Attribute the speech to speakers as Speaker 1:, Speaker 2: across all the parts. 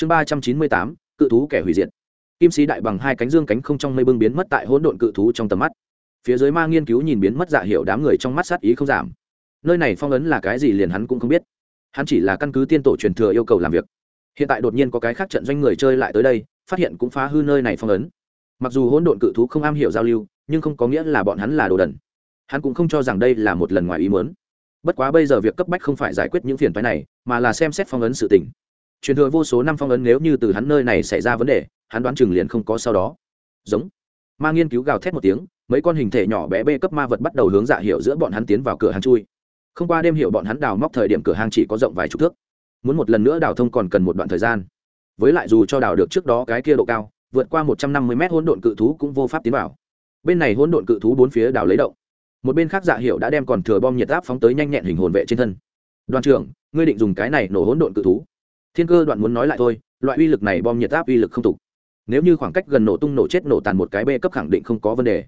Speaker 1: chương ba trăm chín mươi tám, cự thú kẻ hủy diệt. Kim sĩ đại bằng hai cánh dương cánh không trong mây bưng biến mất tại hỗn độn cự thú trong tầm mắt. Phía dưới ma nghiên cứu nhìn biến mất dạ hiệu đám người trong mắt sát ý không giảm. Nơi này phong ấn là cái gì liền hắn cũng không biết. Hắn chỉ là căn cứ tiên tổ truyền thừa yêu cầu làm việc. Hiện tại đột nhiên có cái khác trận doanh người chơi lại tới đây, phát hiện cũng phá hư nơi này phong ấn. Mặc dù hỗn độn cự thú không am hiểu giao lưu, nhưng không có nghĩa là bọn hắn là đồ đần. Hắn cũng không cho rằng đây là một lần ngoài ý muốn. Bất quá bây giờ việc cấp bách không phải giải quyết những phiền phái này, mà là xem xét phong ấn sự tình truyền thừa vô số năm phong ấn nếu như từ hắn nơi này xảy ra vấn đề, hắn đoán chừng liền không có sau đó. Giống. Ma nghiên cứu gào thét một tiếng, mấy con hình thể nhỏ bé bê cấp ma vật bắt đầu hướng dạ hiệu giữa bọn hắn tiến vào cửa hàng chui. Không qua đêm hiệu bọn hắn đào móc thời điểm cửa hàng chỉ có rộng vài chục thước. Muốn một lần nữa đào thông còn cần một đoạn thời gian. Với lại dù cho đào được trước đó cái kia độ cao, vượt qua một trăm năm mươi mét hỗn độn cự thú cũng vô pháp tiến vào. Bên này hỗn độn cự thú bốn phía đào lấy động. Một bên khác dạ hiệu đã đem còn thừa bom nhiệt áp phóng tới nhanh nhẹn hình hồn vệ trên thân. Đoàn trưởng, ngươi định dùng cái này nổ hỗn độn cự thú thiên cơ đoạn muốn nói lại thôi, loại uy lực này bom nhiệt áp uy lực không tục. Nếu như khoảng cách gần nổ tung, nổ chết, nổ tàn một cái b cấp khẳng định không có vấn đề.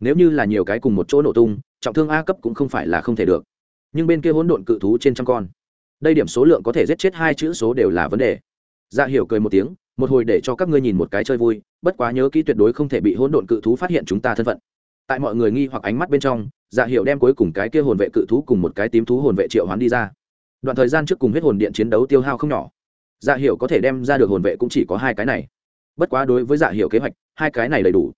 Speaker 1: Nếu như là nhiều cái cùng một chỗ nổ tung, trọng thương a cấp cũng không phải là không thể được. Nhưng bên kia hỗn độn cự thú trên trăm con. Đây điểm số lượng có thể giết chết hai chữ số đều là vấn đề. Dạ hiểu cười một tiếng, một hồi để cho các ngươi nhìn một cái chơi vui, bất quá nhớ kỹ tuyệt đối không thể bị hỗn độn cự thú phát hiện chúng ta thân phận. Tại mọi người nghi hoặc ánh mắt bên trong dạ hiệu đem cuối cùng cái kia hồn vệ cự thú cùng một cái tím thú hồn vệ triệu hoán đi ra. Đoạn thời gian trước cùng huyết hồn điện chiến đấu tiêu hao không nhỏ dạ hiệu có thể đem ra được hồn vệ cũng chỉ có hai cái này. Bất quá đối với dạ hiệu kế hoạch, hai cái này đầy đủ.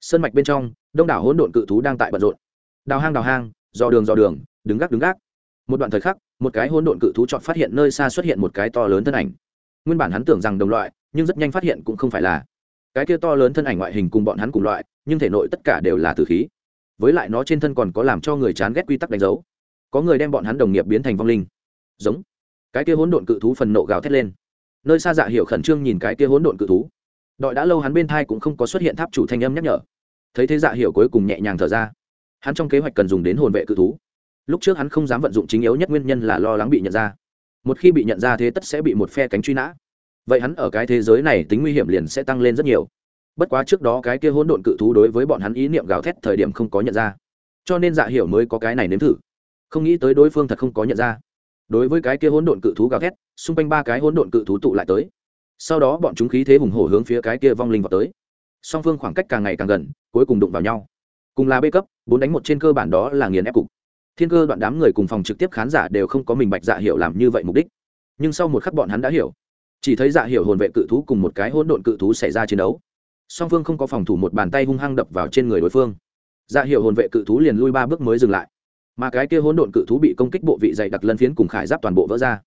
Speaker 1: Sân mạch bên trong, đông đảo hỗn độn cự thú đang tại bận rộn. Đào hang đào hang, dò đường dò đường, đứng gác đứng gác. Một đoạn thời khắc, một cái hỗn độn cự thú chọn phát hiện nơi xa xuất hiện một cái to lớn thân ảnh. Nguyên bản hắn tưởng rằng đồng loại, nhưng rất nhanh phát hiện cũng không phải là. Cái kia to lớn thân ảnh ngoại hình cùng bọn hắn cùng loại, nhưng thể nội tất cả đều là tử khí. Với lại nó trên thân còn có làm cho người chán ghét quy tắc đánh dấu. Có người đem bọn hắn đồng nghiệp biến thành vong linh. Giống. Cái kia hỗn độn cự thú phần nộ gào thét lên nơi xa dạ hiệu khẩn trương nhìn cái kia hỗn độn cự thú. Đợi đã lâu hắn bên thai cũng không có xuất hiện tháp chủ thanh âm nhắc nhở. Thấy thế dạ hiệu cuối cùng nhẹ nhàng thở ra. Hắn trong kế hoạch cần dùng đến hồn vệ cự thú. Lúc trước hắn không dám vận dụng chính yếu nhất nguyên nhân là lo lắng bị nhận ra. Một khi bị nhận ra thế tất sẽ bị một phe cánh truy nã. Vậy hắn ở cái thế giới này tính nguy hiểm liền sẽ tăng lên rất nhiều. Bất quá trước đó cái kia hỗn độn cự thú đối với bọn hắn ý niệm gào thét thời điểm không có nhận ra. Cho nên dạ hiểu mới có cái này nếm thử. Không nghĩ tới đối phương thật không có nhận ra đối với cái kia hỗn độn cự thú gào thét, xung quanh ba cái hỗn độn cự thú tụ lại tới. Sau đó bọn chúng khí thế hùng hổ hướng phía cái kia vong linh vào tới. Song phương khoảng cách càng ngày càng gần, cuối cùng đụng vào nhau. Cùng là bê cấp, bốn đánh một trên cơ bản đó là nghiền ép cục. Thiên cơ đoạn đám người cùng phòng trực tiếp khán giả đều không có mình bạch dạ hiểu làm như vậy mục đích. Nhưng sau một khắc bọn hắn đã hiểu. Chỉ thấy dạ hiểu hồn vệ cự thú cùng một cái hỗn độn cự thú xảy ra chiến đấu. Song phương không có phòng thủ một bàn tay hung hăng đập vào trên người đối phương. Dạ hiểu hồn vệ cự thú liền lui ba bước mới dừng lại mà cái kia hỗn độn cự thú bị công kích bộ vị dày đặc lân phiến cùng khải giáp toàn bộ vỡ ra.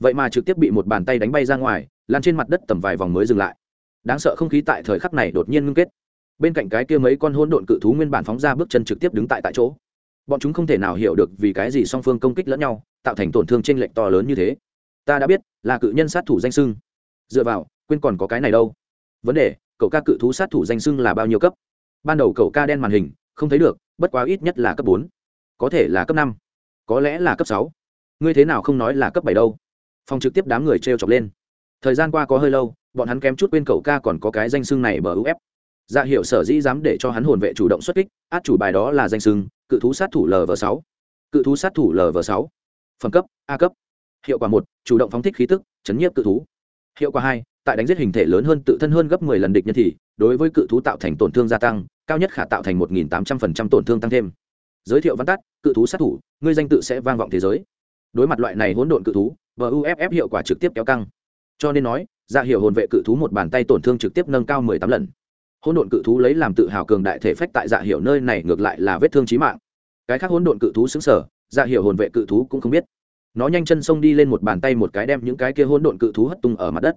Speaker 1: Vậy mà trực tiếp bị một bàn tay đánh bay ra ngoài lan trên mặt đất tầm vài vòng mới dừng lại. Đáng sợ không khí tại thời khắc này đột nhiên ngưng kết. Bên cạnh cái kia mấy con hỗn độn cự thú nguyên bản phóng ra bước chân trực tiếp đứng tại tại chỗ. Bọn chúng không thể nào hiểu được vì cái gì song phương công kích lẫn nhau, tạo thành tổn thương t r ê n lệch to lớn như thế. Ta đã biết, là cự nhân sát thủ danh sưng dựa vào, quên còn có cái này đâu. Vấn đề, cậu ca cự thú sát thủ danh sưng là bao nhiêu cấp? Ban đầu cậu ca đen màn hình, không thấy được, bất quá ít nhất là cấp bốn có thể là cấp năm, có lẽ là cấp sáu. Ngươi thế nào không nói là cấp bảy đâu? Phòng trực tiếp đám người t r e o chọc lên. Thời gian qua có hơi lâu, bọn hắn kém chút quên cậu ca còn có cái danh sưng này bờ uf dạ hiệu sở dĩ dám để cho hắn hồn vệ chủ động xuất kích, át chủ bài đó là danh sưng cự thú sát thủ lv sáu. Cự thú sát thủ lv sáu. Phẩm cấp, a cấp. Hiệu quả một, chủ động phóng thích khí tức, chấn nhiếp cự thú. Hiệu quả hai, tại đánh giết hình thể lớn hơn tự thân hơn gấp 10 lần địch nhân thì, đối với cự thú tạo thành tổn thương gia tăng, cao nhất khả tạo thành 1.800% tổn thương tăng thêm giới thiệu văn tắt, cự thú sát thủ, ngươi danh tự sẽ vang vọng thế giới. Đối mặt loại này hỗn độn cự thú vuff hiệu quả trực tiếp kéo căng. Cho nên nói dạ ra hiệu hồn vệ cự thú một bàn tay tổn thương trực tiếp nâng cao 18 lần. Hỗn độn cự thú lấy làm tự hào cường đại thể phách tại dạ hiệu nơi này ngược lại là vết thương chí mạng. Cái khác hỗn độn cự thú xứng sở dạ hiệu hồn vệ cự thú cũng không biết. Nó nhanh chân xông đi lên một bàn tay một cái đem những cái kia hỗn độn cự thú hất tung ở mặt đất.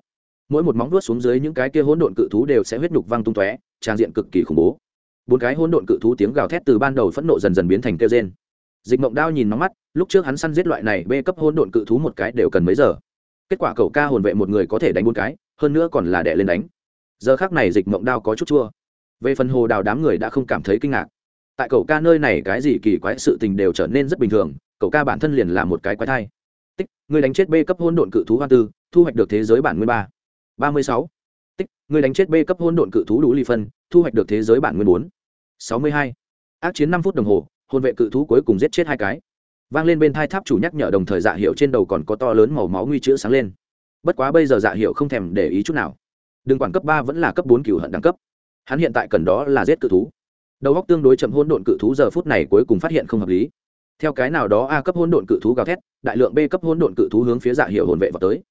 Speaker 1: Mỗi một móng vuốt xuống dưới những cái kia hỗn độn cự thú đều sẽ huyết nhục văng tung tóe, trang diện cực kỳ khủng bố bốn cái hỗn độn cự thú tiếng gào thét từ ban đầu phẫn nộ dần dần biến thành kêu rên. Dịch mộng đao nhìn nóng mắt, lúc trước hắn săn giết loại này bê cấp hỗn độn cự thú một cái đều cần mấy giờ. Kết quả cậu ca hồn vệ một người có thể đánh bốn cái, hơn nữa còn là đẻ lên đánh. Giờ khác này dịch mộng đao có chút chua. Về phần hồ đào đám người đã không cảm thấy kinh ngạc. Tại cậu ca nơi này cái gì kỳ quái sự tình đều trở nên rất bình thường, cậu ca bản thân liền là một cái quái thai. Tích, người đánh chết b cấp hôn độn cự thú hoa tư, thu hoạch được thế giới bản nguyên ba. Ba mươi sáu. Tích, người đánh chết b cấp hôn độn cự thú đủ ly phân, thu hoạch được thế giới bản nguyên bốn sáu mươi hai. Ác chiến năm phút đồng hồ hồn vệ cự thú cuối cùng giết chết hai cái. Vang lên bên thai tháp chủ nhắc nhở đồng thời dạ hiệu trên đầu còn có to lớn màu máu nguy chữ sáng lên. Bất quá bây giờ dạ hiệu không thèm để ý chút nào. Đừng quản cấp ba vẫn là cấp bốn cửu hận đẳng cấp. Hắn hiện tại cần đó là giết cự thú. Đầu góc tương đối chậm hỗn độn cự thú giờ phút này cuối cùng phát hiện không hợp lý. Theo cái nào đó a cấp hỗn độn cự thú gào thét, đại lượng b cấp hỗn độn cự thú hướng phía dạ hiệu hồn vệ vào tới.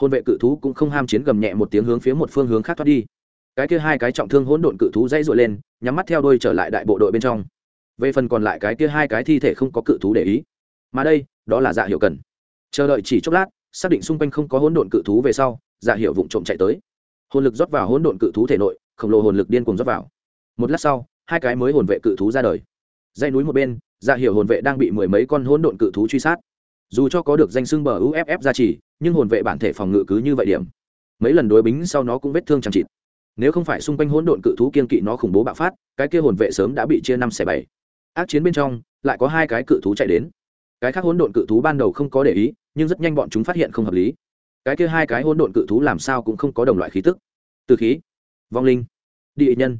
Speaker 1: Hồn vệ cự thú cũng không ham chiến gầm nhẹ một tiếng hướng phía một phương hướng khác thoát đi cái kia hai cái trọng thương hỗn độn cự thú dây dội lên nhắm mắt theo đôi trở lại đại bộ đội bên trong. Về phần còn lại cái kia hai cái thi thể không có cự thú để ý. Mà đây đó là dạ hiệu cần. Chờ đợi chỉ chốc lát xác định xung quanh không có hỗn độn cự thú về sau dạ hiệu vụng trộm chạy tới. Hồn lực rót vào hỗn độn cự thú thể nội khổng lồ hồn lực điên cuồng rót vào. Một lát sau hai cái mới hồn vệ cự thú ra đời. Dây núi một bên dạ hiệu hồn vệ đang bị mười mấy con hỗn độn cự thú truy sát. Dù cho có được danh xưng bờ uff gia trì, nhưng hồn vệ bản thể phòng ngự cứ như vậy điểm. Mấy lần đối bính sau nó cũng vết thương chẳng chịt nếu không phải xung quanh hỗn độn cự thú kiên kỵ nó khủng bố bạo phát, cái kia hồn vệ sớm đã bị chia năm xẻ bảy. Ác chiến bên trong, lại có hai cái cự thú chạy đến. Cái khác hỗn độn cự thú ban đầu không có để ý, nhưng rất nhanh bọn chúng phát hiện không hợp lý. Cái kia hai cái hỗn độn cự thú làm sao cũng không có đồng loại khí tức. Từ khí, vong linh, địa nhân.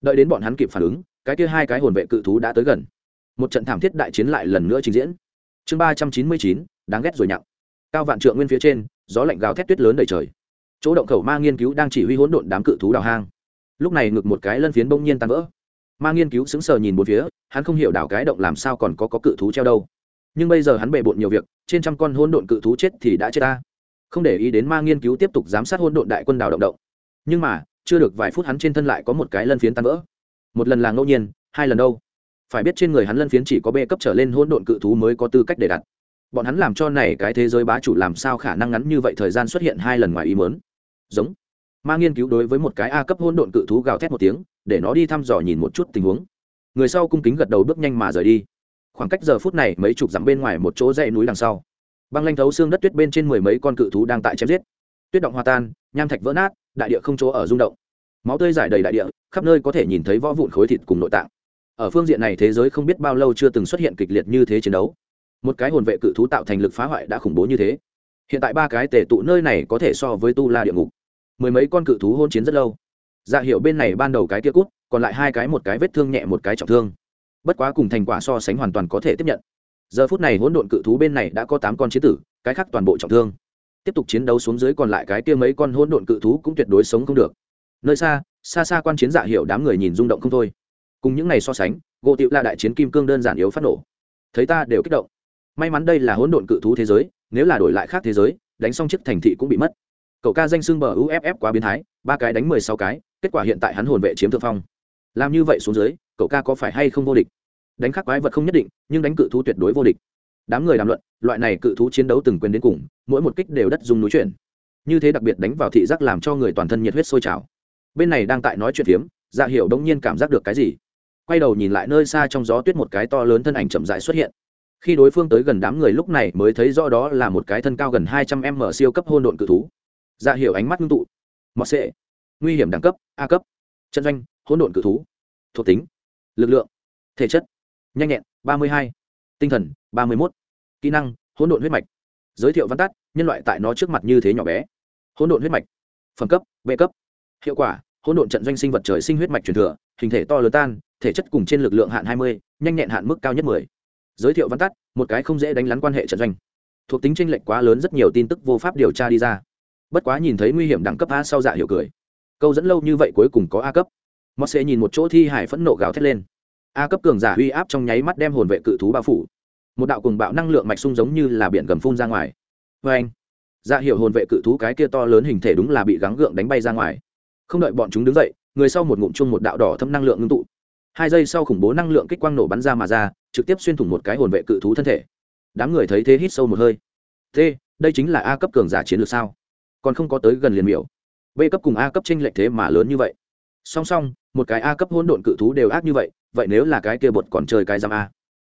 Speaker 1: Đợi đến bọn hắn kịp phản ứng, cái kia hai cái hồn vệ cự thú đã tới gần. Một trận thảm thiết đại chiến lại lần nữa trình diễn. Chương ba trăm chín mươi chín, đáng ghét rồi nhặng. Cao vạn trượng nguyên phía trên, gió lạnh gào thét tuyết lớn đầy trời chỗ động khẩu ma nghiên cứu đang chỉ huy hỗn độn đám cự thú đào hang. Lúc này ngực một cái lân phiến bỗng nhiên tan vỡ. Ma nghiên cứu sững sờ nhìn bốn phía hắn không hiểu đảo cái động làm sao còn có, có cự thú treo đâu. Nhưng bây giờ hắn bề bộn nhiều việc trên trăm con hỗn độn cự thú chết thì đã chết ta. Không để ý đến ma nghiên cứu tiếp tục giám sát hỗn độn đại quân đào động động. Nhưng mà chưa được vài phút hắn trên thân lại có một cái lân phiến tan vỡ. Một lần là ngẫu nhiên hai lần đâu? Phải biết trên người hắn lân phiến chỉ có bê cấp trở lên hỗn độn cự thú mới có tư cách để đặt bọn hắn làm cho này cái thế giới bá chủ làm sao khả năng ngắn như vậy thời gian xuất hiện hai lần ngoài ý mớn giống. Ma nghiên cứu đối với một cái a cấp hôn độn cự thú gào thét một tiếng, để nó đi thăm dò nhìn một chút tình huống. Người sau cung kính gật đầu bước nhanh mà rời đi. Khoảng cách giờ phút này, mấy chục dặm bên ngoài một chỗ dãy núi đằng sau. Băng lanh thấu xương đất tuyết bên trên mười mấy con cự thú đang tại chém giết. Tuyết động hoa tan, nham thạch vỡ nát, đại địa không chỗ ở rung động. Máu tươi giải đầy đại địa, khắp nơi có thể nhìn thấy võ vụn khối thịt cùng nội tạng. Ở phương diện này thế giới không biết bao lâu chưa từng xuất hiện kịch liệt như thế chiến đấu một cái hồn vệ cự thú tạo thành lực phá hoại đã khủng bố như thế. Hiện tại ba cái tể tụ nơi này có thể so với tu la địa ngục. Mười mấy con cự thú hôn chiến rất lâu. Dạ hiệu bên này ban đầu cái kia cút, còn lại hai cái một cái vết thương nhẹ một cái trọng thương. Bất quá cùng thành quả so sánh hoàn toàn có thể tiếp nhận. Giờ phút này hỗn độn cự thú bên này đã có tám con chiến tử, cái khác toàn bộ trọng thương. Tiếp tục chiến đấu xuống dưới còn lại cái kia mấy con hỗn độn cự thú cũng tuyệt đối sống không được. Nơi xa xa xa quan chiến dạ hiệu đám người nhìn rung động không thôi. Cùng những này so sánh, gỗ tiệu la đại chiến kim cương đơn giản yếu phát nổ. Thấy ta đều kích động may mắn đây là hỗn độn cự thú thế giới, nếu là đổi lại khác thế giới, đánh xong chiếc thành thị cũng bị mất. Cậu ca danh xưng bờ uff quá biến thái, ba cái đánh mười sáu cái, kết quả hiện tại hắn hồn vệ chiếm thượng phong. Làm như vậy xuống dưới, cậu ca có phải hay không vô địch? Đánh khắc quái vật không nhất định, nhưng đánh cự thú tuyệt đối vô địch. Đám người đàm luận, loại này cự thú chiến đấu từng quyền đến cùng, mỗi một kích đều đất dùng núi chuyển. Như thế đặc biệt đánh vào thị giác làm cho người toàn thân nhiệt huyết sôi trào. Bên này đang tại nói chuyện phiếm dạ Hiểu đông nhiên cảm giác được cái gì. Quay đầu nhìn lại nơi xa trong gió tuyết một cái to lớn thân ảnh chậm dại xuất hiện khi đối phương tới gần đám người lúc này mới thấy rõ đó là một cái thân cao gần hai trăm m siêu cấp hôn độn cự thú. Dạ hiệu ánh mắt ngưng tụ. Mọt sệ. Nguy hiểm đẳng cấp, a cấp. Trận doanh hỗn độn cự thú. Thuộc tính, lực lượng, thể chất, nhanh nhẹn, ba mươi hai. Tinh thần, ba mươi một kỹ năng hỗn độn huyết mạch. Giới thiệu văn tắt, nhân loại tại nó trước mặt như thế nhỏ bé. Hỗn độn huyết mạch. Phẩm cấp, b cấp. Hiệu quả hỗn độn trận doanh sinh vật trời sinh huyết mạch truyền thừa, hình thể to lớn tan, thể chất cùng trên lực lượng hạn hai mươi, nhanh nhẹn hạn mức cao nhất mười giới thiệu văn tắt, một cái không dễ đánh lắn quan hệ trận doanh. Thuộc tính tranh lệch quá lớn rất nhiều tin tức vô pháp điều tra đi ra. Bất quá nhìn thấy nguy hiểm đẳng cấp a sau dạ hiểu cười. Câu dẫn lâu như vậy cuối cùng có a cấp. Mọt sẽ nhìn một chỗ thi hải phẫn nộ gào thét lên. A cấp cường giả uy áp trong nháy mắt đem hồn vệ cự thú bao phủ. Một đạo cùng bạo năng lượng mạch sung giống như là biển gầm phun ra ngoài. Vê anh dạ hiểu hồn vệ cự thú cái kia to lớn hình thể đúng là bị gắng gượng đánh bay ra ngoài. Không đợi bọn chúng đứng dậy, người sau một ngụm chung một đạo đỏ thâm năng lượng ngưng tụ hai giây sau khủng bố năng lượng kích quang nổ bắn ra mà ra, trực tiếp xuyên thủng một cái hồn vệ cự thú thân thể. Đám người thấy thế hít sâu một hơi. Thế đây chính là a cấp cường giả chiến lược sao? Còn không có tới gần liền miểu. B cấp cùng a cấp tranh lệch thế mà lớn như vậy. Song song, một cái a cấp hỗn độn cự thú đều ác như vậy vậy nếu là cái kia bột còn chơi cái giam a?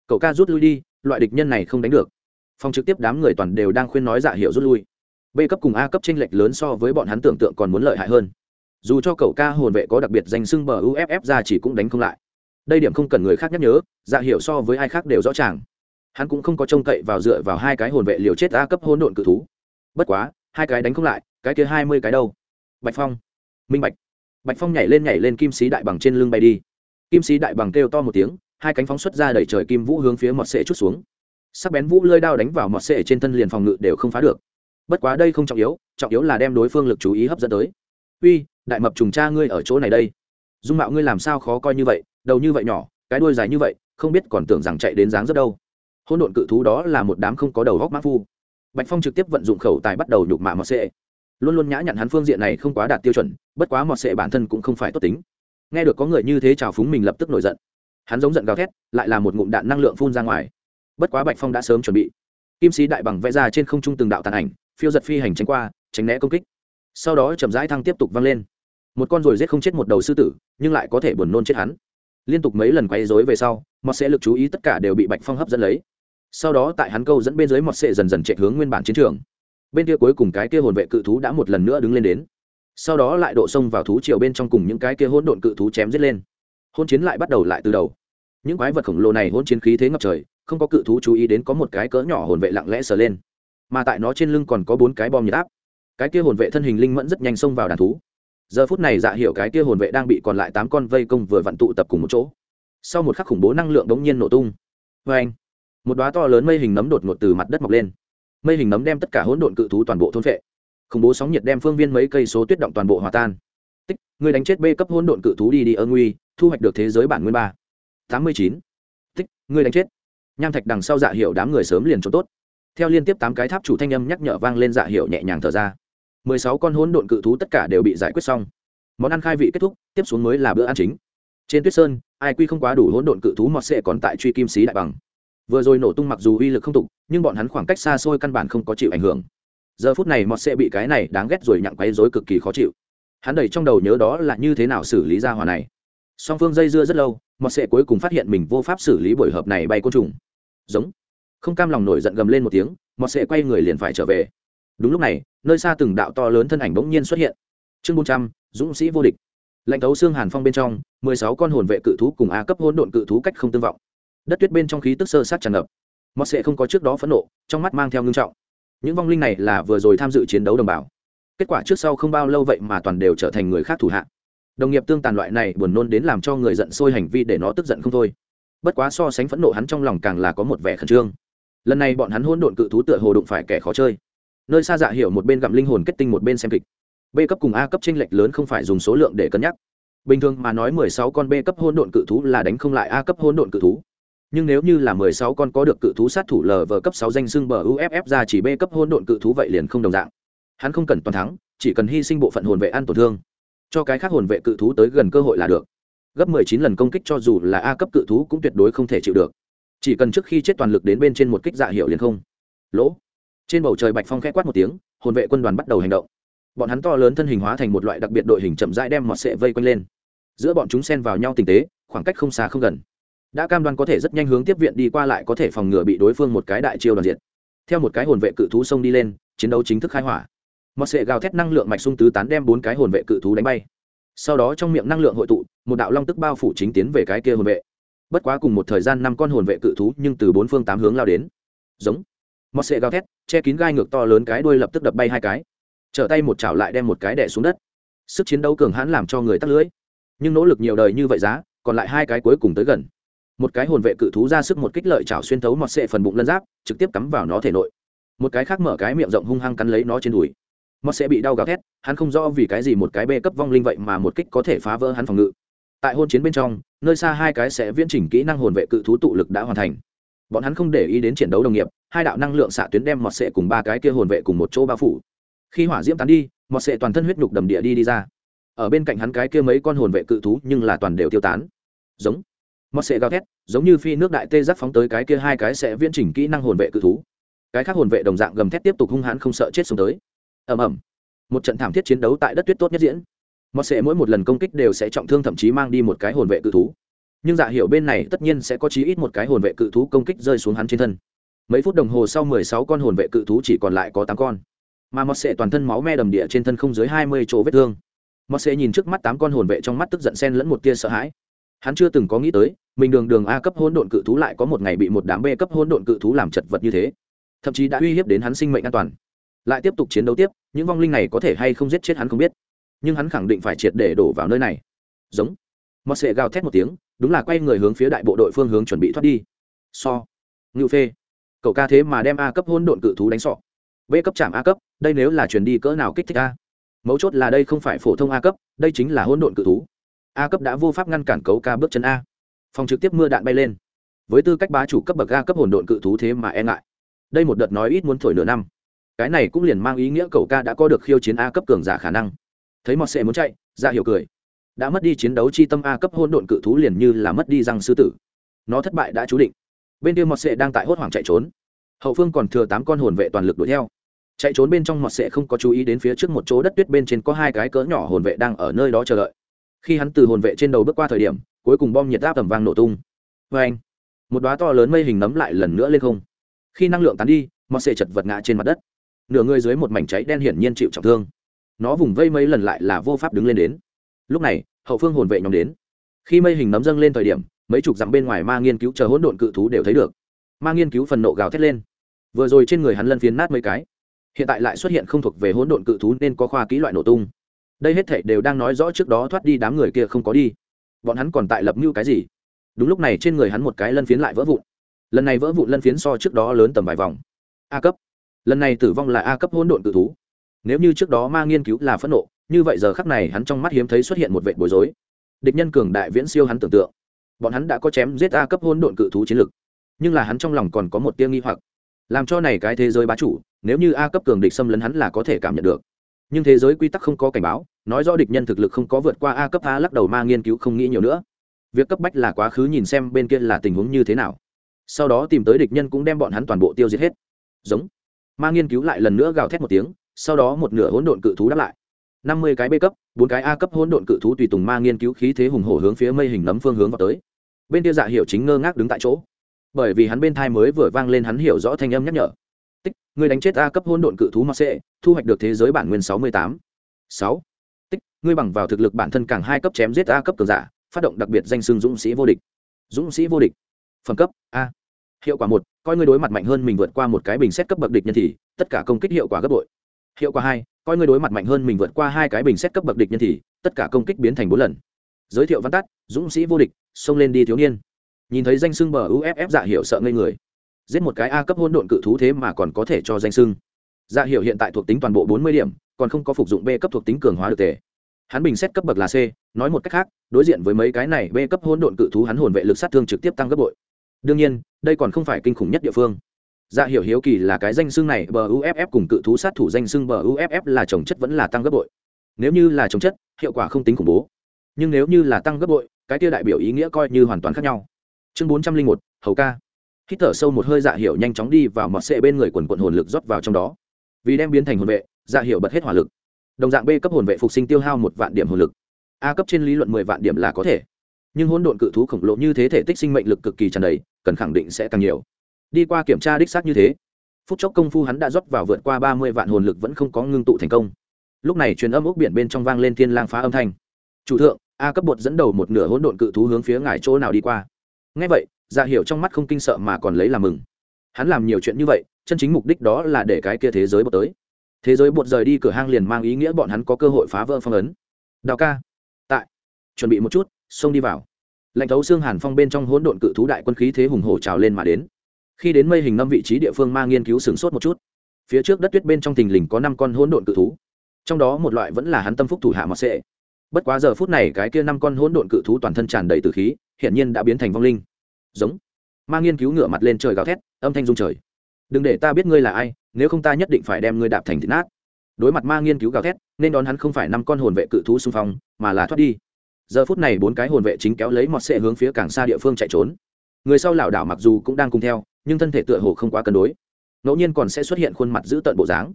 Speaker 1: Cậu ca rút lui đi, loại địch nhân này không đánh được. Phòng trực tiếp đám người toàn đều đang khuyên nói dạ hiệu rút lui. B cấp cùng a cấp tranh lệch lớn so với bọn hắn tưởng tượng còn muốn lợi hại hơn. Dù cho cậu ca hồn vệ có đặc biệt danh xưng bờ uff ra chỉ cũng đánh không lại đây điểm không cần người khác nhắc nhớ dạ hiểu so với ai khác đều rõ ràng. Hắn cũng không có trông cậy vào dựa vào hai cái hồn vệ liều chết a cấp hỗn độn cự thú. Bất quá, hai cái đánh không lại, cái kia hai mươi cái đâu? Bạch phong. Minh bạch. Bạch phong nhảy lên nhảy lên kim sĩ đại bằng trên lưng bay đi. Kim sĩ đại bằng kêu to một tiếng, hai cánh phóng xuất ra đẩy trời kim vũ hướng phía mọt sệ chút xuống. Sắc bén vũ lơi đao đánh vào mọt sệ trên thân liền phòng ngự đều không phá được. Bất quá đây không trọng yếu trọng yếu là đem đối phương lực chú ý hấp dẫn tới. Uy, đại mập trùng cha ngươi ở chỗ này đây. Dung mạo ngươi làm sao khó coi như vậy? Đầu như vậy nhỏ, cái đuôi dài như vậy, không biết còn tưởng rằng chạy đến dáng rất đâu. Hỗn độn cự thú đó là một đám không có đầu góc mã phu. Bạch phong trực tiếp vận dụng khẩu tài bắt đầu nhục mạ mọt sệ. Luôn luôn nhã nhặn hắn phương diện này không quá đạt tiêu chuẩn, bất quá mọt sệ bản thân cũng không phải tốt tính. Nghe được có người như thế chào phúng mình lập tức nổi giận. Hắn giống giận gào thét, lại là một ngụm đạn năng lượng phun ra ngoài. Bất quá bạch phong đã sớm chuẩn bị. Kim sĩ đại bằng vẽ ra trên không trung từng đạo tàn ảnh, phiêu giật phi hành tránh qua, tránh né công kích. Sau đó chậm rãi thăng tiếp tục văng lên. Một con rồi giết không chết một đầu sư tử, nhưng lại có thể buồn nôn chết hắn liên tục mấy lần quay dối về sau, mọt sẽ lực chú ý tất cả đều bị bạch phong hấp dẫn lấy. Sau đó tại hắn câu dẫn bên dưới mọt sệ dần dần chạy hướng nguyên bản chiến trường. Bên kia cuối cùng cái kia hồn vệ cự thú đã một lần nữa đứng lên đến. Sau đó lại độ xông vào thú triều bên trong cùng những cái kia hỗn độn cự thú chém giết lên. Hôn chiến lại bắt đầu lại từ đầu. Những quái vật khổng lồ này hôn chiến khí thế ngập trời, không có cự thú chú ý đến có một cái cỡ nhỏ hồn vệ lặng lẽ sờ lên. Mà tại nó trên lưng còn có bốn cái bom nhiệt áp. Cái kia hồn vệ thân hình linh mẫn rất nhanh xông vào đàn thú giờ phút này dạ hiểu cái kia hồn vệ đang bị còn lại tám con vây công vừa vặn tụ tập cùng một chỗ. Sau một khắc khủng bố năng lượng đống nhiên nổ tung. Vê anh, một đoá to lớn mây hình nấm đột ngột từ mặt đất mọc lên. Mây hình nấm đem tất cả hỗn độn cự thú toàn bộ thôn vệ khủng bố sóng nhiệt đem phương viên mấy cây số tuyết động toàn bộ hòa tan. Tích người đánh chết b cấp hỗn độn cự thú đi đi ơ nguy, thu hoạch được thế giới bản nguyên ba. Tám mươi chín. Tích người đánh chết. Nham thạch đằng sau dạ hiệu đám người sớm liền trốn tốt. Theo liên tiếp tám cái tháp chủ thanh âm nhắc nhở vang lên dạ hiệu nhẹ nhàng thở ra mười sáu con hỗn độn cự thú tất cả đều bị giải quyết xong. Món ăn khai vị kết thúc, tiếp xuống mới là bữa ăn chính. Trên tuyết sơn, ai quy không quá đủ hỗn độn cự thú mọt sệ còn tại truy kim sĩ đại bằng. Vừa rồi nổ tung mặc dù uy lực không tục, nhưng bọn hắn khoảng cách xa xôi căn bản không có chịu ảnh hưởng. Giờ phút này mọt sệ bị cái này đáng ghét rồi nhặng quấy rối cực kỳ khó chịu. Hắn đầy trong đầu nhớ đó là như thế nào xử lý ra hòa này. Song phương dây dưa rất lâu mọt sệ cuối cùng phát hiện mình vô pháp xử lý buổi hợp này bay côn trùng. Giống. Không cam lòng nổi giận gầm lên một tiếng mọt sệ quay người liền phải trở về đúng lúc này, nơi xa từng đạo to lớn thân ảnh bỗng nhiên xuất hiện. Chương bốn trăm, dũng sĩ vô địch. Lãnh thấu xương hàn phong bên trong, mười sáu con hồn vệ cự thú cùng a cấp hỗn độn cự thú cách không tương vọng. Đất tuyết bên trong khí tức sơ sát tràn ngập. Mọt sệ không có trước đó phẫn nộ, trong mắt mang theo ngưng trọng. Những vong linh này là vừa rồi tham dự chiến đấu đồng bào. Kết quả trước sau không bao lâu vậy mà toàn đều trở thành người khác thủ hạ. Đồng nghiệp tương tàn loại này buồn nôn đến làm cho người giận sôi hành vi để nó tức giận không thôi. Bất quá so sánh phẫn nộ hắn trong lòng càng là có một vẻ khẩn trương. Lần này bọn hắn hỗn độn cự thú tựa hồ đụng phải kẻ khó chơi nơi xa dạ hiểu một bên gặm linh hồn kết tinh một bên xem kịch. B cấp cùng a cấp tranh lệch lớn không phải dùng số lượng để cân nhắc. Bình thường mà nói mười sáu con b cấp hỗn độn cự thú là đánh không lại a cấp hỗn độn cự thú. Nhưng nếu như là mười sáu con có được cự thú sát thủ lờ vờ cấp sáu danh xưng bờ uff ra chỉ b cấp hỗn độn cự thú vậy liền không đồng dạng. Hắn không cần toàn thắng, chỉ cần hy sinh bộ phận hồn vệ ăn tổn thương. Cho cái khác hồn vệ cự thú tới gần cơ hội là được. Gấp mười chín lần công kích cho dù là a cấp cự thú cũng tuyệt đối không thể chịu được. Chỉ cần trước khi chết toàn lực đến bên trên một kích dạ hiệu liền không. Lỗ trên bầu trời bạch phong khẽ quát một tiếng, hồn vệ quân đoàn bắt đầu hành động. Bọn hắn to lớn thân hình hóa thành một loại đặc biệt đội hình chậm rãi đem mọt sệ vây quanh lên. Giữa bọn chúng xen vào nhau tình tế, khoảng cách không xa không gần. Đã cam đoan có thể rất nhanh hướng tiếp viện đi qua lại có thể phòng ngừa bị đối phương một cái đại chiêu đoàn diện theo một cái hồn vệ cự thú xông đi lên, chiến đấu chính thức khai hỏa. Mọt sệ gào thét năng lượng mạch sung tứ tán đem bốn cái hồn vệ cự thú đánh bay. Sau đó trong miệng năng lượng hội tụ, một đạo long tức bao phủ chính tiến về cái kia hồn vệ. Bất quá cùng một thời gian năm con hồn vệ cự thú nhưng từ bốn phương tám hướng lao đến. Giống mọt sệ gào thét, che kín gai ngược to lớn cái đuôi lập tức đập bay hai cái. Trở tay một chảo lại đem một cái đẻ xuống đất. Sức chiến đấu cường hãn làm cho người tắt lưới nhưng nỗ lực nhiều đời như vậy giá, còn lại hai cái cuối cùng tới gần. Một cái hồn vệ cự thú ra sức một kích lợi chảo xuyên thấu mọt sệ phần bụng lân giáp, trực tiếp cắm vào nó thể nội. Một cái khác mở cái miệng rộng hung hăng cắn lấy nó trên đùi. Mọt sệ bị đau gào thét, hắn không rõ vì cái gì một cái bê cấp vong linh vậy mà một kích có thể phá vỡ hắn phòng ngự. Tại hôn chiến bên trong, nơi xa hai cái sẽ viễn chỉnh kỹ năng hồn vệ cự thú tụ lực đã hoàn thành bọn hắn không để ý đến chiến đấu đồng nghiệp, hai đạo năng lượng xạ tuyến đem mọt sệ cùng ba cái kia hồn vệ cùng một chỗ bao phủ. Khi hỏa diễm tán đi, mọt sệ toàn thân huyết nhục đầm địa đi đi ra. Ở bên cạnh hắn cái kia mấy con hồn vệ cự thú nhưng là toàn đều tiêu tán. Giống. Mọt sệ gào thét, giống như phi nước đại tê giác phóng tới cái kia hai cái sẽ viễn chỉnh kỹ năng hồn vệ cự thú. Cái khác hồn vệ đồng dạng gầm thét tiếp tục hung hãn không sợ chết xuống tới. Ầm ầm. Một trận thảm thiết chiến đấu tại đất tuyết tốt nhất diễn. Mọt sệ mỗi một lần công kích đều sẽ trọng thương thậm chí mang đi một cái hồn vệ cự thú nhưng dạ hiệu bên này tất nhiên sẽ có chí ít một cái hồn vệ cự thú công kích rơi xuống hắn trên thân. Mấy phút đồng hồ sau mười sáu con hồn vệ cự thú chỉ còn lại có tám con. Mà mọt sệ toàn thân máu me đầm địa trên thân không dưới hai mươi chỗ vết thương. Mọt sệ nhìn trước mắt tám con hồn vệ trong mắt tức giận sen lẫn một tia sợ hãi. Hắn chưa từng có nghĩ tới, mình đường đường a cấp hỗn độn cự thú lại có một ngày bị một đám b cấp hỗn độn cự thú làm chật vật như thế. Thậm chí đã uy hiếp đến hắn sinh mệnh an toàn. Lại tiếp tục chiến đấu tiếp, những vong linh này có thể hay không giết chết hắn không biết. Nhưng hắn khẳng định phải triệt để đổ vào nơi này. Giống mọt sệ gào thét một tiếng, đúng là quay người hướng phía đại bộ đội phương hướng chuẩn bị thoát đi. So ngự phê, cậu ca thế mà đem a cấp hôn độn cự thú đánh sọ. B cấp chạm a cấp, đây nếu là chuyển đi cỡ nào kích thích a? Mấu chốt là đây không phải phổ thông a cấp, đây chính là hỗn độn cự thú. A cấp đã vô pháp ngăn cản cấu ca bước chân a. Phòng trực tiếp mưa đạn bay lên. Với tư cách bá chủ cấp bậc a cấp hỗn độn cự thú thế mà e ngại. Đây một đợt nói ít muốn thổi nửa năm. Cái này cũng liền mang ý nghĩa cậu ca đã có được khiêu chiến a cấp cường giả khả năng. Thấy mọt sệ muốn chạy ra hiểu cười đã mất đi chiến đấu chi tâm a cấp hôn độn cự thú liền như là mất đi răng sư tử. Nó thất bại đã chú định. Bên kia mọt sệ đang tại hốt hoảng chạy trốn. Hậu phương còn thừa tám con hồn vệ toàn lực đuổi theo. Chạy trốn bên trong mọt sệ không có chú ý đến phía trước một chỗ đất tuyết bên trên có hai cái cỡ nhỏ hồn vệ đang ở nơi đó chờ đợi. Khi hắn từ hồn vệ trên đầu bước qua thời điểm, cuối cùng bom nhiệt áp tầm vang nổ tung. Vê anh, một đoá to lớn mây hình nấm lại lần nữa lên không. Khi năng lượng tán đi, mọt sệ chật vật ngã trên mặt đất. Nửa người dưới một mảnh cháy đen hiển nhiên chịu trọng thương. Nó vùng vây mấy lần lại là vô pháp đứng lên đến lúc này, hậu phương hồn vệ nhóm đến. Khi mây hình nấm dâng lên thời điểm, mấy chục dặm bên ngoài ma nghiên cứu chờ hỗn độn cự thú đều thấy được. Ma nghiên cứu phần nộ gào thét lên. Vừa rồi trên người hắn lân phiến nát mấy cái. Hiện tại lại xuất hiện không thuộc về hỗn độn cự thú nên có khoa kỹ loại nổ tung. Đây hết thảy đều đang nói rõ trước đó thoát đi đám người kia không có đi. Bọn hắn còn tại lập mưu cái gì? Đúng lúc này trên người hắn một cái lân phiến lại vỡ vụn. Lần này vỡ vụn lân phiến so trước đó lớn tầm vài vòng. A cấp. Lần này tử vong là a cấp hỗn độn cự thú. Nếu như trước đó ma nghiên cứu là phẫn nộ như vậy giờ khắc này hắn trong mắt hiếm thấy xuất hiện một vệ bối rối. Địch nhân cường đại viễn siêu hắn tưởng tượng. Bọn hắn đã có chém giết a cấp hôn độn cự thú chiến lực. Nhưng là hắn trong lòng còn có một tiêu nghi hoặc. Làm cho này cái thế giới bá chủ, nếu như a cấp cường địch xâm lấn hắn là có thể cảm nhận được. Nhưng thế giới quy tắc không có cảnh báo, nói rõ địch nhân thực lực không có vượt qua a cấp a lắc đầu ma nghiên cứu không nghĩ nhiều nữa. Việc cấp bách là quá khứ nhìn xem bên kia là tình huống như thế nào. Sau đó tìm tới địch nhân cũng đem bọn hắn toàn bộ tiêu diệt hết. Giống. Ma nghiên cứu lại lần nữa gào thét một tiếng, sau đó một nửa hỗn độn cự thú đáp lại năm mươi cái b cấp, bốn cái a cấp hỗn độn cự thú tùy tùng ma nghiên cứu khí thế hùng hổ hướng phía mây hình nấm phương hướng vào tới. Bên kia dạ hiệu chính ngơ ngác đứng tại chỗ. Bởi vì hắn bên thai mới vừa vang lên hắn hiểu rõ thanh âm nhắc nhở. Tích người đánh chết a cấp hỗn độn cự thú mặc sệ thu hoạch được thế giới bản nguyên sáu mươi tám. Sáu. Tích, ngươi bằng vào thực lực bản thân càng hai cấp chém giết a cấp cường giả, phát động đặc biệt danh xưng dũng sĩ vô địch. Dũng sĩ vô địch. Phẩm cấp, a. Hiệu quả một, coi ngươi đối mặt mạnh hơn mình vượt qua một cái bình xét cấp bậc địch nhân thì, tất cả công kích hiệu quả gấp bội. Hiệu quả hai coi ngươi đối mặt mạnh hơn mình vượt qua hai cái bình xét cấp bậc địch nhân thì, tất cả công kích biến thành bốn lần. Giới thiệu văn tắt, dũng sĩ vô địch, xông lên đi thiếu niên. Nhìn thấy danh sưng bờ uff dạ hiệu sợ ngây người. Giết một cái a cấp hôn độn cự thú thế mà còn có thể cho danh sưng dạ hiệu hiện tại thuộc tính toàn bộ bốn mươi điểm, còn không có phục dụng b cấp thuộc tính cường hóa được tề. Hắn bình xét cấp bậc là c, nói một cách khác, đối diện với mấy cái này b cấp hôn độn cự thú hắn hồn vệ lực sát thương trực tiếp tăng gấp bội. Đương nhiên, đây còn không phải kinh khủng nhất địa phương dạ hiểu hiếu kỳ là cái danh xưng này, bờ uff cùng cự thú sát thủ danh xưng bờ uff là trồng chất vẫn là tăng gấp bội. Nếu như là trồng chất, hiệu quả không tính khủng bố. Nhưng nếu như là tăng gấp bội, cái tia đại biểu ý nghĩa coi như hoàn toàn khác nhau. Chương bốn trăm linh một, hầu ca. Hít thở sâu một hơi dạ hiểu nhanh chóng đi vào mọt sệ bên người quần quận hồn lực rót vào trong đó. Vì đem biến thành hồn vệ dạ hiểu bật hết hỏa lực. Đồng dạng b cấp hồn vệ phục sinh tiêu hao một vạn điểm hồn lực. A cấp trên lý luận mười vạn điểm là có thể. Nhưng hỗn độn cự thú khổng lồ như thế thể tích sinh mệnh lực cực kỳ tràn đầy, cần khẳng định sẽ càng nhiều đi qua kiểm tra đích xác như thế. Phút chốc công phu hắn đã rót vào vượt qua ba mươi vạn hồn lực vẫn không có ngưng tụ thành công. Lúc này truyền âm ốc biển bên trong vang lên thiên lang phá âm thanh. Chủ thượng, a cấp bột dẫn đầu một nửa hỗn độn cự thú hướng phía ngài chỗ nào đi qua? Ngay vậy dạ hiểu trong mắt không kinh sợ mà còn lấy làm mừng. Hắn làm nhiều chuyện như vậy, chân chính mục đích đó là để cái kia thế giới bột tới. Thế giới bột rời đi cửa hang liền mang ý nghĩa bọn hắn có cơ hội phá vỡ phong ấn. Đào ca, tại, chuẩn bị một chút, xông đi vào. Lạnh thấu xương hàn phong bên trong hỗn độn cự thú đại quân khí thế hùng hổ trào lên mà đến khi đến mây hình năm vị trí địa phương mang nghiên cứu sửng sốt một chút. Phía trước đất tuyết bên trong thình lình có năm con hỗn độn cự thú. Trong đó một loại vẫn là hắn tâm phúc thủ hạ mọt sệ bất quá giờ phút này cái kia năm con hỗn độn cự thú toàn thân tràn đầy từ khí, hiển nhiên đã biến thành vong linh. Giống. Mang nghiên cứu ngửa mặt lên trời gào thét, âm thanh rung trời. Đừng để ta biết ngươi là ai, nếu không ta nhất định phải đem ngươi đạp thành thịt nát. Đối mặt ma nghiên cứu gào thét, nên đón hắn không phải năm con hồn vệ cự thú xung phong, mà là thoát đi. Giờ phút này bốn cái hồn vệ chính kéo lấy mọt sệ hướng phía càng xa địa phương chạy trốn. Người sau lảo đảo mặc dù cũng đang cùng theo nhưng thân thể tựa hồ không quá cân đối. Ngẫu nhiên còn sẽ xuất hiện khuôn mặt giữ tận bộ dáng.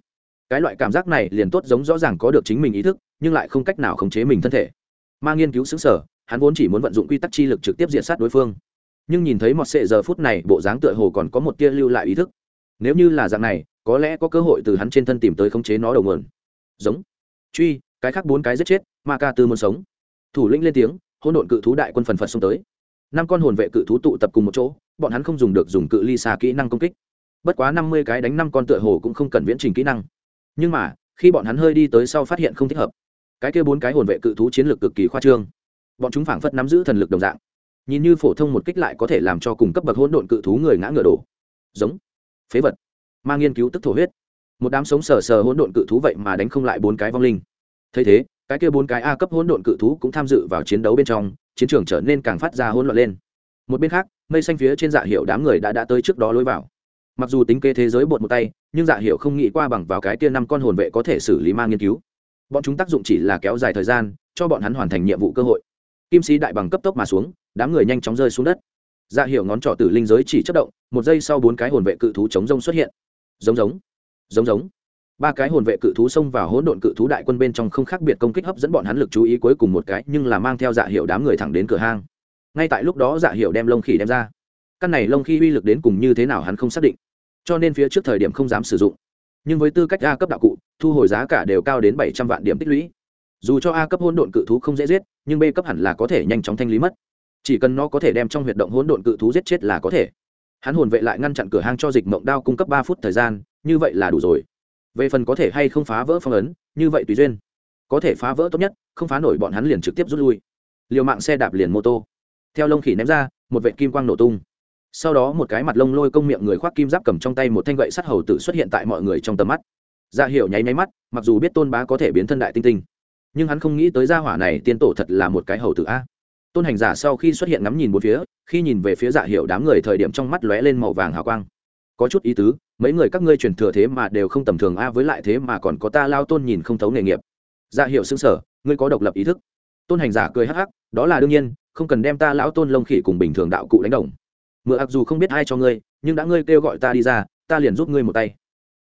Speaker 1: Cái loại cảm giác này liền tốt giống rõ ràng có được chính mình ý thức, nhưng lại không cách nào khống chế mình thân thể. Ma nghiên cứu xứng sở, hắn vốn chỉ muốn vận dụng quy tắc chi lực trực tiếp diện sát đối phương. Nhưng nhìn thấy mọt sệ giờ phút này, bộ dáng tựa hồ còn có một tia lưu lại ý thức. Nếu như là dạng này, có lẽ có cơ hội từ hắn trên thân tìm tới khống chế nó đầu nguồn. Giống. Truy, cái khác bốn cái giết chết, ma ca tư muốn sống. Thủ lĩnh lên tiếng, hỗn độn cự thú đại quân phần phật xông tới. Năm con hồn vệ cự thú tụ tập cùng một chỗ bọn hắn không dùng được dùng cự ly xa kỹ năng công kích. Bất quá năm mươi cái đánh năm con tựa hồ cũng không cần viễn trình kỹ năng. Nhưng mà, khi bọn hắn hơi đi tới sau phát hiện không thích hợp. Cái kia bốn cái hồn vệ cự thú chiến lược cực kỳ khoa trương. Bọn chúng phảng phất nắm giữ thần lực đồng dạng. Nhìn như phổ thông một kích lại có thể làm cho cùng cấp bậc hỗn độn cự thú người ngã ngựa đổ. Giống. Phế vật. Ma nghiên cứu tức thổ huyết. Một đám sống sờ sờ hỗn độn cự thú vậy mà đánh không lại bốn cái vong linh. Thấy thế, cái kia bốn cái a cấp hỗn độn cự thú cũng tham dự vào chiến đấu bên trong, chiến trường trở nên càng phát ra hỗn loạn lên một bên khác, mây xanh phía trên dạ hiệu đám người đã đã tới trước đó lối vào. Mặc dù tính kế thế giới bột một tay, nhưng dạ hiệu không nghĩ qua bằng vào cái tia năm con hồn vệ có thể xử lý mang nghiên cứu. Bọn chúng tác dụng chỉ là kéo dài thời gian, cho bọn hắn hoàn thành nhiệm vụ cơ hội. Kim sĩ đại bằng cấp tốc mà xuống, đám người nhanh chóng rơi xuống đất. Dạ hiệu ngón trỏ tử linh giới chỉ chất động, một giây sau bốn cái hồn vệ cự thú chống rông xuất hiện. Giống giống giống giống. Ba cái hồn vệ cự thú xông vào hỗn độn cự thú đại quân bên trong không khác biệt công kích hấp dẫn bọn hắn lực chú ý cuối cùng một cái, nhưng là mang theo dạ hiệu đám người thẳng đến cửa hang ngay tại lúc đó dạ hiệu đem lông khỉ đem ra. Căn này lông khi uy lực đến cùng như thế nào hắn không xác định. Cho nên phía trước thời điểm không dám sử dụng. Nhưng với tư cách a cấp đạo cụ, thu hồi giá cả đều cao đến bảy trăm vạn điểm tích lũy. Dù cho a cấp hỗn độn cự thú không dễ giết, nhưng b cấp hẳn là có thể nhanh chóng thanh lý mất. Chỉ cần nó có thể đem trong huyệt động hỗn độn cự thú giết chết là có thể. Hắn hồn vệ lại ngăn chặn cửa hang cho dịch mộng đao cung cấp ba phút thời gian, như vậy là đủ rồi. Về phần có thể hay không phá vỡ phong ấn, như vậy tùy duyên. Có thể phá vỡ tốt nhất, không phá nổi bọn hắn liền trực tiếp rút lui. Liều mạng xe đạp liền mô tô theo lông khỉ ném ra, một vệ kim quang nổ tung. Sau đó một cái mặt lông lôi công miệng người khoác kim giáp cầm trong tay một thanh gậy sắt hầu tử xuất hiện tại mọi người trong tầm mắt. Ra dạ hiệu nháy nháy mắt, mặc dù biết tôn bá có thể biến thân đại tinh tinh, nhưng hắn không nghĩ tới gia hỏa này tiên tổ thật là một cái hầu tử a. Tôn hành giả sau khi xuất hiện ngắm nhìn một phía, khi nhìn về phía dạ hiệu đám người thời điểm trong mắt lóe lên màu vàng hào quang. Có chút ý tứ, mấy người các ngươi truyền thừa thế mà đều không tầm thường a, với lại thế mà còn có ta lao tôn nhìn không thấu nghề nghiệp. Dạ hiệu xứng sở ngươi có độc lập ý thức tôn hành giả cười hắc hắc, đó là đương nhiên, không cần đem ta lão tôn lông khỉ cùng bình thường đạo cụ đánh đồng. Mượn ặc dù không biết ai cho ngươi, nhưng đã ngươi kêu gọi ta đi ra, ta liền giúp ngươi một tay.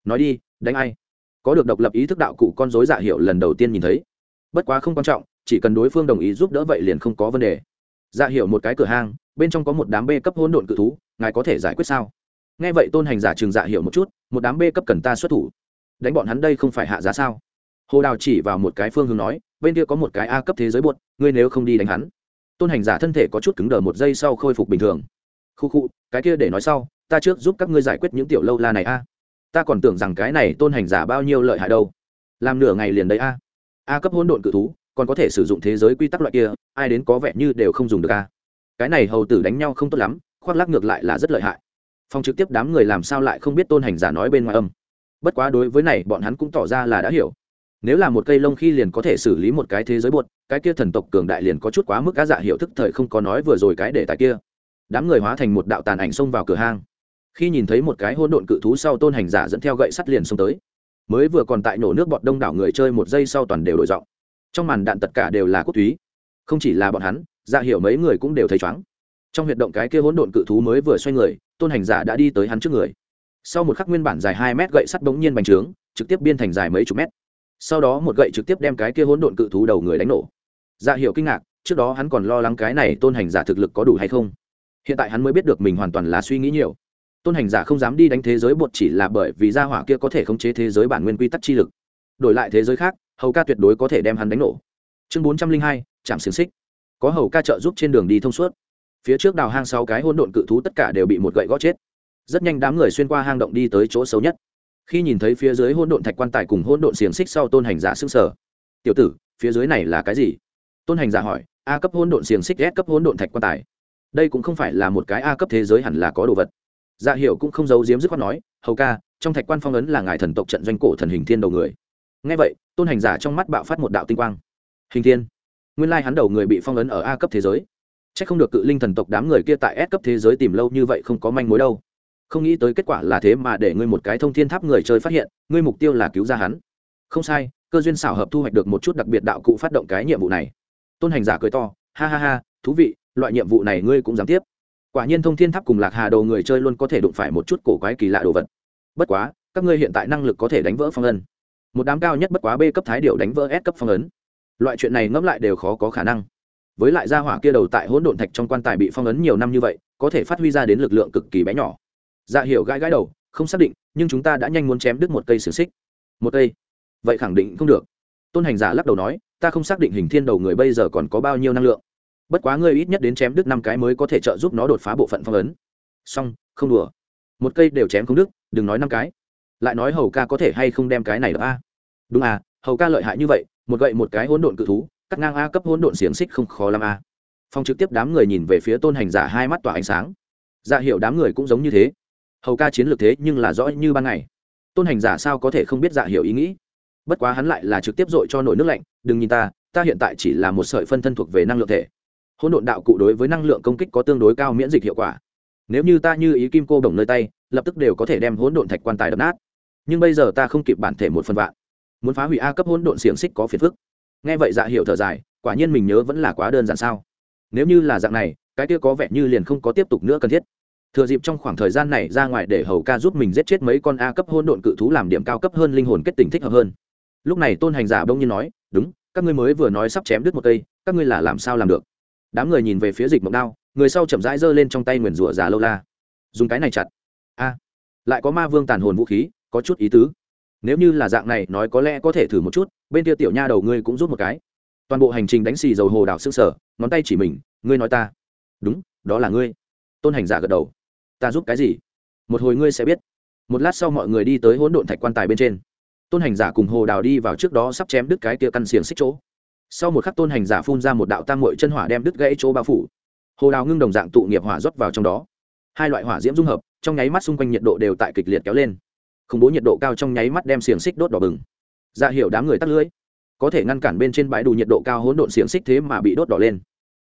Speaker 1: Nói đi, đánh ai? Có được độc lập ý thức đạo cụ con dối giả dạ hiệu lần đầu tiên nhìn thấy. Bất quá không quan trọng, chỉ cần đối phương đồng ý giúp đỡ vậy liền không có vấn đề. Giả hiệu một cái cửa hang, bên trong có một đám bê cấp hỗn độn cự thú, ngài có thể giải quyết sao? Nghe vậy tôn hành giả trường giả dạ hiệu một chút, một đám bê cấp cần ta xuất thủ. Đánh bọn hắn đây không phải hạ giá sao? Hồ đào chỉ vào một cái phương hướng nói, bên kia có một cái a cấp thế giới buột ngươi nếu không đi đánh hắn. Tôn hành giả thân thể có chút cứng đờ một giây sau khôi phục bình thường. Khu khu, cái kia để nói sau, ta trước giúp các ngươi giải quyết những tiểu lâu la này a. Ta còn tưởng rằng cái này tôn hành giả bao nhiêu lợi hại đâu. Làm nửa ngày liền đấy a. A cấp hỗn độn cự thú, còn có thể sử dụng thế giới quy tắc loại kia, ai đến có vẻ như đều không dùng được a. Cái này hầu tử đánh nhau không tốt lắm, khoác lác ngược lại là rất lợi hại. Phong trực tiếp đám người làm sao lại không biết tôn hành giả nói bên ngoài âm. Bất quá đối với này, bọn hắn cũng tỏ ra là đã hiểu nếu là một cây lông khi liền có thể xử lý một cái thế giới buột, cái kia thần tộc cường đại liền có chút quá mức cá dạ hiệu thức thời không có nói vừa rồi cái để tại kia. Đám người hóa thành một đạo tàn ảnh xông vào cửa hang. Khi nhìn thấy một cái hôn độn cự thú sau tôn hành giả dẫn theo gậy sắt liền xông tới. Mới vừa còn tại nổ nước bọt đông đảo người chơi một giây sau toàn đều đổi giọng. Trong màn đạn tất cả đều là quốc túy không chỉ là bọn hắn dạ hiểu mấy người cũng đều thấy chóng trong huyệt động cái kia hỗn độn cự thú mới vừa xoay người, tôn hành giả đã đi tới hắn trước người. Sau một khắc nguyên bản dài hai mét gậy sắt bỗng nhiên bành trướng, trực tiếp biên thành dài mấy chục mét sau đó một gậy trực tiếp đem cái kia hỗn độn cự thú đầu người đánh nổ. Dạ hiểu kinh ngạc, trước đó hắn còn lo lắng cái này tôn hành giả thực lực có đủ hay không. Hiện tại hắn mới biết được mình hoàn toàn là suy nghĩ nhiều. Tôn hành giả không dám đi đánh thế giới bột chỉ là bởi vì gia hỏa kia có thể khống chế thế giới bản nguyên quy tắc chi lực. Đổi lại thế giới khác, hầu ca tuyệt đối có thể đem hắn đánh nổ. Chương bốn trăm linh hai chạm xiềng xích. Có hầu ca trợ giúp trên đường đi thông suốt. Phía trước đào hang sáu cái hôn độn cự thú tất cả đều bị một gậy gót chết. Rất nhanh đám người xuyên qua hang động đi tới chỗ xấu nhất khi nhìn thấy phía dưới hôn độn thạch quan tài cùng hôn độn xiềng xích sau tôn hành giả s ư n g sở tiểu tử, phía dưới này là cái gì? Tôn hành giả hỏi. A cấp hôn độn xiềng xích, s cấp hôn độn thạch quan tài. Đây cũng không phải là một cái a cấp thế giới hẳn là có đồ vật. Dạ hiệu cũng không giấu giếm dứt khoát nói. Hầu ca, trong thạch quan phong ấn là ngài thần tộc trận doanh cổ thần hình thiên đầu người. Ngay vậy, tôn hành giả trong mắt bạo phát một đạo tinh quang. Hình thiên? Nguyên lai hắn đầu người bị phong ấn ở a cấp thế giới. C h ắ c không được cự linh thần tộc đám người kia tại S cấp thế giới tìm lâu như vậy không có manh mối đâu không nghĩ tới kết quả là thế mà để ngươi một cái thông thiên tháp người chơi phát hiện, ngươi mục tiêu là cứu ra hắn. Không sai, cơ duyên xảo hợp thu hoạch được một chút đặc biệt đạo cụ phát động cái nhiệm vụ này. Tôn hành giả cười to, ha ha ha, thú vị, loại nhiệm vụ này ngươi cũng dám tiếp. Quả nhiên thông thiên tháp cùng lạc hà đồ người chơi luôn có thể đụng phải một chút cổ quái kỳ lạ đồ vật. Bất quá, các ngươi hiện tại năng lực có thể đánh vỡ phong ấn. Một đám cao nhất bất quá b cấp thái điệu đánh vỡ s cấp phong ấn. Loại chuyện này ngẫm lại đều khó có khả năng. Với lại gia hỏa kia đầu tại hỗn độn thạch trong quan tài bị phong ấn nhiều năm như vậy, có thể phát huy ra đến lực lượng cực kỳ bé nhỏ dạ hiểu gãi gãi đầu, không xác định, nhưng chúng ta đã nhanh muốn chém đứt một cây xiềng xích. Một cây? Vậy khẳng định không được. Tôn hành giả lắc đầu nói, ta không xác định hình thiên đầu người bây giờ còn có bao nhiêu năng lượng. Bất quá ngươi ít nhất đến chém đứt năm cái mới có thể trợ giúp nó đột phá bộ phận phong ấn. Xong, không đùa. Một cây đều chém không đứt, đừng nói năm cái. Lại nói hầu ca có thể hay không đem cái này được a? Đúng à hầu ca lợi hại như vậy, một gậy một cái hỗn độn cự thú, cắt ngang a cấp hỗn độn xiềng xích không khó làm a. Phong trực tiếp đám người nhìn về phía tôn hành giả hai mắt tỏa ánh sáng. Dạ hiệu đám người cũng giống như thế hầu ca chiến lược thế nhưng là rõ như ban ngày. Tôn hành giả sao có thể không biết dạ hiểu ý nghĩ? Bất quá hắn lại là trực tiếp dội cho nổi nước lạnh, đừng nhìn ta ta hiện tại chỉ là một sợi phân thân thuộc về năng lượng thể. Hỗn độn đạo cụ đối với năng lượng công kích có tương đối cao miễn dịch hiệu quả. Nếu như ta như ý kim cô đồng nơi tay, lập tức đều có thể đem hỗn độn thạch quan tài đập nát. Nhưng bây giờ ta không kịp bản thể một phần vạn. Muốn phá hủy a cấp hỗn độn xiềng xích có phiền phức. Nghe vậy dạ hiệu thở dài, quả nhiên mình nhớ vẫn là quá đơn giản sao? Nếu như là dạng này, cái kia có vẻ như liền không có tiếp tục nữa cần thiết thừa dịp trong khoảng thời gian này ra ngoài để hầu ca giúp mình giết chết mấy con a cấp hôn độn cự thú làm điểm cao cấp hơn linh hồn kết tình thích hợp hơn. Lúc này tôn hành giả bỗng nhiên nói, đúng, các ngươi mới vừa nói sắp chém đứt một cây, các ngươi là làm sao làm được? Đám người nhìn về phía dịch mộng đao, người sau chậm rãi giơ lên trong tay nguyền rủa già lâu la. Dùng cái này chặt. A, lại có ma vương tàn hồn vũ khí, có chút ý tứ. Nếu như là dạng này, nói có lẽ có thể thử một chút, bên kia tiểu nha đầu ngươi cũng rút một cái. Toàn bộ hành trình đánh xì dầu hồ đào xương sở ngón tay chỉ mình, ngươi nói ta. Đúng, đó là ngươi. Tôn hành giả gật đầu ta giúp cái gì? Một hồi ngươi sẽ biết. Một lát sau mọi người đi tới hỗn độn thạch quan tài bên trên. Tôn hành giả cùng hồ đào đi vào trước đó sắp chém đứt cái kia căn xiềng xích chỗ. Sau một khắc tôn hành giả phun ra một đạo tam mội chân hỏa đem đứt gãy chỗ bao phủ. Hồ đào ngưng đồng dạng tụ nghiệp hỏa rót vào trong đó. Hai loại hỏa diễm dung hợp, trong nháy mắt xung quanh nhiệt độ đều tại kịch liệt kéo lên. Khủng bố nhiệt độ cao trong nháy mắt đem xiềng xích đốt đỏ bừng. Ra dạ hiểu đám người tắt lưới có thể ngăn cản bên trên bãi đủ nhiệt độ cao hỗn độn xiềng xích thế mà bị đốt đỏ lên.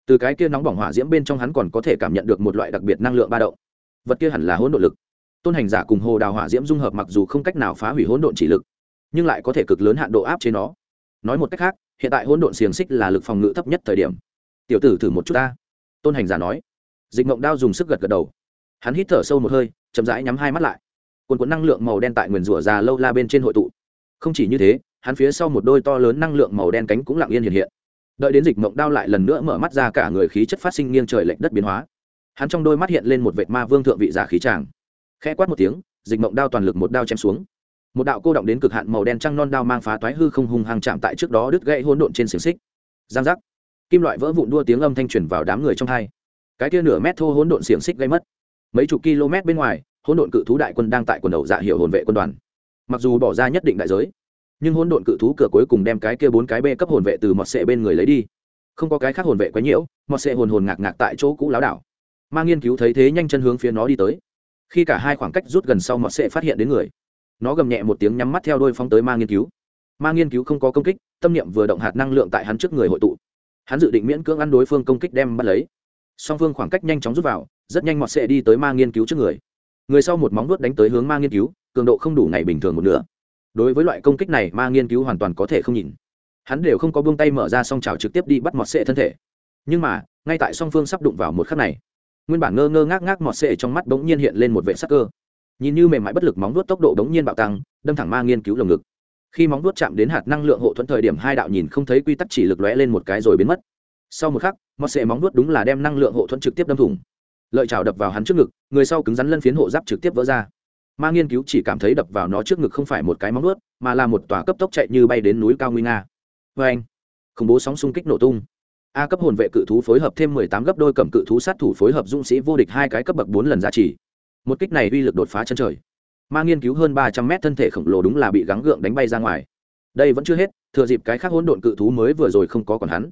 Speaker 1: Từ cái kia nóng bỏng hỏa diễm bên trong hắn còn có thể cảm nhận được một loại đặc biệt năng lượng ba động vật kia hẳn là hỗn độn lực. Tôn hành giả cùng hồ đào hỏa diễm dung hợp mặc dù không cách nào phá hủy hỗn độn chỉ lực, nhưng lại có thể cực lớn hạn độ áp chế nó. Nói một cách khác, hiện tại hỗn độn xiềng xích là lực phòng ngự thấp nhất thời điểm. Tiểu tử thử một chút ta. Tôn hành giả nói. Dịch mộng đao dùng sức gật gật đầu. Hắn hít thở sâu một hơi, chậm rãi nhắm hai mắt lại. Quần quần năng lượng màu đen tại nguyền rủa già lâu la bên trên hội tụ. Không chỉ như thế, hắn phía sau một đôi to lớn năng lượng màu đen cánh cũng lặng yên hiện hiện. Đợi đến dịch mộng đao lại lần nữa mở mắt ra, cả người khí chất phát sinh nghiêng trời lệch đất biến hóa hắn trong đôi mắt hiện lên một vệt ma vương thượng vị giả khí tràng. Khẽ quát một tiếng, dịch mộng đao toàn lực một đao chém xuống. Một đạo cô động đến cực hạn màu đen trăng non đao mang phá toái hư không hung hăng chạm tại trước đó đứt gãy hỗn độn trên xiềng xích. Giang giác. Kim loại vỡ vụn đua tiếng âm thanh truyền vào đám người trong hai. Cái kia nửa mét thô hỗn độn xiềng xích gây mất. Mấy chục km bên ngoài, hỗn độn cự thú đại quân đang tại quần đầu dạ hiệu hồn vệ quân đoàn. Mặc dù bỏ ra nhất định đại giới, nhưng hỗn độn cự thú cửa cuối cùng đem cái kia bốn cái bê cấp hồn vệ từ mọt sệ bên người lấy đi. Không có cái khác hồn vệ quấy nhiễu, mọt sệ hồn hồn ngạc ngạc tại chỗ cũ láo đảo ma nghiên cứu thấy thế nhanh chân hướng phía nó đi tới. Khi cả hai khoảng cách rút gần sau mọt sệ phát hiện đến người. Nó gầm nhẹ một tiếng nhắm mắt theo đôi phóng tới ma nghiên cứu. Ma nghiên cứu không có công kích, tâm niệm vừa động hạt năng lượng tại hắn trước người hội tụ. Hắn dự định miễn cưỡng ăn đối phương công kích đem bắt lấy. Song phương khoảng cách nhanh chóng rút vào, rất nhanh mọt sệ đi tới ma nghiên cứu trước người. Người sau một móng vuốt đánh tới hướng ma nghiên cứu, cường độ không đủ ngày bình thường một nửa. Đối với loại công kích này, ma nghiên cứu hoàn toàn có thể không nhìn. Hắn đều không có buông tay mở ra song trào trực tiếp đi bắt mọt sệ thân thể. Nhưng mà, ngay tại song phương sắp đụng vào một khắc này nguyên bản ngơ ngơ ngác ngác mọt sệ trong mắt bỗng nhiên hiện lên một vệ sắc cơ. Nhìn như mềm mại bất lực móng vuốt tốc độ bỗng nhiên bạo tăng, đâm thẳng ma nghiên cứu lồng ngực. Khi móng vuốt chạm đến hạt năng lượng hộ thuẫn thời điểm hai đạo nhìn không thấy quy tắc chỉ lực lóe lên một cái rồi biến mất. Sau một khắc, mọt sệ móng vuốt đúng là đem năng lượng hộ thuẫn trực tiếp đâm thủng. Lợi chảo đập vào hắn trước ngực, người sau cứng rắn lân phiến hộ giáp trực tiếp vỡ ra. Ma nghiên cứu chỉ cảm thấy đập vào nó trước ngực không phải một cái móng vuốt, mà là một tòa cấp tốc chạy như bay đến núi cao nguy nga. Vê anh khủng bố sóng xung kích nổ tung a cấp hồn vệ cự thú phối hợp thêm mười tám gấp đôi cầm cự thú sát thủ phối hợp dũng sĩ vô địch hai cái cấp bậc bốn lần giá trị. Một kích này uy lực đột phá chân trời. Ma nghiên cứu hơn ba trăm mét thân thể khổng lồ đúng là bị gắng gượng đánh bay ra ngoài. Đây vẫn chưa hết, thừa dịp cái khác hỗn độn cự thú mới vừa rồi không có còn hắn.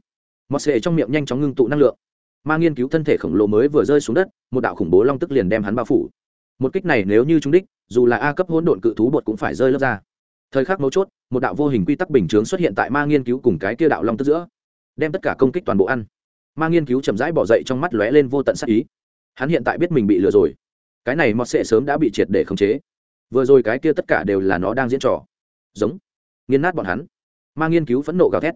Speaker 1: Mọt sệ trong miệng nhanh chóng ngưng tụ năng lượng. Ma nghiên cứu thân thể khổng lồ mới vừa rơi xuống đất, một đạo khủng bố long tức liền đem hắn bao phủ. Một kích này nếu như trúng đích, dù là a cấp hỗn độn cự thú bột cũng phải rơi lớp ra. Thời khắc mấu chốt, một đạo vô hình quy tắc bình chướng xuất hiện tại ma nghiên cứu cùng cái kia đạo long tức giữa đem tất cả công kích toàn bộ ăn. Ma nghiên cứu chậm rãi bỏ dậy trong mắt lóe lên vô tận sắc ý. Hắn hiện tại biết mình bị lừa rồi. Cái này mọt sệ sớm đã bị triệt để khống chế. Vừa rồi cái kia tất cả đều là nó đang diễn trò. Giống. Nghiên nát bọn hắn. Ma nghiên cứu phẫn nộ gào thét.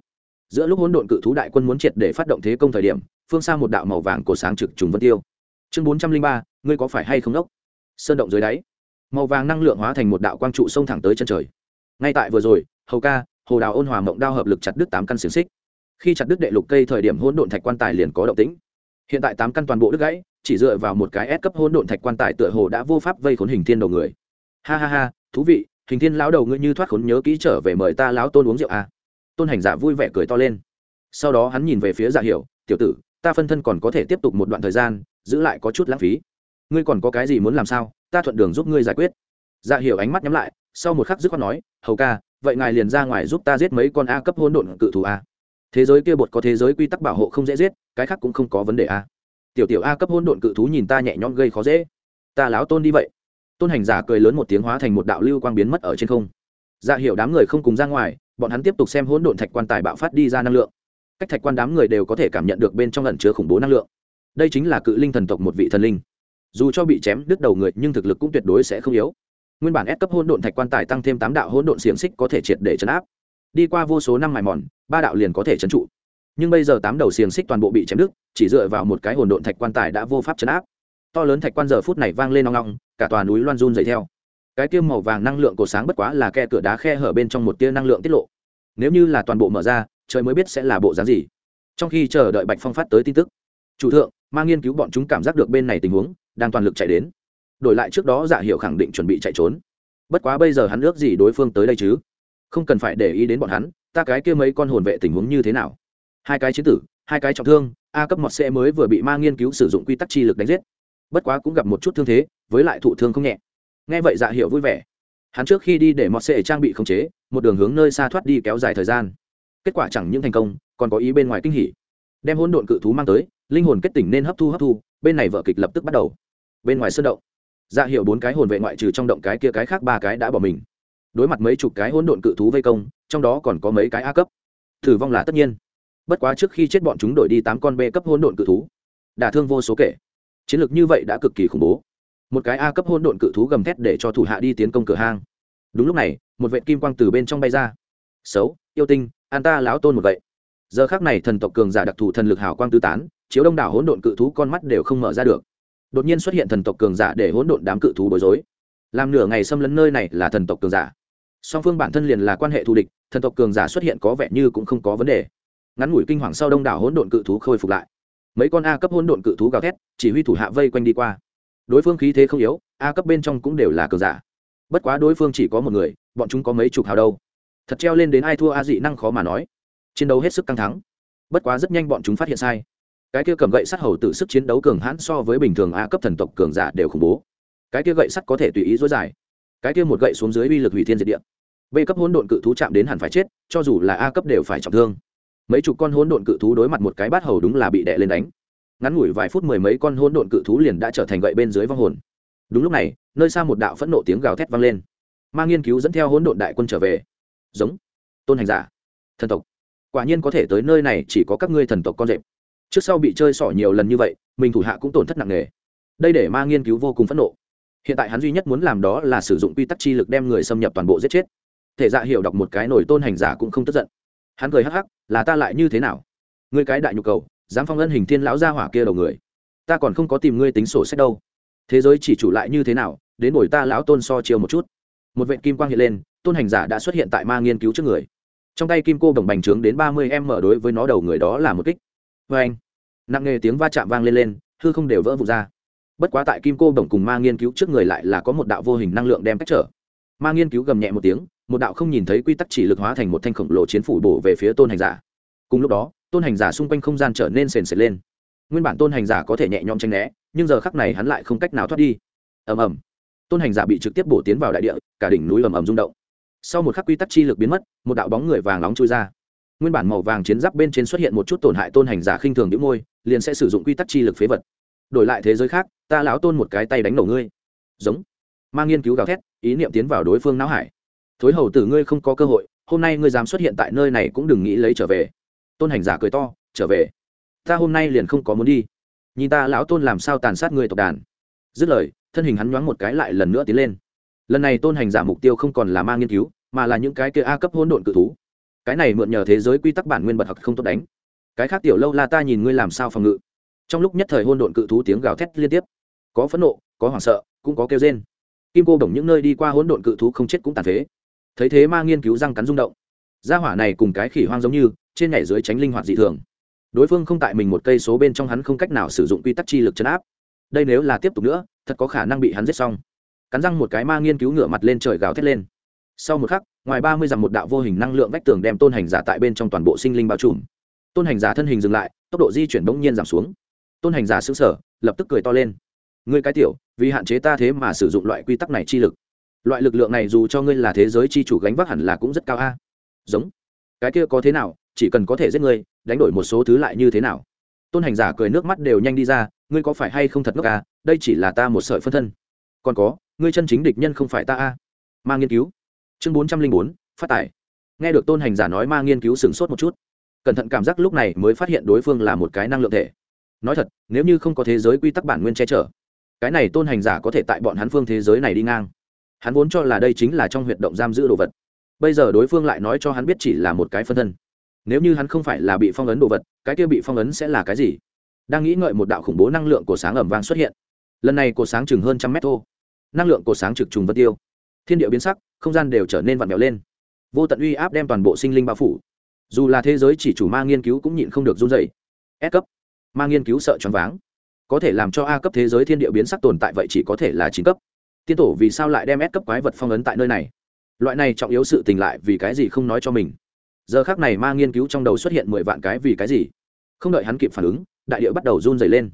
Speaker 1: Giữa lúc hỗn độn cự thú đại quân muốn triệt để phát động thế công thời điểm, phương xa một đạo màu vàng cổ sáng trực trùng vân tiêu. Chương bốn trăm linh ba, ngươi có phải hay không đốc? Sơn động dưới đáy, màu vàng năng lượng hóa thành một đạo quang trụ xông thẳng tới chân trời. Ngay tại vừa rồi, hầu ca, hồ đào ôn hòa mộng đao hợp lực chặt đứt tám căn xiềng xích khi chặt đứt đệ lục cây thời điểm hỗn độn thạch quan tài liền có động tĩnh. Hiện tại tám căn toàn bộ đứt gãy, chỉ dựa vào một cái ép cấp hỗn độn thạch quan tài tựa hồ đã vô pháp vây khốn hình thiên đầu người. Ha ha ha, thú vị, hình thiên lão đầu ngươi như thoát khốn nhớ kỹ trở về mời ta lão tôn uống rượu à. tôn hành giả vui vẻ cười to lên. Sau đó hắn nhìn về phía giả hiểu, tiểu tử, ta phân thân còn có thể tiếp tục một đoạn thời gian, giữ lại có chút lãng phí. Ngươi còn có cái gì muốn làm sao? Ta thuận đường giúp ngươi giải quyết. Dạ hiểu ánh mắt nhắm lại, sau một khắc dứt khoát nói, hầu ca, vậy ngài liền ra ngoài giúp ta giết mấy con a cấp hôn độn cự thù a à thế giới kia bột có thế giới quy tắc bảo hộ không dễ giết, cái khác cũng không có vấn đề a tiểu tiểu a cấp hôn độn cự thú nhìn ta nhẹ nhõm gây khó dễ. Ta láo tôn đi vậy. Tôn hành giả cười lớn một tiếng hóa thành một đạo lưu quang biến mất ở trên không. Dạ hiệu đám người không cùng ra ngoài, bọn hắn tiếp tục xem hỗn độn thạch quan tài bạo phát đi ra năng lượng. Cách thạch quan đám người đều có thể cảm nhận được bên trong lần chứa khủng bố năng lượng. Đây chính là cự linh thần tộc một vị thần linh. Dù cho bị chém đứt đầu người, nhưng thực lực cũng tuyệt đối sẽ không yếu. Nguyên bản ép cấp hỗn độn thạch quan tài tăng thêm tám đạo hỗn độn xiềng xích có thể triệt để chấn áp đi qua vô số năm mài mòn, ba đạo liền có thể chấn trụ. Nhưng bây giờ tám đầu xiềng xích toàn bộ bị chém đứt, chỉ dựa vào một cái hỗn độn thạch quan tài đã vô pháp chấn áp. To lớn thạch quan giờ phút này vang lên nong nong cả tòa núi loan run dậy theo. Cái tiêu màu vàng năng lượng cổ sáng bất quá là khe cửa đá khe hở bên trong một tia năng lượng tiết lộ. Nếu như là toàn bộ mở ra, trời mới biết sẽ là bộ dáng gì. Trong khi chờ đợi bạch phong phát tới tin tức, chủ thượng mang nghiên cứu bọn chúng cảm giác được bên này tình huống, đang toàn lực chạy đến. Đổi lại trước đó dạ giả hiệu khẳng định chuẩn bị chạy trốn. Bất quá bây giờ hắn ước gì đối phương tới đây chứ? Không cần phải để ý đến bọn hắn, ta cái kia mấy con hồn vệ tình huống như thế nào? Hai cái chiến tử, hai cái trọng thương, a cấp mọt xe mới vừa bị ma nghiên cứu sử dụng quy tắc chi lực đánh giết. Bất quá cũng gặp một chút thương thế, với lại thụ thương không nhẹ. Nghe vậy dạ hiệu vui vẻ. Hắn trước khi đi để mọt xe trang bị khống chế, một đường hướng nơi xa thoát đi kéo dài thời gian. Kết quả chẳng những thành công, còn có ý bên ngoài kinh hỉ. Đem hỗn độn cự thú mang tới, linh hồn kết tỉnh nên hấp thu hấp thu, bên này vợ kịch lập tức bắt đầu. Bên ngoài sơn động dạ hiệu bốn cái hồn vệ ngoại trừ trong động cái kia cái khác ba cái đã bỏ mình đối mặt mấy chục cái hỗn độn cự thú vây công, trong đó còn có mấy cái a cấp. Thử vong là tất nhiên. Bất quá trước khi chết bọn chúng đổi đi tám con b cấp hỗn độn cự thú. Đả thương vô số kể. Chiến lược như vậy đã cực kỳ khủng bố. Một cái a cấp hỗn độn cự thú gầm thét để cho thủ hạ đi tiến công cửa hang. Đúng lúc này, một vệ kim quang từ bên trong bay ra. Xấu, yêu tinh, an ta láo tôn một vậy giờ khác này thần tộc cường giả đặc thù thần lực hào quang tư tán, chiếu đông đảo hỗn độn cự thú con mắt đều không mở ra được. Đột nhiên xuất hiện thần tộc cường giả để hỗn độn đám cự thú bối rối. Làm nửa ngày xâm lấn nơi này là thần tộc cường giả song phương bản thân liền là quan hệ thù địch, thần tộc cường giả xuất hiện có vẻ như cũng không có vấn đề. Ngắn ngủi kinh hoàng sau đông đảo hỗn độn cự thú khôi phục lại. Mấy con a cấp hỗn độn cự thú gào thét, chỉ huy thủ hạ vây quanh đi qua. Đối phương khí thế không yếu, a cấp bên trong cũng đều là cường giả. Bất quá đối phương chỉ có một người, bọn chúng có mấy chục hào đâu. Thật treo lên đến ai thua a dị năng khó mà nói. Chiến đấu hết sức căng thắng bất quá rất nhanh bọn chúng phát hiện sai. Cái kia cầm gậy sắt hầu tự sức chiến đấu cường hãn so với bình thường a cấp thần tộc cường giả đều khủng bố. Cái kia gậy sắt có thể tùy ý dối dài. Cái kia một gậy xuống dưới uy lực hủy thiên diệt địa b cấp hỗn độn cự thú chạm đến hẳn phải chết, cho dù là a cấp đều phải trọng thương. Mấy chục con hỗn độn cự thú đối mặt một cái bát hầu đúng là bị đè lên đánh. Ngắn ngủi vài phút mười mấy con hỗn độn cự thú liền đã trở thành gậy bên dưới vong hồn. Đúng lúc này, nơi xa một đạo phẫn nộ tiếng gào thét vang lên. Ma nghiên cứu dẫn theo hỗn độn đại quân trở về. Giống. Tôn hành giả. Thần tộc. Quả nhiên có thể tới nơi này chỉ có các ngươi thần tộc con rệp. Trước sau bị chơi xỏ nhiều lần như vậy, mình thủ hạ cũng tổn thất nặng nề. Đây để ma nghiên cứu vô cùng phẫn nộ. Hiện tại hắn duy nhất muốn làm đó là sử dụng quy tắc chi lực đem người xâm nhập toàn bộ giết chết thể dạ hiểu đọc một cái nổi tôn hành giả cũng không tức giận. Hắn cười hắc hắc, là ta lại như thế nào? Ngươi cái đại nhu cầu, dám phong ân hình thiên lão gia hỏa kia đầu người. Ta còn không có tìm ngươi tính sổ sách đâu. Thế giới chỉ chủ lại như thế nào, đến buổi ta lão tôn so chiều một chút. Một vệ kim quang hiện lên, tôn hành giả đã xuất hiện tại ma nghiên cứu trước người. Trong tay kim cô đồng bành trướng đến ba mươi em mở đối với nó đầu người đó là một kích. Vê anh, nặng nghề tiếng va chạm vang lên lên, hư không đều vỡ vụt ra. Bất quá tại kim cô đồng cùng ma nghiên cứu trước người lại là có một đạo vô hình năng lượng đem cách trở. Ma nghiên cứu gầm nhẹ một tiếng một đạo không nhìn thấy quy tắc chỉ lực hóa thành một thanh khổng lồ chiến phủ bổ về phía tôn hành giả. Cùng lúc đó, tôn hành giả xung quanh không gian trở nên sền sệt lên. Nguyên bản tôn hành giả có thể nhẹ nhõm tranh né, nhưng giờ khắc này hắn lại không cách nào thoát đi. Ầm ầm. Tôn hành giả bị trực tiếp bổ tiến vào đại địa, cả đỉnh núi ầm ầm rung động. Sau một khắc quy tắc chi lực biến mất, một đạo bóng người vàng nóng trôi ra. Nguyên bản màu vàng chiến giáp bên trên xuất hiện một chút tổn hại tôn hành giả khinh thường đĩu môi, liền sẽ sử dụng quy tắc chi lực phế vật. Đổi lại thế giới khác, ta lão tôn một cái tay đánh nổ ngươi. Giống. Mang nghiên cứu gào thét, ý niệm tiến vào đối phương não hải thối hầu tử ngươi không có cơ hội, hôm nay ngươi dám xuất hiện tại nơi này cũng đừng nghĩ lấy trở về. Tôn hành giả cười to, trở về. Ta hôm nay liền không có muốn đi. Nhìn ta lão tôn làm sao tàn sát người tộc đàn. Dứt lời, thân hình hắn nhoáng một cái lại lần nữa tiến lên. Lần này tôn hành giả mục tiêu không còn là mang nghiên cứu, mà là những cái kia a cấp hỗn độn cự thú. Cái này mượn nhờ thế giới quy tắc bản nguyên bật học không tốt đánh. Cái khác tiểu lâu la ta nhìn ngươi làm sao phòng ngự. Trong lúc nhất thời hôn độn cự thú tiếng gào thét liên tiếp. Có phẫn nộ, có hoảng sợ, cũng có kêu rên. Kim cô bổng những nơi đi qua hỗn độn cự thú không chết cũng tàn phế thấy thế ma nghiên cứu răng cắn rung động. Gia hỏa này cùng cái khỉ hoang giống như, trên nhảy dưới tránh linh hoạt dị thường. Đối phương không tại mình một cây số bên trong hắn không cách nào sử dụng quy tắc chi lực chấn áp. Đây nếu là tiếp tục nữa, thật có khả năng bị hắn giết xong. Cắn răng một cái ma nghiên cứu ngửa mặt lên trời gào thét lên. Sau một khắc, ngoài ba mươi dặm một đạo vô hình năng lượng vách tường đem tôn hành giả tại bên trong toàn bộ sinh linh bao trùm. Tôn hành giả thân hình dừng lại, tốc độ di chuyển bỗng nhiên giảm xuống. Tôn hành giả xứng sở lập tức cười to lên. Ngươi cái tiểu, vì hạn chế ta thế mà sử dụng loại quy tắc này chi lực loại lực lượng này dù cho ngươi là thế giới chi chủ gánh vác hẳn là cũng rất cao a. Giống. Cái kia có thế nào, chỉ cần có thể giết ngươi, đánh đổi một số thứ lại như thế nào? Tôn hành giả cười nước mắt đều nhanh đi ra, ngươi có phải hay không thật ngốc à đây chỉ là ta một sợi phân thân. Còn có, ngươi chân chính địch nhân không phải ta a. Ma nghiên cứu. Chương bốn trăm linh bốn, phát tải. Nghe được tôn hành giả nói ma nghiên cứu sửng sốt một chút. Cẩn thận cảm giác lúc này mới phát hiện đối phương là một cái năng lượng thể. Nói thật, nếu như không có thế giới quy tắc bản nguyên che chở, cái này tôn hành giả có thể tại bọn hắn phương thế giới này đi ngang hắn vốn cho là đây chính là trong huyệt động giam giữ đồ vật. Bây giờ đối phương lại nói cho hắn biết chỉ là một cái phân thân. Nếu như hắn không phải là bị phong ấn đồ vật, cái kia bị phong ấn sẽ là cái gì? Đang nghĩ ngợi một đạo khủng bố năng lượng của sáng ẩm vang xuất hiện. Lần này cột sáng chừng hơn trăm mét thô. Năng lượng cột sáng trực trùng vân tiêu. Thiên địa biến sắc, không gian đều trở nên vặn vẹo lên. Vô tận uy áp đem toàn bộ sinh linh bao phủ. Dù là thế giới chỉ chủ ma nghiên cứu cũng nhịn không được run dày s cấp. Ma nghiên cứu sợ choáng váng. Có thể làm cho a cấp thế giới thiên địa biến sắc tồn tại vậy chỉ có thể là chín cấp tiên tổ vì sao lại đem ép cấp quái vật phong ấn tại nơi này? Loại này trọng yếu sự tình lại vì cái gì không nói cho mình? Giờ khác này ma nghiên cứu trong đầu xuất hiện mười vạn cái vì cái gì? Không đợi hắn kịp phản ứng, đại điệu bắt đầu run dày lên.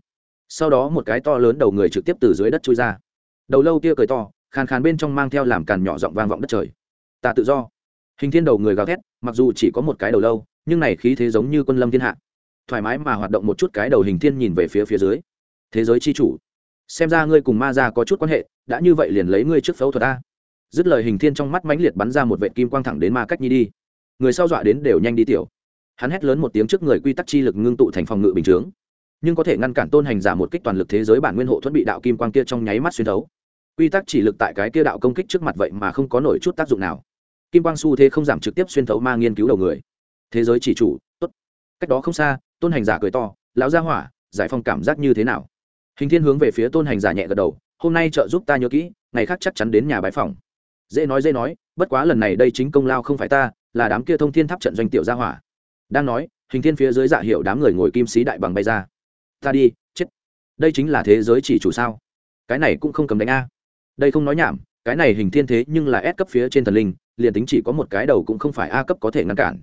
Speaker 1: Sau đó một cái to lớn đầu người trực tiếp từ dưới đất trôi ra. Đầu lâu kia cười to, khàn khàn bên trong mang theo làm càn nhỏ giọng vang vọng đất trời. Ta tự do. Hình thiên đầu người gào thét, mặc dù chỉ có một cái đầu lâu, nhưng này khí thế giống như quân lâm thiên hạ. Thoải mái mà hoạt động một chút cái đầu hình thiên nhìn về phía phía dưới. Thế giới c h i chủ. Xem ra ngươi cùng ma ra có chút quan hệ đã như vậy liền lấy ngươi trước phẫu thuật a. Dứt lời hình thiên trong mắt mãnh liệt bắn ra một vệ kim quang thẳng đến ma cách nhi đi. Người sau dọa đến đều nhanh đi tiểu. Hắn hét lớn một tiếng trước người quy tắc chi lực ngưng tụ thành phòng ngự bình chướng. Nhưng có thể ngăn cản tôn hành giả một kích toàn lực thế giới bản nguyên hộ thuẫn bị đạo kim quang kia trong nháy mắt xuyên thấu. Quy tắc chỉ lực tại cái kia đạo công kích trước mặt vậy mà không có nổi chút tác dụng nào. Kim quang su thế không giảm trực tiếp xuyên thấu ma nghiên cứu đầu người. Thế giới chỉ chủ, tốt. Cách đó không xa, tôn hành giả cười to, lão gia hỏa, giải phong cảm giác như thế nào? Hình thiên hướng về phía tôn hành giả nhẹ gật đầu hôm nay trợ giúp ta nhớ kỹ, ngày khác chắc chắn đến nhà bãi phòng dễ nói dễ nói, bất quá lần này đây chính công lao không phải ta, là đám kia thông thiên tháp trận doanh tiểu gia hỏa. Đang nói, hình thiên phía dưới dạ hiệu đám người ngồi kim sĩ đại bằng bay ra. Ta đi, chết. Đây chính là thế giới chỉ chủ sao? Cái này cũng không cầm đánh a. Đây không nói nhảm, cái này hình thiên thế nhưng là S cấp phía trên thần linh, liền tính chỉ có một cái đầu cũng không phải a cấp có thể ngăn cản.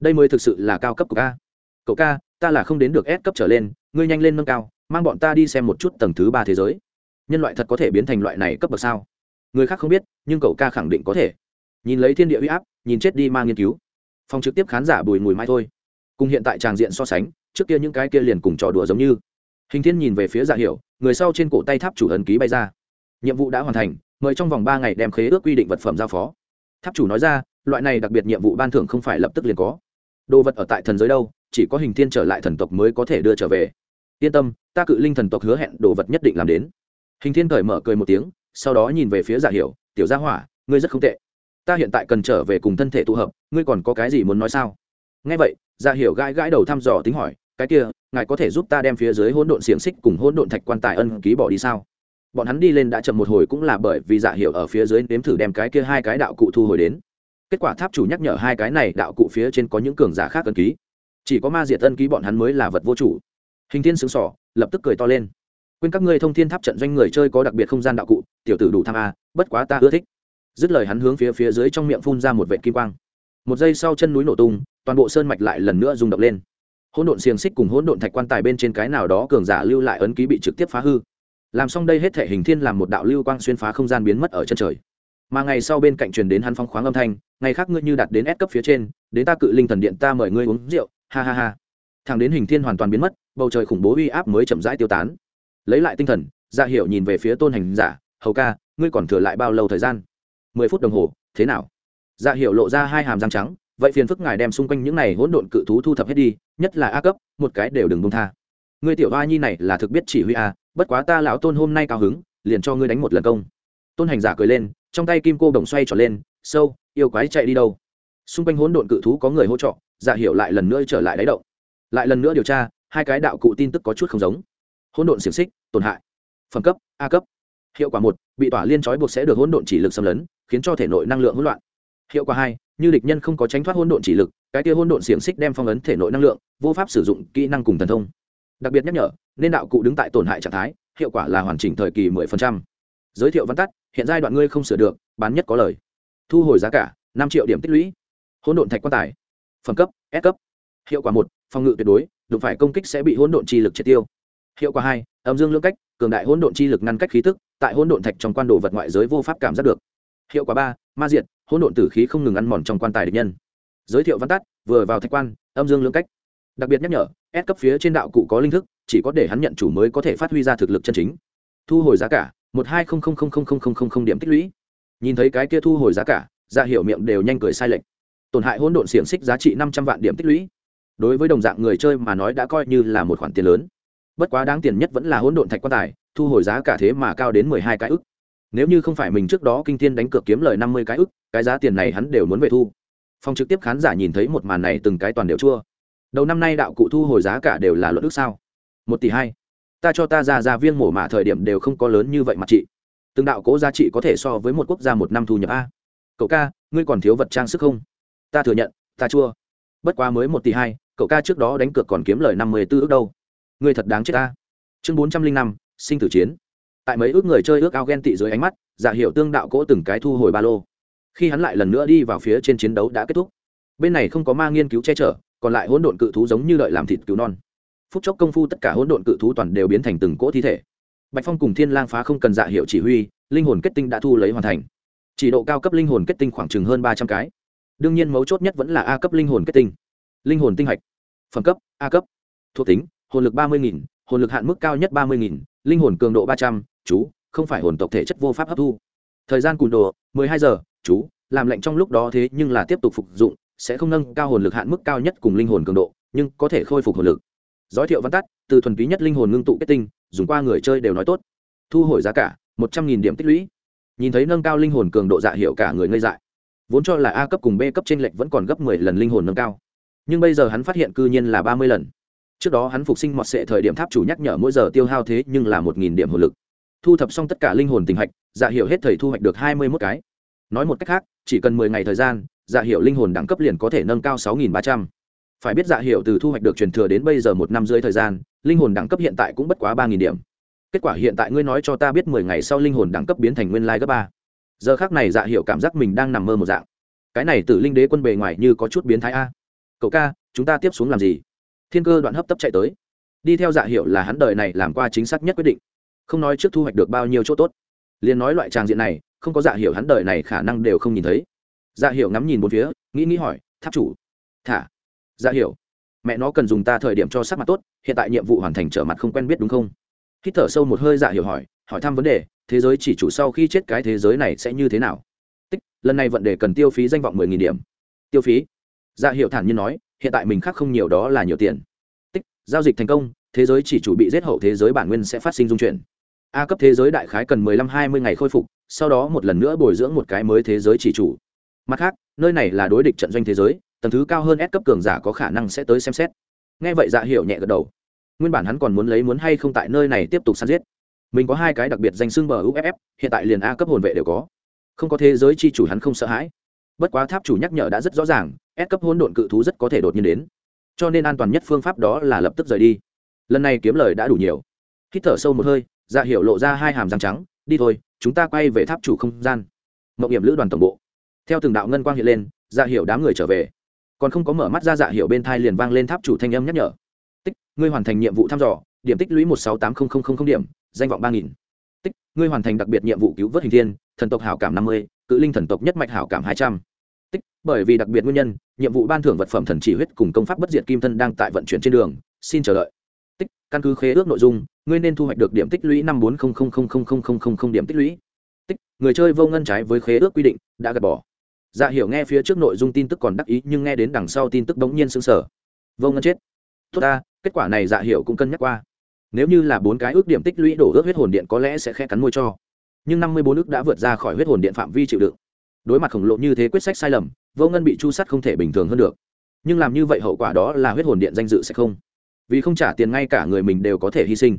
Speaker 1: Đây mới thực sự là cao cấp của ca cậu ca, ta là không đến được S cấp trở lên, ngươi nhanh lên nâng cao, mang bọn ta đi xem một chút tầng thứ ba thế giới nhân loại thật có thể biến thành loại này cấp bậc sao? Người khác không biết, nhưng cậu ca khẳng định có thể. Nhìn lấy thiên địa huy áp, nhìn chết đi mang nghiên cứu. Phòng trực tiếp khán giả bùi mùi mai thôi. Cùng hiện tại tràng diện so sánh, trước kia những cái kia liền cùng trò đùa giống như. Hình thiên nhìn về phía giả dạ hiểu, người sau trên cổ tay tháp chủ ấn ký bay ra. Nhiệm vụ đã hoàn thành, mời trong vòng ba ngày đem khế ước quy định vật phẩm giao phó. Tháp chủ nói ra, loại này đặc biệt nhiệm vụ ban thưởng không phải lập tức liền có. Đồ vật ở tại thần giới đâu, chỉ có hình thiên trở lại thần tộc mới có thể đưa trở về. Yên tâm, ta cự linh thần tộc hứa hẹn đồ vật nhất định làm đến hình thiên cởi mở cười một tiếng, sau đó nhìn về phía giả hiểu, tiểu gia hỏa, ngươi rất không tệ. Ta hiện tại cần trở về cùng thân thể tụ hợp, ngươi còn có cái gì muốn nói sao? Nghe vậy giả hiểu gãi gãi đầu thăm dò tính hỏi, cái kia, ngài có thể giúp ta đem phía dưới hỗn độn xiềng xích cùng hỗn độn thạch quan tài ân ký bỏ đi sao? Bọn hắn đi lên đã chậm một hồi cũng là bởi vì giả hiểu ở phía dưới nếm thử đem cái kia hai cái đạo cụ thu hồi đến. Kết quả tháp chủ nhắc nhở hai cái này đạo cụ phía trên có những cường giả khác ân ký. Chỉ có ma diệt ân ký bọn hắn mới là vật vô chủ. Hình thiên sướng sỏ lập tức cười to lên quên các ngươi thông thiên tháp trận doanh người chơi có đặc biệt không gian đạo cụ, tiểu tử đủ tham a, bất quá ta ưa thích. Dứt lời hắn hướng phía phía dưới trong miệng phun ra một vệ kim quang. Một giây sau chân núi nổ tung, toàn bộ sơn mạch lại lần nữa rung động lên. Hỗn độn xiềng xích cùng hỗn độn thạch quan tài bên trên cái nào đó cường giả lưu lại ấn ký bị trực tiếp phá hư. Làm xong đây hết thể hình thiên làm một đạo lưu quang xuyên phá không gian biến mất ở chân trời. Mà ngày sau bên cạnh truyền đến hắn phong khoáng âm thanh, ngày khác ngươi như đạt đến S cấp phía trên, đến ta cự linh thần điện ta mời ngươi uống rượu. Ha ha ha. Thằng đến hình thiên hoàn toàn biến mất, bầu trời khủng bố uy áp mới chậm rãi tiêu tán lấy lại tinh thần dạ ra hiệu nhìn về phía tôn hành giả, hầu ca, ngươi còn thừa lại bao lâu thời gian? Mười phút đồng hồ, thế nào? Dạ ra hiệu lộ ra hai hàm răng trắng, vậy phiền phức ngài đem xung quanh những này hỗn độn cự thú thu thập hết đi, nhất là a cấp, một cái đều đừng bông tha. Ngươi tiểu hoa nhi này là thực biết chỉ huy a, bất quá ta lão tôn hôm nay cao hứng, liền cho ngươi đánh một lần công. Tôn hành giả cười lên, trong tay kim cô đồng xoay trở lên, sâu, yêu quái chạy đi đâu? Xung quanh hỗn độn cự thú có người hỗ trợ dạ hiệu lại lần nữa trở lại đáy động. Lại lần nữa điều tra, hai cái đạo cụ tin tức có chút không giống hỗn độn xiềng xích, tổn hại. Phẩm cấp, a cấp. Hiệu quả một, bị tỏa liên trói buộc sẽ được hỗn độn chỉ lực xâm lấn, khiến cho thể nội năng lượng hỗn loạn. Hiệu quả hai, như địch nhân không có tránh thoát hỗn độn chỉ lực, cái kia hỗn độn xiềng xích đem phong ấn thể nội năng lượng, vô pháp sử dụng kỹ năng cùng thần thông. Đặc biệt nhắc nhở, nên đạo cụ đứng tại tổn hại trạng thái, hiệu quả là hoàn chỉnh thời kỳ 10%. giới thiệu văn tắt, hiện giai đoạn ngươi không sửa được, bán nhất có lời. Thu hồi giá cả, năm triệu điểm tích lũy. Hỗn độn thạch quan tài. Phẩm cấp, S cấp. Hiệu quả một, phòng ngự tuyệt đối, đụng phải công kích sẽ bị hỗn độn chi lực triệt tiêu hiệu quả hai, âm dương lưỡng cách, cường đại hỗn độn chi lực ngăn cách khí tức, tại hỗn độn thạch trong quan đồ vật ngoại giới vô pháp cảm giác được. Hiệu quả ba, ma diệt, hỗn độn tử khí không ngừng ăn mòn trong quan tài địch nhân. Giới thiệu văn tắt, vừa vào thạch quan, âm dương lưỡng cách. Đặc biệt nhắc nhở ép cấp phía trên đạo cụ có linh thức, chỉ có để hắn nhận chủ mới có thể phát huy ra thực lực chân chính. Thu hồi giá cả, một hai không không không không không không không không điểm tích lũy. Nhìn thấy cái kia thu hồi giá cả dạ ra hiệu miệng đều nhanh cười sai lệch. Tổn hại hỗn độn xiềng xích giá trị năm trăm vạn điểm tích lũy. Đối với đồng dạng người chơi mà nói đã coi như là một khoản tiền lớn bất quá đáng tiền nhất vẫn là hỗn độn thạch quan tài, thu hồi giá cả thế mà cao đến mười hai cái ức. Nếu như không phải mình trước đó kinh thiên đánh cược kiếm lời năm mươi cái ức, cái giá tiền này hắn đều muốn về thu. Phòng trực tiếp khán giả nhìn thấy một màn này từng cái toàn đều chua. Đầu năm nay đạo cụ thu hồi giá cả đều là luận ức sao? Một tỷ hai. Ta cho ta ra ra viên mổ mả thời điểm đều không có lớn như vậy mặt chị. Từng đạo cố giá trị có thể so với một quốc gia một năm thu nhập a. Cậu ca, ngươi còn thiếu vật trang sức không? Ta thừa nhận, ta chua. Bất quá mới một tỷ hai, cậu ca trước đó đánh cược còn kiếm lời năm mươi tư ước đâu ngươi thật đáng chết ta. Chương bốn trăm linh năm, sinh tử chiến. Tại mấy ước người chơi ước ao ghen tị dưới ánh mắt dạ giả hiệu tương đạo cỗ từng cái thu hồi ba lô. Khi hắn lại lần nữa đi vào phía trên chiến đấu đã kết thúc. Bên này không có ma nghiên cứu che chở, còn lại hỗn độn cự thú giống như lợi làm thịt cứu non. Phút chốc công phu tất cả hỗn độn cự thú toàn đều biến thành từng cỗ thi thể. Bạch phong cùng thiên lang phá không cần dạ hiệu chỉ huy, linh hồn kết tinh đã thu lấy hoàn thành. Chỉ độ cao cấp linh hồn kết tinh khoảng chừng hơn ba trăm cái. Đương nhiên mấu chốt nhất vẫn là a cấp linh hồn kết tinh. Linh hồn tinh hạch. Phẩm cấp, a cấp. Thuộc tính hồn lực ba mươi nghìn, hồn lực hạn mức cao nhất ba mươi nghìn, linh hồn cường độ ba trăm, chú, không phải hồn tộc thể chất vô pháp hấp thu. Thời gian cùn đồ, mười hai giờ, chú, làm lệnh trong lúc đó thế nhưng là tiếp tục phục dụng, sẽ không nâng cao hồn lực hạn mức cao nhất cùng linh hồn cường độ, nhưng có thể khôi phục hồn lực. Giới thiệu văn tắt, từ thuần túy nhất linh hồn ngưng tụ kết tinh, dùng qua người chơi đều nói tốt. Thu hồi giá cả, một trăm nghìn điểm tích lũy. Nhìn thấy nâng cao linh hồn cường độ dạ hiệu cả người ngây dại. Vốn cho là a cấp cùng b cấp t r ê n lệch vẫn còn gấp mười lần linh hồn nâng cao. Nhưng bây giờ hắn phát hiện cư nhiên là ba mươi lần trước đó hắn phục sinh mọt sệ thời điểm tháp chủ nhắc nhở mỗi giờ tiêu hao thế nhưng là một nghìn điểm hồn lực. Thu thập xong tất cả linh hồn tình hạch dạ hiệu hết thời thu hoạch được hai mươi mốt cái. Nói một cách khác, chỉ cần mười ngày thời gian dạ hiệu linh hồn đẳng cấp liền có thể nâng cao sáu nghìn ba trăm. Phải biết dạ hiệu từ thu hoạch được truyền thừa đến bây giờ một năm rưỡi thời gian, linh hồn đẳng cấp hiện tại cũng bất quá ba nghìn điểm. Kết quả hiện tại ngươi nói cho ta biết mười ngày sau linh hồn đẳng cấp biến thành nguyên lai gấp ba. Giờ khác này dạ hiệu cảm giác mình đang nằm mơ một dạng. Cái này từ linh đế quân bề ngoài như có chút biến thái a. Cậu ca, chúng ta tiếp xuống làm gì? Thiên cơ đoạn hấp tấp chạy tới. Đi theo dạ hiệu là hắn đời này làm qua chính xác nhất quyết định. Không nói trước thu hoạch được bao nhiêu chỗ tốt. Liền nói loại tràng diện này, không có dạ hiệu hắn đời này khả năng đều không nhìn thấy. Dạ hiệu ngắm nhìn bốn phía, nghĩ nghĩ hỏi, tháp chủ, thả. Dạ hiệu mẹ nó cần dùng ta thời điểm cho sắc mặt tốt, hiện tại nhiệm vụ hoàn thành trở mặt không quen biết đúng không? Hít thở sâu một hơi dạ hiểu hỏi hỏi thăm vấn đề, thế giới chỉ chủ sau khi chết cái thế giới này sẽ như thế nào? Tích, lần này vận đề cần tiêu phí danh vọng mười nghìn điểm. Tiêu phí? Dạ hiệu thản nhiên nói hiện tại mình khác không nhiều đó là nhiều tiền. Tích, giao dịch thành công, thế giới chỉ chủ bị giết hậu thế giới bản nguyên sẽ phát sinh dung chuyển. A cấp thế giới đại khái cần mười lăm, hai mươi ngày khôi phục, sau đó một lần nữa bồi dưỡng một cái mới thế giới chỉ chủ. Mặt khác, nơi này là đối địch trận doanh thế giới, tầng thứ cao hơn S cấp cường giả có khả năng sẽ tới xem xét. Nghe vậy dạ hiểu nhẹ gật đầu. Nguyên bản hắn còn muốn lấy muốn hay không tại nơi này tiếp tục săn giết. Mình có hai cái đặc biệt danh xưng bờ uff hiện tại liền a cấp hồn vệ đều có. Không có thế giới chi chủ hắn không sợ hãi. Bất quá tháp chủ nhắc nhở đã rất rõ ràng S cấp hỗn độn cự thú rất có thể đột nhiên đến. Cho nên an toàn nhất phương pháp đó là lập tức rời đi. Lần này kiếm lời đã đủ nhiều. Hít thở sâu một hơi dạ hiểu lộ ra hai hàm răng trắng, đi thôi, chúng ta quay về tháp chủ không gian. Mộng hiểm lữ đoàn tổng bộ. Theo từng đạo ngân quang hiện lên dạ hiểu đám người trở về. Còn không có mở mắt ra dạ hiểu bên thai liền vang lên tháp chủ thanh âm nhắc nhở. Tích, ngươi hoàn thành nhiệm vụ thăm dò, điểm tích lũy một sáu tám nghìn điểm, danh vọng ba nghìn. Tích, ngươi hoàn thành đặc biệt nhiệm vụ cứu vớt hình thiên, thần tộc hảo cảm năm mươi, cự linh thần tộc nhất mạch hảo cảm hai trăm. tích bởi vì đặc biệt nguyên nhân, nhiệm vụ ban thưởng vật phẩm thần chỉ huyết cùng công pháp bất diệt kim thân đang tại vận chuyển trên đường. Xin chờ đợi. Tích, căn cứ khế ước nội dung, ngươi nên thu hoạch được điểm tích lũy năm bốn điểm tích lũy. Tích, người chơi vô ngân trái với khế ước quy định, đã gạt bỏ. Dạ hiểu nghe phía trước nội dung tin tức còn đắc ý, nhưng nghe đến đằng sau tin tức bỗng nhiên sững sờ. Vô ngân chết. Tốt ta, kết quả này dạ hiểu cũng cân nhắc qua. Nếu như là bốn cái ước điểm tích lũy đổ ước huyết hồn điện có lẽ sẽ khe cắn môi cho. Nhưng năm mươi bốn ước đã vượt ra khỏi huyết hồn điện phạm vi chịu đựng. Đối mặt khổng lồ như thế quyết sách sai lầm vô ngân bị chu sắt không thể bình thường hơn được. Nhưng làm như vậy hậu quả đó là huyết hồn điện danh dự sẽ không. Vì không trả tiền ngay cả người mình đều có thể hy sinh.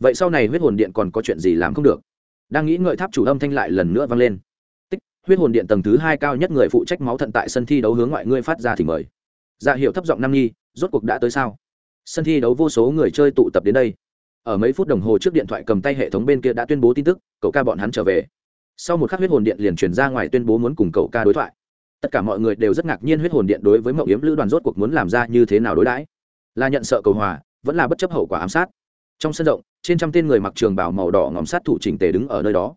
Speaker 1: Vậy sau này huyết hồn điện còn có chuyện gì làm không được? Đang nghĩ ngợi tháp chủ âm thanh lại lần nữa vang lên. Tích, huyết hồn điện tầng thứ hai cao nhất người phụ trách máu thận tại sân thi đấu hướng ngoại ngươi phát ra thì mời. Dạ hiệu thấp giọng năm nhi rốt cuộc đã tới sao? Sân thi đấu vô số người chơi tụ tập đến đây. Ở mấy phút đồng hồ trước điện thoại cầm tay hệ thống bên kia đã tuyên bố tin tức, cậu ca bọn hắn trở về. Sau một khắc huyết hồn điện liền truyền ra ngoài tuyên bố muốn cùng cậu ca đối thoại tất cả mọi người đều rất ngạc nhiên huyết hồn điện đối với mậu yếm lữ đoàn rốt cuộc muốn làm ra như thế nào đối đãi. Là nhận sợ cầu hòa, vẫn là bất chấp hậu quả ám sát. Trong sân rộng, trên trăm tên người mặc trường bảo màu đỏ ngòm sát thủ chỉnh tề đứng ở nơi đó.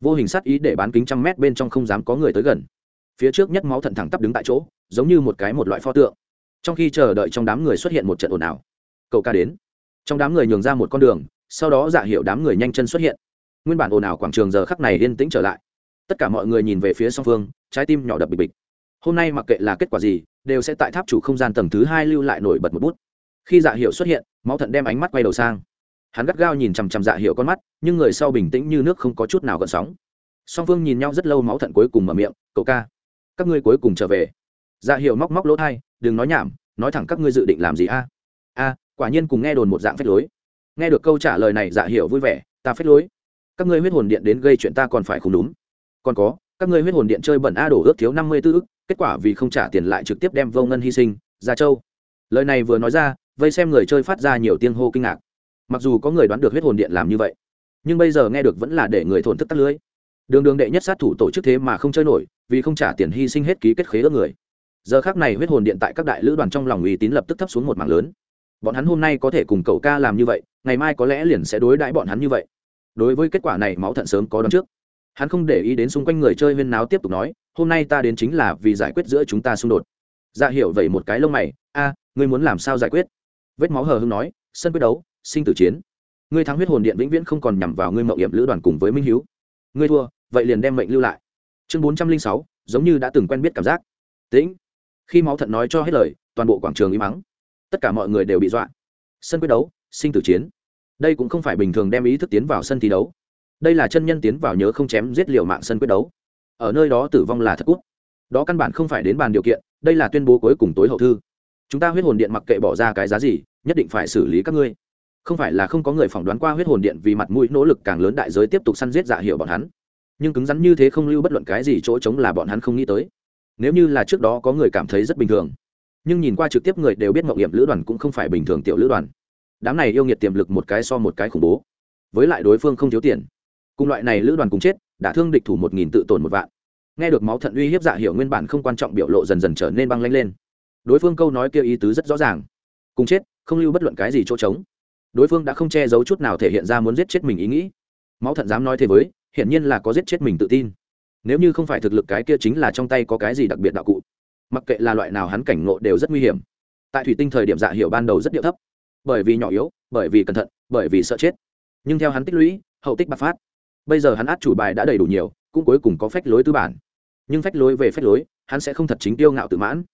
Speaker 1: Vô hình sát ý để bán kính trăm mét bên trong không dám có người tới gần. Phía trước nhất máu thận thẳng tắp đứng tại chỗ, giống như một cái một loại pho tượng. Trong khi chờ đợi trong đám người xuất hiện một trận ồn ào. Cậu ca đến. Trong đám người nhường ra một con đường, sau đó dạ giả hiệu đám người nhanh chân xuất hiện. Nguyên bản ồn ào quảng trường giờ khắc này yên tĩnh trở lại. Tất cả mọi người nhìn về phía song phương, trái tim nhỏ đập bịch bịch hôm nay mặc kệ là kết quả gì, đều sẽ tại tháp chủ không gian tầng thứ hai lưu lại nổi bật một bút. Khi dạ hiệu xuất hiện, máu thận đem ánh mắt quay đầu sang. Hắn gắt gao nhìn chằm chằm dạ hiệu con mắt, nhưng người sau bình tĩnh như nước không có chút nào gợn sóng. Song phương nhìn nhau rất lâu máu thận cuối cùng mở miệng, cậu ca, các ngươi cuối cùng trở về. Dạ hiệu móc móc lỗ thai, đừng nói nhảm, nói thẳng các ngươi dự định làm gì a? A, quả nhiên cùng nghe đồn một dạng phép lối. Nghe được câu trả lời này dạ hiệu vui vẻ, ta phép lối. Các ngươi huyết hồn điện đến gây chuyện ta còn phải không đúng còn có, các ngươi huyết hồn điện chơi bẩn a đổ ước thiếu năm mươi tư ức kết quả vì không trả tiền lại trực tiếp đem vô ngân hy sinh ra châu. Lời này vừa nói ra, vây xem người chơi phát ra nhiều tiếng hô kinh ngạc. Mặc dù có người đoán được huyết hồn điện làm như vậy, nhưng bây giờ nghe được vẫn là để người thổn thức tắt lưới. Đường đường đệ nhất sát thủ tổ chức thế mà không chơi nổi, vì không trả tiền hy sinh hết ký kết khế ước người. Giờ khác này huyết hồn điện tại các đại lữ đoàn trong lòng uy tín lập tức thấp xuống một mảng lớn. Bọn hắn hôm nay có thể cùng cậu ca làm như vậy, ngày mai có lẽ liền sẽ đối đãi bọn hắn như vậy. Đối với kết quả này máu thận sớm có đón trước. Hắn không để ý đến xung quanh người chơi huyên náo tiếp tục nói hôm nay ta đến chính là vì giải quyết giữa chúng ta xung đột. Ra dạ hiểu vậy một cái lông mày, a, ngươi muốn làm sao giải quyết? Vết máu hờ hưng nói, sân quyết đấu, sinh tử chiến. Ngươi thắng huyết hồn điện vĩnh viễn không còn nhằm vào ngươi mậu hiểm lữ đoàn cùng với minh hiếu. Ngươi thua, vậy liền đem mệnh lưu lại. Chương bốn trăm linh sáu, giống như đã từng quen biết cảm giác. Tĩnh. Khi máu thận nói cho hết lời, toàn bộ quảng trường im mắng tất cả mọi người đều bị dọa. Sân quyết đấu, sinh tử chiến. Đây cũng không phải bình thường đem ý thức tiến vào sân thi đấu. Đây là chân nhân tiến vào nhớ không chém giết liều mạng sân quyết đấu ở nơi đó tử vong là thất quốc đó căn bản không phải đến bàn điều kiện, đây là tuyên bố cuối cùng tối hậu thư. Chúng ta huyết hồn điện mặc kệ bỏ ra cái giá gì, nhất định phải xử lý các ngươi. Không phải là không có người phỏng đoán qua huyết hồn điện vì mặt mũi nỗ lực càng lớn đại giới tiếp tục săn giết dạ hiệu bọn hắn. Nhưng cứng rắn như thế không lưu bất luận cái gì chỗ trống là bọn hắn không nghĩ tới. Nếu như là trước đó có người cảm thấy rất bình thường, nhưng nhìn qua trực tiếp người đều biết mậu hiểm lữ đoàn cũng không phải bình thường tiểu lữ đoàn. Đám này yêu nghiệt tiềm lực một cái so một cái khủng bố, với lại đối phương không thiếu tiền. Cùng loại này lữ đoàn cùng chết đã thương địch thủ một nghìn tự tổn một vạn. Nghe được máu thận uy hiếp dạ hiểu nguyên bản không quan trọng biểu lộ dần dần trở nên băng lanh lên. Đối phương câu nói kia ý tứ rất rõ ràng. Cùng chết, không lưu bất luận cái gì chỗ trống. Đối phương đã không che giấu chút nào thể hiện ra muốn giết chết mình ý nghĩ. Máu thận dám nói thế với, hiển nhiên là có giết chết mình tự tin. Nếu như không phải thực lực cái kia chính là trong tay có cái gì đặc biệt đạo cụ. Mặc kệ là loại nào hắn cảnh ngộ đều rất nguy hiểm. Tại thủy tinh thời điểm dạ hiểu ban đầu rất điệu thấp. Bởi vì nhỏ yếu, bởi vì cẩn thận, bởi vì sợ chết. Nhưng theo hắn tích lũy, hậu tích bạc phát bây giờ hắn át chủ bài đã đầy đủ nhiều, cũng cuối cùng có phách lối tư bản. Nhưng phách lối về phách lối, hắn sẽ không thật chính tiêu ngạo tự mãn.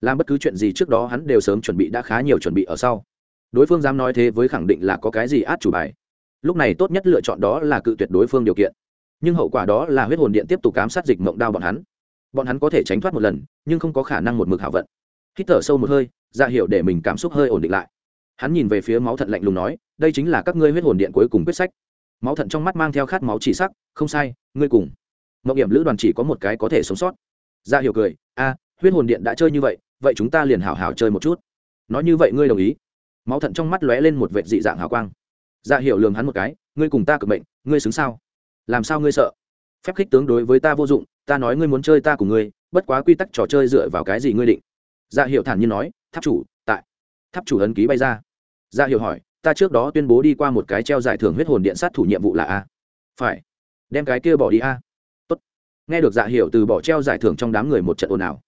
Speaker 1: Làm bất cứ chuyện gì trước đó hắn đều sớm chuẩn bị đã khá nhiều chuẩn bị ở sau. Đối phương dám nói thế với khẳng định là có cái gì át chủ bài. Lúc này tốt nhất lựa chọn đó là cự tuyệt đối phương điều kiện. Nhưng hậu quả đó là huyết hồn điện tiếp tục cám sát dịch mộng đao bọn hắn. Bọn hắn có thể tránh thoát một lần, nhưng không có khả năng một mực hảo vận. Hít thở sâu một hơi, ra hiệu để mình cảm xúc hơi ổn định lại. Hắn nhìn về phía máu thận lạnh lùng nói, đây chính là các ngươi huyết hồn điện cuối cùng quyết sách máu thận trong mắt mang theo khát máu chỉ sắc, không sai, ngươi cùng mậu hiểm lữ đoàn chỉ có một cái có thể sống sót. Ra hiểu cười, a, huyết hồn điện đã chơi như vậy vậy chúng ta liền hảo hảo chơi một chút. Nói như vậy ngươi đồng ý? Máu thận trong mắt lóe lên một vệt dị dạng hào quang. Ra hiểu lường hắn một cái, ngươi cùng ta cực bệnh ngươi xứng sao? Làm sao ngươi sợ? Phép khích tướng đối với ta vô dụng, ta nói ngươi muốn chơi ta cùng ngươi, bất quá quy tắc trò chơi dựa vào cái gì ngươi định? Dạ ra hiệu thản nhiên nói, tháp chủ, tại. Tháp chủ ấn ký bay ra. Ra hiệu hỏi ta trước đó tuyên bố đi qua một cái treo giải thưởng huyết hồn điện sát thủ nhiệm vụ là a. Phải. Đem cái kia bỏ đi a. Tốt. Nghe được dạ hiểu từ bỏ treo giải thưởng trong đám người một trận ồn ào.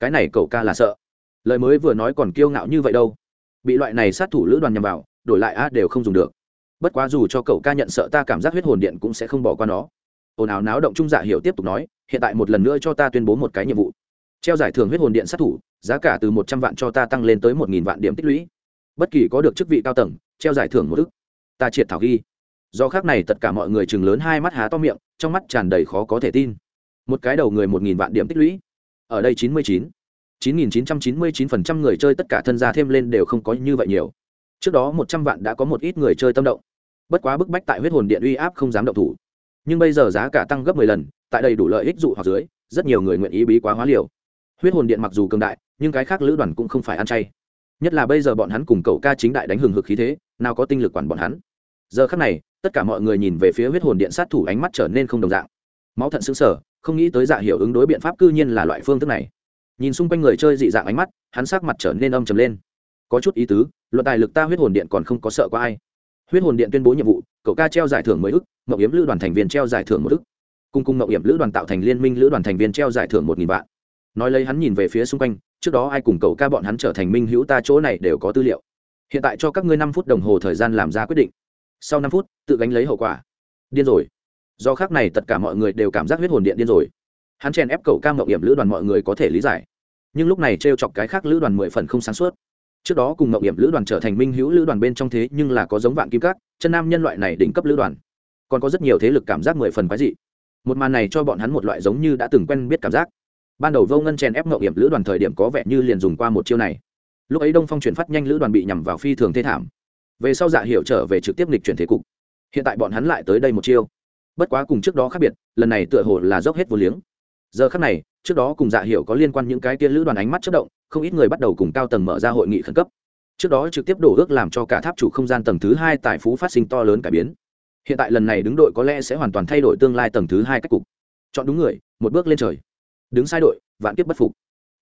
Speaker 1: Cái này cậu ca là sợ. Lời mới vừa nói còn kiêu ngạo như vậy đâu. Bị loại này sát thủ lữ đoàn nhằm vào, đổi lại a đều không dùng được. Bất quá dù cho cậu ca nhận sợ ta cảm giác huyết hồn điện cũng sẽ không bỏ qua nó. Ồn ào náo động trung dạ hiểu tiếp tục nói, hiện tại một lần nữa cho ta tuyên bố một cái nhiệm vụ. Treo giải thưởng huyết hồn điện sát thủ, giá cả từ một trăm vạn cho ta tăng lên tới một nghìn vạn điểm tích lũy. Bất kỳ có được chức vị cao tầng treo giải thưởng một ức. Ta triệt thảo ghi. Do khác này tất cả mọi người chừng lớn hai mắt há to miệng, trong mắt tràn đầy khó có thể tin. Một cái đầu người một nghìn vạn điểm tích lũy. Ở đây chín mươi chín. chín nghìn chín trăm chín mươi chín phần trăm người chơi tất cả thân gia thêm lên đều không có như vậy nhiều. Trước đó một trăm vạn đã có một ít người chơi tâm động. Bất quá bức bách tại huyết hồn điện uy áp không dám động thủ. Nhưng bây giờ giá cả tăng gấp mười lần, tại đây đủ lợi ích dụ hoặc dưới, rất nhiều người nguyện ý bí quá hóa liều. Huyết hồn điện mặc dù cường đại, nhưng cái khác lữ đoàn cũng không phải ăn chay nhất là bây giờ bọn hắn cùng cậu ca chính đại đánh hừng hực khí thế, nào có tinh lực quản bọn hắn. Giờ khắc này, tất cả mọi người nhìn về phía huyết hồn điện sát thủ ánh mắt trở nên không đồng dạng. Máu thận xứng sở không nghĩ tới dạ hiệu ứng đối biện pháp cư nhiên là loại phương thức này. Nhìn xung quanh người chơi dị dạng ánh mắt, hắn sắc mặt trở nên âm trầm lên. Có chút ý tứ, luận tài lực ta huyết hồn điện còn không có sợ qua ai. Huyết hồn điện tuyên bố nhiệm vụ, cậu ca treo giải thưởng mới ức, mậu yếm lữ đoàn thành viên treo giải thưởng một ức. Cùng cùng mậu yếm lữ đoàn tạo thành liên minh lữ đoàn thành viên treo giải thưởng một nghìn vạn. Nói lấy hắn nhìn về phía xung quanh trước đó ai cùng cậu ca bọn hắn trở thành minh hữu ta chỗ này đều có tư liệu. Hiện tại cho các ngươi năm phút đồng hồ thời gian làm ra quyết định. Sau năm phút, tự gánh lấy hậu quả. Điên rồi. Do khác này tất cả mọi người đều cảm giác huyết hồn điện điên rồi. Hắn chèn ép cậu ca mậu hiểm lữ đoàn mọi người có thể lý giải. Nhưng lúc này t r e o chọc cái khác lữ đoàn mười phần không sáng suốt. Trước đó cùng mậu hiểm lữ đoàn trở thành minh hữu lữ đoàn bên trong thế nhưng là có giống vạn kim cát chân nam nhân loại này đỉnh cấp lữ đoàn. Còn có rất nhiều thế lực cảm giác mười phần quái dị. Một màn này cho bọn hắn một loại giống như đã từng quen biết cảm giác ban đầu vô ngân chèn ép mậu hiểm lữ đoàn thời điểm có vẻ như liền dùng qua một chiêu này. Lúc ấy đông phong chuyển phát nhanh lữ đoàn bị nhằm vào phi thường thê thảm. Về sau dạ hiệu trở về trực tiếp lịch chuyển thế cục. Hiện tại bọn hắn lại tới đây một chiêu. Bất quá cùng trước đó khác biệt, lần này tựa hồ là dốc hết vô liếng. Giờ khác này, trước đó cùng dạ hiệu có liên quan những cái kia lữ đoàn ánh mắt chất động, không ít người bắt đầu cùng cao tầng mở ra hội nghị khẩn cấp. Trước đó trực tiếp đổ ước làm cho cả tháp chủ không gian tầng thứ hai tài phú phát sinh to lớn cải biến. Hiện tại lần này đứng đội có lẽ sẽ hoàn toàn thay đổi tương lai tầng thứ hai cách cục. Chọn đúng người, một bước lên trời đứng sai đội, vạn kiếp bất phục.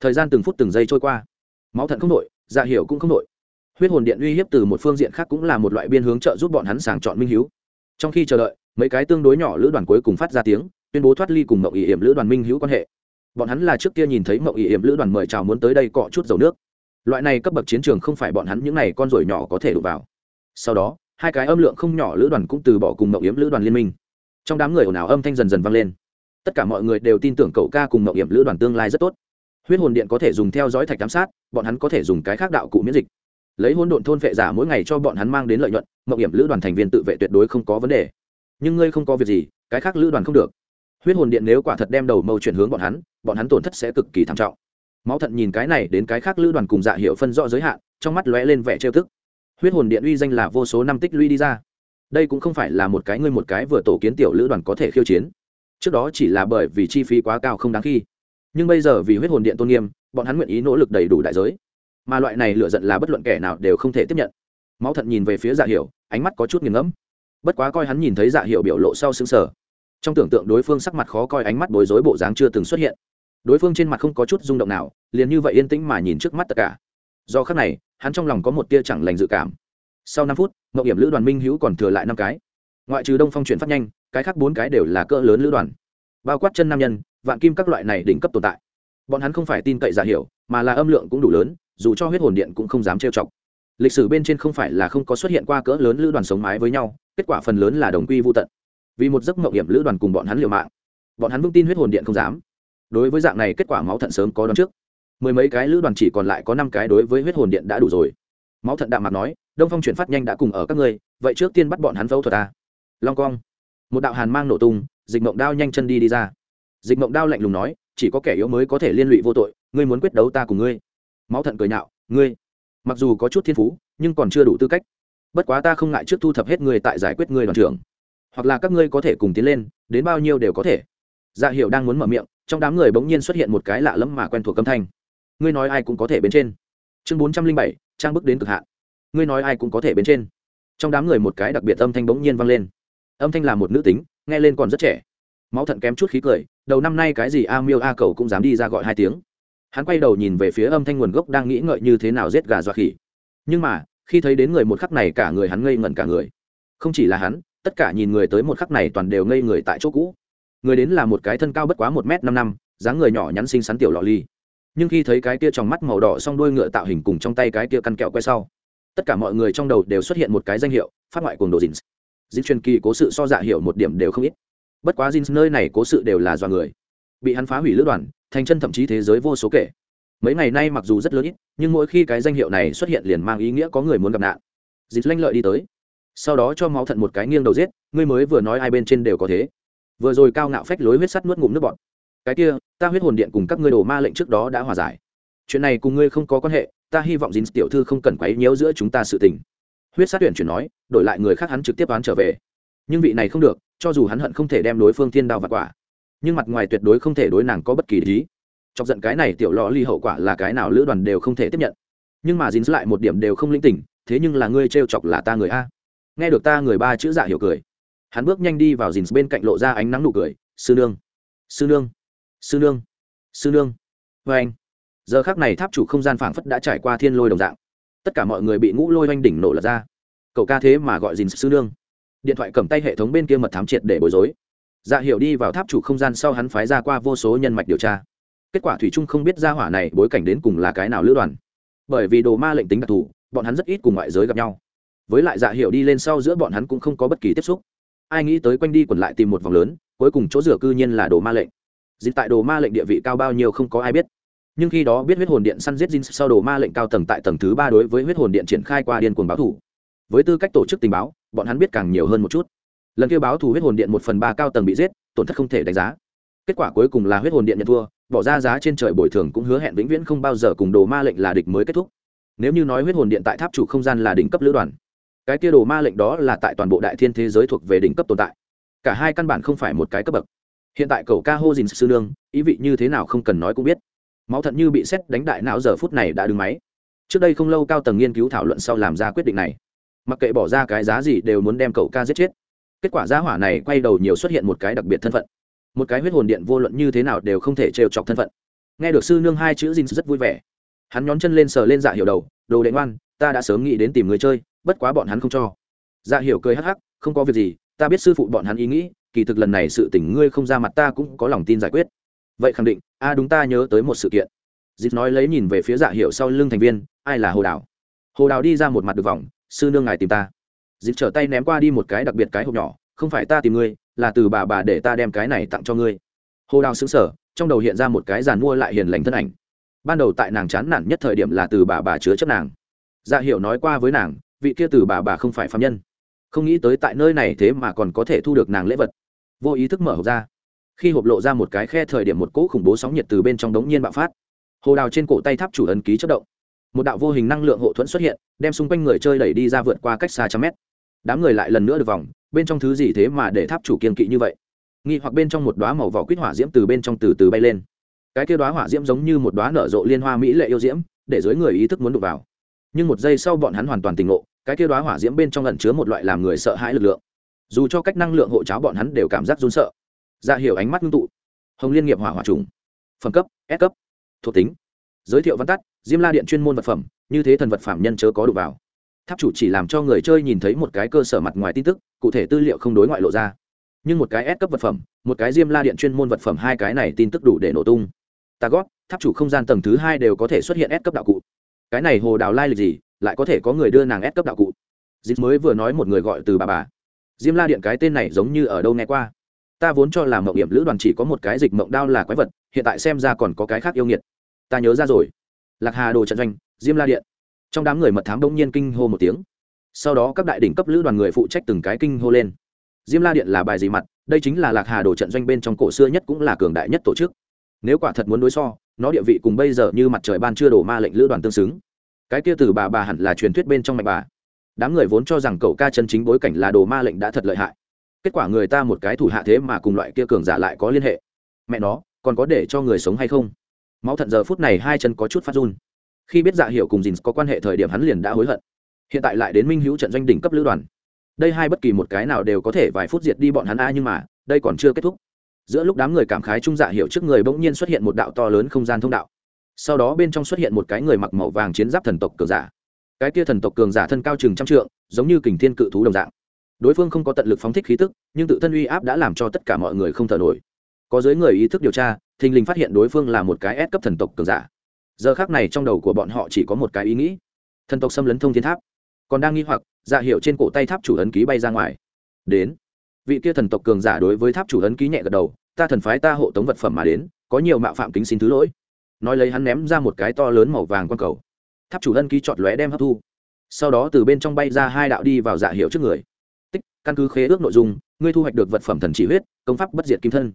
Speaker 1: Thời gian từng phút từng giây trôi qua. Máu thận không đội dạ hiểu cũng không đội. Huyết hồn điện uy hiếp từ một phương diện khác cũng là một loại biên hướng trợ giúp bọn hắn sàng chọn minh hiếu. Trong khi chờ đợi, mấy cái tương đối nhỏ lữ đoàn cuối cùng phát ra tiếng, tuyên bố thoát ly cùng mậu ỉ hiểm lữ đoàn minh hữu quan hệ. Bọn hắn là trước kia nhìn thấy mậu ỉ hiểm lữ đoàn mời chào muốn tới đây cọ chút dầu nước. Loại này cấp bậc chiến trường không phải bọn hắn những n à y con ruồi nhỏ có thể đụng vào. Sau đó, hai cái âm lượng không nhỏ lữ đoàn cũng từ bỏ cùng mậu yếm lữ đoàn liên minh. Trong đám người ồn ào âm thanh dần dần vang lên tất cả mọi người đều tin tưởng cậu ca cùng mậu hiểm lữ đoàn tương lai rất tốt. Huyết hồn điện có thể dùng theo dõi thạch giám sát, bọn hắn có thể dùng cái khác đạo cụ miễn dịch. Lấy hỗn độn thôn vệ giả mỗi ngày cho bọn hắn mang đến lợi nhuận mậu hiểm lữ đoàn thành viên tự vệ tuyệt đối không có vấn đề. Nhưng ngươi không có việc gì, cái khác lữ đoàn không được. Huyết hồn điện nếu quả thật đem đầu mâu chuyển hướng bọn hắn bọn hắn tổn thất sẽ cực kỳ thảm trọng. Máu thận nhìn cái này đến cái khác lữ đoàn cùng dạ hiệu phân rõ giới hạn, trong mắt lóe lên vẻ trêu thức huyết hồn điện uy danh là vô số năm tích lũy đi ra. Đây cũng không phải là một cái ngươi một cái vừa tổ kiến tiểu lữ đoàn có thể khiêu chiến trước đó chỉ là bởi vì chi phí quá cao không đáng khi. Nhưng bây giờ vì huyết hồn điện tôn nghiêm, bọn hắn nguyện ý nỗ lực đầy đủ đại giới. Mà loại này lựa giận là bất luận kẻ nào đều không thể tiếp nhận. Máu thận nhìn về phía dạ hiểu, ánh mắt có chút nghiền ngẫm. Bất quá coi hắn nhìn thấy dạ hiểu biểu lộ sau xứng sở trong tưởng tượng đối phương sắc mặt khó coi, ánh mắt bối rối bộ dáng chưa từng xuất hiện. Đối phương trên mặt không có chút rung động nào, liền như vậy yên tĩnh mà nhìn trước mắt tất cả. Do khắc này, hắn trong lòng có một tia chẳng lành dự cảm. Sau năm phút, mậu hiểm lữ đoàn minh hữu còn thừa lại năm cái. Ngoại trừ đông phong chuyển phát nhanh cái khác bốn cái đều là cỡ lớn lữ đoàn. Bao quát chân nam nhân, vạn kim các loại này đỉnh cấp tồn tại. Bọn hắn không phải tin cậy giả hiểu, mà là âm lượng cũng đủ lớn, dù cho huyết hồn điện cũng không dám trêu chọc. Lịch sử bên trên không phải là không có xuất hiện qua cỡ lớn lữ đoàn sống mái với nhau, kết quả phần lớn là đồng quy vô tận. Vì một giấc mộng hiểm lữ đoàn cùng bọn hắn liều mạng, bọn hắn vững tin huyết hồn điện không dám. Đối với dạng này kết quả máu thận sớm có đón trước. Mười mấy cái lữ đoàn chỉ còn lại có năm cái đối với huyết hồn điện đã đủ rồi. Máu thận đạm mặt nói, đông phong chuyển phát nhanh đã cùng ở các ngươi, vậy trước tiên bắt bọn hắn phẫu thuật ta. Long cong một đạo hàn mang nổ tung, dịch mộng đao nhanh chân đi đi ra. Dịch mộng đao lạnh lùng nói, chỉ có kẻ yếu mới có thể liên lụy vô tội, ngươi muốn quyết đấu ta cùng ngươi. Máu thận cười nhạo, ngươi, mặc dù có chút thiên phú, nhưng còn chưa đủ tư cách. Bất quá ta không ngại trước thu thập hết ngươi tại giải quyết ngươi đoàn trưởng. Hoặc là các ngươi có thể cùng tiến lên, đến bao nhiêu đều có thể. Dạ hiệu đang muốn mở miệng, trong đám người bỗng nhiên xuất hiện một cái lạ lẫm mà quen thuộc âm thanh. Ngươi nói ai cũng có thể bên trên. Chương bốn trăm linh bảy, trang bức đến cực hạn. Ngươi nói ai cũng có thể bên trên. Trong đám người một cái đặc biệt âm thanh bỗng nhiên vang lên âm thanh là một nữ tính, nghe lên còn rất trẻ. Máu thận kém chút khí cười, đầu năm nay cái gì a miêu a cầu cũng dám đi ra gọi hai tiếng. Hắn quay đầu nhìn về phía âm thanh nguồn gốc đang nghĩ ngợi như thế nào giết gà dọa khỉ. Nhưng mà, khi thấy đến người một khắc này cả người hắn ngây ngẩn cả người. Không chỉ là hắn, tất cả nhìn người tới một khắc này toàn đều ngây người tại chỗ cũ. Người đến là một cái thân cao bất quá một m năm năm, dáng người nhỏ nhắn xinh xắn tiểu lọ ly. Nhưng khi thấy cái kia trong mắt màu đỏ s o n g đuôi ngựa tạo hình cùng trong tay cái kia căn kẹo quay sau, tất cả mọi người trong đầu đều xuất hiện một cái danh hiệu, phát ngoại cuồng đồ dins dins truyền kỳ cố sự so dạ hiểu một điểm đều không ít. Bất quá Jin nơi này cố sự đều là do người. Bị hắn phá hủy lữ đoàn, thành chân thậm chí thế giới vô số kể. Mấy ngày nay mặc dù rất lớn ít, nhưng mỗi khi cái danh hiệu này xuất hiện liền mang ý nghĩa có người muốn gặp nạn. Dịp lanh lợi đi tới. Sau đó cho máu thận một cái nghiêng đầu giết, ngươi mới vừa nói hai bên trên đều có thế. Vừa rồi cao ngạo phách lối huyết sắt nuốt ngụm nước bọt. Cái kia, ta huyết hồn điện cùng các ngươi đồ ma lệnh trước đó đã hòa giải. Chuyện này cùng ngươi không có quan hệ, ta hy vọng dính tiểu thư không cần quấy nhiễu giữa chúng ta sự tình huyết sát tuyển chuyển nói, đổi lại người khác hắn trực tiếp đoán trở về. Nhưng vị này không được, cho dù hắn hận không thể đem đối phương thiên đao và quả. Nhưng mặt ngoài tuyệt đối không thể đối nàng có bất kỳ lý chọc giận cái này tiểu lò ly hậu quả là cái nào lữ đoàn đều không thể tiếp nhận. Nhưng mà dính lại một điểm đều không linh tỉnh, thế nhưng là ngươi t chọc là ta người a. Nghe được ta người ba chữ dạ hiểu cười. Hắn bước nhanh đi vào dính bên cạnh lộ ra ánh nắng nụ cười, sư nương sư nương sư nương sư nương. Vê anh giờ khác này tháp chủ không gian phảng phất đã trải qua thiên lôi đồng dạng tất cả mọi người bị ngũ lôi oanh đỉnh nổ lật ra. Cậu ca thế mà gọi dình sư nương. Điện thoại cầm tay hệ thống bên kia mật thám triệt để bối rối. Dạ hiểu đi vào tháp chủ không gian sau hắn phái ra qua vô số nhân mạch điều tra. Kết quả thủy trung không biết ra hỏa này bối cảnh đến cùng là cái nào lữ đoàn. Bởi vì đồ ma lệnh tính đặc thù, bọn hắn rất ít cùng ngoại giới gặp nhau. Với lại dạ hiểu đi lên sau giữa bọn hắn cũng không có bất kỳ tiếp xúc. Ai nghĩ tới quanh đi quẩn lại tìm một vòng lớn, cuối cùng chỗ rửa cư nhiên là đồ ma lệnh. Dịch tại đồ ma lệnh địa vị cao bao nhiêu không có ai biết nhưng khi đó biết huyết hồn điện săn giết Jin sau đồ ma lệnh cao tầng tại tầng thứ ba đối với huyết hồn điện triển khai qua điên cuồng báo thủ. Với tư cách tổ chức tình báo, bọn hắn biết càng nhiều hơn một chút. Lần kêu báo thủ huyết hồn điện một phần ba cao tầng bị giết, tổn thất không thể đánh giá. Kết quả cuối cùng là huyết hồn điện nhận thua, bỏ ra giá trên trời bồi thường cũng hứa hẹn vĩnh viễn không bao giờ cùng đồ ma lệnh là địch mới kết thúc. Nếu như nói huyết hồn điện tại tháp chủ không gian là đỉnh cấp lữ đoàn, cái kia đồ ma lệnh đó là tại toàn bộ đại thiên thế giới thuộc về đỉnh cấp tồn tại. Cả hai căn bản không phải một cái cấp bậc. Hiện tại cầu ca hô dìn sư nương, ý vị như thế nào không cần nói cũng biết máu thận như bị xét đánh đại não giờ phút này đã đứng máy. Trước đây không lâu cao tầng nghiên cứu thảo luận sau làm ra quyết định này. Mặc kệ bỏ ra cái giá gì đều muốn đem cậu ca giết chết. Kết quả giá hỏa này quay đầu nhiều xuất hiện một cái đặc biệt thân phận. Một cái huyết hồn điện vô luận như thế nào đều không thể trêu chọc thân phận. Nghe được sư nương hai chữ dinh rất vui vẻ. Hắn nhón chân lên sờ lên dạ hiệu đầu, đồ đệ ngoan, ta đã sớm nghĩ đến tìm người chơi, bất quá bọn hắn không cho. Dạ hiểu cười hắc hắc, không có việc gì, ta biết sư phụ bọn hắn ý nghĩ, kỳ thực lần này sự tỉnh ngươi không ra mặt ta cũng có lòng tin giải quyết vậy khẳng định, a, đúng ta nhớ tới một sự kiện. Dịp nói lấy nhìn về phía dạ hiệu sau lưng thành viên, ai là hồ đào? Hồ đào đi ra một mặt được vòng sư nương ngài tìm ta. Dịp trở tay ném qua đi một cái đặc biệt cái hộp nhỏ, không phải ta tìm ngươi, là từ bà bà để ta đem cái này tặng cho ngươi. Hồ đào xứng sở trong đầu hiện ra một cái giàn mua lại hiền lành thân ảnh. Ban đầu tại nàng chán nản nhất thời điểm là từ bà bà chứa chấp nàng. Dạ hiệu nói qua với nàng, vị kia từ bà bà không phải phạm nhân. Không nghĩ tới tại nơi này thế mà còn có thể thu được nàng lễ vật. Vô ý thức mở hộp ra khi hộp lộ ra một cái khe thời điểm một cỗ khủng bố sóng nhiệt từ bên trong đống nhiên bạo phát. Hồ đào trên cổ tay tháp chủ ấn ký chất động. Một đạo vô hình năng lượng hộ thuẫn xuất hiện, đem xung quanh người chơi đẩy đi ra vượt qua cách xa trăm mét. Đám người lại lần nữa được vòng, bên trong thứ gì thế mà để tháp chủ kiên kỵ như vậy? Nghi hoặc bên trong một đoá màu vỏ quýt hỏa diễm từ bên trong từ từ bay lên. Cái kia đoá hỏa diễm giống như một đoá nở rộ liên hoa mỹ lệ yêu diễm, để dưới người ý thức muốn đụng vào. Nhưng một giây sau bọn hắn hoàn toàn tỉnh ngộ, cái kia đoá hỏa diễm bên trong ẩn chứa một loại làm người sợ hãi lực lượng. Dù cho cách năng lượng hộ cháo bọn hắn đều cảm giác run sợ dạ hiểu ánh mắt ngưng tụ. Hồng liên nghiệp hỏa hỏa trùng. Phẩm cấp, s cấp. Thuộc tính. Giới thiệu văn tắt, diêm la điện chuyên môn vật phẩm, như thế thần vật phạm nhân chớ có đủ vào. Tháp chủ chỉ làm cho người chơi nhìn thấy một cái cơ sở mặt ngoài tin tức, cụ thể tư liệu không đối ngoại lộ ra. Nhưng một cái S cấp vật phẩm, một cái diêm la điện chuyên môn vật phẩm hai cái này tin tức đủ để nổ tung. Ta gót, tháp chủ không gian tầng thứ hai đều có thể xuất hiện S cấp đạo cụ. Cái này hồ đào lai lịch gì, lại có thể có người đưa nàng S cấp đạo cụ. Dịp mới vừa nói một người gọi từ bà bà. Diêm la điện cái tên này giống như ở đâu nghe qua ta vốn cho là mộng điểm lữ đoàn chỉ có một cái dịch mộng đao là quái vật, hiện tại xem ra còn có cái khác yêu nghiệt. Ta nhớ ra rồi. Lạc hà đồ trận doanh, diêm la điện. Trong đám người mật thám đông nhiên kinh hô một tiếng. Sau đó các đại đỉnh cấp lữ đoàn người phụ trách từng cái kinh hô lên. Diêm la điện là bài gì mặt, đây chính là lạc hà đồ trận doanh bên trong cổ xưa nhất cũng là cường đại nhất tổ chức. Nếu quả thật muốn đối so, nó địa vị cùng bây giờ như mặt trời ban chưa đổ ma lệnh lữ đoàn tương xứng. Cái kia từ bà bà hẳn là truyền thuyết bên trong mạch bà. Đám người vốn cho rằng cậu ca chân chính bối cảnh là đồ ma lệnh đã thật lợi hại kết quả người ta một cái thủ hạ thế mà cùng loại kia cường giả lại có liên hệ. Mẹ nó, còn có để cho người sống hay không? Máu thận giờ phút này hai chân có chút phát run. Khi biết dạ hiệu cùng dìn có quan hệ thời điểm hắn liền đã hối hận. Hiện tại lại đến minh hữu trận doanh đỉnh cấp lữ đoàn. Đây hai bất kỳ một cái nào đều có thể vài phút diệt đi bọn hắn a, nhưng mà, đây còn chưa kết thúc. Giữa lúc đám người cảm khái trung dạ hiệu trước người bỗng nhiên xuất hiện một đạo to lớn không gian thông đạo. Sau đó bên trong xuất hiện một cái người mặc màu vàng chiến giáp thần tộc cường giả. Cái kia thần tộc cường giả thân cao chừng trăm trượng, giống như kình thiên cự thú đồng dạng đối phương không có tận lực phóng thích khí tức, nhưng tự thân uy áp đã làm cho tất cả mọi người không thở nổi. Có giới người ý thức điều tra, thình lình phát hiện đối phương là một cái ép cấp thần tộc cường giả. Giờ khác này trong đầu của bọn họ chỉ có một cái ý nghĩ. Thần tộc xâm lấn thông thiên tháp. Còn đang nghi hoặc dạ hiệu trên cổ tay tháp chủ ấn ký bay ra ngoài. Đến. Vị kia thần tộc cường giả đối với tháp chủ ấn ký nhẹ gật đầu, ta thần phái ta hộ tống vật phẩm mà đến, có nhiều mạo phạm kính xin thứ lỗi. Nói lấy hắn ném ra một cái to lớn màu vàng quang cầu. Tháp chủ ấn ký chọn lóe đem hấp thu. Sau đó từ bên trong bay ra hai đạo đi vào dạ hiệu trước người căn cứ khế ước nội dung ngươi thu hoạch được vật phẩm thần chỉ huyết công pháp bất diệt kim thân.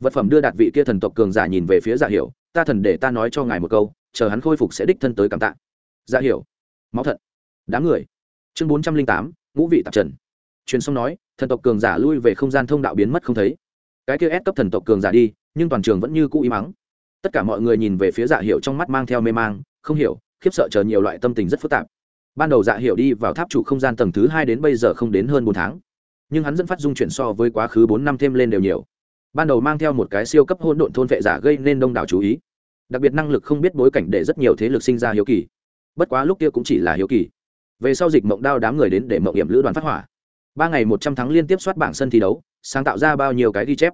Speaker 1: Vật phẩm đưa đạt vị kia thần tộc cường giả nhìn về phía giả hiểu, ta thần để ta nói cho ngài một câu chờ hắn khôi phục sẽ đích thân tới cảm tạ. Giả hiểu, máu thận đám người. Chương bốn trăm linh tám ngũ vị tạp trần. Truyền xong nói thần tộc cường giả lui về không gian thông đạo biến mất không thấy. Cái kia ép cấp thần tộc cường giả đi nhưng toàn trường vẫn như cũ im mắng tất cả mọi người nhìn về phía dạ hiệu trong mắt mang theo mê mang không hiểu khiếp sợ chờ nhiều loại tâm tình rất phức tạp. Ban đầu dạ hiệu đi vào tháp trụ không gian tầng thứ hai đến bây giờ không đến hơn bốn tháng nhưng hắn dẫn phát dung chuyển so với quá khứ bốn năm thêm lên đều nhiều. Ban đầu mang theo một cái siêu cấp hôn độn thôn vệ giả gây nên đông đảo chú ý. Đặc biệt năng lực không biết bối cảnh để rất nhiều thế lực sinh ra hiếu kỳ. Bất quá lúc kia cũng chỉ là hiếu kỳ. Về sau dịch mộng đao đám người đến để mộng hiểm lữ đoàn phát hỏa. Ba ngày một trăm tháng liên tiếp soát bảng sân thi đấu, sáng tạo ra bao nhiêu cái ghi chép.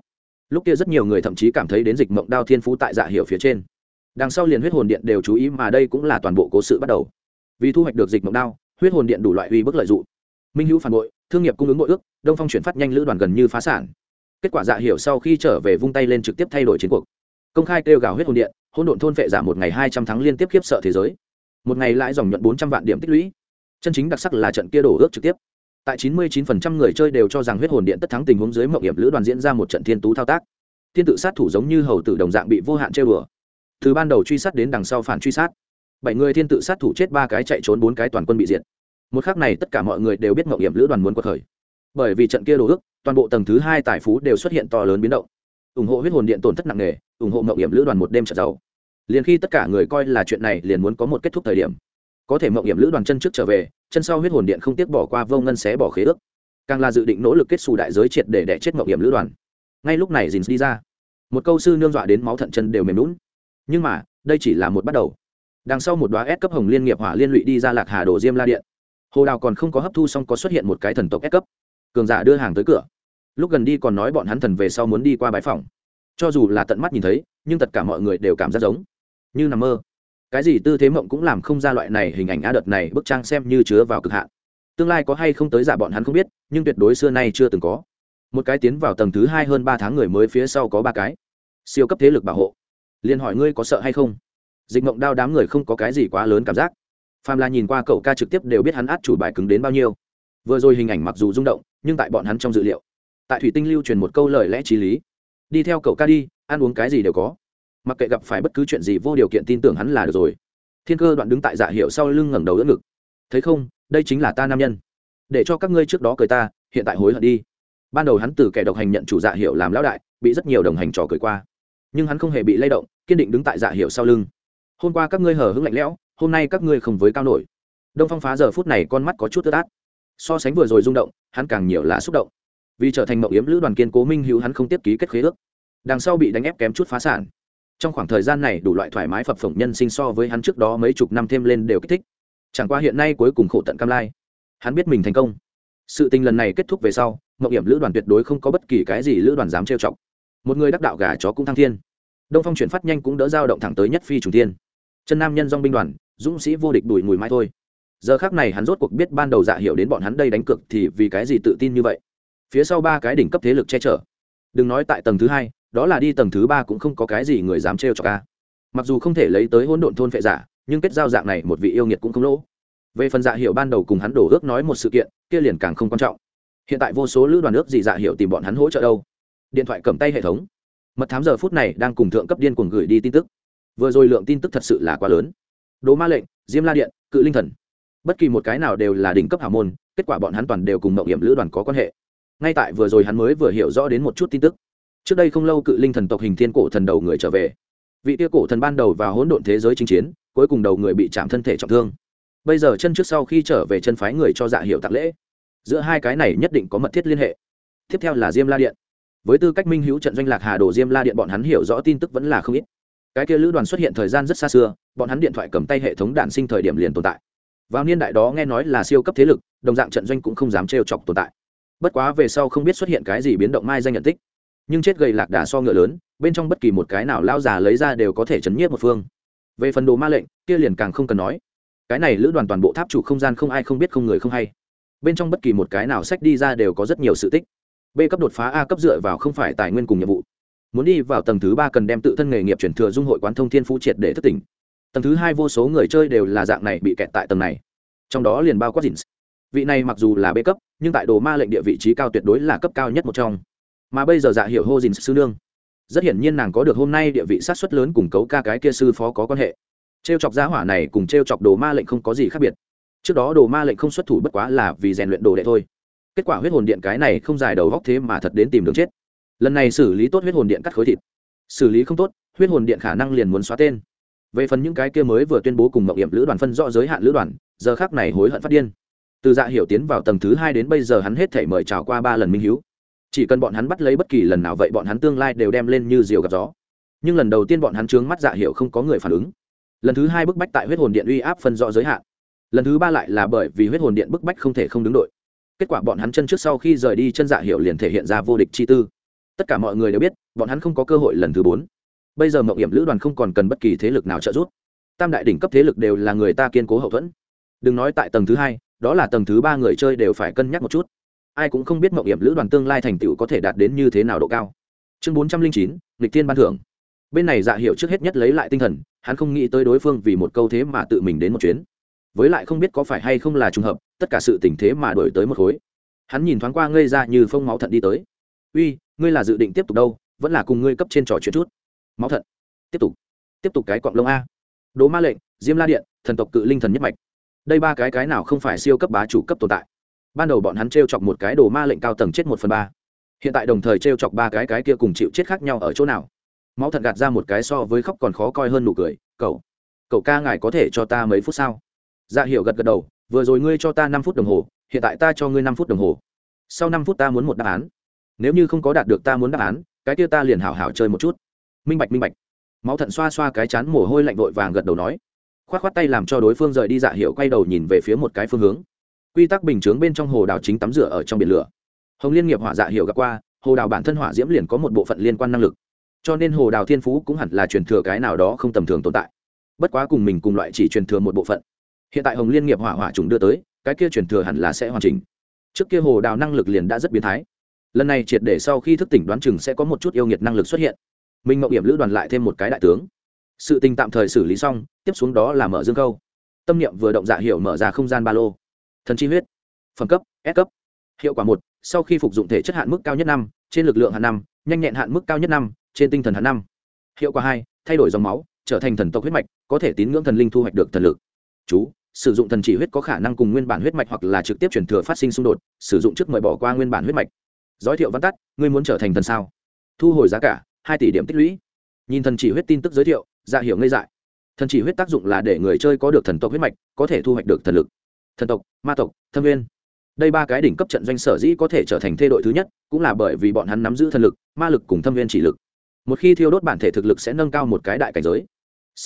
Speaker 1: Lúc kia rất nhiều người thậm chí cảm thấy đến dịch mộng đao thiên phú tại dạ hiểu phía trên. Đằng sau liền huyết hồn điện đều chú ý mà đây cũng là toàn bộ cố sự bắt đầu. Vì thu hoạch được dịch mộng đao, huyết hồn điện đủ loại uy bức lợi dụng minh hữu phản bội, thương nghiệp cung ứng nội ước, đông phong chuyển phát nhanh lữ đoàn gần như phá sản. Kết quả dạ hiểu sau khi trở về vung tay lên trực tiếp thay đổi chiến cuộc. Công khai kêu gào huyết hồn điện, hỗn độn thôn vệ giảm một ngày hai trăm tháng liên tiếp khiếp sợ thế giới. Một ngày lãi dòng nhuận bốn trăm vạn điểm tích lũy. Chân chính đặc sắc là trận kia đổ ước trực tiếp. Tại chín mươi 99% người chơi đều cho rằng huyết hồn điện tất thắng tình huống dưới mộng hiểm lữ đoàn diễn ra một trận thiên tú thao tác. Thiên tự sát thủ giống như hầu tử đồng dạng bị vô hạn trêu đùa. Từ ban đầu truy sát đến đằng sau phản truy sát. Bảy người thiên tự sát thủ chết, ba cái chạy trốn, bốn cái toàn quân bị diệt một khác này tất cả mọi người đều biết mậu hiểm lữ đoàn muốn quật khởi. Bởi vì trận kia đồ ước, toàn bộ tầng thứ hai tài phú đều xuất hiện to lớn biến động. Ủng hộ huyết hồn điện tổn thất nặng nề, ủng hộ mậu hiểm lữ đoàn một đêm trở giàu. Liền khi tất cả người coi là chuyện này liền muốn có một kết thúc thời điểm. Có thể mậu hiểm lữ đoàn chân trước trở về, chân sau huyết hồn điện không tiếc bỏ qua vô ngân xé bỏ khế ước. Càng là dự định nỗ lực kết xù đại giới triệt để đẻ chết mậu hiểm lữ đoàn. Ngay lúc này dình đi ra. Một câu sư nương dọa đến máu thận chân đều mềm lún nhưng mà, đây chỉ là một bắt đầu. Đằng sau một đoá ép cấp hồng liên nghiệp hỏa liên lụy đi ra lạc hà đồ diêm la điện hồ đào còn không có hấp thu xong có xuất hiện một cái thần tộc ép cấp. Cường giả đưa hàng tới cửa. Lúc gần đi còn nói bọn hắn thần về sau muốn đi qua bãi phòng. Cho dù là tận mắt nhìn thấy, nhưng tất cả mọi người đều cảm giác giống như nằm mơ. Cái gì tư thế mộng cũng làm không ra loại này hình ảnh a đợt này, bức trang xem như chứa vào cực hạn. Tương lai có hay không tới giả bọn hắn không biết, nhưng tuyệt đối xưa nay chưa từng có. Một cái tiến vào tầng thứ hai hơn ba tháng người mới phía sau có ba cái. Siêu cấp thế lực bảo hộ. Liền hỏi ngươi có sợ hay không? Dịch mộng đao đám người không có cái gì quá lớn cảm giác phàm là nhìn qua cậu ca trực tiếp đều biết hắn át chủ bài cứng đến bao nhiêu. Vừa rồi hình ảnh mặc dù rung động, nhưng tại bọn hắn trong dự liệu, tại thủy tinh lưu truyền một câu lời lẽ t r í lý. Đi theo cậu ca đi, ăn uống cái gì đều có. Mặc kệ gặp phải bất cứ chuyện gì vô điều kiện tin tưởng hắn là được rồi. Thiên cơ đoạn đứng tại dạ hiệu sau lưng ngẩng đầu đỡ ngực. Thấy không, đây chính là ta nam nhân. Để cho các ngươi trước đó cười ta, hiện tại hối hận đi. Ban đầu hắn từ kẻ độc hành nhận chủ dạ hiệu làm lão đại, bị rất nhiều đồng hành trò cười qua. Nhưng hắn không hề bị lay động, kiên định đứng tại dạ hiệu sau lưng. Hôm qua các ngươi hờ hững lạnh lẽo hôm nay các ngươi không với cao nổi. Đông phong phá giờ phút này con mắt có chút tơ tát so sánh vừa rồi rung động, hắn càng nhiều là xúc động. Vì trở thành mậu yếm lữ đoàn kiên cố minh hữu hắn không tiếp ký kết khế ước. Đằng sau bị đánh ép kém chút phá sản. Trong khoảng thời gian này đủ loại thoải mái phập phồng nhân sinh so với hắn trước đó mấy chục năm thêm lên đều kích thích. Chẳng qua hiện nay cuối cùng khổ tận cam lai, hắn biết mình thành công. Sự tình lần này kết thúc về sau, mậu hiểm lữ đoàn tuyệt đối không có bất kỳ cái gì lữ đoàn dám trêu chọc. Một người đắc đạo gà chó cũng thăng thiên. Đông phong chuyển phát nhanh cũng đỡ dao động thẳng tới nhất phi trùng thiên. Chân nam nhân dong binh đoàn dũng sĩ vô địch đùi mùi mai thôi. Giờ khác này hắn rốt cuộc biết ban đầu dạ hiểu đến bọn hắn đây đánh cược thì vì cái gì tự tin như vậy. Phía sau ba cái đỉnh cấp thế lực che chở. Đừng nói tại tầng thứ hai, đó là đi tầng thứ ba cũng không có cái gì người dám trêu cho ca mặc dù không thể lấy tới hỗn độn thôn phệ giả, nhưng kết giao dạng này một vị yêu nghiệt cũng không lỗ. Về phần dạ hiệu ban đầu cùng hắn đổ ước nói một sự kiện, kia liền càng không quan trọng. Hiện tại vô số lữ đoàn ước gì dạ hiệu tìm bọn hắn hỗ trợ đâu. Điện thoại cầm tay hệ thống. Mật thám giờ phút này đang cùng thượng cấp điên cuồng gửi đi tin tức. Vừa rồi lượng tin tức thật sự là quá lớn. Đồ ma lệnh, diêm la điện, cự linh thần. Bất kỳ một cái nào đều là đỉnh cấp hào môn, kết quả bọn hắn toàn đều cùng mậu hiểm lữ đoàn có quan hệ. Ngay tại vừa rồi hắn mới vừa hiểu rõ đến một chút tin tức. Trước đây không lâu cự linh thần tộc hình thiên cổ thần đầu người trở về. Vị tia cổ thần ban đầu vào hỗn độn thế giới chinh chiến, cuối cùng đầu người bị chạm thân thể trọng thương. Bây giờ chân trước sau khi trở về chân phái người cho dạ hiệu tạc lễ. Giữa hai cái này nhất định có mật thiết liên hệ. Tiếp theo là diêm la điện. Với tư cách minh hữu trận doanh lạc hà đồ diêm la điện, bọn hắn hiểu rõ tin tức vẫn là không ít. Cái kia lữ đoàn xuất hiện thời gian rất xa xưa bọn hắn điện thoại cầm tay hệ thống đạn sinh thời điểm liền tồn tại. Vào niên đại đó nghe nói là siêu cấp thế lực, đồng dạng trận doanh cũng không dám trêu chọc tồn tại. Bất quá về sau không biết xuất hiện cái gì biến động mai danh nhận tích. Nhưng chết gầy lạc đà so ngựa lớn, bên trong bất kỳ một cái nào lao già lấy ra đều có thể chấn nhiếp một phương. Về phần đồ ma lệnh, kia liền càng không cần nói. Cái này lữ đoàn toàn bộ tháp chủ không gian không ai không biết không người không hay. Bên trong bất kỳ một cái nào sách đi ra đều có rất nhiều sự tích. B cấp đột phá, a cấp dựa vào không phải tài nguyên cùng nhiệm vụ. Muốn đi vào tầng thứ ba cần đem tự thân nghề nghiệp chuyển thừa dung hội quán thông thiên phú triệt để thất tỉnh tầng thứ hai vô số người chơi đều là dạng này bị kẹt tại tầng này. Trong đó liền bao quát dins vị này mặc dù là b cấp, nhưng tại đồ ma lệnh địa vị trí cao tuyệt đối là cấp cao nhất một trong. Mà bây giờ dạ hiểu hô dins sư nương. Rất hiển nhiên nàng có được hôm nay địa vị sát xuất lớn cùng cấu ca cái kia sư phó có quan hệ. T r e o chọc giá hỏa này cùng t r e o chọc đồ ma lệnh không có gì khác biệt. Trước đó đồ ma lệnh không xuất thủ bất quá là vì rèn luyện đồ đệ thôi. Kết quả huyết hồn điện cái này không dài đầu góc thế mà thật đến tìm đường chết. Lần này xử lý tốt huyết hồn điện cắt khối thịt. Xử lý không tốt, huyết hồn điện khả năng liền muốn xóa tên về phần những cái kia mới vừa tuyên bố cùng mậu hiểm lữ đoàn phân rõ giới hạn lữ đoàn, giờ khác này hối hận phát điên. Từ dạ hiểu tiến vào tầng thứ hai đến bây giờ hắn hết thể mời chào qua ba lần minh hiếu. Chỉ cần bọn hắn bắt lấy bất kỳ lần nào vậy bọn hắn tương lai đều đem lên như diều gặp gió. Nhưng lần đầu tiên bọn hắn trướng mắt dạ hiểu không có người phản ứng. Lần thứ hai bức bách tại huyết hồn điện uy áp phân rõ giới hạn. Lần thứ ba lại là bởi vì huyết hồn điện bức bách không thể không đứng đội. Kết quả bọn hắn chân trước sau khi rời đi chân dạ hiểu liền thể hiện ra vô địch chi tư. Tất cả mọi người đều biết, bọn hắn không có cơ hội lần thứ bốn bây giờ mộng hiểm lữ đoàn không còn cần bất kỳ thế lực nào trợ giúp. Tam đại đỉnh cấp thế lực đều là người ta kiên cố hậu thuẫn. Đừng nói tại tầng thứ hai, đó là tầng thứ ba người chơi đều phải cân nhắc một chút. Ai cũng không biết mộng hiểm lữ đoàn tương lai thành tựu có thể đạt đến như thế nào độ cao. Chương bốn trăm linh chín lịch tiên ban thưởng. Bên này dạ hiệu trước hết nhất lấy lại tinh thần, hắn không nghĩ tới đối phương vì một câu thế mà tự mình đến một chuyến. Với lại không biết có phải hay không là trùng hợp, tất cả sự tình thế mà đổi tới một khối. Hắn nhìn thoáng qua ngây ra như phông máu thận đi tới. Uy, ngươi là dự định tiếp tục đâu? Vẫn là cùng ngươi cấp trên trò chuyện chút máu thận. Tiếp tục. Tiếp tục cái cọng lông a. Đố ma lệnh, diêm la điện, thần tộc cự linh thần nhất mạch. Đây ba cái cái nào không phải siêu cấp bá chủ cấp tồn tại. Ban đầu bọn hắn t r e o chọc một cái đồ ma lệnh cao tầng chết một phần ba. Hiện tại đồng thời t r e o chọc ba cái cái kia cùng chịu chết khác nhau ở chỗ nào? Máu thận gạt ra một cái so với khóc còn khó coi hơn nụ cười. Cậu cậu ca ngài có thể cho ta mấy phút sao? Dạ hiểu gật gật đầu, vừa rồi ngươi cho ta năm phút đồng hồ, hiện tại ta cho ngươi năm phút đồng hồ. Sau năm phút ta muốn một đáp án. Nếu như không có đạt được ta muốn đáp án, cái kia ta liền hảo hảo chơi một chút minh bạch minh bạch. Máu thận xoa xoa cái chán, mồ hôi lạnh vội vàng gật đầu nói. K h o á t k h o á t tay làm cho đối phương rời đi dạ hiệu, quay đầu nhìn về phía một cái phương hướng. Quy tắc bình chướng bên trong hồ đào chính tắm rửa ở trong biển lửa. Hồng liên nghiệp hỏa dạ hiệu gặp qua, hồ đào bản thân hỏa diễm liền có một bộ phận liên quan năng lực. Cho nên hồ đào thiên phú cũng hẳn là truyền thừa cái nào đó không tầm thường tồn tại. Bất quá cùng mình cùng loại chỉ truyền thừa một bộ phận. Hiện tại hồng liên nghiệp hỏa hỏa trùng đưa tới, cái kia truyền thừa hẳn là sẽ hoàn chỉnh. Trước kia hồ đào năng lực liền đã rất biến thái. Lần này triệt để sau khi thức tỉnh đoán chừng sẽ có một chút yêu nghiệt năng lực xuất hiện minh mậu hiểm lữ đoàn lại thêm một cái đại tướng. Sự tình tạm thời xử lý xong, tiếp xuống đó là mở dương câu tâm niệm vừa động dạ hiệu mở ra không gian ba lô. Thần chi huyết. Phẩm cấp, s cấp. Hiệu quả một, sau khi phục dụng thể chất hạn mức cao nhất năm, trên lực lượng hạn năm, nhanh nhẹn hạn mức cao nhất năm, trên tinh thần hạn năm. Hiệu quả hai, thay đổi dòng máu, trở thành thần tộc huyết mạch, có thể tín ngưỡng thần linh thu hoạch được thần lực. Chú, sử dụng thần chỉ huyết có khả năng cùng nguyên bản huyết mạch hoặc là trực tiếp chuyển thừa phát sinh xung đột, sử dụng trước mời bỏ qua nguyên bản huyết mạch. Giới thiệu văn tắt, ngươi muốn trở thành thần sao? Thu hồi giá cả hai tỷ điểm tích lũy. Nhìn thần chỉ huyết tin tức giới thiệu dạ hiểu ngây dại. Thần chỉ huyết tác dụng là để người chơi có được thần tộc huyết mạch, có thể thu hoạch được thần lực. Thần tộc, ma tộc, thâm viên đây ba cái đỉnh cấp trận doanh sở dĩ có thể trở thành thê đội thứ nhất, cũng là bởi vì bọn hắn nắm giữ thần lực, ma lực cùng thâm viên chỉ lực. Một khi thiêu đốt bản thể thực lực sẽ nâng cao một cái đại cảnh giới.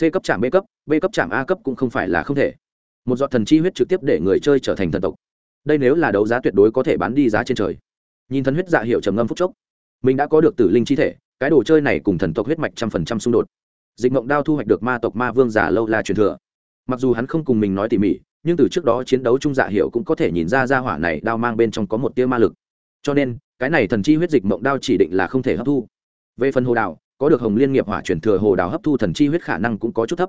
Speaker 1: C cấp trạm b cấp b cấp trạm a cấp cũng không phải là không thể. Một giọt thần chi huyết trực tiếp để người chơi trở thành thần tộc. Đây nếu là đấu giá tuyệt đối có thể bán đi giá trên trời. Nhìn thần huyết dạ hiệu trầm ngâm phúc chốc. Mình đã có được tử linh chi thể cái đồ chơi này cùng thần tộc huyết mạch trăm phần trăm xung đột. Dịch mộng đao thu hoạch được ma tộc ma vương giả lâu là truyền thừa. Mặc dù hắn không cùng mình nói tỉ mỉ, nhưng từ trước đó chiến đấu trung dạ hiệu cũng có thể nhìn ra ra hỏa này đao mang bên trong có một tia ma lực. Cho nên, cái này thần chi huyết dịch mộng đao chỉ định là không thể hấp thu. Về phần hồ đào, có được hồng liên nghiệp hỏa truyền thừa hồ đào hấp thu thần chi huyết khả năng cũng có chút thấp.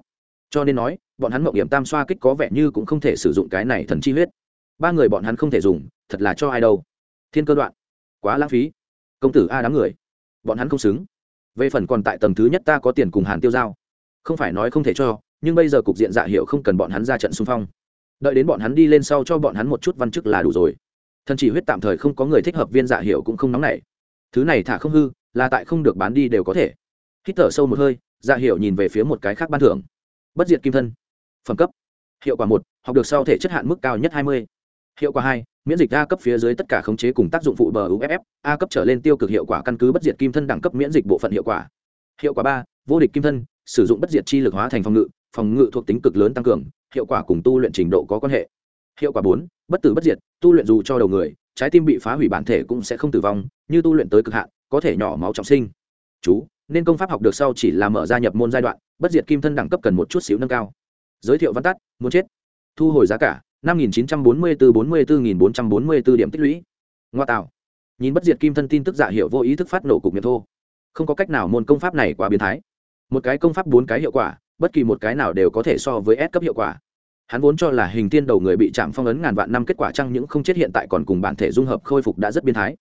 Speaker 1: Cho nên nói, bọn hắn mộng điểm tam xoa kích có vẻ như cũng không thể sử dụng cái này thần chi huyết. Ba người bọn hắn không thể dùng, thật là cho ai đâu. Thiên cơ đoạn. Quá lãng phí. Công tử a đám người bọn hắn không xứng. Về phần còn tại tầng thứ nhất ta có tiền cùng hàn tiêu giao. Không phải nói không thể cho, nhưng bây giờ cục diện dạ hiệu không cần bọn hắn ra trận xung phong. Đợi đến bọn hắn đi lên sau cho bọn hắn một chút văn chức là đủ rồi. Thần chỉ huyết tạm thời không có người thích hợp viên dạ hiệu cũng không nóng nảy. Thứ này thả không hư, là tại không được bán đi đều có thể. Hít thở sâu một hơi dạ hiệu nhìn về phía một cái khác ban thưởng. Bất diệt kim thân. Phẩm cấp. Hiệu quả một, học được sau thể chất hạn mức cao nhất hai mươi hiệu quả hai, miễn dịch a cấp phía dưới tất cả khống chế cùng tác dụng phụ bờ uff a cấp trở lên tiêu cực hiệu quả căn cứ bất diệt kim thân đẳng cấp miễn dịch bộ phận hiệu quả. Hiệu quả ba, vô địch kim thân, sử dụng bất diệt chi lực hóa thành phòng ngự phòng ngự thuộc tính cực lớn tăng cường, hiệu quả cùng tu luyện trình độ có quan hệ. Hiệu quả bốn, bất tử bất diệt, tu luyện dù cho đầu người, trái tim bị phá hủy bản thể cũng sẽ không tử vong, như tu luyện tới cực hạn, có thể nhỏ máu trọng sinh. Chú, nên công pháp học được sau chỉ là mở ra nhập môn giai đoạn, bất diệt kim thân đẳng cấp cần một chút xíu nâng cao. Giới thiệu văn tắt, muốn chết. Thu hồi giá cả năm nghìn chín trăm bốn mươi bốn bốn mươi bốn nghìn bốn trăm bốn mươi bốn điểm tích lũy. Ngoa tạo. Nhìn bất diệt kim thân tin tức dạ hiệu vô ý thức phát nổ cục miệng thô. Không có cách nào môn công pháp này quá biến thái. Một cái công pháp bốn cái hiệu quả, bất kỳ một cái nào đều có thể so với S cấp hiệu quả. Hắn vốn cho là hình tiên đầu người bị chạm phong ấn ngàn vạn năm kết quả chăng những không chết hiện tại còn cùng bản thể dung hợp khôi phục đã rất biến thái.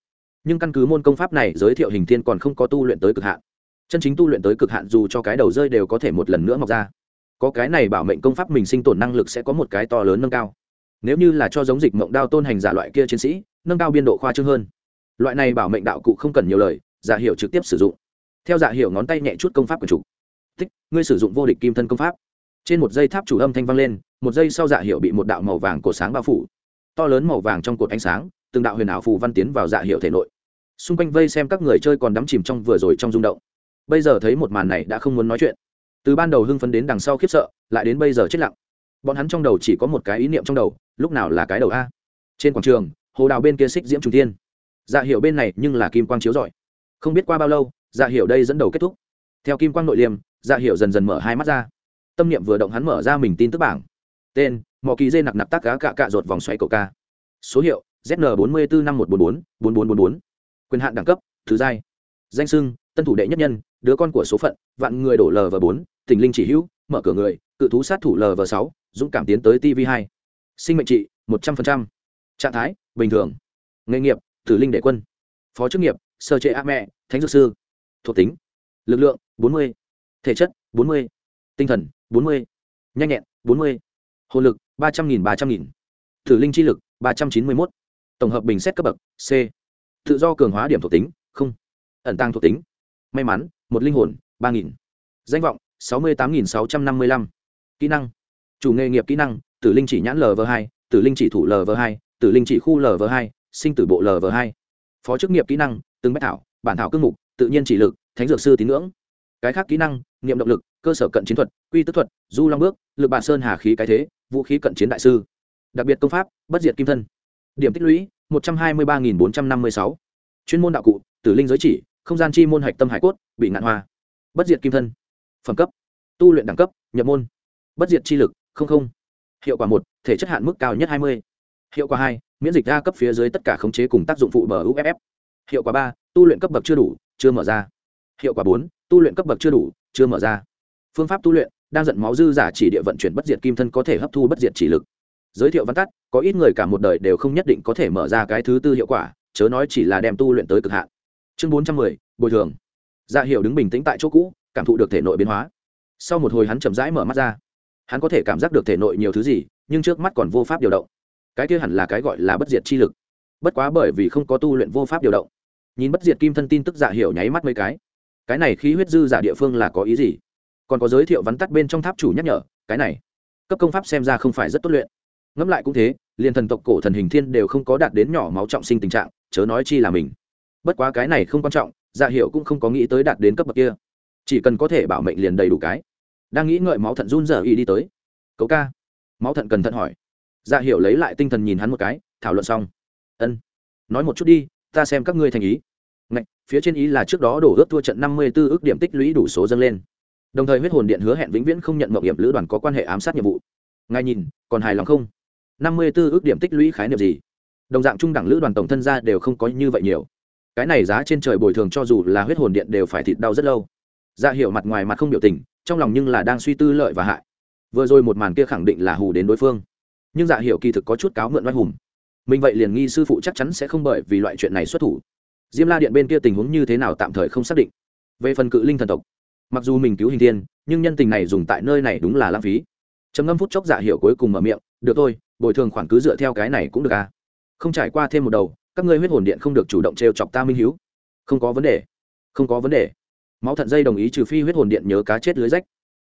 Speaker 1: Nhưng căn cứ môn công pháp này, giới thiệu hình tiên còn không có tu luyện tới cực hạn. Chân chính tu luyện tới cực hạn dù cho cái đầu rơi đều có thể một lần nữa mọc ra. Có cái này bảo mệnh công pháp mình sinh tồn năng lực sẽ có một cái to lớn nâng cao nếu như là cho giống dịch mộng đao tôn hành giả loại kia chiến sĩ, nâng cao biên độ khoa trương hơn. Loại này bảo mệnh đạo cụ không cần nhiều lời, giả hiệu trực tiếp sử dụng. Theo giả hiệu ngón tay nhẹ chút công pháp của chủ. Thích, ngươi sử dụng vô địch kim thân công pháp. Trên một dây tháp chủ âm thanh vang lên, một giây sau giả hiệu bị một đạo màu vàng cột sáng bao phủ. To lớn màu vàng trong cột ánh sáng, từng đạo huyền ảo phù văn tiến vào giả hiệu thể nội. Xung quanh vây xem các người chơi còn đắm chìm trong vừa rồi trong rung động. Bây giờ thấy một màn này đã không muốn nói chuyện. Từ ban đầu hưng phấn đến đằng sau khiếp sợ, lại đến bây giờ chết lặng bọn hắn trong đầu chỉ có một cái ý niệm trong đầu, lúc nào là cái đầu a? Trên quảng trường, hồ đào bên kia xích diễm trung tiên dạ hiệu bên này nhưng là kim quang chiếu rọi. Không biết qua bao lâu dạ hiệu đây dẫn đầu kết thúc. Theo kim quang nội liêm dạ hiệu dần dần mở hai mắt ra. Tâm niệm vừa động hắn mở ra mình tin tức bảng. Tên mỏ kỳ dê nặc nặc tác cá cạ cạ rột vòng xoay cậu ca. Số hiệu zn bốn mươi bốn năm một bốn bốn bốn bốn bốn bốn. Quyền hạn đẳng cấp, thứ giai. Danh sưng tân thủ đệ nhất nhân, đứa con của số phận, vạn người đổ lv bốn tỉnh linh chỉ hữu mở cửa người, cự thú sát thủ lv sáu, dũng cảm tiến tới tv hai. Sinh mệnh trị, một trăm linh trạng thái, bình thường. Nghề nghiệp, tử linh đệ quân. Phó chức nghiệp, sơ chế a mẹ, thánh dược sư. Thuộc tính, lực lượng, bốn mươi. Thể chất, bốn mươi. Tinh thần, bốn mươi. Nhanh nhẹn, bốn mươi. Hồn lực, ba trăm nghìn, ba trăm nghìn. Thử linh chi lực, ba trăm chín mươi một tổng hợp bình xét cấp bậc, c. Tự do cường hóa điểm thuộc tính, không. Ẩn tăng thuộc tính. May mắn, một linh hồn, ba nghìn. Danh vọng sáu mươi tám nghìn sáu trăm năm mươi lăm. Kỹ năng. Chủ nghề nghiệp kỹ năng, tử linh chỉ nhãn lv hai, tử linh chỉ thủ lv hai, tử linh chỉ khu lv hai, sinh tử bộ lv hai. Phó chức nghiệp kỹ năng, từng bách thảo, bản thảo cương mục, tự nhiên chỉ lực, thánh dược sư tín ngưỡng. Cái khác kỹ năng nghiệm động lực, cơ sở cận chiến thuật, quy tức thuật, du long bước, lực bản sơn hà khí cái thế, vũ khí cận chiến đại sư. Đặc biệt công pháp, bất diệt kim thân. Điểm tích lũy, một trăm hai mươi ba bốn trăm năm mươi sáu. Chuyên môn đạo cụ, tử linh giới chỉ, không gian chi môn hạch tâm hải cốt, bị ngạn hoa. Bất diệt kim thân phẩm cấp, tu luyện đẳng cấp, nhập môn, bất diệt chi lực, không không. Hiệu quả một, thể chất hạn mức cao nhất hai mươi. Hiệu quả hai, miễn dịch đa cấp phía dưới tất cả khống chế cùng tác dụng phụ bờ uff hiệu quả ba, tu luyện cấp bậc chưa đủ, chưa mở ra. Hiệu quả bốn, tu luyện cấp bậc chưa đủ, chưa mở ra. Phương pháp tu luyện, đang giận máu dư giả chỉ địa vận chuyển bất diệt kim thân có thể hấp thu bất diệt chỉ lực. Giới thiệu văn tắt, có ít người cả một đời đều không nhất định có thể mở ra cái thứ tư hiệu quả, chớ nói chỉ là đem tu luyện tới cực hạn. Chương bốn trăm mười, bồi thường. Dạ hiệu đứng bình tĩnh tại chỗ cũ cảm thụ được thể nội biến hóa. Sau một hồi hắn chậm rãi mở mắt ra. Hắn có thể cảm giác được thể nội nhiều thứ gì, nhưng trước mắt còn vô pháp điều động. Cái kia hẳn là cái gọi là bất diệt chi lực. Bất quá bởi vì không có tu luyện vô pháp điều động. Nhìn bất diệt kim thân tin tức dạ hiểu nháy mắt mấy cái. Cái này khí huyết dư giả địa phương là có ý gì? Còn có giới thiệu vắn tắt bên trong tháp chủ nhắc nhở, cái này. Cấp công pháp xem ra không phải rất tốt luyện. Ngẫm lại cũng thế, liền thần tộc cổ thần hình thiên đều không có đạt đến nhỏ máu trọng sinh tình trạng, chớ nói chi là mình. Bất quá cái này không quan trọng dạ hiệu cũng không có nghĩ tới đạt đến cấp bậc kia chỉ cần có thể bảo mệnh liền đầy đủ cái. Đang nghĩ ngợi máu thận run dở y đi tới. Cậu ca. Máu thận cần thận hỏi. Dạ hiểu lấy lại tinh thần nhìn hắn một cái thảo luận xong. Ân nói một chút đi ta xem các ngươi thành ý. Ngạch, phía trên ý là trước đó đổ ước thua trận năm mươi 54 ước điểm tích lũy đủ số dâng lên. Đồng thời huyết hồn điện hứa hẹn vĩnh viễn không nhận mộng hiểm lữ đoàn có quan hệ ám sát nhiệm vụ. Ngài nhìn còn hài lòng không? năm mươi 54 ước điểm tích lũy khái niệm gì? Đồng dạng trung đẳng lữ đoàn tổng thân gia đều không có như vậy nhiều. Cái này giá trên trời bồi thường cho dù là huyết hồn điện đều phải thịt đau rất lâu dạ hiệu mặt ngoài mặt không biểu tình, trong lòng nhưng là đang suy tư lợi và hại. Vừa rồi một màn kia khẳng định là hù đến đối phương. Nhưng dạ hiệu kỳ thực có chút cáo mượn oai hùng. Mình vậy liền nghi sư phụ chắc chắn sẽ không bởi vì loại chuyện này xuất thủ. Diêm la điện bên kia tình huống như thế nào tạm thời không xác định. Về phần cự linh thần tộc, mặc dù mình cứu hình tiên nhưng nhân tình này dùng tại nơi này đúng là lãng phí. Trầm ngâm phút chốc dạ hiệu cuối cùng mở miệng, được thôi, bồi thường khoản cứ dựa theo cái này cũng được à. Không trải qua thêm một đầu, các ngươi huyết hồn điện không được chủ động trêu chọc ta minh hiếu. Không có vấn đề, không có vấn đề máu thận dây đồng ý trừ phi huyết hồn điện nhớ cá chết lưới rách.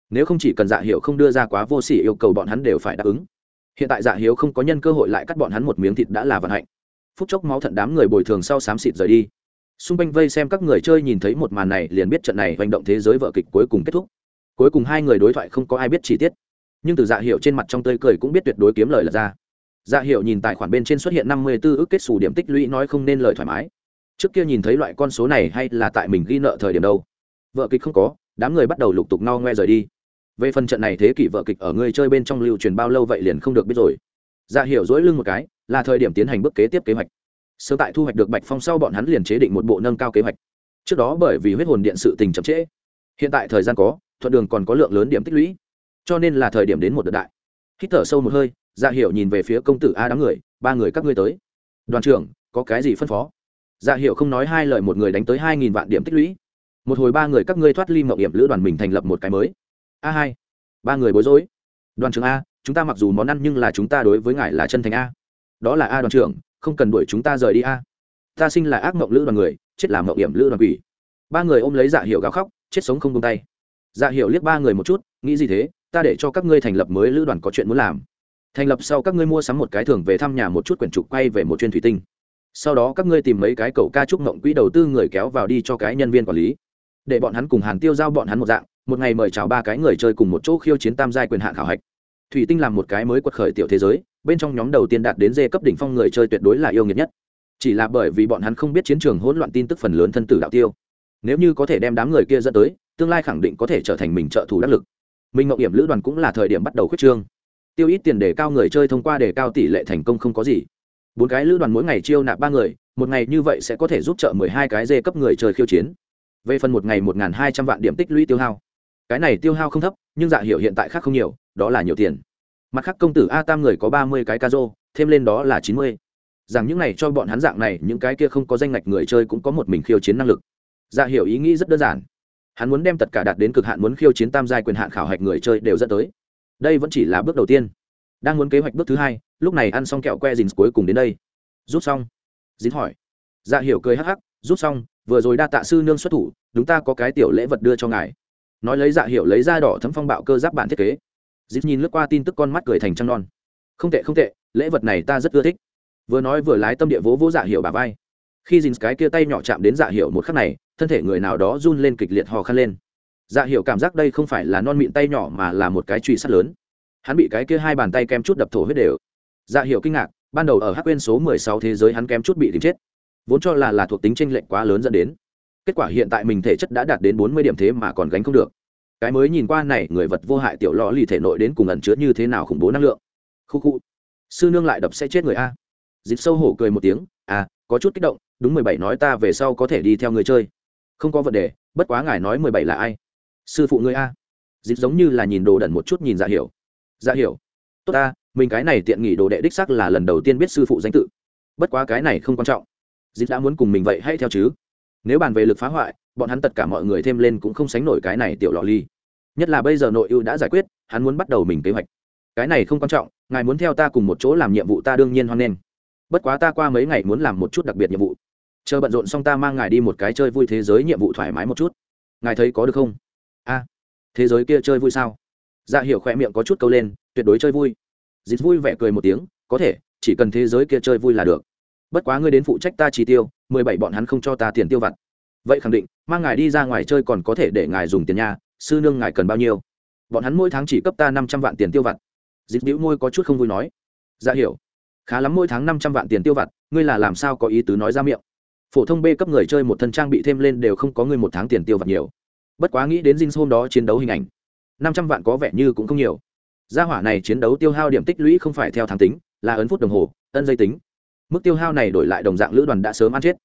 Speaker 1: Nếu không chỉ cần dạ hiệu không đưa ra quá vô sỉ yêu cầu bọn hắn đều phải đáp ứng. Hiện tại dạ hiếu không có nhân cơ hội lại cắt bọn hắn một miếng thịt đã là vận hạnh. Phút chốc máu thận đám người bồi thường sau xám xịt rời đi. Xung quanh vây xem các người chơi nhìn thấy một màn này liền biết trận này hành động thế giới vợ kịch cuối cùng kết thúc. Cuối cùng hai người đối thoại không có ai biết chi tiết. Nhưng từ dạ hiệu trên mặt trong tơi cười cũng biết tuyệt đối kiếm lời là ra. Dạ hiệu nhìn tài khoản bên trên xuất hiện năm mươi 54 ước kết xù điểm tích lũy nói không nên lời thoải mái. Trước kia nhìn thấy loại con số này hay là tại mình ghi nợ thời điểm đâu vợ kịch không có, đám người bắt đầu lục tục no ngoe rời đi. Về phần trận này thế kỷ vợ kịch ở người chơi bên trong lưu truyền bao lâu vậy liền không được biết rồi. Dạ hiểu dỗi lưng một cái, là thời điểm tiến hành bước kế tiếp kế hoạch. Sơ tại thu hoạch được bạch phong sau bọn hắn liền chế định một bộ nâng cao kế hoạch. Trước đó bởi vì huyết hồn điện sự tình chậm trễ, hiện tại thời gian có, thuận đường còn có lượng lớn điểm tích lũy, cho nên là thời điểm đến một đợt đại. Hít thở sâu một hơi dạ hiểu nhìn về phía công tử a đám người, ba người các ngươi tới. Đoàn trưởng, có cái gì phân phó? Dạ hiểu không nói hai lời, một người đánh tới hai nghìn vạn điểm tích lũy một hồi ba người các ngươi thoát ly mộng hiểm lữ đoàn mình thành lập một cái mới. A hai. Ba người bối rối. Đoàn trưởng a, chúng ta mặc dù món ăn nhưng là chúng ta đối với ngài là chân thành a. Đó là a đoàn trưởng, không cần đuổi chúng ta rời đi a. Ta sinh là ác mộng lữ đoàn người, chết là mộng hiểm lữ đoàn quỷ. Ba người ôm lấy dạ hiệu gào khóc, chết sống không tung tay. Dạ hiệu liếc ba người một chút, nghĩ gì thế, ta để cho các ngươi thành lập mới lữ đoàn có chuyện muốn làm. Thành lập sau các ngươi mua sắm một cái thưởng về thăm nhà một chút quyển trục quay về một chuyên thủy tinh. Sau đó các ngươi tìm mấy cái cầu ca trúc mộng quỹ đầu tư người kéo vào đi cho cái nhân viên quản lý để bọn hắn cùng hàn tiêu giao bọn hắn một dạng, một ngày mời chào ba cái người chơi cùng một chỗ khiêu chiến tam giai quyền hạn khảo hạch. Thủy tinh làm một cái mới quật khởi tiểu thế giới, bên trong nhóm đầu tiên đạt đến dê cấp đỉnh phong người chơi tuyệt đối là yêu nghiệt nhất. Chỉ là bởi vì bọn hắn không biết chiến trường hỗn loạn tin tức phần lớn thân tử đạo tiêu. Nếu như có thể đem đám người kia dẫn tới, tương lai khẳng định có thể trở thành mình trợ thủ đắc lực. Minh mộng hiểm lữ đoàn cũng là thời điểm bắt đầu khuyết trương. Tiêu ít tiền để cao người chơi thông qua để cao tỷ lệ thành công không có gì. Bốn cái lữ đoàn mỗi ngày chiêu nạp ba người, một ngày như vậy sẽ có thể giúp trợ mười hai cái dê cấp người chơi khiêu chiến về phần một ngày một n g h n hai trăm vạn điểm tích lũy tiêu hao. Cái này tiêu hao không thấp, nhưng dạ hiểu hiện tại khác không nhiều, đó là nhiều tiền. Mặt khác công tử a tam người có ba mươi cái ca rô, thêm lên đó là chín mươi. Rằng những này cho bọn hắn dạng này, những cái kia không có danh ngạch người chơi cũng có một mình khiêu chiến năng lực. Dạ hiểu ý nghĩ rất đơn giản. Hắn muốn đem tất cả đạt đến cực hạn muốn khiêu chiến tam giai quyền hạn khảo hạch người chơi đều dẫn tới. Đây vẫn chỉ là bước đầu tiên. Đang muốn kế hoạch bước thứ hai, lúc này ăn xong kẹo que dìn cuối cùng đến đây. Rút xong. Dính hỏi. Dạ hiểu cười hắc hắc rút xong, vừa rồi đa tạ sư nương xuất thủ chúng ta có cái tiểu lễ vật đưa cho ngài. Nói lấy dạ hiệu lấy ra đỏ thấm phong bạo cơ giáp bản thiết kế. Dịp nhìn lướt qua tin tức con mắt cười thành trăng non. Không tệ không tệ, lễ vật này ta rất ưa thích. Vừa nói vừa lái tâm địa vỗ vỗ dạ hiệu bà vai. Khi dìn cái kia tay nhỏ chạm đến dạ hiệu một khắc này, thân thể người nào đó run lên kịch liệt hò khăn lên. Dạ hiệu cảm giác đây không phải là non mịn tay nhỏ mà là một cái truy sắt lớn. Hắn bị cái kia hai bàn tay kem chút đập thổ huyết đều. Dạ hiệu kinh ngạc, ban đầu ở hắc quên số mười sáu thế giới hắn kem chút bị tìm chết vốn cho là là thuộc tính tranh lệch quá lớn dẫn đến. Kết quả hiện tại mình thể chất đã đạt đến bốn mươi điểm thế mà còn gánh không được. Cái mới nhìn qua này, người vật vô hại tiểu lò lì thể nội đến cùng ẩn chứa như thế nào khủng bố năng lượng. Khu khu. Sư nương lại đập sẽ chết người a. Dịp sâu hổ cười một tiếng à có chút kích động, đúng mười bảy nói ta về sau có thể đi theo người chơi. Không có vấn đề, bất quá ngài nói mười bảy là ai? Sư phụ người a. Dịp giống như là nhìn đồ đẩn một chút nhìn dạ hiểu. Dạ hiểu, tốt ta, mình cái này tiện nghỉ đồ đệ đích sắc là lần đầu tiên biết sư phụ danh tự. Bất quá cái này không quan trọng dịp đã muốn cùng mình vậy hãy theo chứ. Nếu bàn về lực phá hoại, bọn hắn tất cả mọi người thêm lên cũng không sánh nổi cái này tiểu lò ly. Nhất là bây giờ nội ưu đã giải quyết, hắn muốn bắt đầu mình kế hoạch. Cái này không quan trọng, ngài muốn theo ta cùng một chỗ làm nhiệm vụ ta đương nhiên hoan nghênh. Bất quá ta qua mấy ngày muốn làm một chút đặc biệt nhiệm vụ. Chờ bận rộn xong ta mang ngài đi một cái chơi vui thế giới nhiệm vụ thoải mái một chút. Ngài thấy có được không? A, thế giới kia chơi vui sao? Dạ hiểu khỏe miệng có chút câu lên, tuyệt đối chơi vui. Dịp vui vẻ cười một tiếng, có thể, chỉ cần thế giới kia chơi vui là được bất quá ngươi đến phụ trách ta chi tiêu, mười bảy bọn hắn không cho ta tiền tiêu vặt. Vậy khẳng định, mang ngài đi ra ngoài chơi còn có thể để ngài dùng tiền nhà sư nương ngài cần bao nhiêu? Bọn hắn mỗi tháng chỉ cấp ta năm trăm vạn tiền tiêu vặt. Dịch đĩu môi có chút không vui nói. Dạ hiểu. Khá lắm mỗi tháng năm trăm vạn tiền tiêu vặt, ngươi là làm sao có ý tứ nói ra miệng? Phổ thông b cấp người chơi một thân trang bị thêm lên đều không có ngươi một tháng tiền tiêu vặt nhiều. Bất quá nghĩ đến Jin hôm đó chiến đấu hình ảnh, năm trăm vạn có vẻ như cũng không nhiều. Gia hỏa này chiến đấu tiêu hao điểm tích lũy không phải theo tháng tính, là ấn phút đồng hồ, ân dây tính mức tiêu hao này đổi lại đồng dạng lữ đoàn đã sớm ăn chết.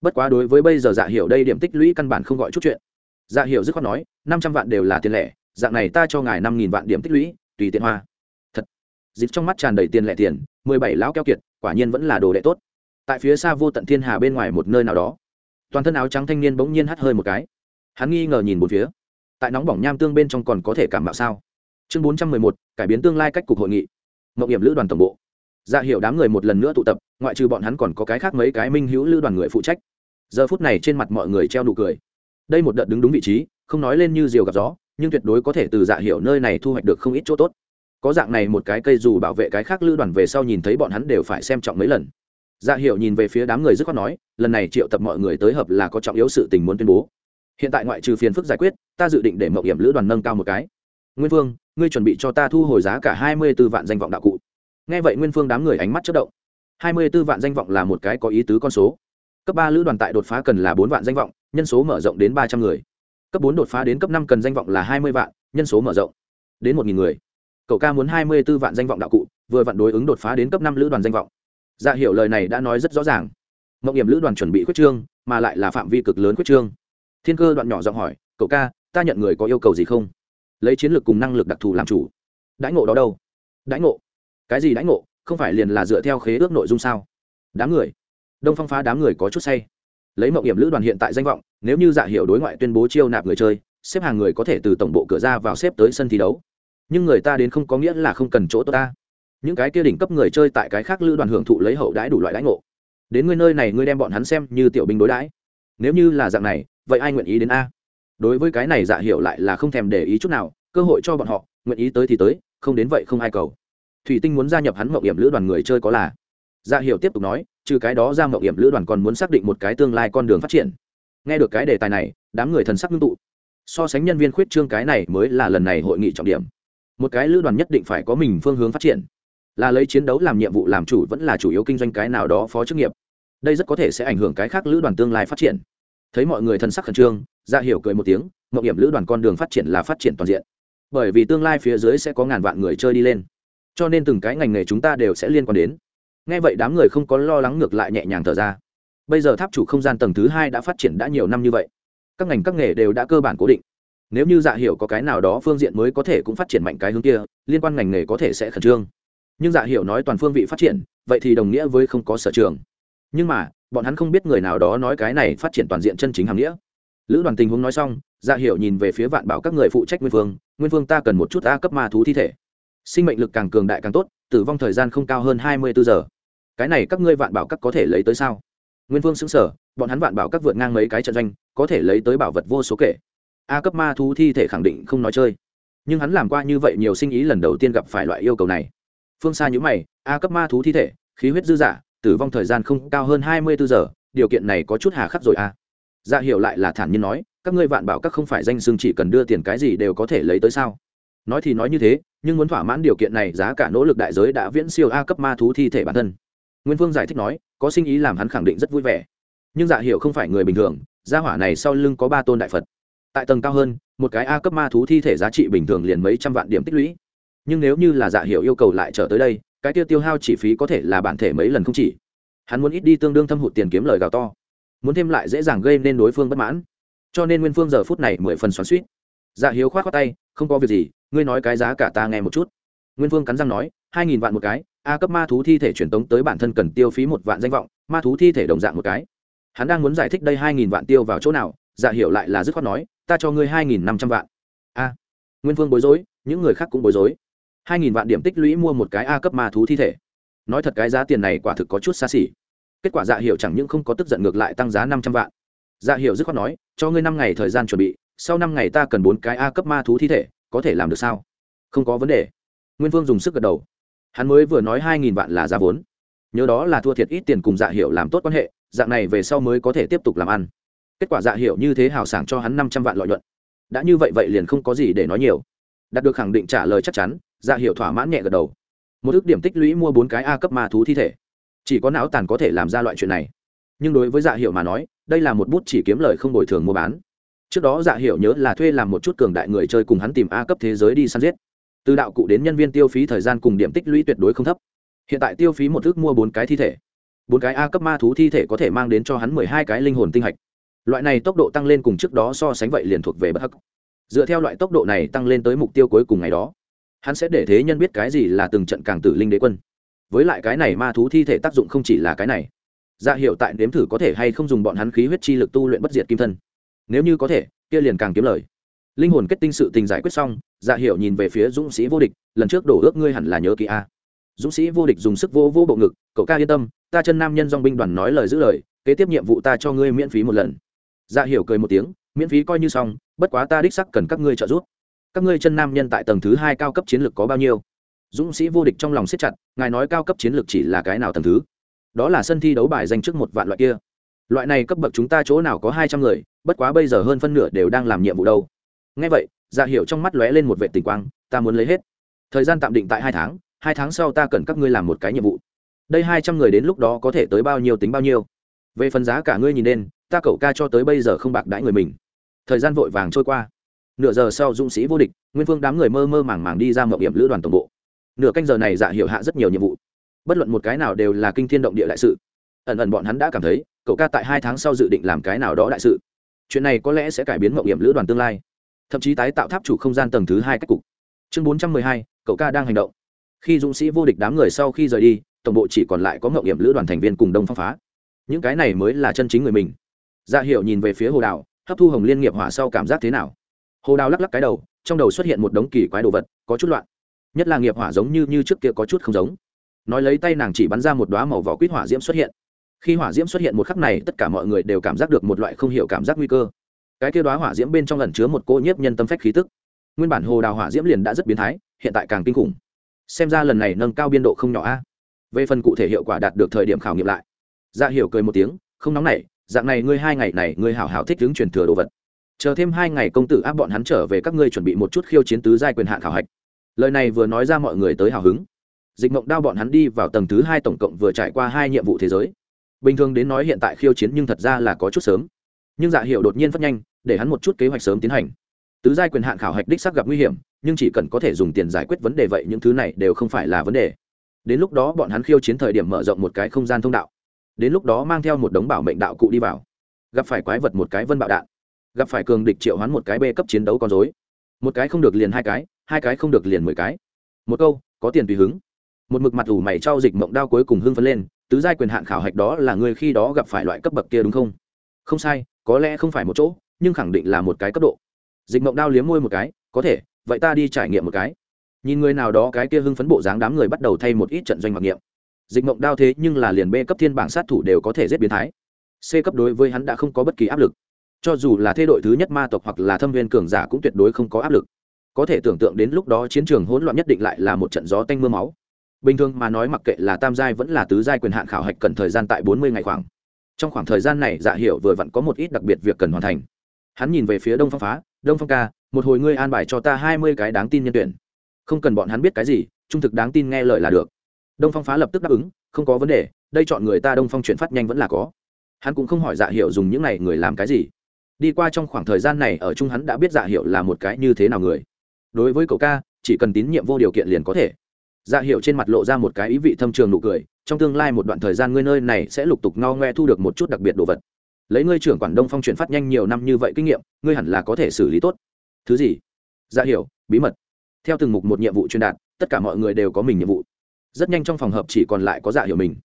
Speaker 1: Bất quá đối với bây giờ dạ hiểu đây điểm tích lũy căn bản không gọi chút chuyện. Dạ hiểu dứt khoát nói, năm trăm vạn đều là tiền lẻ, dạng này ta cho ngài năm nghìn vạn điểm tích lũy, tùy tiện hoa. Thật. Dịp trong mắt tràn đầy tiền lẻ tiền, mười bảy lão keo kiệt, quả nhiên vẫn là đồ đệ tốt. Tại phía xa vô tận thiên hà bên ngoài một nơi nào đó, toàn thân áo trắng thanh niên bỗng nhiên hắt hơi một cái. Hắn nghi ngờ nhìn một phía. Tại nóng bỏng nham tương bên trong còn có thể cảm bạo sao? Chương bốn trăm mười một, cải biến tương lai cách cục hội nghị. Mậu hiểm lữ đoàn tổng bộ dạ hiệu đám người một lần nữa tụ tập, ngoại trừ bọn hắn còn có cái khác mấy cái minh hữu lữ đoàn người phụ trách. Giờ phút này trên mặt mọi người treo nụ cười. Đây một đợt đứng đúng vị trí, không nói lên như diều gặp gió, nhưng tuyệt đối có thể từ dạ hiệu nơi này thu hoạch được không ít chỗ tốt. Có dạng này một cái cây dù bảo vệ cái khác lữ đoàn về sau nhìn thấy bọn hắn đều phải xem trọng mấy lần. Dạ hiệu nhìn về phía đám người dứt khoát nói, lần này triệu tập mọi người tới hợp là có trọng yếu sự tình muốn tuyên bố. Hiện tại ngoại trừ phiền phức giải quyết, ta dự định để mậu hiểm lữ đoàn nâng cao một cái. Nguyên vương, ngươi chuẩn bị cho ta thu hồi giá cả hai mươi b ố vạn danh vọng đạo cụ nghe vậy nguyên phương đám người ánh mắt chất động. Hai mươi b ố vạn danh vọng là một cái có ý tứ con số. Cấp ba lữ đoàn tại đột phá cần là bốn vạn danh vọng, nhân số mở rộng đến ba trăm người. Cấp bốn đột phá đến cấp năm cần danh vọng là hai mươi vạn, nhân số mở rộng đến một người. Cậu ca muốn hai mươi b ố vạn danh vọng đạo cụ, vừa vặn đối ứng đột phá đến cấp năm lữ đoàn danh vọng. Dạ hiểu lời này đã nói rất rõ ràng. Mộng hiểm lữ đoàn chuẩn bị khuyết trương, mà lại là phạm vi cực lớn khuyết trương. Thiên cơ đoạn nhỏ giọng hỏi, cậu ca, ta nhận người có yêu cầu gì không? Lấy chiến lược cùng năng lực đặc thù làm chủ. Đãi ngộ đó đâu? Đãi ngộ cái gì đãi ngộ, không phải liền là dựa theo khế ước nội dung sao? Đám người. Đông phong phá đám người có chút say. Lấy mậu hiểm lữ đoàn hiện tại danh vọng, nếu như dạ hiệu đối ngoại tuyên bố chiêu nạp người chơi, xếp hàng người có thể từ tổng bộ cửa ra vào xếp tới sân thi đấu. Nhưng người ta đến không có nghĩa là không cần chỗ tốt ta. Những cái kia đỉnh cấp người chơi tại cái khác lữ đoàn hưởng thụ lấy hậu đãi đủ loại đãi ngộ. Đến ngươi nơi này ngươi đem bọn hắn xem như tiểu binh đối đãi. Nếu như là dạng này, vậy ai nguyện ý đến a? Đối với cái này dạ hiệu lại là không thèm để ý chút nào, cơ hội cho bọn họ, nguyện ý tới thì tới, không đến vậy không ai cầu thủy tinh muốn gia nhập hắn mậu hiểm lữ đoàn người chơi có là? Dạ hiểu tiếp tục nói, trừ cái đó ra mậu hiểm lữ đoàn còn muốn xác định một cái tương lai con đường phát triển. Nghe được cái đề tài này, đám người thần sắc ngưng tụ. So sánh nhân viên khuyết trương cái này mới là lần này hội nghị trọng điểm. Một cái lữ đoàn nhất định phải có mình phương hướng phát triển. Là lấy chiến đấu làm nhiệm vụ làm chủ vẫn là chủ yếu kinh doanh cái nào đó phó chức nghiệp. Đây rất có thể sẽ ảnh hưởng cái khác lữ đoàn tương lai phát triển. Thấy mọi người thần sắc khẩn trương ra hiểu cười một tiếng mậu hiểm lữ đoàn con đường phát triển là phát triển toàn diện. Bởi vì tương lai phía dưới sẽ có ngàn vạn người chơi đi lên cho nên từng cái ngành nghề chúng ta đều sẽ liên quan đến. Nghe vậy đám người không có lo lắng ngược lại nhẹ nhàng thở ra. Bây giờ tháp chủ không gian tầng thứ hai đã phát triển đã nhiều năm như vậy. Các ngành các nghề đều đã cơ bản cố định. Nếu như dạ hiểu có cái nào đó phương diện mới có thể cũng phát triển mạnh cái hướng kia, liên quan ngành nghề có thể sẽ khẩn trương. Nhưng dạ hiểu nói toàn phương vị phát triển, vậy thì đồng nghĩa với không có sở trường. Nhưng mà, bọn hắn không biết người nào đó nói cái này phát triển toàn diện chân chính hàm nghĩa. Lữ đoàn tình huống nói xong dạ hiểu nhìn về phía vạn bảo các người phụ trách nguyên vương nguyên vương, ta cần một chút a cấp ma thú thi thể sinh mệnh lực càng cường đại càng tốt, tử vong thời gian không cao hơn hai mươi bốn giờ. Cái này các ngươi vạn bảo các có thể lấy tới sao? Nguyên vương xứng sở bọn hắn vạn bảo các vượt ngang mấy cái trận doanh, có thể lấy tới bảo vật vô số kể. A cấp ma thú thi thể khẳng định không nói chơi. Nhưng hắn làm qua như vậy nhiều sinh ý lần đầu tiên gặp phải loại yêu cầu này. Phương xa nhữ mày, a cấp ma thú thi thể, khí huyết dư giả tử vong thời gian không cao hơn hai mươi bốn giờ, điều kiện này có chút hà khắc rồi a à. dạ hiểu lại là thản nhiên nói, các ngươi vạn bảo các không phải danh xưng chỉ cần đưa tiền cái gì đều có thể lấy tới sao? Nói thì nói như thế, nhưng muốn thỏa mãn điều kiện này, giá cả nỗ lực đại giới đã viễn siêu a cấp ma thú thi thể bản thân. Nguyên phương giải thích nói, có sinh ý làm hắn khẳng định rất vui vẻ. Nhưng dạ hiệu không phải người bình thường, gia hỏa này sau lưng có ba tôn đại phật. Tại tầng cao hơn, một cái a cấp ma thú thi thể giá trị bình thường liền mấy trăm vạn điểm tích lũy. Nhưng nếu như là dạ hiệu yêu cầu lại trở tới đây, cái tiêu tiêu hao chi phí có thể là bản thể mấy lần không chỉ. Hắn muốn ít đi tương đương thâm hụt tiền kiếm lời gào to. Muốn thêm lại dễ dàng gây nên đối phương bất mãn. Cho nên nguyên phương giờ phút này mười phần xoắn suýt dạ hiếu khoát khoát tay, không có việc gì ngươi nói cái giá cả ta nghe một chút. Nguyên phương cắn răng nói, hai nghìn vạn một cái, a cấp ma thú thi thể truyền tống tới bản thân cần tiêu phí một vạn danh vọng, ma thú thi thể đồng dạng một cái. Hắn đang muốn giải thích đây hai nghìn vạn tiêu vào chỗ nào dạ hiểu lại là dứt khoát nói, ta cho ngươi hai nghìn năm trăm vạn. A. Nguyên phương bối rối, những người khác cũng bối rối. Hai nghìn vạn điểm tích lũy mua một cái a cấp ma thú thi thể. Nói thật cái giá tiền này quả thực có chút xa xỉ. Kết quả dạ hiệu chẳng những không có tức giận ngược lại tăng giá năm trăm vạn. Dạ hiệu dứt khoát nói, cho ngươi năm ngày thời gian chuẩn bị, sau năm ngày ta cần bốn cái a cấp ma thú thi thể có thể làm được sao? Không có vấn đề. Nguyên vương dùng sức gật đầu. Hắn mới vừa nói hai nghìn vạn là giá vốn. Nhớ đó là thua thiệt ít tiền cùng dạ hiệu làm tốt quan hệ, dạng này về sau mới có thể tiếp tục làm ăn. Kết quả dạ hiệu như thế hào sảng cho hắn năm trăm vạn lợi nhuận. Đã như vậy vậy liền không có gì để nói nhiều. Đạt được khẳng định trả lời chắc chắn dạ hiệu thỏa mãn nhẹ gật đầu. Một ước điểm tích lũy mua bốn cái a cấp ma thú thi thể. Chỉ có não tàn có thể làm ra loại chuyện này. Nhưng đối với dạ hiệu mà nói, đây là một bút chỉ kiếm lời không bồi thường mua bán trước đó dạ hiểu nhớ là thuê làm một chút cường đại người chơi cùng hắn tìm a cấp thế giới đi săn giết. Từ đạo cụ đến nhân viên tiêu phí thời gian cùng điểm tích lũy tuyệt đối không thấp. Hiện tại tiêu phí một thước mua bốn cái thi thể. Bốn cái a cấp ma thú thi thể có thể mang đến cho hắn mười hai cái linh hồn tinh hạch. Loại này tốc độ tăng lên cùng trước đó so sánh vậy liền thuộc về bất hắc. Dựa theo loại tốc độ này tăng lên tới mục tiêu cuối cùng ngày đó, hắn sẽ để thế nhân biết cái gì là từng trận càng tử linh đế quân. Với lại cái này ma thú thi thể tác dụng không chỉ là cái này. Dạ hiệu tại nếm thử có thể hay không dùng bọn hắn khí huyết chi lực tu luyện bất diệt kim thân nếu như có thể, kia liền càng kiếm lời. Linh hồn kết tinh sự tình giải quyết xong dạ hiệu nhìn về phía dũng sĩ vô địch, lần trước đổ ước ngươi hẳn là nhớ kỹ a. Dũng sĩ vô địch dùng sức vô vô bộ ngực, cậu ca yên tâm, ta chân nam nhân dong binh đoàn nói lời giữ lời, kế tiếp nhiệm vụ ta cho ngươi miễn phí một lần. Dạ hiểu cười một tiếng, miễn phí coi như xong, bất quá ta đích sắc cần các ngươi trợ giúp. Các ngươi chân nam nhân tại tầng thứ hai cao cấp chiến lược có bao nhiêu? Dũng sĩ vô địch trong lòng siết chặt, ngài nói cao cấp chiến lược chỉ là cái nào tầng thứ? Đó là sân thi đấu bài danh trước một vạn loại kia loại này cấp bậc chúng ta chỗ nào có hai trăm người, bất quá bây giờ hơn phân nửa đều đang làm nhiệm vụ đâu. Ngay vậy dạ hiểu trong mắt lóe lên một vệ tình quang, ta muốn lấy hết. Thời gian tạm định tại hai tháng hai tháng sau ta cần các ngươi làm một cái nhiệm vụ. Đây hai trăm người đến lúc đó có thể tới bao nhiêu tính bao nhiêu. Về phần giá cả ngươi nhìn lên, ta cậu ca cho tới bây giờ không bạc đãi người mình. Thời gian vội vàng trôi qua. Nửa giờ sau dũng sĩ vô địch, nguyên phương đám người mơ mơ màng màng đi ra mậu điểm lữ đoàn tổng bộ. Nửa canh giờ này dạ hiểu hạ rất nhiều nhiệm vụ. Bất luận một cái nào đều là kinh thiên động địa đại sự. Ẩn ẩn bọn hắn đã cảm thấy cậu ca tại hai tháng sau dự định làm cái nào đó đại sự. Chuyện này có lẽ sẽ cải biến mậu điểm lữ đoàn tương lai. Thậm chí tái tạo tháp chủ không gian tầng thứ hai cách cục. Chương bốn trăm mười hai, cậu ca đang hành động. Khi dũng sĩ vô địch đám người sau khi rời đi, tổng bộ chỉ còn lại có mậu điểm lữ đoàn thành viên cùng đông phong phá. Những cái này mới là chân chính người mình. Dạ hiệu nhìn về phía hồ đào, hấp thu hồng liên nghiệp hỏa sau cảm giác thế nào? Hồ đào lắc lắc cái đầu, trong đầu xuất hiện một đống kỳ quái đồ vật, có chút loạn. Nhất là nghiệp hỏa giống như như trước kia có chút không giống. Nói lấy tay nàng chỉ bắn ra một đoá màu vỏ quýt hỏa diễm xuất hiện khi hỏa diễm xuất hiện một khắc này, tất cả mọi người đều cảm giác được một loại không hiểu cảm giác nguy cơ. Cái kia đoá hỏa diễm bên trong lần chứa một cô nhiếp nhân tâm phách khí tức. Nguyên bản hồ đào hỏa diễm liền đã rất biến thái, hiện tại càng kinh khủng. Xem ra lần này nâng cao biên độ không nhỏ a. Về phần cụ thể hiệu quả đạt được thời điểm khảo nghiệm lại. Dạ hiểu cười một tiếng, không nóng nảy, dạng này ngươi hai ngày này, ngươi hảo hảo thích ứng truyền thừa đồ vật. Chờ thêm hai ngày công tử áp bọn hắn trở về, các ngươi chuẩn bị một chút khiêu chiến tứ giai quyền hạn khảo hạch. Lời này vừa nói ra mọi người tới hào hứng. Dịch mộng đao bọn hắn đi vào tầng thứ hai tổng cộng vừa trải qua hai nhiệm vụ thế giới bình thường đến nói hiện tại khiêu chiến nhưng thật ra là có chút sớm. Nhưng dạ hiệu đột nhiên phát nhanh, để hắn một chút kế hoạch sớm tiến hành. Tứ giai quyền hạn khảo hạch đích sắc gặp nguy hiểm, nhưng chỉ cần có thể dùng tiền giải quyết vấn đề vậy những thứ này đều không phải là vấn đề. Đến lúc đó bọn hắn khiêu chiến thời điểm mở rộng một cái không gian thông đạo. Đến lúc đó mang theo một đống bảo mệnh đạo cụ đi vào. Gặp phải quái vật một cái vân bạo đạn. Gặp phải cường địch triệu hoán một cái bê cấp chiến đấu con dối một cái không được liền hai cái hai cái không được liền mười cái. Một câu, có tiền tùy hứng. Một mực mặt ủ mày trao dịch mộng đao cuối cùng hưng phấn lên tứ giai quyền hạn khảo hạch đó là người khi đó gặp phải loại cấp bậc kia đúng không? Không sai, có lẽ không phải một chỗ, nhưng khẳng định là một cái cấp độ. Dịch mộng đao liếm môi một cái, có thể, vậy ta đi trải nghiệm một cái. Nhìn người nào đó cái kia hưng phấn bộ dáng đám người bắt đầu thay một ít trận doanh mặc nghiệm dịch mộng đao thế nhưng là liền b cấp thiên bảng sát thủ đều có thể giết biến thái. C cấp đối với hắn đã không có bất kỳ áp lực. Cho dù là thay đội thứ nhất ma tộc hoặc là thâm viên cường giả cũng tuyệt đối không có áp lực. Có thể tưởng tượng đến lúc đó chiến trường hỗn loạn nhất định lại là một trận gió tanh m ư a máu bình thường mà nói mặc kệ là tam giai vẫn là tứ giai quyền hạn khảo hạch cần thời gian tại bốn mươi ngày khoảng. Trong khoảng thời gian này dạ hiệu vừa vặn có một ít đặc biệt việc cần hoàn thành. Hắn nhìn về phía đông phong phá, đông phong ca, một hồi ngươi an bài cho ta hai mươi cái đáng tin nhân tuyển. Không cần bọn hắn biết cái gì, trung thực đáng tin nghe lời là được. Đông phong phá lập tức đáp ứng, không có vấn đề, đây chọn người ta đông phong chuyển phát nhanh vẫn là có. Hắn cũng không hỏi dạ hiệu dùng những này người làm cái gì. Đi qua trong khoảng thời gian này, ở chung hắn đã biết dạ hiệu là một cái như thế nào người. Đối với cậu ca, chỉ cần tín nhiệm vô điều kiện liền có thể dạ hiệu trên mặt lộ ra một cái ý vị thâm trường nụ cười, trong tương lai một đoạn thời gian ngươi nơi này sẽ lục tục ngao ngoe thu được một chút đặc biệt đồ vật. Lấy ngươi trưởng quản đông phong chuyển phát nhanh nhiều năm như vậy kinh nghiệm, ngươi hẳn là có thể xử lý tốt. Thứ gì? Dạ hiểu, bí mật. Theo từng mục một nhiệm vụ truyền đạt, tất cả mọi người đều có mình nhiệm vụ. Rất nhanh trong phòng hợp chỉ còn lại có dạ hiểu mình.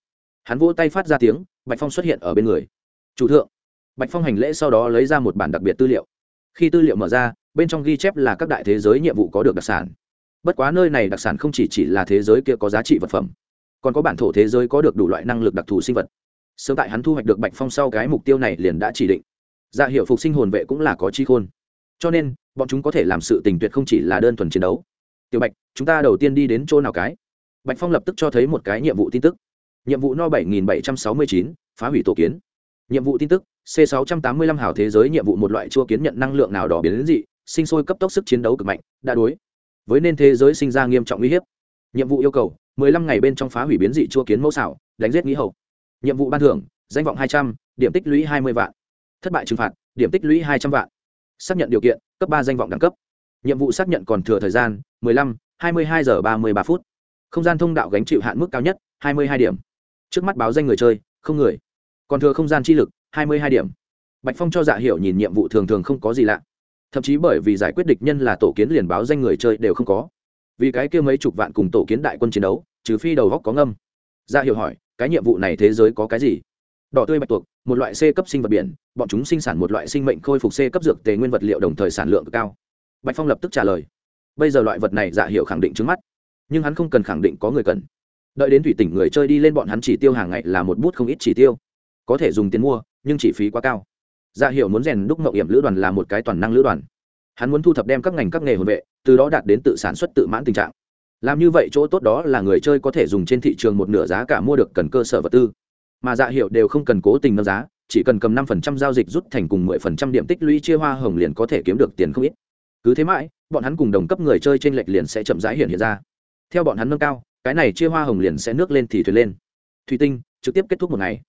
Speaker 1: Hắn vỗ tay phát ra tiếng, bạch phong xuất hiện ở bên người. Chủ thượng. Bạch phong hành lễ sau đó lấy ra một bản đặc biệt tư liệu. Khi tư liệu mở ra, bên trong ghi chép là các đại thế giới nhiệm vụ có được đặc sản bất quá nơi này đặc sản không chỉ chỉ là thế giới kia có giá trị vật phẩm, còn có bản thổ thế giới có được đủ loại năng lực đặc thù sinh vật. Sớm tại hắn thu hoạch được bạch phong sau cái mục tiêu này liền đã chỉ định. Dạ hiệu phục sinh hồn vệ cũng là có chi khôn. Cho nên, bọn chúng có thể làm sự tình tuyệt không chỉ là đơn thuần chiến đấu. Tiểu bạch, chúng ta đầu tiên đi đến chỗ nào cái? Bạch phong lập tức cho thấy một cái nhiệm vụ tin tức. Nhiệm vụ no bảy nghìn bảy trăm sáu mươi chín, phá hủy tổ kiến. Nhiệm vụ tin tức, c sáu trăm tám mươi lăm hào thế giới nhiệm vụ một loại chua kiến nhận năng lượng nào đó biến đến dị, sinh sôi cấp tốc sức chiến đấu cực mạnh, đã đối với nên thế giới sinh ra nghiêm trọng uy hiếp. Nhiệm vụ yêu cầu, mười lăm ngày bên trong phá hủy biến dị chua kiến mẫu xảo, đánh giết nghĩ hậu nhiệm vụ ban thưởng, danh vọng hai trăm, điểm tích lũy hai mươi vạn. Thất bại trừng phạt, điểm tích lũy hai trăm vạn. Xác nhận điều kiện, cấp ba danh vọng đẳng cấp. Nhiệm vụ xác nhận còn thừa thời gian, mười lăm, hai mươi hai giờ ba mươi ba phút. Không gian thông đạo gánh chịu hạn mức cao nhất, hai mươi hai điểm. Trước mắt báo danh người chơi, không người. Còn thừa không gian chi lực, hai mươi hai điểm. Bạch phong cho dạ hiểu nhìn nhiệm vụ thường thường không có gì lạ thậm chí bởi vì giải quyết địch nhân là tổ kiến liền báo danh người chơi đều không có. Vì cái kia mấy chục vạn cùng tổ kiến đại quân chiến đấu, trừ phi đầu góc có ngâm. Ra hiểu hỏi, cái nhiệm vụ này thế giới có cái gì? Đỏ tươi bạch tuộc, một loại c cấp sinh vật biển, bọn chúng sinh sản một loại sinh mệnh khôi phục c cấp dược tề nguyên vật liệu đồng thời sản lượng cao. Bạch phong lập tức trả lời. Bây giờ loại vật này dạ hiệu khẳng định trước mắt, nhưng hắn không cần khẳng định có người cần. Đợi đến thủy tỉnh người chơi đi lên bọn hắn chỉ tiêu hàng ngày là một bút không ít chỉ tiêu. Có thể dùng tiền mua, nhưng chi phí quá cao dạ hiệu muốn rèn đúc mậu hiểm lữ đoàn là một cái toàn năng lữ đoàn. Hắn muốn thu thập đem các ngành các nghề hồn vệ, từ đó đạt đến tự sản xuất tự mãn tình trạng. Làm như vậy chỗ tốt đó là người chơi có thể dùng trên thị trường một nửa giá cả mua được cần cơ sở vật tư. Mà dạ hiệu đều không cần cố tình nâng giá, chỉ cần cầm năm phần trăm giao dịch rút thành cùng mười phần trăm điểm tích lũy chia hoa hồng liền có thể kiếm được tiền không ít. Cứ thế mãi, bọn hắn cùng đồng cấp người chơi trên lệch liền sẽ chậm rãi hiện hiện ra. Theo bọn hắn nâng cao, cái này chia hoa hồng liền sẽ nước lên thì thuyền lên. Thủy tinh, trực tiếp kết thúc một ngày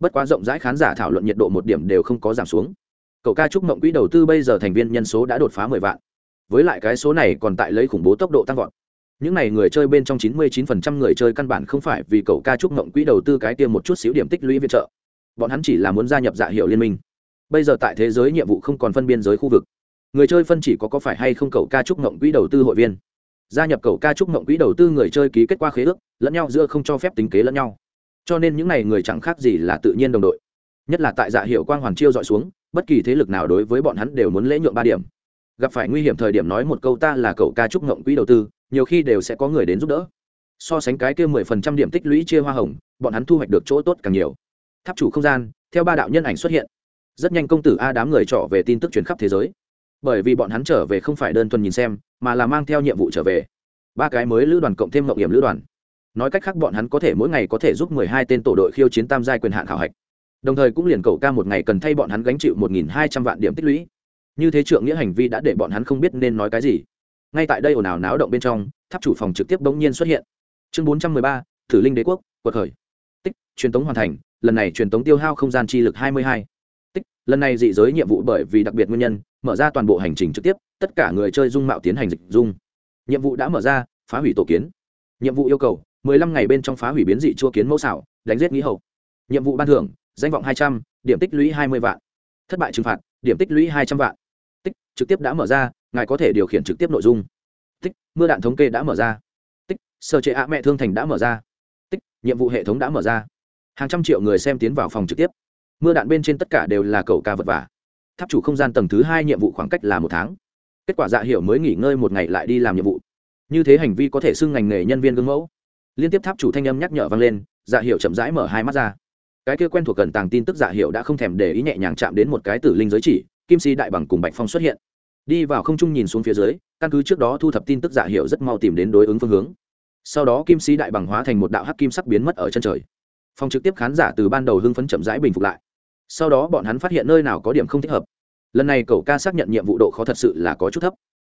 Speaker 1: bất quá rộng rãi khán giả thảo luận nhiệt độ một điểm đều không có giảm xuống. Cậu ca chúc mộng quỹ đầu tư bây giờ thành viên nhân số đã đột phá mười vạn. Với lại cái số này còn tại lấy khủng bố tốc độ tăng vọt. Những n à y người chơi bên trong chín mươi chín phần trăm người chơi căn bản không phải vì cậu ca chúc mộng quỹ đầu tư cái tiêm một chút xíu điểm tích lũy viện trợ. Bọn hắn chỉ là muốn gia nhập dạ hiệu liên minh. Bây giờ tại thế giới nhiệm vụ không còn phân biên giới khu vực. Người chơi phân chỉ có có phải hay không cậu ca chúc mộng quỹ đầu tư hội viên? Gia nhập cậu ca chúc mộng quỹ đầu tư người chơi ký kết quả khế ước, lẫn nhau giữa không cho phép tính kế lẫn nhau cho nên những n à y người chẳng khác gì là tự nhiên đồng đội. Nhất là tại dạ hiệu quang hoàn chiêu dọi xuống, bất kỳ thế lực nào đối với bọn hắn đều muốn lễ nhượng ba điểm. Gặp phải nguy hiểm thời điểm nói một câu ta là cậu ca trúc ngộng quỹ đầu tư, nhiều khi đều sẽ có người đến giúp đỡ. So sánh cái kia mười phần trăm điểm tích lũy chia hoa hồng, bọn hắn thu hoạch được chỗ tốt càng nhiều. Tháp chủ không gian, theo ba đạo nhân ảnh xuất hiện. Rất nhanh công tử a đám người trọ về tin tức truyền khắp thế giới. Bởi vì bọn hắn trở về không phải đơn thuần nhìn xem, mà là mang theo nhiệm vụ trở về. Ba cái mới lữ đoàn cộng thêm mậu hiểm lữ đoàn nói cách khác bọn hắn có thể mỗi ngày có thể giúp mười hai tên tổ đội khiêu chiến tam giai quyền hạn khảo hạch. Đồng thời cũng liền cầu ca một ngày cần thay bọn hắn gánh chịu một nghìn hai trăm vạn điểm tích lũy. Như thế trượng nghĩa hành vi đã để bọn hắn không biết nên nói cái gì. Ngay tại đây ồn ào náo động bên trong, tháp chủ phòng trực tiếp bỗng nhiên xuất hiện. Chương bốn trăm mười ba, thử linh đế quốc, quật khởi. Tích, truyền tống hoàn thành, lần này truyền tống tiêu hao không gian chi lực hai mươi hai. Tích, lần này dị giới nhiệm vụ bởi vì đặc biệt nguyên nhân, mở ra toàn bộ hành trình trực tiếp, tất cả người chơi dung mạo tiến hành dịch dung. Nhiệm vụ đã mở ra, phá hủy tổ kiến. Nhiệm vụ yêu cầu mười lăm ngày bên trong phá hủy biến dị chua kiến mẫu xảo, đánh giết nghĩ hậu nhiệm vụ ban thưởng, danh vọng hai trăm, điểm tích lũy hai mươi vạn. Thất bại trừng phạt, điểm tích lũy hai trăm vạn. Tích, trực tiếp đã mở ra, ngài có thể điều khiển trực tiếp nội dung. Tích, mưa đạn thống kê đã mở ra. Tích, sơ chế ạ mẹ thương thành đã mở ra. Tích, nhiệm vụ hệ thống đã mở ra. Hàng trăm triệu người xem tiến vào phòng trực tiếp. Mưa đạn bên trên tất cả đều là cầu ca vật vả. Tháp chủ không gian tầng thứ hai nhiệm vụ khoảng cách là một tháng. Kết quả dạ hiểu mới nghỉ ngơi một ngày lại đi làm nhiệm vụ. Như thế hành vi có thể xưng ngành nghề nhân viên gương mẫu liên tiếp tháp chủ thanh âm nhắc nhở vang lên dạ hiệu chậm rãi mở hai mắt ra. Cái kia quen thuộc gần tàng tin tức dạ hiệu đã không thèm để ý nhẹ nhàng chạm đến một cái tử linh giới chỉ, kim si đại bằng cùng bạch phong xuất hiện. Đi vào không trung nhìn xuống phía dưới, căn cứ trước đó thu thập tin tức dạ hiệu rất mau tìm đến đối ứng phương hướng. Sau đó kim si đại bằng hóa thành một đạo hắc kim sắc biến mất ở chân trời. Phòng trực tiếp khán giả từ ban đầu hưng phấn chậm rãi bình phục lại. Sau đó bọn hắn phát hiện nơi nào có điểm không thích hợp. Lần này cậu ca xác nhận nhiệm vụ độ khó thật sự là có chút thấp.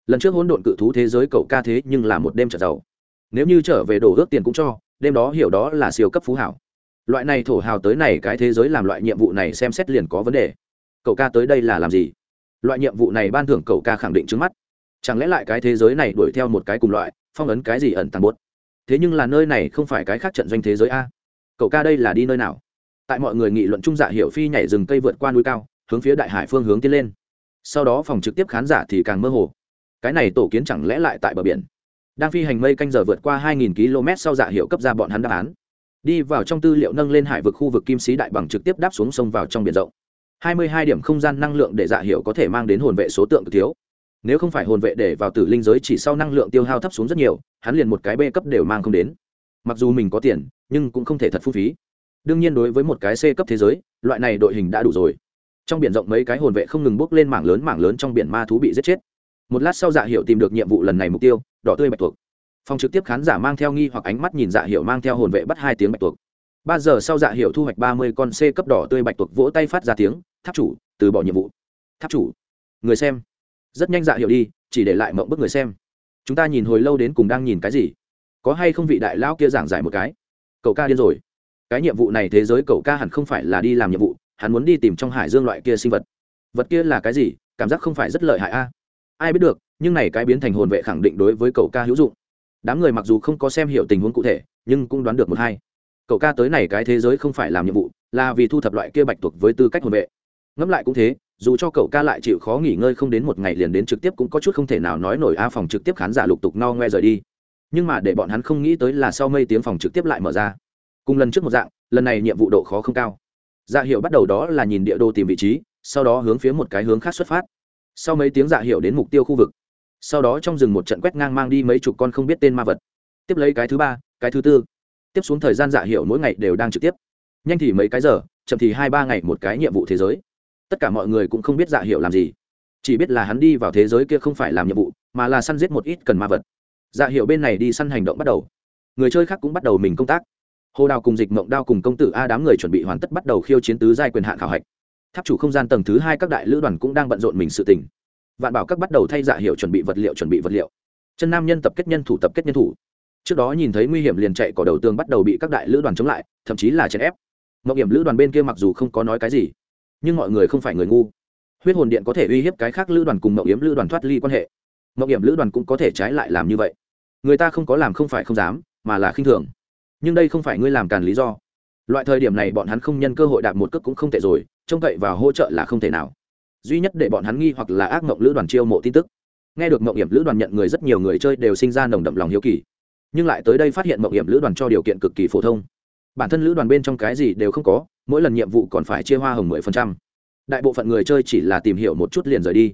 Speaker 1: Lần trước hỗn độn cự thú thế giới cậu ca thế nhưng là một đêm trở giàu nếu như trở về đổ ước tiền cũng cho, đêm đó hiểu đó là siêu cấp phú hảo. Loại này thổ hào tới này cái thế giới làm loại nhiệm vụ này xem xét liền có vấn đề. Cậu ca tới đây là làm gì? Loại nhiệm vụ này ban thưởng cậu ca khẳng định trước mắt. Chẳng lẽ lại cái thế giới này đuổi theo một cái cùng loại, phong ấn cái gì ẩn tàng bốt thế nhưng là nơi này không phải cái khác trận doanh thế giới a. Cậu ca đây là đi nơi nào? Tại mọi người nghị luận trung dạ hiểu phi nhảy rừng cây vượt qua núi cao, hướng phía đại hải phương hướng tiến lên. Sau đó phòng trực tiếp khán giả thì càng mơ hồ. Cái này tổ kiến chẳng lẽ lại tại bờ biển? Đang phi hành mây canh giờ vượt qua 2.000 km sau dạ hiệu cấp ra bọn hắn đáp án. Đi vào trong tư liệu nâng lên hải vực khu vực kim sĩ đại bằng trực tiếp đáp xuống sông vào trong biển rộng. 22 điểm không gian năng lượng để dạ hiệu có thể mang đến hồn vệ số tượng cực thiếu. Nếu không phải hồn vệ để vào tử linh giới chỉ sau năng lượng tiêu hao thấp xuống rất nhiều, hắn liền một cái b cấp đều mang không đến. Mặc dù mình có tiền, nhưng cũng không thể thật phung phí. Đương nhiên đối với một cái c cấp thế giới, loại này đội hình đã đủ rồi. Trong biển rộng mấy cái hồn vệ không ngừng bốc lên mảng lớn mảng lớn trong biển ma thú bị giết chết một lát sau dạ hiệu tìm được nhiệm vụ lần này mục tiêu, đỏ tươi bạch tuộc. Phòng trực tiếp khán giả mang theo nghi hoặc ánh mắt nhìn dạ hiệu mang theo hồn vệ bắt hai tiếng bạch tuộc. Ba giờ sau dạ hiệu thu hoạch ba mươi con c cấp đỏ tươi bạch tuộc vỗ tay phát ra tiếng, tháp chủ, từ bỏ nhiệm vụ. Tháp chủ, người xem. Rất nhanh dạ hiệu đi, chỉ để lại mộng bức người xem. Chúng ta nhìn hồi lâu đến cùng đang nhìn cái gì? Có hay không vị đại lão kia giảng giải một cái? Cậu ca điên rồi. Cái nhiệm vụ này thế giới cậu ca hẳn không phải là đi làm nhiệm vụ, hắn muốn đi tìm trong hải dương loại kia sinh vật. Vật kia là cái gì? Cảm giác không phải rất lợi hại a ai biết được, nhưng này cái biến thành hồn vệ khẳng định đối với cậu ca hữu dụng. Đám người mặc dù không có xem hiểu tình huống cụ thể, nhưng cũng đoán được một hai. Cậu ca tới này cái thế giới không phải làm nhiệm vụ, là vì thu thập loại kia bạch tuộc với tư cách hồn vệ. Ngẫm lại cũng thế, dù cho cậu ca lại chịu khó nghỉ ngơi không đến một ngày liền đến trực tiếp cũng có chút không thể nào nói nổi a, phòng trực tiếp khán giả lục tục no ngoe rời đi. Nhưng mà để bọn hắn không nghĩ tới là sau mây tiếng phòng trực tiếp lại mở ra. Cùng lần trước một dạng, lần này nhiệm vụ độ khó không cao. Dạ hiệu bắt đầu đó là nhìn địa đồ tìm vị trí, sau đó hướng phía một cái hướng khác xuất phát sau mấy tiếng dạ hiệu đến mục tiêu khu vực. Sau đó trong rừng một trận quét ngang mang đi mấy chục con không biết tên ma vật. Tiếp lấy cái thứ ba, cái thứ tư. Tiếp xuống thời gian dạ hiệu mỗi ngày đều đang trực tiếp. Nhanh thì mấy cái giờ, chậm thì hai ba ngày một cái nhiệm vụ thế giới. Tất cả mọi người cũng không biết dạ hiệu làm gì. Chỉ biết là hắn đi vào thế giới kia không phải làm nhiệm vụ, mà là săn giết một ít cần ma vật. Dạ hiệu bên này đi săn hành động bắt đầu. Người chơi khác cũng bắt đầu mình công tác. Hồ đào cùng dịch mộng đao cùng công tử a đám người chuẩn bị hoàn tất bắt đầu khiêu chiến tứ giai quyền hạn khảo hạch tháp chủ không gian tầng thứ hai các đại lữ đoàn cũng đang bận rộn mình sự tình. Vạn bảo các bắt đầu thay dạ hiệu chuẩn bị vật liệu, chuẩn bị vật liệu. Chân nam nhân tập kết nhân thủ, tập kết nhân thủ. Trước đó nhìn thấy nguy hiểm liền chạy, cỏ đầu tường bắt đầu bị các đại lữ đoàn chống lại, thậm chí là chèn ép. Mậu hiểm lữ đoàn bên kia mặc dù không có nói cái gì, nhưng mọi người không phải người ngu. Huyết hồn điện có thể uy hiếp cái khác lữ đoàn cùng mậu hiểm lữ đoàn thoát ly quan hệ. Mậu hiểm lữ đoàn cũng có thể trái lại làm như vậy. Người ta không có làm không phải không dám, mà là khinh thường. Nhưng đây không phải ngươi làm càn lý do. Loại thời điểm này bọn hắn không nhân cơ hội đạt một cước cũng không tệ rồi trông cậy và hỗ trợ là không thể nào. Duy nhất để bọn hắn nghi hoặc là ác mộng lữ đoàn chiêu mộ tin tức. Nghe được mộng hiểm lữ đoàn nhận người, rất nhiều người chơi đều sinh ra nồng đậm lòng hiếu kỳ. Nhưng lại tới đây phát hiện mộng hiểm lữ đoàn cho điều kiện cực kỳ phổ thông. Bản thân lữ đoàn bên trong cái gì đều không có, mỗi lần nhiệm vụ còn phải chia hoa hồng mười phần trăm. Đại bộ phận người chơi chỉ là tìm hiểu một chút liền rời đi.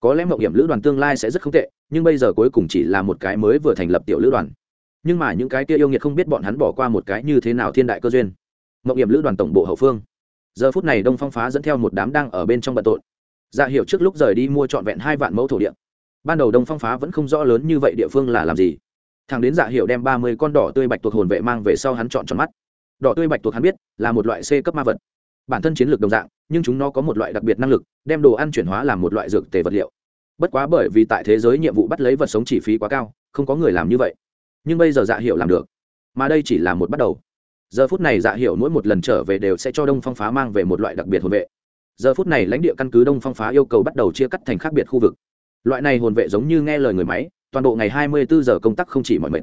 Speaker 1: Có lẽ mộng hiểm lữ đoàn tương lai sẽ rất không tệ, nhưng bây giờ cuối cùng chỉ là một cái mới vừa thành lập tiểu lữ đoàn. Nhưng mà những cái kia yêu nghiệt không biết bọn hắn bỏ qua một cái như thế nào thiên đại cơ duyên. Mộng hiểm lữ đoàn tổng bộ hậu phương giờ phút này đông phong phá dẫn theo một đám đang ở bên trong bận rộn dạ hiệu trước lúc rời đi mua trọn vẹn hai vạn mẫu thổ địa. Ban đầu đông phong phá vẫn không rõ lớn như vậy địa phương là làm gì. Thằng đến dạ hiệu đem ba mươi con đỏ tươi bạch tuộc hồn vệ mang về sau hắn chọn tròn mắt. Đỏ tươi bạch tuộc hắn biết là một loại c cấp ma vật. Bản thân chiến lược đồng dạng, nhưng chúng nó có một loại đặc biệt năng lực, đem đồ ăn chuyển hóa làm một loại dược tề vật liệu. Bất quá bởi vì tại thế giới nhiệm vụ bắt lấy vật sống chi phí quá cao, không có người làm như vậy. Nhưng bây giờ dạ hiệu làm được. Mà đây chỉ là một bắt đầu giờ phút này dạ hiểu mỗi một lần trở về đều sẽ cho đông phong phá mang về một loại đặc biệt hồn vệ. Giờ phút này lãnh địa căn cứ đông phong phá yêu cầu bắt đầu chia cắt thành khác biệt khu vực. Loại này hồn vệ giống như nghe lời người máy, toàn bộ ngày hai mươi bốn giờ công tác không chỉ mọi mệt.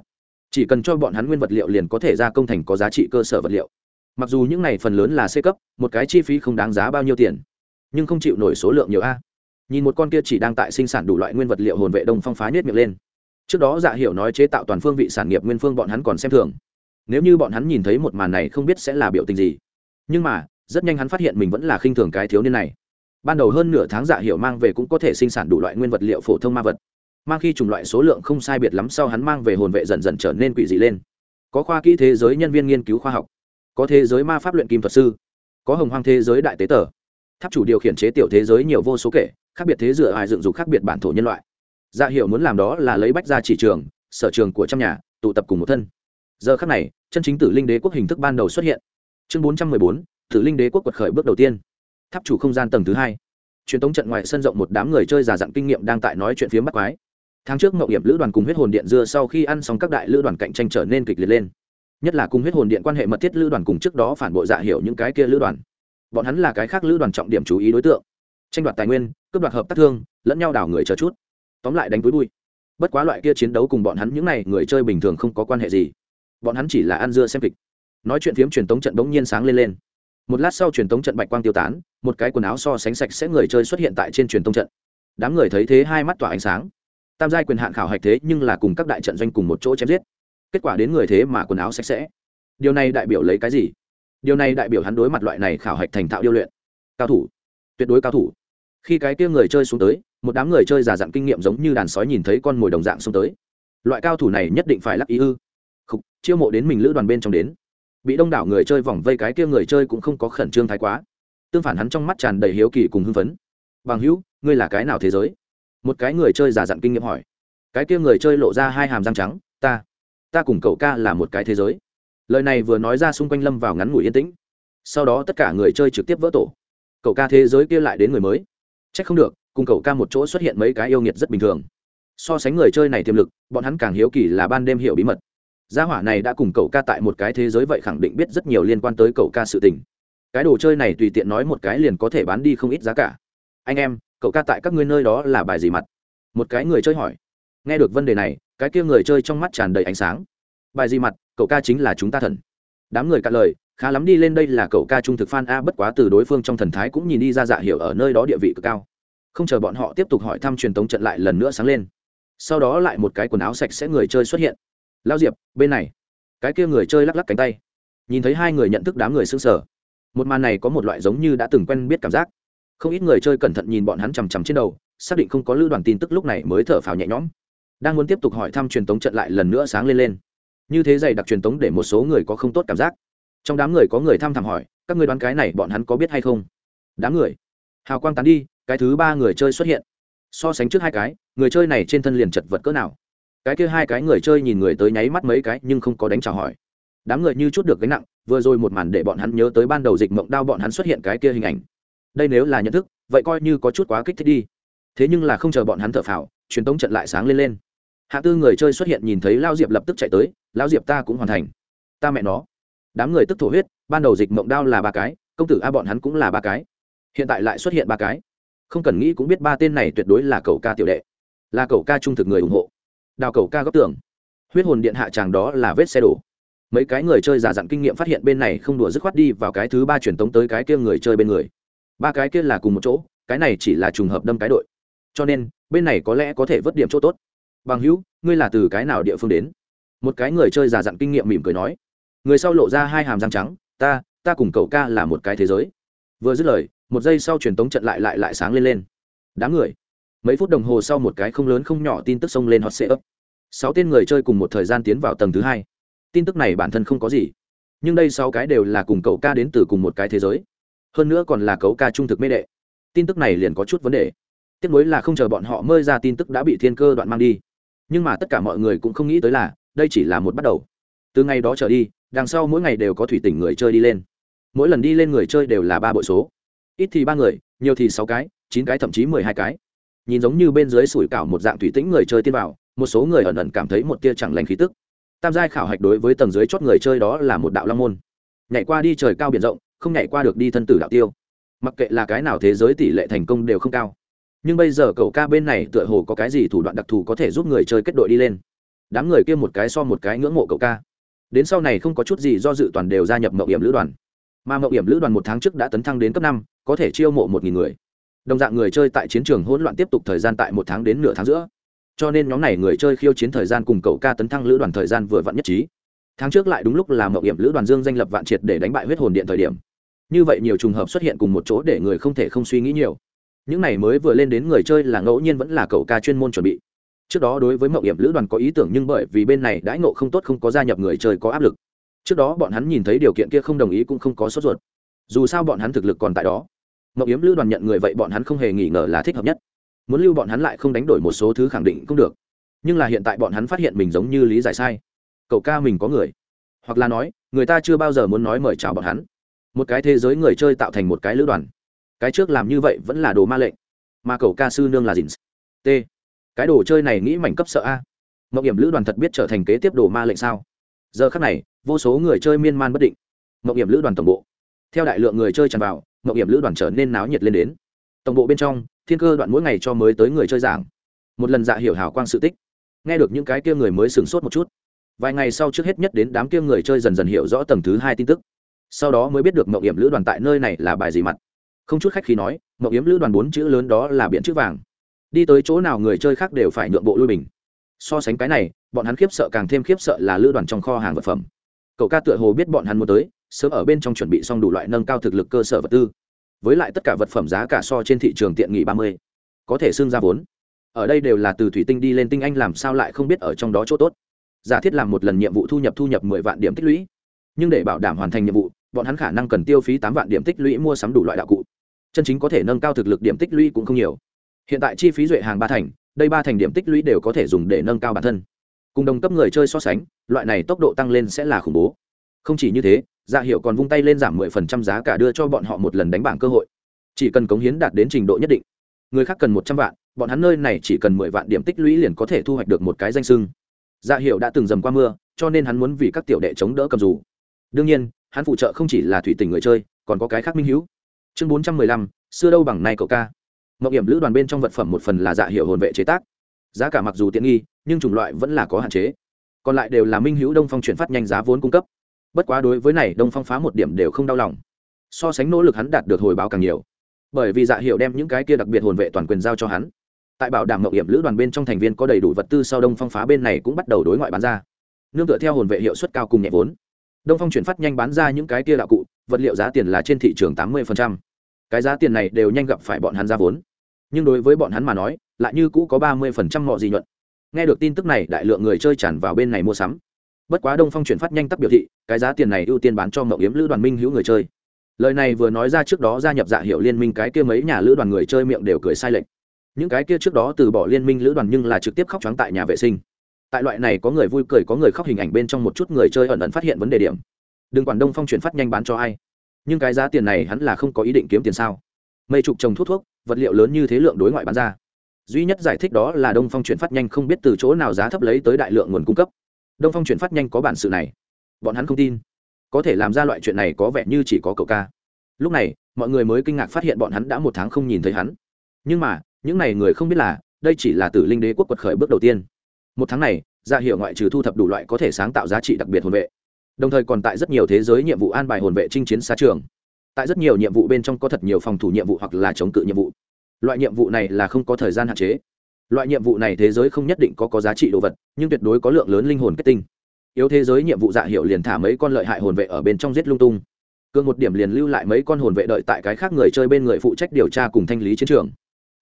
Speaker 1: Chỉ cần cho bọn hắn nguyên vật liệu liền có thể ra công thành có giá trị cơ sở vật liệu. Mặc dù những này phần lớn là c cấp, một cái chi phí không đáng giá bao nhiêu tiền, nhưng không chịu nổi số lượng nhiều a. Nhìn một con kia chỉ đang tại sinh sản đủ loại nguyên vật liệu hồn vệ đông phong phá nhét miệng lên. Trước đó dạ hiểu nói chế tạo toàn phương vị sản nghiệp nguyên phương bọn hắn còn xem thường nếu như bọn hắn nhìn thấy một màn này không biết sẽ là biểu tình gì. Nhưng mà, rất nhanh hắn phát hiện mình vẫn là khinh thường cái thiếu niên này. Ban đầu hơn nửa tháng dạ hiểu mang về cũng có thể sinh sản đủ loại nguyên vật liệu phổ thông ma vật. Mang khi chủng loại số lượng không sai biệt lắm sau hắn mang về hồn vệ dần dần trở nên quỷ dị lên. Có khoa kỹ thế giới nhân viên nghiên cứu khoa học. Có thế giới ma pháp luyện kim thuật sư. Có hồng hoang thế giới đại tế tờ. Tháp chủ điều khiển chế tiểu thế giới nhiều vô số kể, khác biệt thế dựa hài dựng dục khác biệt bản thổ nhân loại. Dạ hiệu muốn làm đó là lấy bách ra chỉ trường, sở trường của trăm nhà, tụ tập cùng một thân giờ khắc này, chân chính tử linh đế quốc hình thức ban đầu xuất hiện. Chương bốn trăm mười bốn, tử linh đế quốc quật khởi bước đầu tiên. Tháp chủ không gian tầng thứ hai. Truyền thống trận ngoài sân rộng một đám người chơi già dặn kinh nghiệm đang tại nói chuyện phía bắc quái. Tháng trước mậu hiểm lữ đoàn cùng huyết hồn điện dưa sau khi ăn xong các đại lữ đoàn cạnh tranh trở nên kịch liệt lên. Nhất là cùng huyết hồn điện quan hệ mật thiết lữ đoàn cùng trước đó phản bội dạ hiểu những cái kia lữ đoàn. Bọn hắn là cái khác lữ đoàn trọng điểm chú ý đối tượng. Tranh đoạt tài nguyên, cướp đoạt hợp tác thương, lẫn nhau đảo người chờ chút. Tóm lại đánh túi bụi. Bất quá loại kia chiến đấu cùng bọn hắn những n à y người chơi bình thường không có quan hệ gì bọn hắn chỉ là ăn dưa xem kịch. Nói chuyện phiếm truyền tống trận bỗng nhiên sáng lên lên. Một lát sau truyền tống trận bạch quang tiêu tán, một cái quần áo so sánh sạch sẽ người chơi xuất hiện tại trên truyền tống trận. Đám người thấy thế hai mắt tỏa ánh sáng. Tam giai quyền hạn khảo hạch thế nhưng là cùng các đại trận doanh cùng một chỗ chém giết. Kết quả đến người thế mà quần áo sạch sẽ. Điều này đại biểu lấy cái gì? Điều này đại biểu hắn đối mặt loại này khảo hạch thành thạo điêu luyện. Cao thủ. Tuyệt đối cao thủ. Khi cái kia người chơi xuống tới, một đám người chơi giả dặn kinh nghiệm giống như đàn sói nhìn thấy con mồi đồng dạng xuống tới. Loại cao thủ này nhất định phải lắc ý ư chiêu mộ đến mình lữ đoàn bên trong đến. Bị đông đảo người chơi vòng vây cái kia người chơi cũng không có khẩn trương thái quá. Tương phản hắn trong mắt tràn đầy hiếu kỳ cùng hưng phấn. Bằng hữu, ngươi là cái nào thế giới? Một cái người chơi giả dặn kinh nghiệm hỏi. Cái kia người chơi lộ ra hai hàm răng trắng, ta ta cùng cậu ca là một cái thế giới. Lời này vừa nói ra xung quanh lâm vào ngắn ngủi yên tĩnh. Sau đó tất cả người chơi trực tiếp vỡ tổ. Cậu ca thế giới kia lại đến người mới. C h ắ c không được, cùng cậu ca một chỗ xuất hiện mấy cái yêu nghiệt rất bình thường. So sánh người chơi này tiềm lực, bọn hắn càng hiếu kỳ là ban đêm hiểu bí mật gia hỏa này đã cùng cậu ca tại một cái thế giới vậy khẳng định biết rất nhiều liên quan tới cậu ca sự tình. Cái đồ chơi này tùy tiện nói một cái liền có thể bán đi không ít giá cả. Anh em, cậu ca tại các ngươi nơi đó là bài gì mặt? Một cái người chơi hỏi. Nghe được vấn đề này, cái kia người chơi trong mắt tràn đầy ánh sáng. Bài gì mặt, cậu ca chính là chúng ta thần. Đám người cạn lời, khá lắm đi lên đây là cậu ca trung thực f a, bất quá từ đối phương trong thần thái cũng nhìn đi ra dạ hiểu ở nơi đó địa vị cực cao. Không chờ bọn họ tiếp tục hỏi thăm truyền tống trận lại lần nữa sáng lên. Sau đó lại một cái quần áo sạch sẽ người chơi xuất hiện lao diệp, bên này. Cái kia người chơi lắc lắc cánh tay. Nhìn thấy hai người nhận thức đám người s ư n g sở một màn này có một loại giống như đã từng quen biết cảm giác. Không ít người chơi cẩn thận nhìn bọn hắn chằm chằm trên đầu, xác định không có lưu đoàn tin tức lúc này mới thở phào nhẹ nhõm. Đang muốn tiếp tục hỏi thăm truyền tống trận lại lần nữa sáng lên lên. Như thế dày đặc truyền tống để một số người có không tốt cảm giác. Trong đám người có người thăm thẳm hỏi, các người đoán cái này bọn hắn có biết hay không? Đám người. Hào quang tán đi, cái thứ ba người chơi xuất hiện. So sánh trước hai cái, người chơi này trên thân liền chật vật cỡ nào cái kia hai cái người chơi nhìn người tới nháy mắt mấy cái nhưng không có đánh trả hỏi. Đám người như chút được gánh nặng, vừa rồi một màn để bọn hắn nhớ tới ban đầu dịch mộng đao bọn hắn xuất hiện cái kia hình ảnh. Đây nếu là nhận thức, vậy coi như có chút quá kích thích đi. Thế nhưng là không chờ bọn hắn thở phào, truyền tống trận lại sáng lên lên. Hạ tư người chơi xuất hiện nhìn thấy lao diệp lập tức chạy tới, lao diệp ta cũng hoàn thành. Ta mẹ nó. Đám người tức thổ huyết, ban đầu dịch mộng đao là ba cái, công tử a bọn hắn cũng là ba cái. Hiện tại lại xuất hiện ba cái. Không cần nghĩ cũng biết ba tên này tuyệt đối là cầu ca tiểu đệ. Là cầu ca trung thực người ủng hộ đào cầu ca góc tường. Huyết hồn điện hạ tràng đó là vết xe đổ. Mấy cái người chơi giả dặn kinh nghiệm phát hiện bên này không đùa dứt khoát đi vào cái thứ ba truyền tống tới cái kia người chơi bên người. Ba cái kia là cùng một chỗ, cái này chỉ là trùng hợp đâm cái đội. Cho nên, bên này có lẽ có thể vớt điểm chỗ tốt. Bằng hữu, ngươi là từ cái nào địa phương đến? Một cái người chơi giả dặn kinh nghiệm mỉm cười nói. Người sau lộ ra hai hàm răng trắng, ta ta cùng cậu ca là một cái thế giới. Vừa dứt lời, một giây sau truyền tống trận lại lại lại sáng lên lên. Đám người mấy phút đồng hồ sau một cái không lớn không nhỏ tin tức xông lên hot sệ ấp sáu tên người chơi cùng một thời gian tiến vào tầng thứ hai. Tin tức này bản thân không có gì, nhưng đây sáu cái đều là cùng cậu ca đến từ cùng một cái thế giới. Hơn nữa còn là cấu ca trung thực mê đệ. Tin tức này liền có chút vấn đề. Tiếc nối là không chờ bọn họ mơi ra tin tức đã bị thiên cơ đoạn mang đi. Nhưng mà tất cả mọi người cũng không nghĩ tới là, đây chỉ là một bắt đầu. Từ ngày đó trở đi, đằng sau mỗi ngày đều có thủy tỉnh người chơi đi lên. Mỗi lần đi lên người chơi đều là ba bội số. Ít thì ba người, nhiều thì sáu cái, chín cái thậm chí mười hai cái nhìn giống như bên dưới sủi cảo một dạng thủy tĩnh người chơi tiên vào, một số người ẩn ẩn cảm thấy một tia chẳng lành khí tức. Tam giai khảo hạch đối với tầng dưới chót người chơi đó là một đạo long môn. Nhảy qua đi trời cao biển rộng, không nhảy qua được đi thân tử đạo tiêu. Mặc kệ là cái nào thế giới tỷ lệ thành công đều không cao. Nhưng bây giờ cậu ca bên này tựa hồ có cái gì thủ đoạn đặc thù có thể giúp người chơi kết đội đi lên. Đám người kia một cái so một cái ngưỡng mộ cậu ca. Đến sau này không có chút gì do dự toàn đều gia nhập mậu hiểm lữ đoàn. Mà mậu hiểm lữ đoàn một tháng trước đã tấn thăng đến cấp năm, có thể chiêu mộ một nghìn người đồng dạng người chơi tại chiến trường hỗn loạn tiếp tục thời gian tại một tháng đến nửa tháng giữa. Cho nên nhóm này người chơi khiêu chiến thời gian cùng cậu ca tấn thăng lữ đoàn thời gian vừa vặn nhất trí. Tháng trước lại đúng lúc là mậu hiểm lữ đoàn dương danh lập vạn triệt để đánh bại huyết hồn điện thời điểm. Như vậy nhiều trùng hợp xuất hiện cùng một chỗ để người không thể không suy nghĩ nhiều. Những này mới vừa lên đến người chơi là ngẫu nhiên vẫn là cậu ca chuyên môn chuẩn bị. Trước đó đối với mậu hiểm lữ đoàn có ý tưởng nhưng bởi vì bên này đãi ngộ không tốt không có gia nhập người chơi có áp lực. Trước đó bọn hắn nhìn thấy điều kiện kia không đồng ý cũng không có sốt ruột. Dù sao bọn hắn thực lực còn tại đó mậu Yếm lữ đoàn nhận người vậy bọn hắn không hề nghi ngờ là thích hợp nhất. Muốn lưu bọn hắn lại không đánh đổi một số thứ khẳng định cũng được. Nhưng là hiện tại bọn hắn phát hiện mình giống như lý giải sai. Cậu ca mình có người. Hoặc là nói, người ta chưa bao giờ muốn nói mời chào bọn hắn. Một cái thế giới người chơi tạo thành một cái lữ đoàn. Cái trước làm như vậy vẫn là đồ ma lệnh. Mà cậu ca sư nương là dìn t. Cái đồ chơi này nghĩ mảnh cấp sợ a. Mậu hiểm lữ đoàn thật biết trở thành kế tiếp đồ ma lệnh sao? Giờ khắc này, vô số người chơi miên man bất định. Mậu hiểm lữ đoàn tổng bộ. Theo đại lượng người chơi tràn vào mậu hiểm lữ đoàn trở nên náo nhiệt lên đến. Tổng bộ bên trong, thiên cơ đoạn mỗi ngày cho mới tới người chơi giảng. Một lần dạ hiểu hào quang sự tích. Nghe được những cái kia người mới sửng sốt một chút. Vài ngày sau trước hết nhất đến đám kia người chơi dần dần hiểu rõ tầng thứ hai tin tức. Sau đó mới biết được mậu hiểm lữ đoàn tại nơi này là bài gì mặt. Không chút khách khi nói mậu hiểm lữ đoàn bốn chữ lớn đó là biện chữ vàng. Đi tới chỗ nào người chơi khác đều phải nhượng bộ lui mình. So sánh cái này, bọn hắn khiếp sợ càng thêm khiếp sợ là lữ đoàn trong kho hàng vật phẩm. Cậu ca tựa hồ biết bọn hắn muốn tới sớm ở bên trong chuẩn bị xong đủ loại nâng cao thực lực cơ sở vật tư. Với lại tất cả vật phẩm giá cả so trên thị trường tiện nghị ba mươi, có thể xưng ra vốn. Ở đây đều là từ thủy tinh đi lên tinh anh làm sao lại không biết ở trong đó chỗ tốt. Giả thiết làm một lần nhiệm vụ thu nhập thu nhập mười vạn điểm tích lũy. Nhưng để bảo đảm hoàn thành nhiệm vụ, bọn hắn khả năng cần tiêu phí tám vạn điểm tích lũy mua sắm đủ loại đạo cụ. Chân chính có thể nâng cao thực lực điểm tích lũy cũng không nhiều. Hiện tại chi phí duệ hàng ba thành, đây ba thành điểm tích lũy đều có thể dùng để nâng cao bản thân. Cùng đồng cấp người chơi so sánh, loại này tốc độ tăng lên sẽ là khủng bố. Không chỉ như thế dạ hiệu còn vung tay lên giảm mười phần trăm giá cả đưa cho bọn họ một lần đánh bảng cơ hội. Chỉ cần cống hiến đạt đến trình độ nhất định. Người khác cần một trăm vạn, bọn hắn nơi này chỉ cần mười vạn điểm tích lũy liền có thể thu hoạch được một cái danh sưng. Dạ hiệu đã từng dầm qua mưa, cho nên hắn muốn vì các tiểu đệ chống đỡ cầm dù. Đương nhiên, hắn phụ trợ không chỉ là thủy tình người chơi, còn có cái khác minh hữu. Chương bốn trăm mười lăm, xưa đâu bằng nay cậu ca. Mậu hiểm lữ đoàn bên trong vật phẩm một phần là dạ hiệu hồn vệ chế tác. Giá cả mặc dù tiện nghi, nhưng chủng loại vẫn là có hạn chế. Còn lại đều là minh hữu đông phong chuyển phát nhanh giá vốn cung cấp bất quá đối với này, đông phong phá một điểm đều không đau lòng. So sánh nỗ lực hắn đạt được hồi báo càng nhiều. Bởi vì dạ hiệu đem những cái kia đặc biệt hồn vệ toàn quyền giao cho hắn. Tại bảo đảm mậu hiểm lữ đoàn bên trong thành viên có đầy đủ vật tư sau đông phong phá bên này cũng bắt đầu đối ngoại bán ra. Nương tựa theo hồn vệ hiệu suất cao cùng nhẹ vốn. Đông phong chuyển phát nhanh bán ra những cái kia đạo cụ, vật liệu giá tiền là trên thị trường tám mươi cái giá tiền này đều nhanh gặp phải bọn hắn ra vốn. Nhưng đối với bọn hắn mà nói, lại như cũ có ba mươi phần trăm mọi gì nhuận. Nghe được tin tức này, đại lượng người chơi tràn vào bên này mua sắm bất quá đông phong chuyển phát nhanh tắc biểu thị, cái giá tiền này ưu tiên bán cho mậu yếm lữ đoàn minh hữu người chơi. Lời này vừa nói ra trước đó gia nhập dạ hiệu liên minh cái kia mấy nhà lữ đoàn người chơi miệng đều cười sai lệch. Những cái kia trước đó từ bỏ liên minh lữ đoàn nhưng là trực tiếp khóc trắng tại nhà vệ sinh. Tại loại này có người vui cười có người khóc hình ảnh bên trong một chút người chơi ẩn ẩn phát hiện vấn đề điểm. Đừng quản đông phong chuyển phát nhanh bán cho ai. Nhưng cái giá tiền này hắn là không có ý định kiếm tiền sao? Mây trục trồng thuốc thuốc, vật liệu lớn như thế lượng đối ngoại bán ra. Duy nhất giải thích đó là đông phong chuyển phát nhanh không biết từ chỗ nào giá thấp lấy tới đại lượng nguồn cung cấp đông phong chuyển phát nhanh có bản sự này. Bọn hắn không tin. Có thể làm ra loại chuyện này có vẻ như chỉ có cậu ca. Lúc này, mọi người mới kinh ngạc phát hiện bọn hắn đã một tháng không nhìn thấy hắn. Nhưng mà, những n à y người không biết là, đây chỉ là tử linh đế quốc quật khởi bước đầu tiên. Một tháng này dạ ra hiệu ngoại trừ thu thập đủ loại có thể sáng tạo giá trị đặc biệt hồn vệ. Đồng thời còn tại rất nhiều thế giới nhiệm vụ an bài hồn vệ chinh chiến xa trường. Tại rất nhiều nhiệm vụ bên trong có thật nhiều phòng thủ nhiệm vụ hoặc là chống cự nhiệm vụ. Loại nhiệm vụ này là không có thời gian hạn chế loại nhiệm vụ này thế giới không nhất định có có giá trị đồ vật, nhưng tuyệt đối có lượng lớn linh hồn kết tinh. Yếu thế giới nhiệm vụ dạ hiệu liền thả mấy con lợi hại hồn vệ ở bên trong giết lung tung. Cương một điểm liền lưu lại mấy con hồn vệ đợi tại cái khác người chơi bên người phụ trách điều tra cùng thanh lý chiến trường.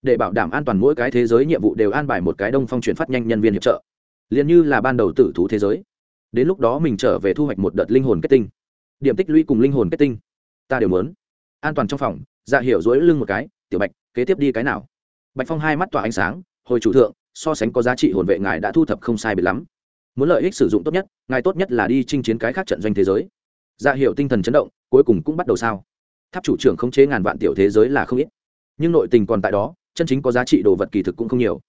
Speaker 1: Để bảo đảm an toàn mỗi cái thế giới nhiệm vụ đều an bài một cái đông phong chuyển phát nhanh nhân viên hiệp trợ. Liền như là ban đầu tử thú thế giới. Đến lúc đó mình trở về thu hoạch một đợt linh hồn kết tinh. Điểm tích lũy cùng linh hồn kết tinh. Ta đều muốn. An toàn trong phòng dạ hiểu dối lưng một cái, tiểu bạch, kế tiếp đi cái nào? Bạch phong hai mắt tỏa ánh sáng hồi chủ thượng, so sánh có giá trị hồn vệ ngài đã thu thập không sai biệt lắm. Muốn lợi ích sử dụng tốt nhất, ngài tốt nhất là đi chinh chiến cái khác trận doanh thế giới. Dạ hiểu tinh thần chấn động, cuối cùng cũng bắt đầu sao. Tháp chủ trưởng khống chế ngàn vạn tiểu thế giới là không ít. Nhưng nội tình còn tại đó, chân chính có giá trị đồ vật kỳ thực cũng không nhiều.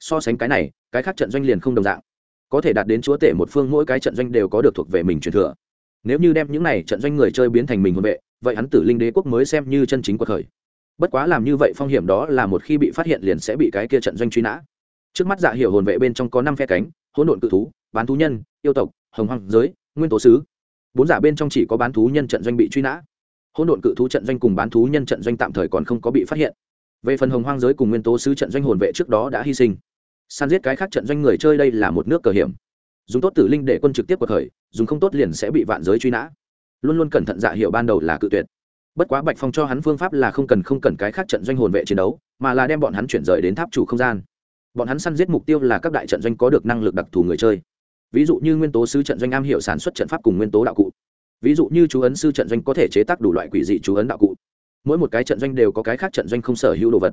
Speaker 1: So sánh cái này, cái khác trận doanh liền không đồng dạng. Có thể đạt đến chúa tể một phương mỗi cái trận doanh đều có được thuộc về mình truyền thừa. Nếu như đem những này trận doanh người chơi biến thành mình hồn vệ, vậy hắn tử linh đế quốc mới xem như chân chính cuộc khởi bất quá làm như vậy phong hiểm đó là một khi bị phát hiện liền sẽ bị cái kia trận doanh truy nã. Trước mắt dạ hiểu hồn vệ bên trong có năm phe cánh, hỗn độn cự thú, bán thú nhân, yêu tộc, hồng hoàng giới, nguyên tố sứ. Bốn giả bên trong chỉ có bán thú nhân trận doanh bị truy nã. Hỗn độn cự thú trận doanh cùng bán thú nhân trận doanh tạm thời còn không có bị phát hiện. Về phần hồng hoang giới cùng nguyên tố sứ trận doanh hồn vệ trước đó đã hy sinh. San giết cái khác trận doanh người chơi đây là một nước cờ hiểm. Dùng tốt tử linh để quân trực tiếp cuộc khởi, dùng không tốt liền sẽ bị vạn giới truy nã. Luôn luôn cẩn thận dạ hiệu ban đầu là cự tuyệt bất quá bạch phong cho hắn phương pháp là không cần không cần cái khác trận doanh hồn vệ chiến đấu, mà là đem bọn hắn chuyển rời đến tháp chủ không gian. Bọn hắn săn giết mục tiêu là các đại trận doanh có được năng lực đặc thù người chơi. Ví dụ như nguyên tố sư trận doanh am hiểu sản xuất trận pháp cùng nguyên tố đạo cụ. Ví dụ như chú ấn sư trận doanh có thể chế tác đủ loại quỷ dị chú ấn đạo cụ. Mỗi một cái trận doanh đều có cái khác trận doanh không sở hữu đồ vật.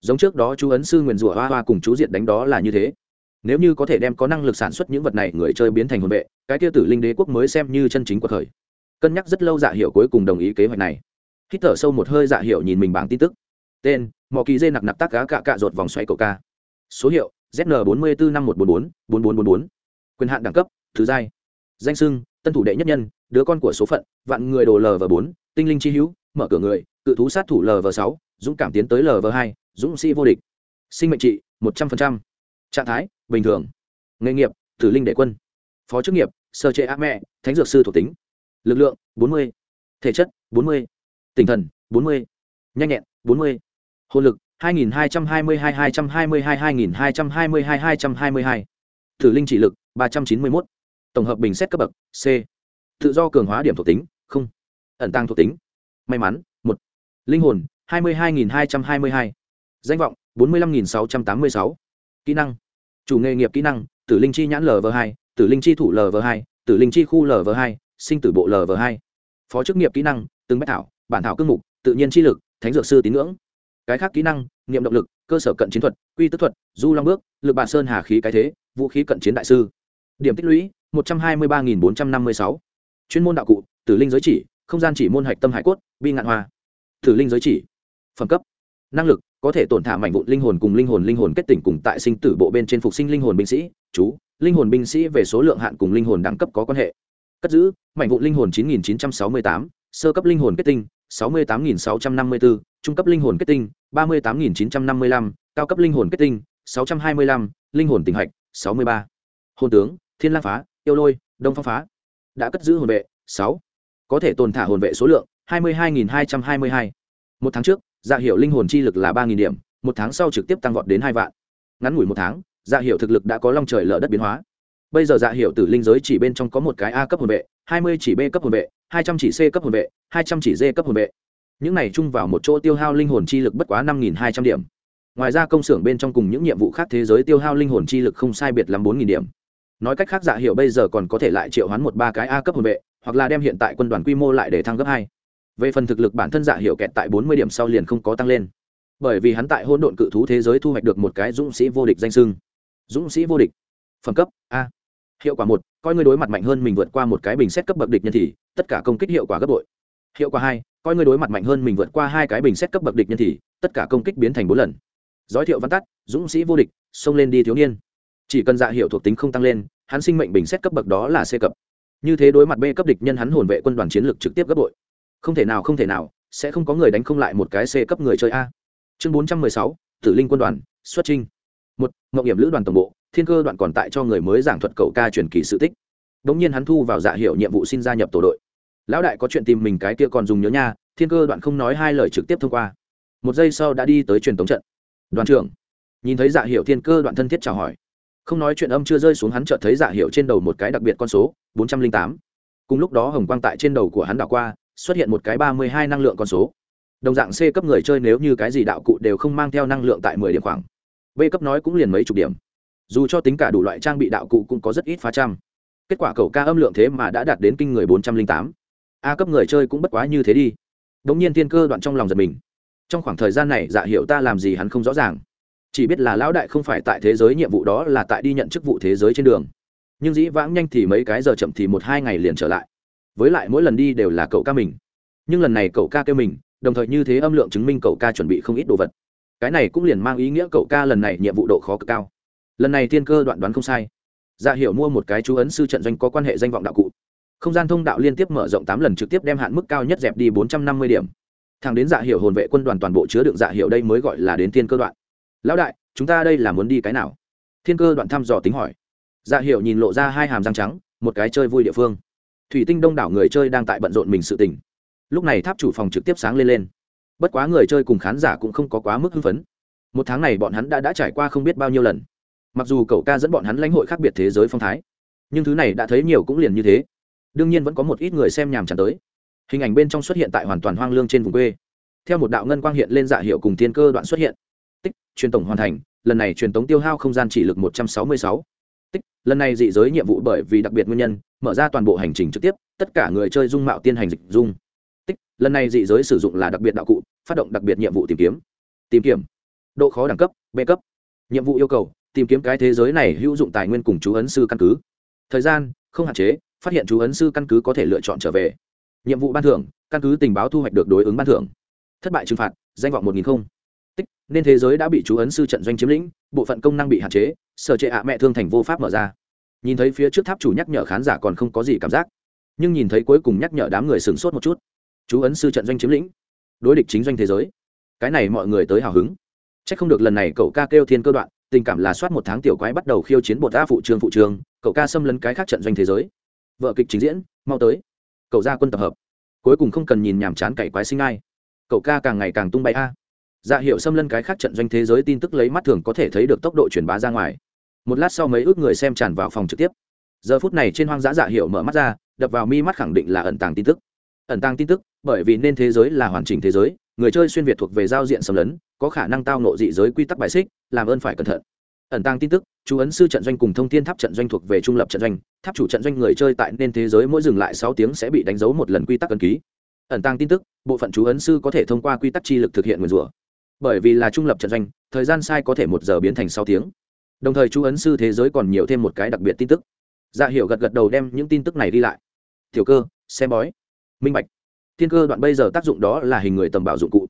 Speaker 1: Giống trước đó chú ấn sư nguyền rủa hoa hoa cùng chú diệt đánh đó là như thế. Nếu như có thể đem có năng lực sản xuất những vật này người chơi biến thành hồn vệ, cái kia tử linh đế quốc mới xem như chân chính cuộc khởi. Cân nhắc rất lâu dạ hiệu cuối cùng đồng ý kế hoạch này hít thở sâu một hơi dạ hiệu nhìn mình bảng tin tức. Tên, mò kỳ dê nặc nặc tác cá cạ cạ rột vòng xoay cầu ca. Số hiệu zn bốn mươi bốn năm một bốn bốn bốn bốn bốn bốn. Quyền hạn đẳng cấp, thứ giai. Danh sưng tân thủ đệ nhất nhân, đứa con của số phận, vạn người đồ lv bốn, tinh linh chi hữu, mở cửa người, cự thú sát thủ lv sáu, dũng cảm tiến tới lv hai, dũng sĩ vô địch. Sinh mệnh trị, một trăm linh trạng thái, bình thường. Nghề nghiệp tử linh đệ quân. Phó chức nghiệp, sơ chế á mẹ, thánh dược sư thuộc tính. Lực lượng, bốn mươi. Thể chất, bốn mươi tinh thần 40, nhanh nhẹn 40, hồn lực 2222 222 2222 222. Thử linh chỉ lực 391. Tổng hợp bình xét cấp bậc C. Tự do cường hóa điểm thuộc tính, không. Ẩn tăng thuộc tính. May mắn, 1. Linh hồn 22222. Danh vọng 45686. Kỹ năng. Chủ nghề nghiệp kỹ năng, Tử linh chi nhãn LV2, Tử linh chi thủ LV2, Tử linh chi khu LV2, sinh tử bộ LV2. Phó chức nghiệp kỹ năng, từng bách thảo, bản thảo cương mục, tự nhiên chi lực, thánh dược sư tín ngưỡng. Cái khác kỹ năng, nghiệm động lực, cơ sở cận chiến thuật, quy tức thuật, du long bước, lực bản sơn hà khí cái thế, vũ khí cận chiến đại sư. Điểm tích lũy, một trăm hai mươi ba bốn trăm năm mươi sáu. Chuyên môn đạo cụ, tử linh giới chỉ, không gian chỉ môn hạch tâm hải cốt, bi ngạn hoa. Tử linh giới chỉ. Phẩm cấp. Năng lực, có thể tổn thả mảnh vụn linh hồn cùng linh hồn linh hồn kết tỉnh cùng tại sinh tử bộ bên trên phục sinh linh hồn binh sĩ. Chú, linh hồn binh sĩ về số lượng hạn cùng linh hồn đẳng cấp có quan hệ. Cất giữ, mảnh vụn linh hồn chín nghìn chín trăm sáu mươi tám, sơ cấp linh hồn kết tinh sáu mươi tám nghìn sáu trăm năm mươi bốn trung cấp linh hồn kết tinh ba mươi tám nghìn chín trăm năm mươi lăm cao cấp linh hồn kết tinh sáu trăm hai mươi lăm linh hồn tình hạch sáu mươi ba. Hồn tướng thiên lang phá yêu lôi đông phong phá. Đã cất giữ hồn vệ 6, có thể tồn thả hồn vệ số lượng hai mươi hai nghìn hai trăm hai mươi hai. Một tháng trước dạ hiệu linh hồn chi lực là 3.000 điểm một tháng sau trực tiếp tăng vọt đến 2 vạn. Ngắn ngủi một tháng dạ hiệu thực lực đã có long trời lở đất biến hóa. Bây giờ dạ hiệu tử linh giới chỉ bên trong có một cái a cấp hồn vệ hai mươi chỉ b cấp hồn vệ, hai trăm chỉ c cấp hồn vệ, hai trăm chỉ d cấp hồn vệ. Những này chung vào một chỗ tiêu hao linh hồn chi lực bất quá năm nghìn hai trăm điểm. Ngoài ra công xưởng bên trong cùng những nhiệm vụ khác thế giới tiêu hao linh hồn chi lực không sai biệt lắm bốn nghìn điểm. Nói cách khác dạ hiệu bây giờ còn có thể lại triệu hoán một ba cái a cấp hồn vệ, hoặc là đem hiện tại quân đoàn quy mô lại để thăng gấp hai. Về phần thực lực bản thân dạ hiệu kẹt tại bốn mươi điểm sau liền không có tăng lên. Bởi vì hắn tại hôn độn cự thú thế giới thu hoạch được một cái dũng sĩ vô địch danh sưng. Dũng sĩ vô địch. Phẩm cấp a. Hiệu quả một coi ngươi đối mặt mạnh hơn mình vượt qua một cái bình xét cấp bậc địch nhân thì tất cả công kích hiệu quả gấp bội. Hiệu quả hai, coi ngươi đối mặt mạnh hơn mình vượt qua hai cái bình xét cấp bậc địch nhân thì tất cả công kích biến thành bốn lần. Giới thiệu văn tắt, dũng sĩ vô địch, xông lên đi thiếu niên. Chỉ cần dạ hiệu thuộc tính không tăng lên, hắn sinh mệnh bình xét cấp bậc đó là c cấp. Như thế đối mặt b cấp địch nhân hắn hồn vệ quân đoàn chiến lược trực tiếp gấp bội. Không thể nào, không thể nào, sẽ không có người đánh không lại một cái c cấp người chơi a. Chương bốn trăm mười sáu, tử linh quân đoàn, xuất trinh một, mậu hiểm lữ đoàn tổng bộ thiên cơ đoạn còn tại cho người mới giảng thuật cậu ca truyền kỳ sự tích. Đ ỗ n g nhiên hắn thu vào dạ hiệu nhiệm vụ xin gia nhập tổ đội. Lão đại có chuyện tìm mình cái kia còn dùng nhớ nha, thiên cơ đoạn không nói hai lời trực tiếp thông qua. Một giây sau đã đi tới truyền tống trận. Đoàn trưởng, nhìn thấy dạ hiệu thiên cơ đoạn thân thiết chào hỏi. Không nói chuyện âm chưa rơi xuống hắn chợt thấy dạ hiệu trên đầu một cái đặc biệt con số, bốn trăm linh tám. Cùng lúc đó hồng quang tại trên đầu của hắn đảo qua, xuất hiện một cái ba mươi hai năng lượng con số. Đồng dạng c cấp người chơi nếu như cái gì đạo cụ đều không mang theo năng lượng tại mười điểm khoảng. B cấp nói cũng liền mấy chục điểm dù cho tính cả đủ loại trang bị đạo cụ cũng có rất ít phá trăm. Kết quả cầu ca âm lượng thế mà đã đạt đến kinh người bốn trăm linh tám. A cấp người chơi cũng bất quá như thế đi. Đ ỗ n g nhiên thiên cơ đoạn trong lòng giật mình. Trong khoảng thời gian này dạ hiệu ta làm gì hắn không rõ ràng. Chỉ biết là lão đại không phải tại thế giới nhiệm vụ đó là tại đi nhận chức vụ thế giới trên đường. Nhưng dĩ vãng nhanh thì mấy cái giờ chậm thì một hai ngày liền trở lại. Với lại mỗi lần đi đều là cậu ca mình. Nhưng lần này cậu ca kêu mình, đồng thời như thế âm lượng chứng minh cậu ca chuẩn bị không ít đồ vật. Cái này cũng liền mang ý nghĩa cậu ca lần này nhiệm vụ độ khó cực cao lần này thiên cơ đoạn đoán không sai. Dạ hiệu mua một cái chú ấn sư trận doanh có quan hệ danh vọng đạo cụ. Không gian thông đạo liên tiếp mở rộng tám lần trực tiếp đem hạn mức cao nhất dẹp đi bốn trăm năm mươi điểm. Thẳng đến dạ hiệu hồn vệ quân đoàn toàn bộ chứa đựng dạ hiệu đây mới gọi là đến thiên cơ đoạn. Lão đại, chúng ta đây là muốn đi cái nào? Thiên cơ đoạn thăm dò tính hỏi. Dạ hiệu nhìn lộ ra hai hàm răng trắng, một cái chơi vui địa phương. Thủy tinh đông đảo người chơi đang tại bận rộn mình sự tình. Lúc này tháp chủ phòng trực tiếp sáng lên lên. Bất quá người chơi cùng khán giả cũng không có quá mức hưng phấn. Một tháng này bọn hắn đã đã trải qua không biết bao nhiêu lần mặc dù cậu ca dẫn bọn hắn lãnh hội khác biệt thế giới phong thái, nhưng thứ này đã thấy nhiều cũng liền như thế. Đương nhiên vẫn có một ít người xem nhàm chán tới. Hình ảnh bên trong xuất hiện tại hoàn toàn hoang lương trên vùng quê. Theo một đạo ngân quang hiện lên dạ hiệu cùng thiên cơ đoạn xuất hiện. Tích, truyền tổng hoàn thành, lần này truyền tống tiêu hao không gian chỉ lực một trăm sáu mươi sáu. Tích, lần này dị giới nhiệm vụ bởi vì đặc biệt nguyên nhân, mở ra toàn bộ hành trình trực tiếp, tất cả người chơi dung mạo tiên hành dịch dung. Tích, lần này dị giới sử dụng là đặc biệt đạo cụ, phát động đặc biệt nhiệm vụ tìm kiếm. Tìm kiếm. Độ khó đẳng cấp, b cấp. Nhiệm vụ yêu cầu tìm kiếm cái thế giới này hữu dụng tài nguyên cùng chú ấn sư căn cứ. Thời gian, không hạn chế, phát hiện chú ấn sư căn cứ có thể lựa chọn trở về. Nhiệm vụ ban thưởng, căn cứ tình báo thu hoạch được đối ứng ban thưởng. Thất bại trừng phạt, danh vọng một nghìn không. Tích, nên thế giới đã bị chú ấn sư trận doanh chiếm lĩnh, bộ phận công năng bị hạn chế, sở trệ ạ mẹ thương thành vô pháp mở ra. Nhìn thấy phía trước tháp chủ nhắc nhở khán giả còn không có gì cảm giác, nhưng nhìn thấy cuối cùng nhắc nhở đám người sửng sốt một chút. Chú ấn sư trận doanh chiếm lĩnh, đối địch chính doanh thế giới. Cái này mọi người tới hào hứng. C h ắ c không được lần này cậu ca kêu thiên cơ đoạn tình cảm là soát một tháng tiểu quái bắt đầu khiêu chiến bột a phụ trương phụ trương cậu ca xâm lấn cái khác trận doanh thế giới. Vợ kịch trình diễn, mau tới. Cậu ra quân tập hợp. Cuối cùng không cần nhìn nhàm chán cậy quái sinh ai. Cậu ca càng ngày càng tung bay a. Dạ hiệu xâm lân cái khác trận doanh thế giới tin tức lấy mắt thường có thể thấy được tốc độ truyền bá ra ngoài. Một lát sau mấy ước người xem tràn vào phòng trực tiếp. Giờ phút này trên hoang dã dạ hiệu mở mắt ra, đập vào mi mắt khẳng định là ẩn tàng tin tức. Ẩn tàng tin tức, bởi vì nên thế giới là hoàn chỉnh thế giới, người chơi xuyên việt thuộc về giao diện xâm lấn có khả năng tao nộ dị giới quy tắc bài xích, làm ơn phải cẩn thận. Ẩn tăng tin tức, chú ấn sư trận doanh cùng thông tin tháp trận doanh thuộc về trung lập trận doanh, tháp chủ trận doanh người chơi tại nên thế giới mỗi dừng lại sáu tiếng sẽ bị đánh dấu một lần quy tắc ấn ký. Ẩn tăng tin tức, bộ phận chú ấn sư có thể thông qua quy tắc chi lực thực hiện nguyền rủa. Bởi vì là trung lập trận doanh, thời gian sai có thể một giờ biến thành sáu tiếng. Đồng thời chú ấn sư thế giới còn nhiều thêm một cái đặc biệt tin tức. Dạ hiệu gật gật đầu đem những tin tức này đi lại. Tiểu cơ, xem bói. Minh bạch. Thiên cơ đoạn bây giờ tác dụng đó là hình người tầm bảo dụng cụ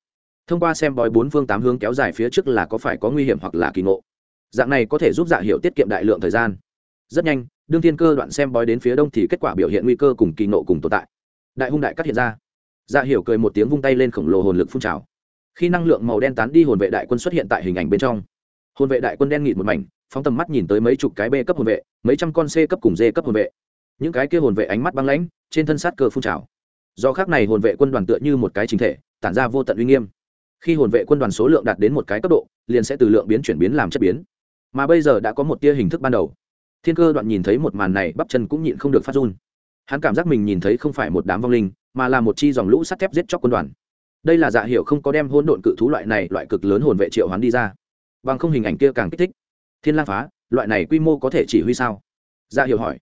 Speaker 1: thông qua xem bói bốn phương tám hướng kéo dài phía trước là có phải có nguy hiểm hoặc là kỳ ngộ. Dạng này có thể giúp dạ hiệu tiết kiệm đại lượng thời gian. Rất nhanh, đương thiên cơ đoạn xem bói đến phía đông thì kết quả biểu hiện nguy cơ cùng kỳ ngộ cùng tồn tại. Đại hung đại cắt hiện ra. Dạ hiểu cười một tiếng vung tay lên khổng lồ hồn lực phun trào. Khi năng lượng màu đen tán đi hồn vệ đại quân xuất hiện tại hình ảnh bên trong. Hồn vệ đại quân đen nghịt một mảnh, phóng tầm mắt nhìn tới mấy chục cái b cấp hồn vệ, mấy trăm con c cấp cùng d cấp hồn vệ. Những cái kia hồn vệ ánh mắt băng lãnh, trên thân sát cơ phun trào. Do khác này hồn vệ quân đoàn tựa như một cái chính thể, tản ra vô tận uy nghiêm khi hồn vệ quân đoàn số lượng đạt đến một cái cấp độ, liền sẽ từ lượng biến chuyển biến làm chất biến. Mà bây giờ đã có một tia hình thức ban đầu. Thiên cơ đoạn nhìn thấy một màn này, bắp chân cũng nhịn không được phát run. Hắn cảm giác mình nhìn thấy không phải một đám vong linh, mà là một chi dòng lũ sắt thép giết chóc quân đoàn. Đây là dạ hiệu không có đem hôn độn cự thú loại này, loại cực lớn hồn vệ triệu hắn đi ra. Bằng không hình ảnh kia càng kích thích. Thiên lang phá, loại này quy mô có thể chỉ huy sao? Dạ hiệu hỏi.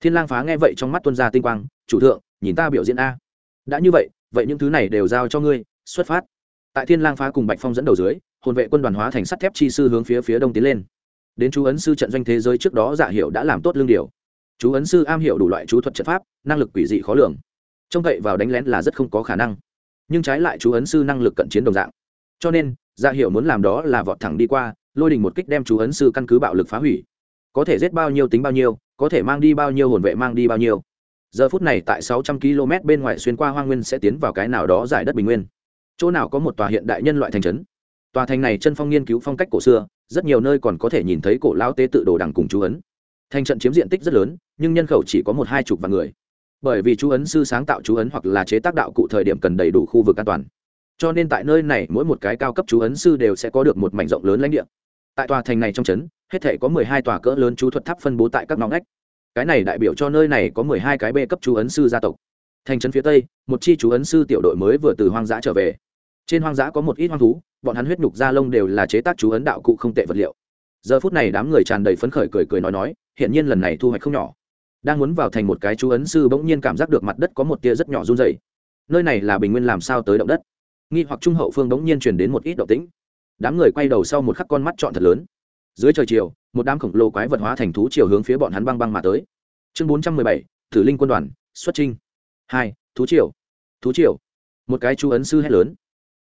Speaker 1: Thiên lang phá nghe vậy trong mắt tuân ra tinh quang, chủ thượng, nhìn ta biểu diễn a. Đã như vậy vậy những thứ này đều giao cho ngươi, xuất phát tại thiên lang phá cùng bạch phong dẫn đầu dưới, hồn vệ quân đoàn hóa thành sắt thép chi sư hướng phía phía đông tiến lên. Đến chú ấn sư trận doanh thế giới trước đó dạ hiệu đã làm tốt lương điều. Chú ấn sư am hiểu đủ loại chú thuật trận pháp, năng lực quỷ dị khó lường. Trông cậy vào đánh lén là rất không có khả năng. Nhưng trái lại chú ấn sư năng lực cận chiến đồng dạng. Cho nên dạ hiệu muốn làm đó là vọt thẳng đi qua, lôi đình một kích đem chú ấn sư căn cứ bạo lực phá hủy. Có thể giết bao nhiêu tính bao nhiêu, có thể mang đi bao nhiêu hồn vệ mang đi bao nhiêu. Giờ phút này tại sáu trăm km bên ngoài xuyên qua hoa nguyên sẽ tiến vào cái nào đó giải đất bình nguyên chỗ nào có một tòa hiện đại nhân loại thành trấn? Tòa thành này chân phong nghiên cứu phong cách cổ xưa, rất nhiều nơi còn có thể nhìn thấy cổ lao tế tự đồ đằng cùng chú ấn. Thành trận chiếm diện tích rất lớn, nhưng nhân khẩu chỉ có một hai chục vạn người. Bởi vì chú ấn sư sáng tạo chú ấn hoặc là chế tác đạo cụ thời điểm cần đầy đủ khu vực an toàn. Cho nên tại nơi này, mỗi một cái cao cấp chú ấn sư đều sẽ có được một mảnh rộng lớn lãnh địa. Tại tòa thành này trong trấn, hết thể có mười hai tòa cỡ lớn chú thuật tháp phân bố tại các ngõ ngách. Cái này đại biểu cho nơi này có mười hai cái b cấp chú ấn sư gia tộc. Thành trấn phía tây, một chi chú ấn sư tiểu đội mới vừa từ hoang dã trở về trên hoang dã có một ít hoang thú, bọn hắn huyết nhục da lông đều là chế tác chú ấn đạo cụ không tệ vật liệu. Giờ phút này đám người tràn đầy phấn khởi cười cười nói nói hiện nhiên lần này thu hoạch không nhỏ. Đang muốn vào thành một cái chú ấn sư bỗng nhiên cảm giác được mặt đất có một tia rất nhỏ run dày nơi này là bình nguyên làm sao tới động đất? Nghi hoặc trung hậu phương bỗng nhiên chuyển đến một ít động tĩnh. Đám người quay đầu sau một khắc con mắt trọn thật lớn. Dưới trời chiều, một đám khổng lồ quái vật hóa thành thú chiều hướng phía bọn hắn băng băng mà tới. Chương bốn trăm mười bảy, thử linh quân đoàn, xuất trinh hai, thú triều thú triều một cái chú ấn sư hét lớn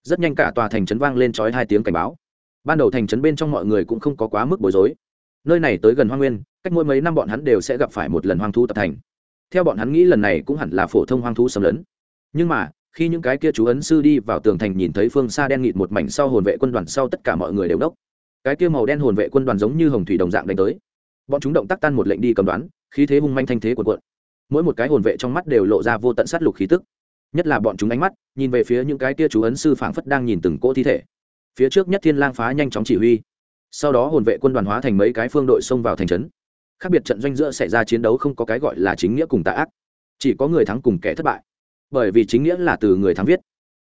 Speaker 1: rất nhanh cả tòa thành trấn vang lên trói hai tiếng cảnh báo. Ban đầu thành trấn bên trong mọi người cũng không có quá mức bối rối. Nơi này tới gần hoa nguyên, cách mỗi mấy năm bọn hắn đều sẽ gặp phải một lần hoang thú tập thành. Theo bọn hắn nghĩ lần này cũng hẳn là phổ thông hoang thú xâm lấn. Nhưng mà, khi những cái kia chú ấn sư đi vào tường thành nhìn thấy phương xa đen nghịt một mảnh sau hồn vệ quân đoàn sau tất cả mọi người đều đốc. Cái kia màu đen hồn vệ quân đoàn giống như hồng thủy đồng dạng đánh tới. Bọn chúng động tác tan một lệnh đi cầm đoán, khí thế hung manh thanh thế của quận mỗi một cái hồn vệ trong mắt đều lộ ra vô tận sát lục khí tức nhất là bọn chúng ánh mắt, nhìn về phía những cái tia chú ấn sư phảng phất đang nhìn từng cỗ thi thể. Phía trước nhất thiên lang phá nhanh chóng chỉ huy. Sau đó hồn vệ quân đoàn hóa thành mấy cái phương đội xông vào thành trấn. Khác biệt trận doanh giữa xảy ra chiến đấu không có cái gọi là chính nghĩa cùng tà ác. Chỉ có người thắng cùng kẻ thất bại. Bởi vì chính nghĩa là từ người thắng viết.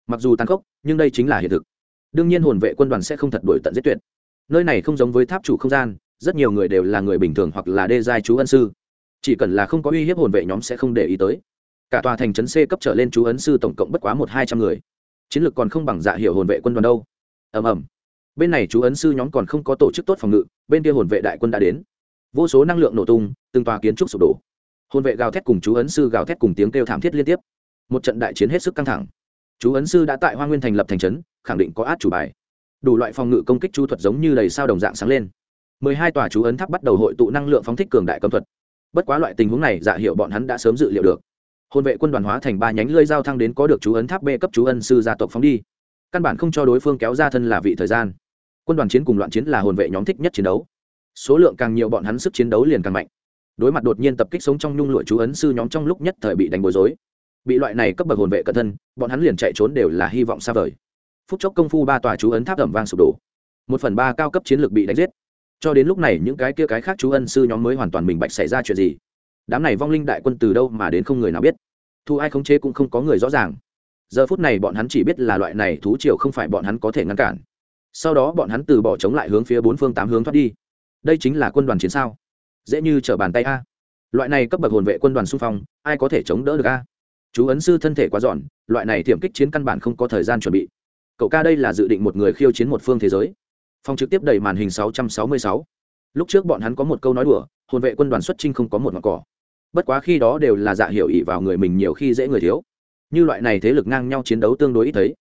Speaker 1: Mặc dù tàn khốc, nhưng đây chính là hiện thực. Đương nhiên hồn vệ quân đoàn sẽ không thật đổi tận giết tuyệt. Nơi này không giống với tháp chủ không gian, rất nhiều người đều là người bình thường hoặc là đê giai chú ân sư. Chỉ cần là không có uy hiếp hồn vệ nhóm sẽ không để ý tới cả tòa thành trấn c cấp trở lên chú ấn sư tổng cộng bất quá một hai trăm người. Chiến lược còn không bằng dạ hiệu hồn vệ quân đoàn đâu. Ầm ầm. Bên này chú ấn sư nhóm còn không có tổ chức tốt phòng ngự, bên kia hồn vệ đại quân đã đến. Vô số năng lượng nổ tung, từng tòa kiến trúc sụp đổ. Hồn vệ gào thét cùng chú ấn sư gào thét cùng tiếng kêu thảm thiết liên tiếp. Một trận đại chiến hết sức căng thẳng. Chú ấn sư đã tại hoa nguyên thành lập thành trấn, khẳng định có át chủ bài. Đủ loại phòng ngự công kích chú thuật giống như đầy sao đồng dạng sáng lên. Mười hai tòa chú ấn tháp bắt đầu hội tụ năng lượng phóng thích cường đại cấm thuật. Bất quá loại tình huống này dạ hiệu bọn hắn đã sớm dự liệu được hôn vệ quân đoàn hóa thành ba nhánh lơi giao thăng đến có được chú ấn tháp b cấp chú ân sư gia tộc phóng đi. Căn bản không cho đối phương kéo ra thân là vị thời gian. Quân đoàn chiến cùng loạn chiến là hồn vệ nhóm thích nhất chiến đấu. Số lượng càng nhiều bọn hắn sức chiến đấu liền càng mạnh. Đối mặt đột nhiên tập kích sống trong nhung lụa chú ấn sư nhóm trong lúc nhất thời bị đánh bối rối. Bị loại này cấp bậc hồn vệ cận thân, bọn hắn liền chạy trốn đều là hy vọng xa vời. Phút chốc công phu ba tòa chú ấn tháp ẩm vang sụp đổ. Một phần ba cao cấp chiến lược bị đánh giết. Cho đến lúc này những cái kia cái khác chú ân sư nhóm mới hoàn toàn mình bạch xảy ra chuyện gì đám này vong linh đại quân từ đâu mà đến không người nào biết. Thu ai khống chế cũng không có người rõ ràng. Giờ phút này bọn hắn chỉ biết là loại này thú triều không phải bọn hắn có thể ngăn cản. Sau đó bọn hắn từ bỏ chống lại hướng phía bốn phương tám hướng thoát đi. Đây chính là quân đoàn chiến sao? Dễ như t r ở bàn tay a. Loại này cấp bậc hồn vệ quân đoàn xung phong, ai có thể chống đỡ được a? Chú ấn sư thân thể quá giòn loại này thiểm kích chiến căn bản không có thời gian chuẩn bị. Cậu ca đây là dự định một người khiêu chiến một phương thế giới. Phong trực tiếp đầy màn hình 666. lúc trước bọn hắn có một câu nói đùa, hồn vệ quân đoàn xuất trinh không có một ngọn cỏ bất quá khi đó đều là dạ hiểu ỉ vào người mình nhiều khi dễ người thiếu. Như loại này thế lực ngang nhau chiến đấu tương đối ít thấy.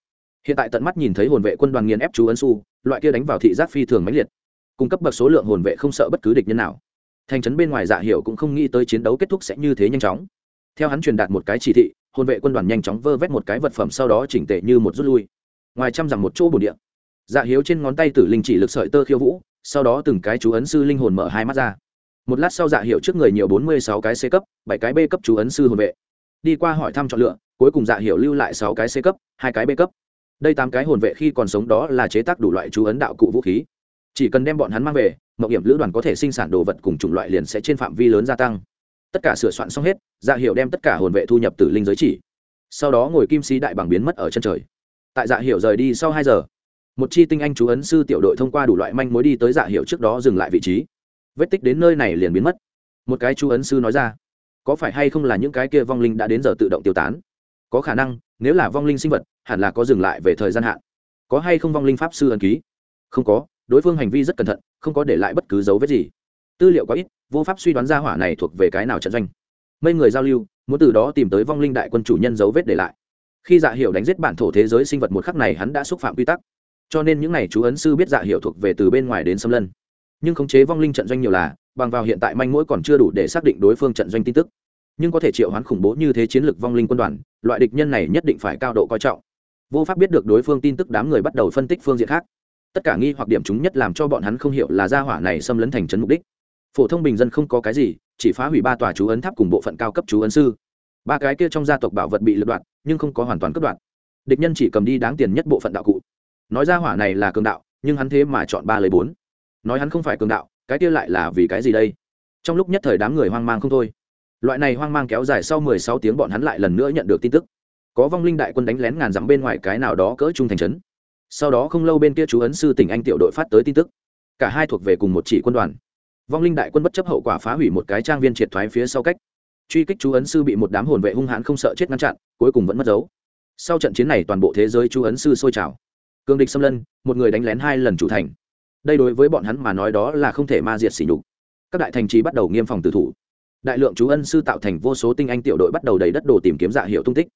Speaker 1: Hiện tại tận mắt nhìn thấy hồn vệ quân đoàn nghiền ép chú ấn su loại kia đánh vào thị giác phi thường mãnh liệt. Cung cấp bậc số lượng hồn vệ không sợ bất cứ địch nhân nào. Thành trấn bên ngoài dạ hiểu cũng không nghĩ tới chiến đấu kết thúc sẽ như thế nhanh chóng. Theo hắn truyền đạt một cái chỉ thị, hồn vệ quân đoàn nhanh chóng vơ vét một cái vật phẩm sau đó chỉnh tệ như một rút lui. Ngoài trăm dặm một chỗ bồn địa. Dạ hiếu trên ngón tay tử linh chỉ lực sợi tơ khiêu vũ, sau đó từng cái chú ấn sư linh hồn mở hai mắt ra một lát sau dạ hiệu trước người nhiều bốn mươi sáu cái c cấp, bảy cái b cấp chú ấn sư hồn vệ. Đi qua hỏi thăm chọn lựa, cuối cùng dạ hiệu lưu lại sáu cái c cấp, hai cái b cấp. Đây tám cái hồn vệ khi còn sống đó là chế tác đủ loại chú ấn đạo cụ vũ khí. Chỉ cần đem bọn hắn mang về mậu hiểm lữ đoàn có thể sinh sản đồ vật cùng chủng loại liền sẽ trên phạm vi lớn gia tăng. Tất cả sửa soạn xong hết dạ hiệu đem tất cả hồn vệ thu nhập từ linh giới chỉ. Sau đó ngồi kim sĩ đại bằng biến mất ở chân trời. Tại dạ hiệu rời đi sau hai giờ, một chi tinh anh chú ấn sư tiểu đội thông qua đủ loại manh mối đi tới dạ hiệu trước đó dừng lại vị trí vết tích đến nơi này liền biến mất. Một cái chú ấn sư nói ra, có phải hay không là những cái kia vong linh đã đến giờ tự động tiêu tán? Có khả năng, nếu là vong linh sinh vật, hẳn là có dừng lại về thời gian hạn. Có hay không vong linh pháp sư ấn ký? Không có, đối phương hành vi rất cẩn thận, không có để lại bất cứ dấu vết gì. Tư liệu có ít, vô pháp suy đoán ra hỏa này thuộc về cái nào trận doanh. Mấy người giao lưu, muốn từ đó tìm tới vong linh đại quân chủ nhân dấu vết để lại. Khi dạ hiệu đánh giết bản thổ thế giới sinh vật một khắc này, hắn đã xúc phạm quy tắc. Cho nên những n à y chú ấn sư biết dạ hiệu thuộc về từ bên ngoài đến xâm lân nhưng khống chế vong linh trận doanh nhiều là, bằng vào hiện tại manh mũi còn chưa đủ để xác định đối phương trận doanh tin tức. Nhưng có thể triệu hoán khủng bố như thế chiến lược vong linh quân đoàn, loại địch nhân này nhất định phải cao độ coi trọng. Vô pháp biết được đối phương tin tức đám người bắt đầu phân tích phương diện khác. Tất cả nghi hoặc điểm chúng nhất làm cho bọn hắn không hiểu là gia hỏa này xâm lấn thành trấn mục đích. Phổ thông bình dân không có cái gì, chỉ phá hủy ba tòa chú ấn tháp cùng bộ phận cao cấp chú ấn sư. Ba cái kia trong gia tộc bảo vật bị lật đoạt nhưng không có hoàn toàn cất đoạt. Địch nhân chỉ cầm đi đáng tiền nhất bộ phận đạo cụ. Nói ra hỏa này là cường đạo, nhưng hắn thế mà chọn ba lấy bốn nói hắn không phải cường đạo, cái kia lại là vì cái gì đây? Trong lúc nhất thời đám người hoang mang không thôi. Loại này hoang mang kéo dài sau mười sáu tiếng bọn hắn lại lần nữa nhận được tin tức. Có vong linh đại quân đánh lén ngàn dặm bên ngoài cái nào đó cỡ trung thành trấn. Sau đó không lâu bên kia chú ấn sư tỉnh anh tiểu đội phát tới tin tức. Cả hai thuộc về cùng một chỉ quân đoàn. Vong linh đại quân bất chấp hậu quả phá hủy một cái trang viên triệt thoái phía sau cách. Truy kích chú ấn sư bị một đám hồn vệ hung hãn không sợ chết ngăn chặn, cuối cùng vẫn mất dấu. Sau trận chiến này toàn bộ thế giới chú ấn sư sôi trào. Cương địch xâm lân một người đánh lén hai lần chủ thành đây đối với bọn hắn mà nói đó là không thể ma diệt sỉ nhục. Các đại thành trì bắt đầu nghiêm phòng tử thủ. Đại lượng chú ân sư tạo thành vô số tinh anh tiểu đội bắt đầu đầy đất đồ tìm kiếm dạ hiệu tung tích.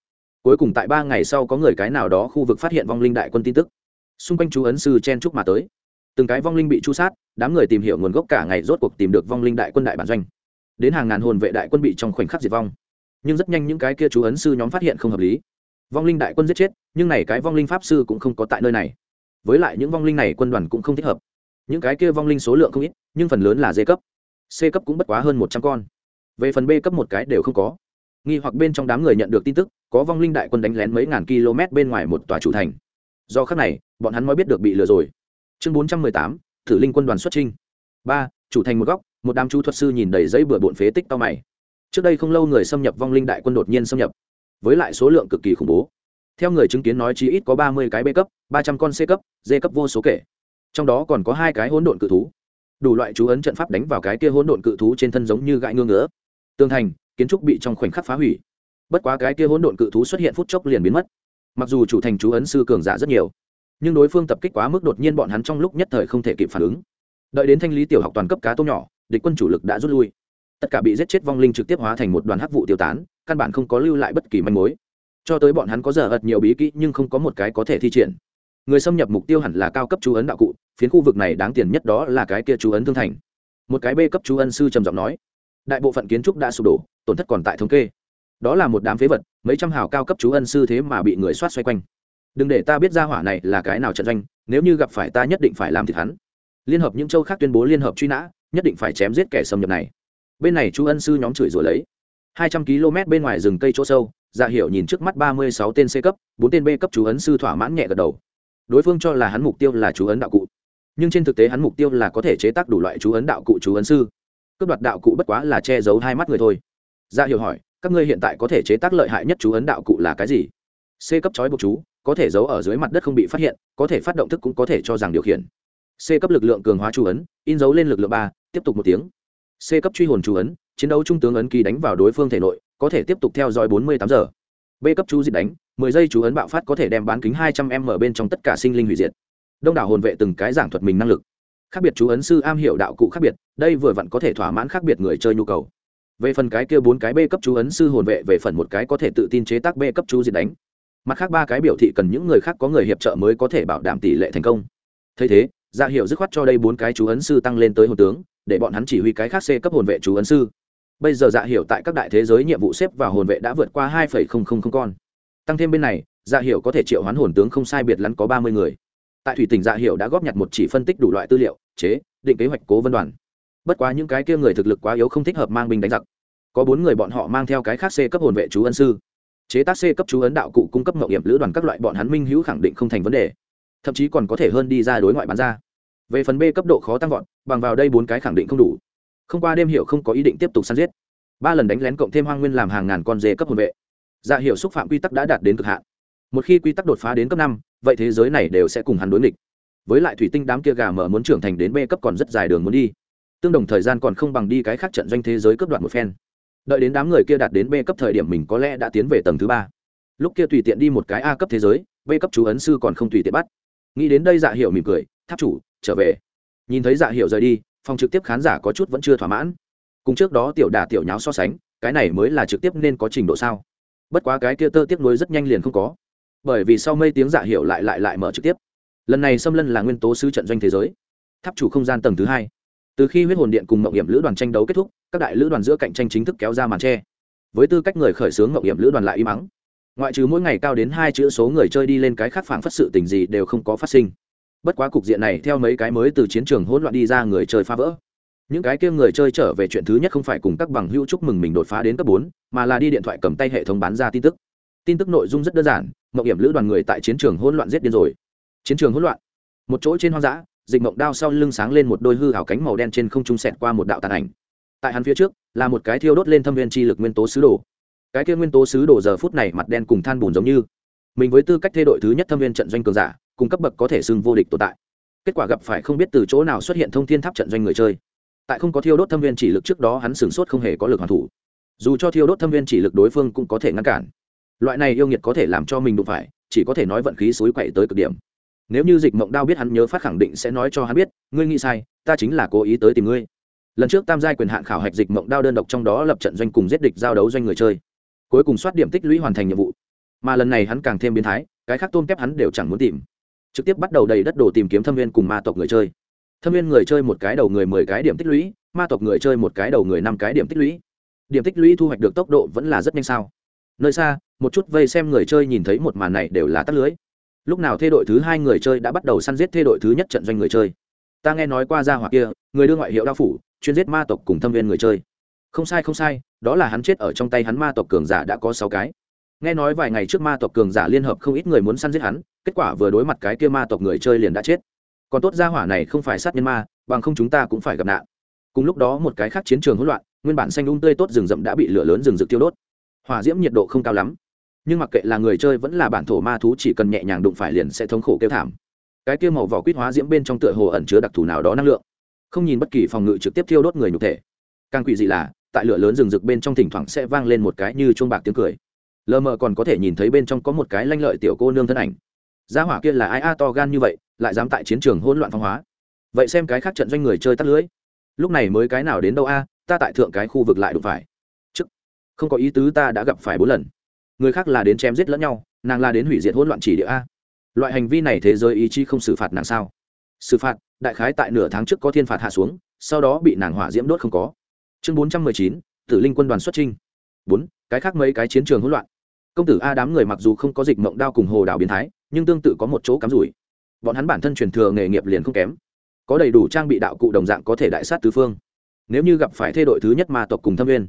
Speaker 1: Cuối cùng tại ba ngày sau có người cái nào đó khu vực phát hiện vong linh đại quân tin tức. Xung quanh chú ấn sư chen chúc mà tới. Từng cái vong linh bị chu sát, đám người tìm hiểu nguồn gốc cả ngày rốt cuộc tìm được vong linh đại quân đại bản doanh. Đến hàng ngàn hồn vệ đại quân bị trong khoảnh khắc diệt vong. Nhưng rất nhanh những cái kia chú ấn sư nhóm phát hiện không hợp lý. Vong linh đại quân giết chết, nhưng này cái vong linh pháp sư cũng không có tại nơi này. Với lại những vong linh này quân đoàn cũng không thích hợp những cái kia vong linh số lượng không ít, nhưng phần lớn là dê cấp. C cấp cũng bất quá hơn một trăm con. Về phần b cấp một cái đều không có. Nghi hoặc bên trong đám người nhận được tin tức, có vong linh đại quân đánh lén mấy ngàn km bên ngoài một tòa chủ thành. Do khác này, bọn hắn mới biết được bị lừa rồi. Chương bốn trăm mười tám, thử linh quân đoàn xuất trinh ba, chủ thành một góc, một đám chú thuật sư nhìn đầy giấy bừa bộn phế tích to mày. Trước đây không lâu người xâm nhập vong linh đại quân đột nhiên xâm nhập. Với lại số lượng cực kỳ khủng bố. Theo người chứng kiến nói chí ít có ba mươi cái b cấp, ba trăm con c cấp, d cấp vô số kể trong đó còn có hai cái hỗn độn cự thú. Đủ loại chú ấn trận pháp đánh vào cái kia hỗn độn cự thú trên thân giống như gãi ngương ngứa. Tương thành, kiến trúc bị trong khoảnh khắc phá hủy. Bất quá cái kia hỗn độn cự thú xuất hiện phút chốc liền biến mất. Mặc dù chủ thành chú ấn sư cường giả rất nhiều, nhưng đối phương tập kích quá mức đột nhiên bọn hắn trong lúc nhất thời không thể kịp phản ứng. Đợi đến thanh lý tiểu học toàn cấp cá tôm nhỏ, địch quân chủ lực đã rút lui. Tất cả bị giết chết vong linh trực tiếp hóa thành một đoàn hắc vụ tiêu tán, căn bản không có lưu lại bất kỳ manh mối. Cho tới bọn hắn có giờ ật nhiều bí kỹ nhưng không có một cái có thể thi triển người xâm nhập mục tiêu hẳn là cao cấp chú ấn đạo cụ, phiến khu vực này đáng tiền nhất đó là cái kia chú ấn thương thành. Một cái b cấp chú ân sư trầm giọng nói, đại bộ phận kiến trúc đã sụp đổ, tổn thất còn tại thống kê. Đó là một đám phế vật, mấy trăm hào cao cấp chú ân sư thế mà bị người soát xoay quanh. Đừng để ta biết ra hỏa này là cái nào trận doanh, nếu như gặp phải ta nhất định phải làm thịt hắn. Liên hợp những châu khác tuyên bố liên hợp truy nã, nhất định phải chém giết kẻ xâm nhập này. Bên này chú ân sư nhóm chửi rồi lấy. Hai trăm km bên ngoài rừng cây chỗ sâu dạ hiểu nhìn trước mắt ba mươi sáu tên c cấp, bốn tên b cấp chú ấn sư thỏa mãn nhẹ gật đầu đối phương cho là hắn mục tiêu là chú ấn đạo cụ, nhưng trên thực tế hắn mục tiêu là có thể chế tác đủ loại chú ấn đạo cụ chú ấn sư. Cướp đoạt đạo cụ bất quá là che giấu hai mắt người thôi. Ra hiểu hỏi, các ngươi hiện tại có thể chế tác lợi hại nhất chú ấn đạo cụ là cái gì? C cấp chói buộc chú, có thể giấu ở dưới mặt đất không bị phát hiện, có thể phát động thức cũng có thể cho rằng điều khiển. C cấp lực lượng cường hóa chú ấn, in dấu lên lực lượng ba, tiếp tục một tiếng. C cấp truy hồn chú ấn, chiến đấu trung tướng ấn kỳ đánh vào đối phương thể nội, có thể tiếp tục theo dõi bốn mươi tám giờ b cấp chú diệt đánh, mười giây chú ấn bạo phát có thể đem bán kính hai trăm m bên trong tất cả sinh linh hủy diệt. Đông đảo hồn vệ từng cái giảng thuật mình năng lực. Khác biệt chú ấn sư am hiểu đạo cụ khác biệt, đây vừa vặn có thể thỏa mãn khác biệt người chơi nhu cầu. Về phần cái kia bốn cái b cấp chú ấn sư hồn vệ, về phần một cái có thể tự tin chế tác b cấp chú diệt đánh. Mặt khác ba cái biểu thị cần những người khác có người hiệp trợ mới có thể bảo đảm tỷ lệ thành công. Thấy thế dạ ra hiệu dứt khoát cho đây bốn cái chú ấn sư tăng lên tới hồn tướng, để bọn hắn chỉ huy cái khác c cấp hồn vệ chú ấn sư bây giờ dạ hiểu tại các đại thế giới nhiệm vụ xếp vào hồn vệ đã vượt qua hai con. Tăng thêm bên này dạ hiểu có thể triệu hoán hồn tướng không sai biệt lắn có ba mươi người. Tại thủy tỉnh dạ hiểu đã góp nhặt một chỉ phân tích đủ loại tư liệu, chế, định kế hoạch cố vân đoàn. Bất quá những cái kia người thực lực quá yếu không thích hợp mang binh đánh giặc. Có bốn người bọn họ mang theo cái khác c cấp hồn vệ chú ân sư. Chế tác c cấp chú ấn đạo cụ cung cấp mậu hiểm lữ đoàn các loại bọn hắn minh hữu khẳng định không thành vấn đề. Thậm chí còn có thể hơn đi ra đối ngoại bán ra. Về phần b cấp độ khó tăng vọt, bằng vào đây bốn cái khẳng định không đủ không qua đêm hiểu không có ý định tiếp tục săn giết. Ba lần đánh lén cộng thêm hoang nguyên làm hàng ngàn con dê cấp hồn vệ. Dạ hiệu xúc phạm quy tắc đã đạt đến cực hạn. Một khi quy tắc đột phá đến cấp năm, vậy thế giới này đều sẽ cùng hắn đối nghịch. Với lại thủy tinh đám kia gà mở muốn trưởng thành đến b cấp còn rất dài đường muốn đi. Tương đồng thời gian còn không bằng đi cái khác trận doanh thế giới cấp đoạn một phen. Đợi đến đám người kia đạt đến b cấp thời điểm mình có lẽ đã tiến về tầng thứ ba. Lúc kia tùy tiện đi một cái a cấp thế giới, b cấp chú ấn sư còn không tùy tiện bắt. Nghĩ đến đây dạ hiệu mỉm cười, tháp chủ, trở về. Nhìn thấy dạ hiệu rời đi phòng trực tiếp khán giả có chút vẫn chưa thỏa mãn. Cùng trước đó tiểu đà tiểu nháo so sánh, cái này mới là trực tiếp nên có trình độ sao? Bất quá cái kia tơ tiếp nối rất nhanh liền không có. Bởi vì sau mây tiếng dạ giả hiệu lại lại lại mở trực tiếp. Lần này xâm lân là nguyên tố sứ trận doanh thế giới. Tháp chủ không gian tầng thứ hai. Từ khi huyết hồn điện cùng mậu hiểm lữ đoàn tranh đấu kết thúc, các đại lữ đoàn giữa cạnh tranh chính thức kéo ra màn tre. Với tư cách người khởi xướng mậu hiểm lữ đoàn lại im mắng ngoại trừ mỗi ngày cao đến hai chữ số người chơi đi lên cái khác phản phất sự tình gì đều không có phát sinh bất quá cục diện này theo mấy cái mới từ chiến trường hỗn loạn đi ra người chơi phá vỡ. Những cái kia người chơi trở về chuyện thứ nhất không phải cùng các bằng hữu chúc mừng mình đột phá đến cấp bốn, mà là đi điện thoại cầm tay hệ thống bán ra tin tức. Tin tức nội dung rất đơn giản mậu hiểm lữ đoàn người tại chiến trường hỗn loạn giết điên rồi. Chiến trường hỗn loạn. Một chỗ trên hoang dã, dịch mộng đao sau lưng sáng lên một đôi hư hào cánh màu đen trên không trung sẹt qua một đạo tàn ảnh. Tại hắn phía trước, là một cái thiêu đốt lên thâm viên chi lực nguyên tố sứ đồ. Cái kia nguyên tố sứ đồ giờ phút này mặt đen cùng than bùn giống như. Mình với tư cách thay đổi thứ nhất thâm viên trận doanh cường giả cùng cấp bậc có thể xưng vô địch tồn tại. Kết quả gặp phải không biết từ chỗ nào xuất hiện thông thiên tháp trận doanh người chơi. Tại không có thiêu đốt thâm viên chỉ lực trước đó hắn sửng sốt không hề có lực hoàn thủ. Dù cho thiêu đốt thâm viên chỉ lực đối phương cũng có thể ngăn cản. Loại này yêu nghiệt có thể làm cho mình đụng phải, chỉ có thể nói vận khí suối quậy tới cực điểm. Nếu như dịch mộng đao biết hắn nhớ phát khẳng định sẽ nói cho hắn biết, ngươi nghĩ sai, ta chính là cố ý tới tìm ngươi. Lần trước tam giai quyền hạn khảo hạch dịch mộng đao đơn độc trong đó lập trận doanh cùng giết địch giao đấu doanh người chơi. Cuối cùng soát điểm tích lũy hoàn thành nhiệm vụ. Mà lần này hắn càng thêm biến thái, cái khác tôm kép hắn đều chẳng muốn tìm trực tiếp bắt đầu đầy đất đồ tìm kiếm thâm viên cùng ma tộc người chơi. Thâm viên người chơi một cái đầu người mười cái điểm tích lũy, ma tộc người chơi một cái đầu người năm cái điểm tích lũy. Điểm tích lũy thu hoạch được tốc độ vẫn là rất nhanh sao. Nơi xa, một chút vây xem người chơi nhìn thấy một màn này đều là tắt lưới. Lúc nào thê đội thứ hai người chơi đã bắt đầu săn giết thê đội thứ nhất trận doanh người chơi. Ta nghe nói qua ra hoặc kia, người đưa ngoại hiệu đao phủ, chuyên giết ma tộc cùng thâm viên người chơi. Không sai không sai, đó là hắn chết ở trong tay hắn ma tộc cường giả đã có sáu cái nghe nói vài ngày trước ma tộc cường giả liên hợp không ít người muốn săn giết hắn, kết quả vừa đối mặt cái kia ma tộc người chơi liền đã chết. Còn tốt ra hỏa này không phải sát nhân ma, bằng không chúng ta cũng phải gặp nạn. Cùng lúc đó một cái khác chiến trường hỗn loạn, nguyên bản xanh um tươi tốt rừng rậm đã bị lửa lớn rừng rực tiêu đốt. Hỏa diễm nhiệt độ không cao lắm. Nhưng mặc kệ là người chơi vẫn là bản thổ ma thú chỉ cần nhẹ nhàng đụng phải liền sẽ thống khổ kêu thảm. Cái kia màu vỏ quýt hóa diễm bên trong tựa hồ ẩn chứa đặc thù nào đó năng lượng. Không nhìn bất kỳ phòng ngự trực tiếp thiêu đốt người nhục thể. Càng quỷ dị là, tại lửa lớn rừng rực bên trong thỉnh thoảng sẽ vang lên một cái như chuông bạc tiếng cười lờ mờ còn có thể nhìn thấy bên trong có một cái lanh lợi tiểu cô nương thân ảnh. Gia hỏa kia là ai a to gan như vậy, lại dám tại chiến trường hỗn loạn phong hóa? Vậy xem cái khác trận doanh người chơi tắt lưới. Lúc này mới cái nào đến đâu a, ta tại thượng cái khu vực lại đụng phải. Chức không có ý tứ ta đã gặp phải bốn lần. Người khác là đến chém giết lẫn nhau, nàng là đến hủy diệt hỗn loạn chỉ địa a. Loại hành vi này thế giới ý chí không xử phạt nàng sao? Xử phạt, đại khái tại nửa tháng trước có thiên phạt hạ xuống, sau đó bị nàng hỏa diễm đốt không có. Chương bốn trăm mười chín, tử linh quân đoàn xuất trinh bốn, cái khác mấy cái chiến trường hỗn loạn công tử a đám người mặc dù không có dịch mộng đao cùng hồ đào biến thái, nhưng tương tự có một chỗ cắm rủi. Bọn hắn bản thân truyền thừa nghề nghiệp liền không kém. Có đầy đủ trang bị đạo cụ đồng dạng có thể đại sát tứ phương. Nếu như gặp phải thê đội thứ nhất ma tộc cùng thâm viên,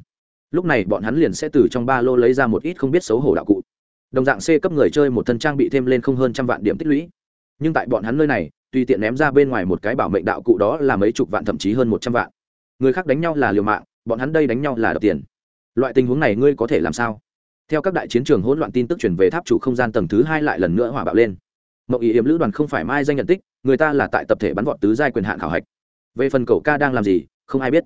Speaker 1: lúc này bọn hắn liền sẽ từ trong ba lô lấy ra một ít không biết xấu hổ đạo cụ. Đồng dạng c cấp người chơi một thân trang bị thêm lên không hơn trăm vạn điểm tích lũy. Nhưng tại bọn hắn nơi này, tùy tiện ném ra bên ngoài một cái bảo mệnh đạo cụ đó là mấy chục vạn thậm chí hơn một trăm vạn. Người khác đánh nhau là liều mạng, bọn hắn đây đánh nhau là đập tiền. Loại tình huống này ngươi có thể làm sao? Theo các đại chiến trường hỗn loạn tin tức chuyển về tháp chủ không gian tầng thứ hai lại lần nữa hỏa bạo lên. Mậu ý hiểm lữ đoàn không phải mai danh nhận tích, người ta là tại tập thể bắn vọt tứ giai quyền hạn khảo hạch. Về phần cầu ca đang làm gì, không ai biết.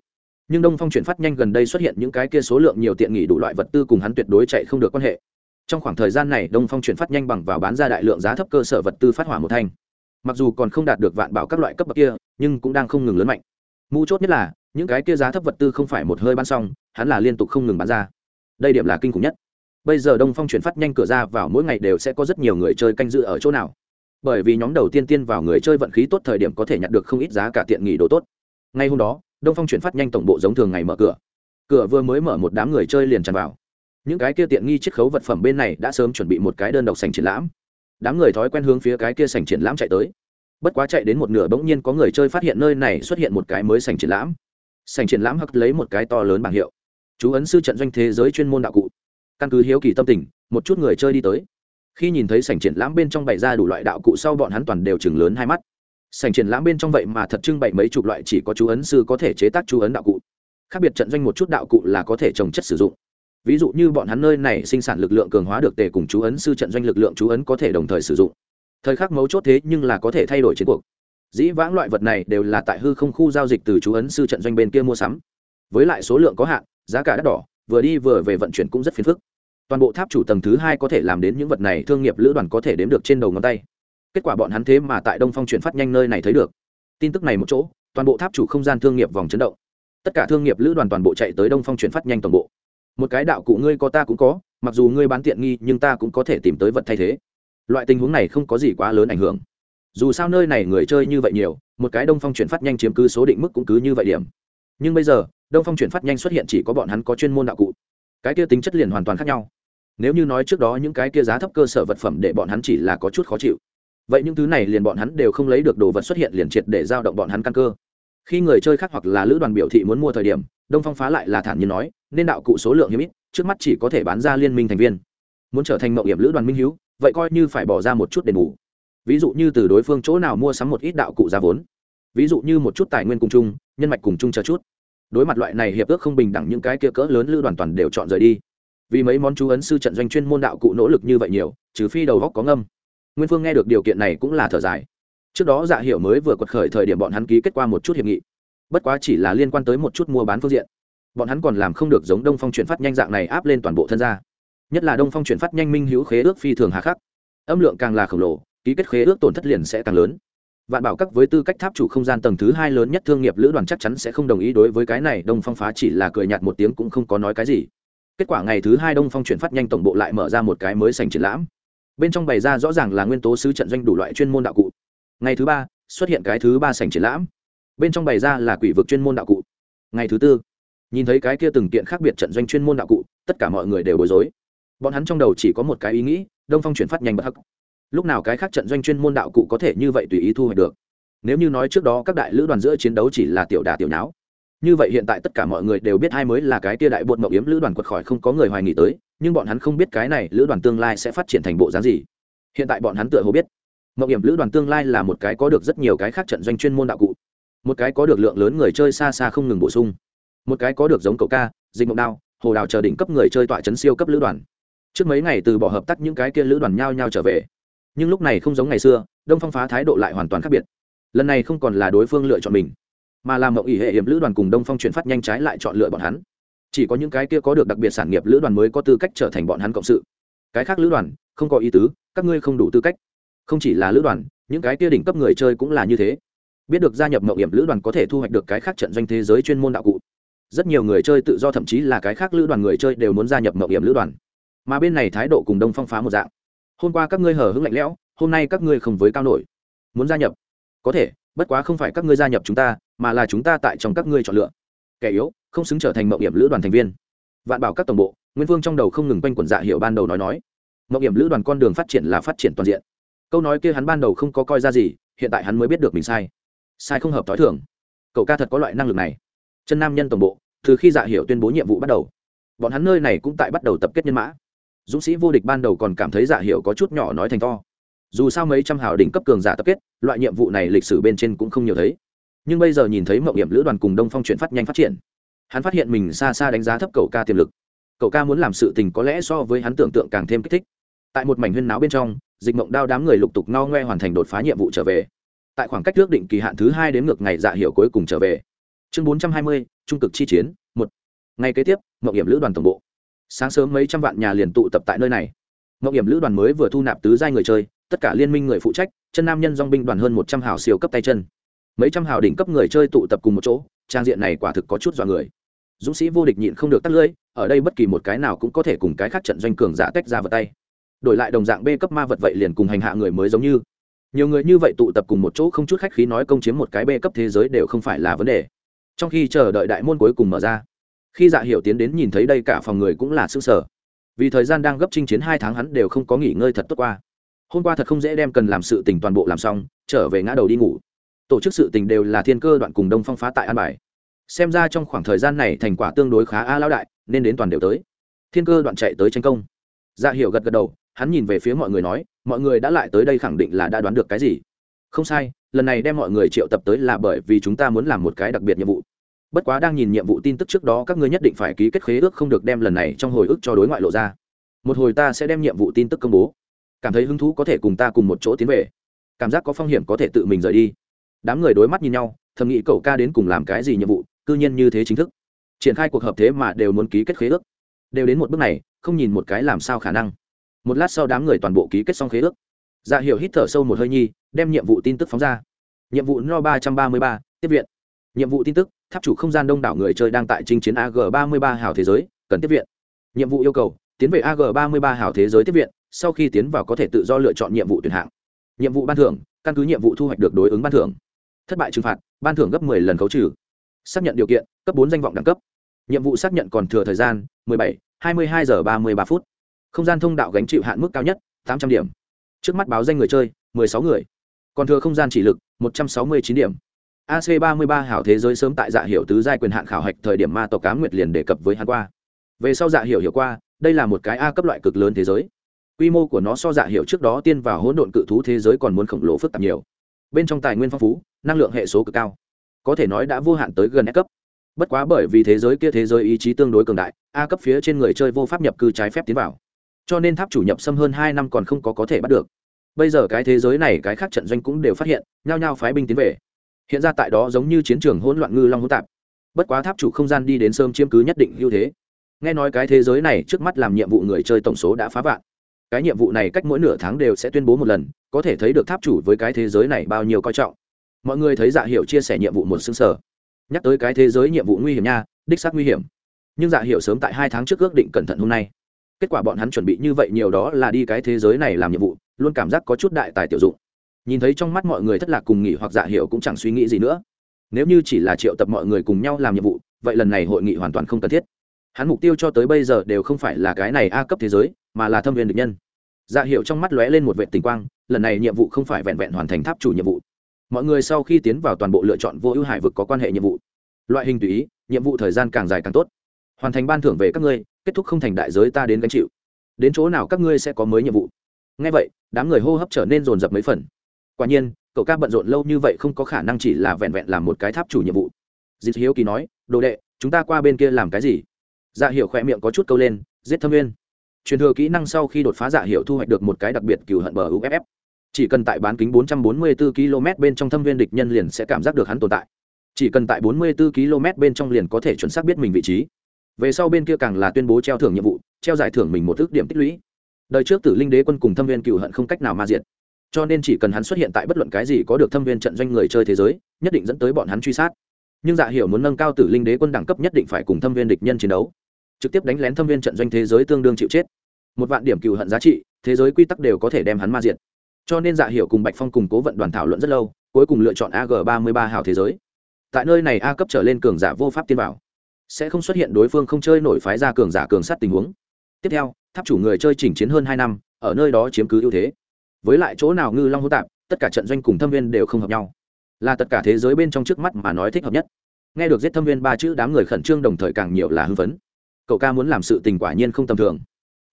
Speaker 1: Nhưng đông phong chuyển phát nhanh gần đây xuất hiện những cái kia số lượng nhiều tiện nghỉ đủ loại vật tư cùng hắn tuyệt đối chạy không được quan hệ. Trong khoảng thời gian này, đông phong chuyển phát nhanh bằng vào bán ra đại lượng giá thấp cơ sở vật tư phát hỏa một thanh. Mặc dù còn không đạt được vạn bảo các loại cấp bậc kia, nhưng cũng đang không ngừng lớn mạnh. Mũ chốt nhất là, những cái kia giá thấp vật tư không phải một hơi bán xong, hắn là liên tục không ngừng bán ra. Đây điểm là kinh khủng nhất bây giờ đông phong chuyển phát nhanh cửa ra vào mỗi ngày đều sẽ có rất nhiều người chơi canh dự ở chỗ nào. Bởi vì nhóm đầu tiên tiên vào người chơi vận khí tốt thời điểm có thể nhận được không ít giá cả tiện nghỉ đồ tốt. Ngay hôm đó, đông phong chuyển phát nhanh tổng bộ giống thường ngày mở cửa. Cửa vừa mới mở một đám người chơi liền tràn vào. Những cái kia tiện nghi chiết khấu vật phẩm bên này đã sớm chuẩn bị một cái đơn độc sành triển lãm. Đám người thói quen hướng phía cái kia sành triển lãm chạy tới. Bất quá chạy đến một nửa bỗng nhiên có người chơi phát hiện nơi này xuất hiện một cái mới sành triển lãm. Sành triển lãm hắc lấy một cái to lớn bảng hiệu. Chú ấn sư trận doanh thế giới chuyên môn đạo cụ căn cứ hiếu kỳ tâm tình, một chút người chơi đi tới. Khi nhìn thấy sảnh triển lãm bên trong bày ra đủ loại đạo cụ sau bọn hắn toàn đều chừng lớn hai mắt. Sảnh triển lãm bên trong vậy mà thật trưng bày mấy chục loại chỉ có chú ấn sư có thể chế tác chú ấn đạo cụ. Khác biệt trận doanh một chút đạo cụ là có thể trồng chất sử dụng. Ví dụ như bọn hắn nơi này sinh sản lực lượng cường hóa được tề cùng chú ấn sư trận doanh lực lượng chú ấn có thể đồng thời sử dụng. Thời khắc mấu chốt thế nhưng là có thể thay đổi chiến cuộc. Dĩ vãng loại vật này đều là tại hư không khu giao dịch từ chú ấn sư trận doanh bên kia mua sắm. Với lại số lượng có hạn, giá cả đắt đỏ, vừa đi vừa về vận chuyển cũng rất phiền phức toàn bộ tháp chủ tầng thứ hai có thể làm đến những vật này thương nghiệp lữ đoàn có thể đếm được trên đầu ngón tay. Kết quả bọn hắn thế mà tại đông phong chuyển phát nhanh nơi này thấy được. Tin tức này một chỗ, toàn bộ tháp chủ không gian thương nghiệp vòng chấn động. Tất cả thương nghiệp lữ đoàn toàn bộ chạy tới đông phong chuyển phát nhanh toàn bộ. Một cái đạo cụ ngươi có ta cũng có, mặc dù ngươi bán tiện nghi, nhưng ta cũng có thể tìm tới vật thay thế. Loại tình huống này không có gì quá lớn ảnh hưởng. Dù sao nơi này người chơi như vậy nhiều, một cái đông phong chuyển phát nhanh chiếm cứ số định mức cũng cứ như vậy điểm. Nhưng bây giờ, đông phong chuyển phát nhanh xuất hiện chỉ có bọn hắn có chuyên môn đạo cụ. Cái kia tính chất liền hoàn toàn khác nhau nếu như nói trước đó những cái kia giá thấp cơ sở vật phẩm để bọn hắn chỉ là có chút khó chịu, vậy những thứ này liền bọn hắn đều không lấy được đồ vật xuất hiện liền triệt để giao động bọn hắn căn cơ. Khi người chơi khác hoặc là lữ đoàn biểu thị muốn mua thời điểm, đông phong phá lại là thản nhiên nói, nên đạo cụ số lượng hiếm ít, trước mắt chỉ có thể bán ra liên minh thành viên. Muốn trở thành mậu hiểm lữ đoàn minh hữu vậy coi như phải bỏ ra một chút đền bù. Ví dụ như từ đối phương chỗ nào mua sắm một ít đạo cụ giá vốn. Ví dụ như một chút tài nguyên cùng chung, nhân mạch cùng chung chờ chút. Đối mặt loại này hiệp ước không bình đẳng những cái kia cỡ lớn lữ đoàn toàn đều chọn rời đi vì mấy món chú ấn sư trận doanh chuyên môn đạo cụ nỗ lực như vậy nhiều, trừ phi đầu góc có ngâm. Nguyên phương nghe được điều kiện này cũng là thở dài. Trước đó dạ hiệu mới vừa quật khởi thời điểm bọn hắn ký kết qua một chút hiệp nghị. Bất quá chỉ là liên quan tới một chút mua bán phương diện. Bọn hắn còn làm không được giống đông phong chuyển phát nhanh dạng này áp lên toàn bộ thân gia. Nhất là đông phong chuyển phát nhanh minh hữu khế ước phi thường hà khắc. Âm lượng càng là khổng lồ, ký kết khế ước tổn thất liền sẽ càng lớn. Vạn bảo các với tư cách tháp chủ không gian tầng thứ hai lớn nhất thương nghiệp lữ đoàn chắc chắn sẽ không đồng ý đối với cái này, đông phong phá chỉ là cười nhạt một tiếng cũng không có nói cái gì kết quả ngày thứ hai đông phong chuyển phát nhanh tổng bộ lại mở ra một cái mới sành triển lãm. Bên trong bày ra rõ ràng là nguyên tố sứ trận doanh đủ loại chuyên môn đạo cụ. Ngày thứ ba, xuất hiện cái thứ ba sành triển lãm. Bên trong bày ra là quỷ vực chuyên môn đạo cụ. Ngày thứ tư, nhìn thấy cái kia từng kiện khác biệt trận doanh chuyên môn đạo cụ, tất cả mọi người đều bối rối. Bọn hắn trong đầu chỉ có một cái ý nghĩ, đông phong chuyển phát nhanh bất hắc. Lúc nào cái khác trận doanh chuyên môn đạo cụ có thể như vậy tùy ý thu hoạch được? Nếu như nói trước đó các đại lữ đoàn giữa chiến đấu chỉ là tiểu đà tiểu nháo như vậy hiện tại tất cả mọi người đều biết hai mới là cái tia đại bột mậu yếm lữ đoàn quật khỏi không có người hoài nghi tới, nhưng bọn hắn không biết cái này lữ đoàn tương lai sẽ phát triển thành bộ dáng gì. Hiện tại bọn hắn tựa hồ biết mậu yếm lữ đoàn tương lai là một cái có được rất nhiều cái khác trận doanh chuyên môn đạo cụ, một cái có được lượng lớn người chơi xa xa không ngừng bổ sung, một cái có được giống cậu ca, dịch mộng đao, hồ đào chờ đỉnh cấp người chơi tọa chấn siêu cấp lữ đoàn. Trước mấy ngày từ bỏ hợp tác những cái kia lữ đoàn nhao nhao trở về, nhưng lúc này không giống ngày xưa, đông phong phá thái độ lại hoàn toàn khác biệt. Lần này không còn là đối phương lựa chọn mình mà làm mộng ỉ hệ hiểm lữ đoàn cùng đông phong chuyển phát nhanh trái lại chọn lựa bọn hắn. Chỉ có những cái kia có được đặc biệt sản nghiệp lữ đoàn mới có tư cách trở thành bọn hắn cộng sự. Cái khác lữ đoàn, không có ý tứ, các ngươi không đủ tư cách. Không chỉ là lữ đoàn, những cái kia đỉnh cấp người chơi cũng là như thế. Biết được gia nhập mộng hiểm lữ đoàn có thể thu hoạch được cái khác trận doanh thế giới chuyên môn đạo cụ. Rất nhiều người chơi tự do thậm chí là cái khác lữ đoàn người chơi đều muốn gia nhập mộng hiểm lữ đoàn. Mà bên này thái độ cùng đông phong phá một dạng. Hôm qua các ngươi hở hững lạnh lẽo, hôm nay các ngươi không với cao nổi. Muốn gia nhập? Có thể bất quá không phải các ngươi gia nhập chúng ta, mà là chúng ta tại trong các ngươi chọn lựa. Kẻ yếu, không xứng trở thành mậu hiểm lữ đoàn thành viên. Vạn bảo các tổng bộ, nguyên vương trong đầu không ngừng quanh quẩn dạ hiệu ban đầu nói nói. Mậu hiểm lữ đoàn con đường phát triển là phát triển toàn diện. Câu nói kia hắn ban đầu không có coi ra gì, hiện tại hắn mới biết được mình sai. Sai không hợp t h o i thường. Cậu ca thật có loại năng lực này. Chân nam nhân tổng bộ, từ khi dạ hiệu tuyên bố nhiệm vụ bắt đầu, bọn hắn nơi này cũng tại bắt đầu tập kết nhân mã. Dũng sĩ vô địch ban đầu còn cảm thấy dạ hiệu có chút nhỏ nói thành to dù sao mấy trăm hào đỉnh cấp cường giả tập kết, loại nhiệm vụ này lịch sử bên trên cũng không nhiều thấy. Nhưng bây giờ nhìn thấy mậu hiểm lữ đoàn cùng đông phong chuyển phát nhanh phát triển, hắn phát hiện mình xa xa đánh giá thấp cậu ca tiềm lực. Cậu ca muốn làm sự tình có lẽ so với hắn tưởng tượng càng thêm kích thích. Tại một mảnh huyên náo bên trong, dịch mộng đao đám người lục tục no ngoe hoàn thành đột phá nhiệm vụ trở về. Tại khoảng cách ước định kỳ hạn thứ hai đến ngược ngày dạ hiệu cuối cùng trở về. Chương bốn trăm hai mươi, trung cực chi chiến, một. Ngày kế tiếp mậu hiểm lữ đoàn tổng bộ. Sáng sớm mấy trăm vạn nhà liền tụ tập tại nơi này. Mậu hiểm lữ đoàn mới vừa thu nạp tứ giai người chơi tất cả liên minh người phụ trách, chân nam nhân dong binh đoàn hơn một trăm hào siêu cấp tay chân. Mấy trăm hào đỉnh cấp người chơi tụ tập cùng một chỗ, trang diện này quả thực có chút dọa người. Dũng sĩ vô địch nhịn không được tắt lưỡi, ở đây bất kỳ một cái nào cũng có thể cùng cái khác trận doanh cường giả tách ra vào tay. Đổi lại đồng dạng b cấp ma vật vậy liền cùng hành hạ người mới giống như. Nhiều người như vậy tụ tập cùng một chỗ không chút khách khí nói công chiếm một cái b cấp thế giới đều không phải là vấn đề. Trong khi chờ đợi đại môn cuối cùng mở ra, khi dạ hiểu tiến đến nhìn thấy đây cả phòng người cũng là s ư sở vì thời gian đang gấp chinh chiến hai tháng hắn đều không có nghỉ ngơi thật tốt qua hôm qua thật không dễ đem cần làm sự tình toàn bộ làm xong, trở về ngã đầu đi ngủ. Tổ chức sự tình đều là thiên cơ đoạn cùng đông phong phá tại an bài. Xem ra trong khoảng thời gian này thành quả tương đối khá a lão đại, nên đến toàn đều tới. Thiên cơ đoạn chạy tới tranh công. Dạ hiểu gật gật đầu, hắn nhìn về phía mọi người nói, mọi người đã lại tới đây khẳng định là đã đoán được cái gì. Không sai, lần này đem mọi người triệu tập tới là bởi vì chúng ta muốn làm một cái đặc biệt nhiệm vụ. Bất quá đang nhìn nhiệm vụ tin tức trước đó, các ngươi nhất định phải ký kết khế ước không được đem lần này trong hồi ức cho đối ngoại lộ ra. Một hồi ta sẽ đem nhiệm vụ tin tức công bố cảm thấy hứng thú có thể cùng ta cùng một chỗ tiến về. Cảm giác có phong hiểm có thể tự mình rời đi. Đám người đối mắt nhìn nhau, thầm nghĩ cậu ca đến cùng làm cái gì nhiệm vụ, cư nhiên như thế chính thức. Triển khai cuộc hợp thế mà đều muốn ký kết khế ước. Đều đến một bước này, không nhìn một cái làm sao khả năng. Một lát sau đám người toàn bộ ký kết xong khế ước. Dạ hiệu hít thở sâu một hơi nhi, đem nhiệm vụ tin tức phóng ra. Nhiệm vụ no ba trăm ba mươi ba, tiếp viện. Nhiệm vụ tin tức, tháp chủ không gian đông đảo người chơi đang tại chinh chiến ag ba mươi ba hào thế giới, cần tiếp viện. Nhiệm vụ yêu cầu, tiến về ag ba mươi ba hào thế giới tiếp viện sau khi tiến vào có thể tự do lựa chọn nhiệm vụ tuyển hạng. Nhiệm vụ ban thưởng căn cứ nhiệm vụ thu hoạch được đối ứng ban thưởng. Thất bại trừng phạt ban thưởng gấp 10 lần khấu trừ. Xác nhận điều kiện cấp bốn danh vọng đẳng cấp. Nhiệm vụ xác nhận còn thừa thời gian 17, 22 giờ 33 phút. Không gian thông đạo gánh chịu hạn mức cao nhất 800 điểm. Trước mắt báo danh người chơi 16 người. Còn thừa không gian chỉ lực 169 điểm. Ac 33 hảo thế giới sớm tại dạ hiểu tứ giai quyền hạn khảo hạch thời điểm ma tộc cá nguyệt liền đề cập với hắn qua. Về sau dạ hiểu hiểu qua đây là một cái a cấp loại cực lớn thế giới quy mô của nó so dạ hiệu trước đó tiên vào hỗn độn cự thú thế giới còn muốn khổng lồ phức tạp nhiều. Bên trong tài nguyên phong phú, năng lượng hệ số cực cao. Có thể nói đã vô hạn tới gần S cấp. Bất quá bởi vì thế giới kia thế giới ý chí tương đối cường đại, a cấp phía trên người chơi vô pháp nhập cư trái phép tiến vào. Cho nên tháp chủ nhập xâm hơn hai năm còn không có có thể bắt được. Bây giờ cái thế giới này cái khác trận doanh cũng đều phát hiện, nhao nhao phái binh tiến về. Hiện ra tại đó giống như chiến trường hỗn loạn ngư long hỗn tạp. Bất quá tháp chủ không gian đi đến sớm chiếm cứ nhất định ưu thế. Nghe nói cái thế giới này trước mắt làm nhiệm vụ người chơi tổng số đã phá vạn cái nhiệm vụ này cách mỗi nửa tháng đều sẽ tuyên bố một lần, có thể thấy được tháp chủ với cái thế giới này bao nhiêu coi trọng. Mọi người thấy dạ hiệu chia sẻ nhiệm vụ một xứng sở. Nhắc tới cái thế giới nhiệm vụ nguy hiểm nha, đích xác nguy hiểm. Nhưng dạ hiệu sớm tại hai tháng trước ước định cẩn thận hôm nay. Kết quả bọn hắn chuẩn bị như vậy nhiều đó là đi cái thế giới này làm nhiệm vụ, luôn cảm giác có chút đại tài tiểu dụng. Nhìn thấy trong mắt mọi người thất lạc cùng nghỉ hoặc dạ hiệu cũng chẳng suy nghĩ gì nữa. Nếu như chỉ là triệu tập mọi người cùng nhau làm nhiệm vụ, vậy lần này hội nghị hoàn toàn không cần thiết. Hắn mục tiêu cho tới bây giờ đều không phải là cái này a cấp thế giới, mà là thâm viên địch nhân dạ hiệu trong mắt lóe lên một vệ tình quang, lần này nhiệm vụ không phải vẹn vẹn hoàn thành tháp chủ nhiệm vụ. Mọi người sau khi tiến vào toàn bộ lựa chọn vô ưu hải vực có quan hệ nhiệm vụ. Loại hình tùy ý, nhiệm vụ thời gian càng dài càng tốt. Hoàn thành ban thưởng về các ngươi, kết thúc không thành đại giới ta đến gánh chịu. Đến chỗ nào các ngươi sẽ có mới nhiệm vụ? Ngay vậy, đám người hô hấp trở nên rồn rập mấy phần. Quả nhiên, cậu ca bận rộn lâu như vậy không có khả năng chỉ là vẹn vẹn làm một cái tháp chủ nhiệm vụ. Dịp hiếu kỳ nói, đồ đệ, chúng ta qua bên kia làm cái gì? Dạ hiệu khỏe miệng có chút câu lên, giết thâm viên truyền thừa kỹ năng sau khi đột phá giả hiệu thu hoạch được một cái đặc biệt cừu hận bờ uff chỉ cần tại bán kính 444 km bên trong thâm viên địch nhân liền sẽ cảm giác được hắn tồn tại. Chỉ cần tại 44 km bên trong liền có thể chuẩn xác biết mình vị trí. Về sau bên kia càng là tuyên bố treo thưởng nhiệm vụ, treo giải thưởng mình một ước điểm tích lũy. Đời trước tử linh đế quân cùng thâm viên cựu hận không cách nào ma diệt. Cho nên chỉ cần hắn xuất hiện tại bất luận cái gì có được thâm viên trận doanh người chơi thế giới, nhất định dẫn tới bọn hắn truy sát. Nhưng dạ hiểu muốn nâng cao tử linh đế quân đẳng cấp nhất định phải cùng thâm viên địch nhân chiến đấu trực tiếp đánh lén thâm viên trận doanh thế giới tương đương chịu chết. Một vạn điểm cựu hận giá trị, thế giới quy tắc đều có thể đem hắn ma diệt. Cho nên dạ hiểu cùng bạch phong cùng cố vận đoàn thảo luận rất lâu, cuối cùng lựa chọn ag ba mươi ba hào thế giới. Tại nơi này a cấp trở lên cường giả vô pháp tiên bảo sẽ không xuất hiện đối phương không chơi nổi phái ra cường giả cường sát tình huống. Tiếp theo, tháp chủ người chơi chỉnh chiến hơn hai năm, ở nơi đó chiếm cứ ưu thế. Với lại chỗ nào ngư long hô tạp, tất cả trận doanh cùng thâm viên đều không hợp nhau. Là tất cả thế giới bên trong trước mắt mà nói thích hợp nhất. Nghe được giết thâm viên ba chữ, đám người khẩn trương, đồng thời càng nhiều là hư vấn cậu ca muốn làm sự tình quả nhiên không tầm thường.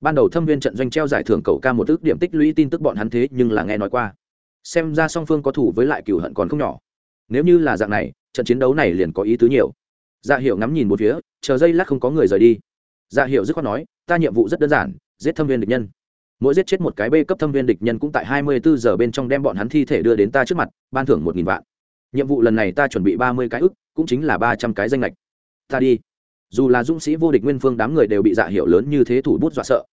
Speaker 1: Ban đầu thâm viên trận doanh treo giải thưởng cậu ca một ước điểm tích lũy tin tức bọn hắn thế nhưng là nghe nói qua. Xem ra song phương có thủ với lại cửu hận còn không nhỏ. Nếu như là dạng này, trận chiến đấu này liền có ý tứ nhiều. Dạ hiệu ngắm nhìn một phía, chờ giây lát không có người rời đi. Dạ hiệu dứt khoát nói, ta nhiệm vụ rất đơn giản, giết thâm viên địch nhân. Mỗi giết chết một cái bê cấp thâm viên địch nhân cũng tại hai mươi bốn giờ bên trong đem bọn hắn thi thể đưa đến ta trước mặt, ban thưởng một nghìn vạn. Nhiệm vụ lần này ta chuẩn bị ba mươi cái ức, cũng chính là ba trăm cái danh lệch. Ta đi dù là dũng sĩ vô địch nguyên phương đám người đều bị dạ hiệu lớn như thế thủ bút dọa sợ.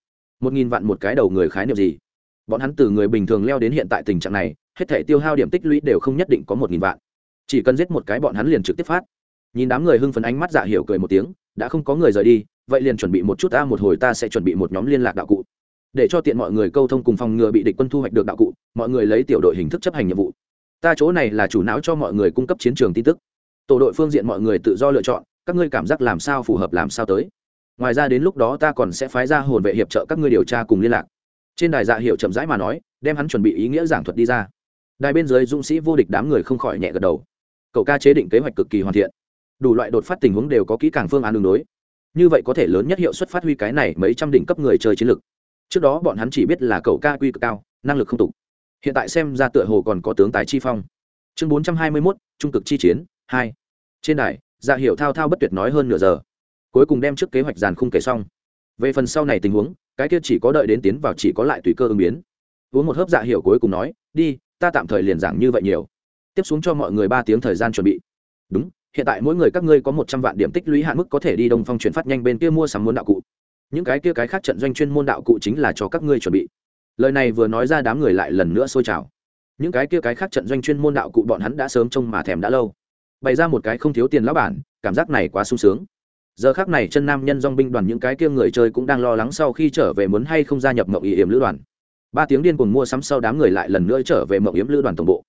Speaker 1: Một nghìn vạn một cái đầu người khái niệm gì? Bọn hắn từ người bình thường leo đến hiện tại tình trạng này, hết thể tiêu hao điểm tích lũy đều không nhất định có một nghìn vạn. Chỉ cần giết một cái bọn hắn liền trực tiếp phát. Nhìn đám người hưng phấn ánh mắt dạ hiệu cười một tiếng, đã không có người rời đi, vậy liền chuẩn bị một chút ta, một hồi ta sẽ chuẩn bị một nhóm liên lạc đạo cụ. Để cho tiện mọi người câu thông cùng phòng ngừa bị địch quân thu hoạch được đạo cụ, mọi người lấy tiểu đội hình thức chấp hành nhiệm vụ. Ta chỗ này là chủ não cho mọi người cung cấp chiến trường tin tức. Tổ đội phương diện mọi người tự do lựa chọn các ngươi cảm giác làm sao phù hợp làm sao tới. Ngoài ra đến lúc đó ta còn sẽ phái ra hồn vệ hiệp trợ các ngươi điều tra cùng liên lạc. Trên đài dạ hiệu chậm rãi mà nói, đem hắn chuẩn bị ý nghĩa giảng thuật đi ra. Đài bên dưới dũng sĩ vô địch đám người không khỏi nhẹ gật đầu. Cậu ca chế định kế hoạch cực kỳ hoàn thiện. Đủ loại đột phát tình huống đều có kỹ càng phương án đường đối. Như vậy có thể lớn nhất hiệu suất phát huy cái này mấy trăm đỉnh cấp người chơi chiến lược trước đó bọn hắn chỉ biết là cậu ca quy cực cao, năng lực không tục hiện tại xem ra tựa hồ còn có tướng tài chi phong. Chương bốn trăm hai mươi mốt, trung cực chi chiến, hai. Trên đài dạ hiệu thao thao bất tuyệt nói hơn nửa giờ. Cuối cùng đem trước kế hoạch dàn khung kể xong. Về phần sau này tình huống, cái kia chỉ có đợi đến tiến vào chỉ có lại tùy cơ ứng biến. Uống một hớp dạ hiệu cuối cùng nói, đi, ta tạm thời liền giảng như vậy nhiều. Tiếp xuống cho mọi người ba tiếng thời gian chuẩn bị. Đúng, hiện tại mỗi người các ngươi có một trăm vạn điểm tích lũy hạn mức có thể đi đông phong chuyển phát nhanh bên kia mua sắm muốn đạo cụ. Những cái kia cái khác trận doanh chuyên môn đạo cụ chính là cho các ngươi chuẩn bị. Lời này vừa nói ra đám người lại lần nữa sôi trào. Những cái kia cái khác trận doanh chuyên môn đạo cụ bọn hắn đã sớm trông mà thèm đã lâu bày ra một cái không thiếu tiền lão bản, cảm giác này quá sung sướng. Giờ khác này chân nam nhân dong binh đoàn những cái kia người chơi cũng đang lo lắng sau khi trở về muốn hay không gia nhập mậu ý yểm lữ đoàn. Ba tiếng điên cùng mua sắm sau đám người lại lần nữa trở về mậu yếm lữ đoàn tổng bộ.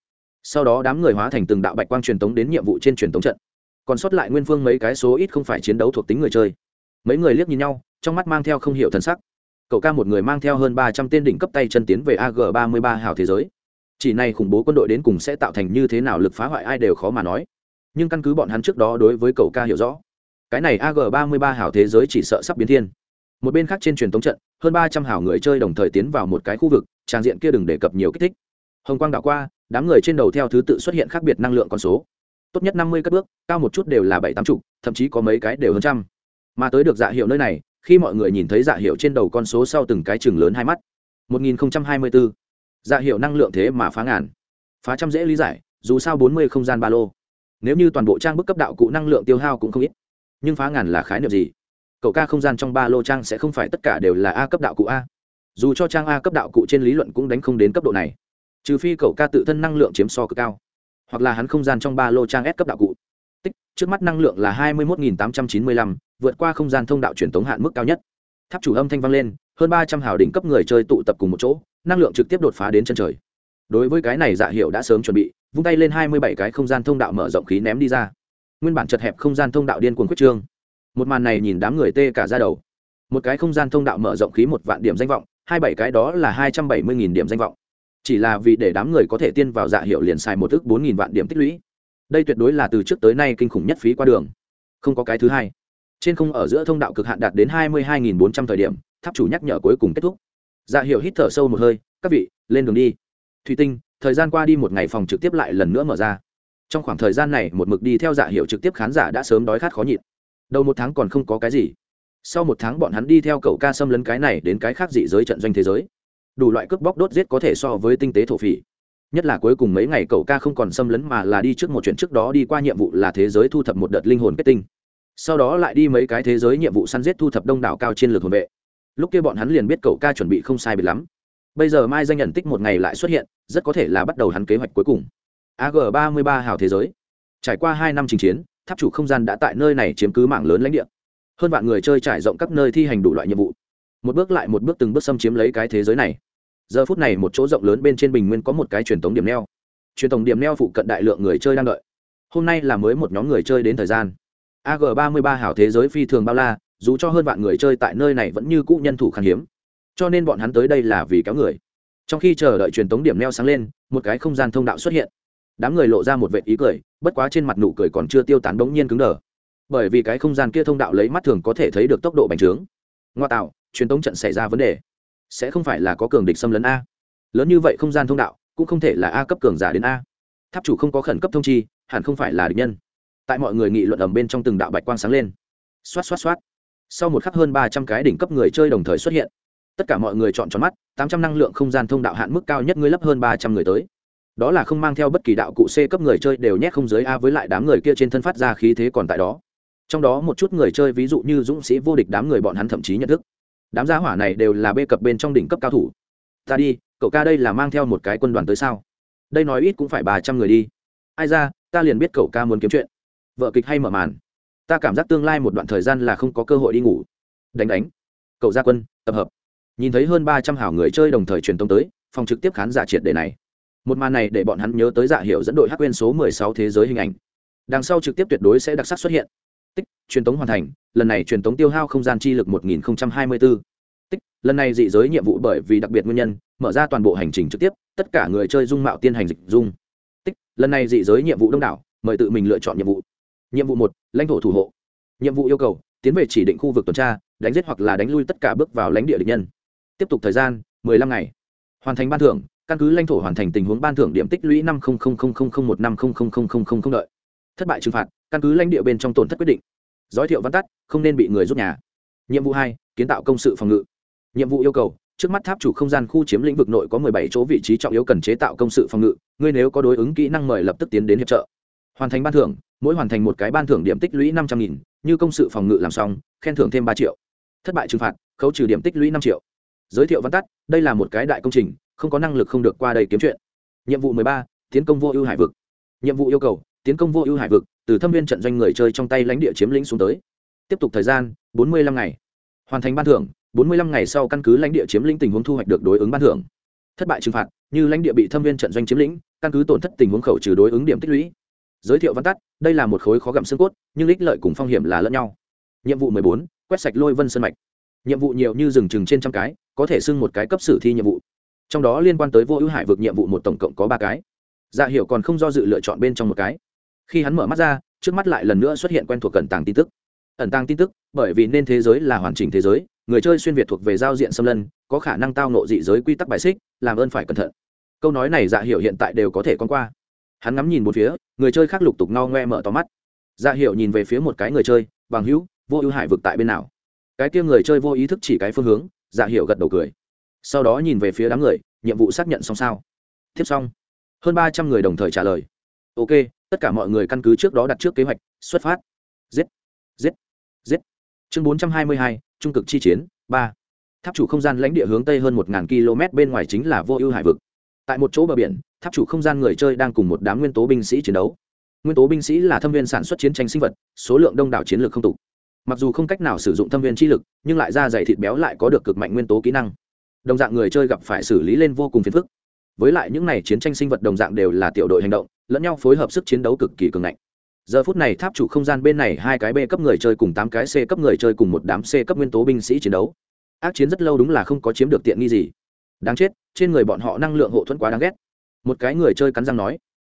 Speaker 1: Sau đó đám người hóa thành từng đạo bạch quang truyền tống đến nhiệm vụ trên truyền tống trận. Còn sót lại nguyên phương mấy cái số ít không phải chiến đấu thuộc tính người chơi. Mấy người liếc nhìn nhau, trong mắt mang theo không hiểu thần sắc. Cậu ca một người mang theo hơn ba trăm tên đỉnh cấp tay chân tiến về ag ba mươi ba hào thế giới. Chỉ này khủng bố quân đội đến cùng sẽ tạo thành như thế nào lực phá hoại ai đều khó mà nói nhưng căn cứ bọn hắn trước đó đối với cầu ca hiểu rõ, cái này ag ba mươi ba hào thế giới chỉ sợ sắp biến thiên. Một bên khác trên truyền thống trận, hơn ba trăm hào người chơi đồng thời tiến vào một cái khu vực, trang diện kia đừng đề cập nhiều kích thích. Hồng quang đạo qua, đám người trên đầu theo thứ tự xuất hiện khác biệt năng lượng con số. Tốt nhất năm mươi cất bước, cao một chút đều là bảy tám chục, thậm chí có mấy cái đều hơn trăm. Mà tới được dạ hiệu nơi này, khi mọi người nhìn thấy dạ hiệu trên đầu con số sau từng cái chừng lớn hai mắt. một nghìn hai mươi bốn dạ hiệu năng lượng thế mà phá ngàn. Phá trăm dễ lý giải, dù sao bốn mươi không gian ba lô nếu như toàn bộ trang bức cấp đạo cụ năng lượng tiêu hao cũng không ít, nhưng phá ngàn là khái niệm gì? Cậu ca không gian trong ba lô trang sẽ không phải tất cả đều là a cấp đạo cụ a. Dù cho trang a cấp đạo cụ trên lý luận cũng đánh không đến cấp độ này. Trừ phi cậu ca tự thân năng lượng chiếm so cực cao, hoặc là hắn không gian trong ba lô trang S cấp đạo cụ. Tích, trước mắt năng lượng là hai mươi một tám trăm chín mươi lăm, vượt qua không gian thông đạo truyền tống hạn mức cao nhất. Tháp chủ âm thanh vang lên, hơn ba trăm hào đỉnh cấp người chơi tụ tập cùng một chỗ, năng lượng trực tiếp đột phá đến chân trời. Đối với cái này dạ hiệu đã sớm chuẩn bị vung tay lên hai mươi bảy cái không gian thông đạo mở rộng khí ném đi ra. Nguyên bản chật hẹp không gian thông đạo điên cuồng quyết trương. Một màn này nhìn đám người tê cả ra đầu. Một cái không gian thông đạo mở rộng khí một vạn điểm danh vọng, hai bảy cái đó là hai trăm bảy mươi nghìn điểm danh vọng. Chỉ là vì để đám người có thể tiên vào dạ hiệu liền xài một ước bốn nghìn vạn điểm tích lũy. Đây tuyệt đối là từ trước tới nay kinh khủng nhất phí qua đường. Không có cái thứ hai. Trên không ở giữa thông đạo cực hạn đạt đến hai mươi hai bốn trăm thời điểm, tháp chủ nhắc nhở cuối cùng kết thúc. Dạ hiệu hít thở sâu một hơi, các vị, lên đường đi. Thủy tinh thời gian qua đi một ngày phòng trực tiếp lại lần nữa mở ra. Trong khoảng thời gian này, một mực đi theo dạ hiệu trực tiếp khán giả đã sớm đói khát khó nhịn. Đầu một tháng còn không có cái gì. Sau một tháng bọn hắn đi theo cậu ca xâm lấn cái này đến cái khác dị giới trận doanh thế giới. Đủ loại cướp bóc đốt giết có thể so với tinh tế thổ phỉ. Nhất là cuối cùng mấy ngày cậu ca không còn xâm lấn mà là đi trước một chuyện trước đó đi qua nhiệm vụ là thế giới thu thập một đợt linh hồn kết tinh. Sau đó lại đi mấy cái thế giới nhiệm vụ săn giết thu thập đông đảo cao trên lược hồn vệ. Lúc kia bọn hắn liền biết cậu ca chuẩn bị không sai biệt lắm bây giờ mai danh nhận tích một ngày lại xuất hiện, rất có thể là bắt đầu hắn kế hoạch cuối cùng. Ag ba mươi ba hào thế giới. Trải qua hai năm trình chiến, tháp chủ không gian đã tại nơi này chiếm cứ mạng lớn lãnh địa. Hơn vạn người chơi trải rộng các nơi thi hành đủ loại nhiệm vụ. Một bước lại một bước từng bước xâm chiếm lấy cái thế giới này. Giờ phút này một chỗ rộng lớn bên trên bình nguyên có một cái truyền thống điểm neo. Truyền thống điểm neo phụ cận đại lượng người chơi đang đợi. Hôm nay là mới một nhóm người chơi đến thời gian. Ag ba mươi ba hảo thế giới phi thường bao la, dù cho hơn vạn người chơi tại nơi này vẫn như cũ nhân thủ khan hiếm cho nên bọn hắn tới đây là vì kéo người. Trong khi chờ đợi truyền tống điểm neo sáng lên, một cái không gian thông đạo xuất hiện. Đám người lộ ra một vệ ý cười, bất quá trên mặt nụ cười còn chưa tiêu tán đ ố n g nhiên cứng đờ. Bởi vì cái không gian kia thông đạo lấy mắt thường có thể thấy được tốc độ bành trướng. Ngoa tạo, truyền tống trận xảy ra vấn đề. Sẽ không phải là có cường địch xâm lấn a. Lớn như vậy không gian thông đạo, cũng không thể là a cấp cường giả đến a. Tháp chủ không có khẩn cấp thông chi, hẳn không phải là địch nhân. Tại mọi người nghị luận ầm bên trong từng đạo bạch quang sáng lên. Xoát xoát xoát. Sau một khắc hơn ba trăm cái đỉnh cấp người chơi đồng thời xuất hiện tất cả mọi người chọn tròn mắt, tám trăm năng lượng không gian thông đạo hạn mức cao nhất ngươi lấp hơn ba trăm người tới. Đó là không mang theo bất kỳ đạo cụ c cấp người chơi đều nhét không giới a với lại đám người kia trên thân phát ra khí thế còn tại đó. Trong đó một chút người chơi ví dụ như dũng sĩ vô địch đám người bọn hắn thậm chí nhận thức. Đám gia hỏa này đều là bê cập bên trong đỉnh cấp cao thủ. Ta đi, cậu ca đây là mang theo một cái quân đoàn tới sao? Đây nói ít cũng phải ba trăm người đi. Ai ra, ta liền biết cậu ca muốn kiếm chuyện. Vợ kịch hay mở màn. Ta cảm giác tương lai một đoạn thời gian là không có cơ hội đi ngủ. Đánh đánh. Cậu gia quân, tập hợp nhìn thấy hơn ba trăm hảo người chơi đồng thời truyền tống tới, phòng trực tiếp khán giả triệt đề này. Một màn này để bọn hắn nhớ tới dạ hiệu dẫn đội hắc quên số mười sáu thế giới hình ảnh. Đằng sau trực tiếp tuyệt đối sẽ đặc sắc xuất hiện. Tích, truyền tống hoàn thành, lần này truyền tống tiêu hao không gian chi lực một nghìn hai mươi bốn tích, lần này dị giới nhiệm vụ bởi vì đặc biệt nguyên nhân, mở ra toàn bộ hành trình trực tiếp, tất cả người chơi dung mạo tiên hành dịch dung. Tích, lần này dị giới nhiệm vụ đông đảo, mời tự mình lựa chọn nhiệm vụ. Nhiệm vụ một, lãnh thổ thủ hộ. Nhiệm vụ yêu cầu, tiến về chỉ định khu vực tuần tra, đánh giết hoặc là đánh lui tất cả bước vào lãnh địa địch nhân tiếp tục thời gian 15 ngày. Hoàn thành ban thưởng, căn cứ lãnh thổ hoàn thành tình huống ban thưởng điểm tích lũy năm một năm đợi. Thất bại trừng phạt, căn cứ lãnh địa bên trong tổn thất quyết định. Giới thiệu văn tắt, không nên bị người giúp nhà. Nhiệm vụ hai, kiến tạo công sự phòng ngự. Nhiệm vụ yêu cầu, trước mắt tháp chủ không gian khu chiếm lĩnh vực nội có 17 chỗ vị trí trọng yếu cần chế tạo công sự phòng ngự, ngươi nếu có đối ứng kỹ năng mời lập tức tiến đến hiệp trợ. Hoàn thành ban thưởng, mỗi hoàn thành một cái ban thưởng điểm tích lũy năm trăm nghìn, như công sự phòng ngự làm xong, khen thưởng thêm ba triệu. Thất bại trừng phạt, khấu trừ điểm tích lũy năm triệu giới thiệu văn tắt, đây là một cái đại công trình, không có năng lực không được qua đây kiếm chuyện. Nhiệm vụ mười ba, tiến công vô ưu hải vực. Nhiệm vụ yêu cầu, tiến công vô ưu hải vực, từ thâm viên trận doanh người chơi trong tay lãnh địa chiếm lĩnh xuống tới. Tiếp tục thời gian, bốn mươi lăm ngày. Hoàn thành ban thưởng, bốn mươi lăm ngày sau căn cứ lãnh địa chiếm lĩnh tình huống thu hoạch được đối ứng ban thưởng. Thất bại trừng phạt, như lãnh địa bị thâm viên trận doanh chiếm lĩnh, căn cứ tổn thất tình huống khẩu trừ đối ứng điểm tích lũy. Giới thiệu văn tắt, đây là một khối khó gặm xương cốt, nhưng ích lợi cùng phong hiểm là lẫn nhau. Nhiệm vụ mười bốn, quét sạch lôi vân sân mạch. Nhiệm vụ nhiều như rừng chừng trên trăm cái có thể xưng một cái cấp sử thi nhiệm vụ. Trong đó liên quan tới vô ưu hải vực nhiệm vụ một tổng cộng có ba cái. Dạ hiệu còn không do dự lựa chọn bên trong một cái. Khi hắn mở mắt ra, trước mắt lại lần nữa xuất hiện quen thuộc cẩn tàng tin tức. Ẩn tàng tin tức, bởi vì nên thế giới là hoàn chỉnh thế giới, người chơi xuyên việt thuộc về giao diện xâm lân có khả năng tao nộ dị giới quy tắc bài xích, làm ơn phải cẩn thận. Câu nói này dạ hiệu hiện tại đều có thể con qua. Hắn ngắm nhìn một phía, người chơi khác lục tục no ngoe mở to mắt. Dạ hiệu nhìn về phía một cái người chơi, bằng hữu, vô ưu hải vực tại bên nào? Cái kia người chơi vô ý thức chỉ cái phương hướng dạ hiểu gật đầu cười. Sau đó nhìn về phía đám người, nhiệm vụ xác nhận xong sao. Tiếp xong, hơn ba trăm người đồng thời trả lời. Ok, tất cả mọi người căn cứ trước đó đặt trước kế hoạch, xuất phát. Giết giết giết. Chương bốn trăm hai mươi hai, trung cực chi chiến, ba. Tháp chủ không gian lãnh địa hướng tây hơn một ngàn km bên ngoài chính là vô ưu hải vực. Tại một chỗ bờ biển, tháp chủ không gian người chơi đang cùng một đám nguyên tố binh sĩ chiến đấu. Nguyên tố binh sĩ là thâm viên sản xuất chiến tranh sinh vật, số lượng đông đảo chiến lược không tục mặc dù không cách nào sử dụng thâm viên chi lực, nhưng lại ra dày thịt béo lại có được cực mạnh nguyên tố kỹ năng. Đồng dạng người chơi gặp phải xử lý lên vô cùng phiền phức. Với lại những n à y chiến tranh sinh vật đồng dạng đều là tiểu đội hành động, lẫn nhau phối hợp sức chiến đấu cực kỳ cường ngạnh. Giờ phút này tháp chủ không gian bên này hai cái b cấp người chơi cùng tám cái c cấp người chơi cùng một đám c cấp nguyên tố binh sĩ chiến đấu. Ác chiến rất lâu đúng là không có chiếm được tiện nghi gì. Đáng chết, trên người bọn họ năng lượng hộ thuẫn quá đáng ghét. Một cái người chơi cắn răng nói,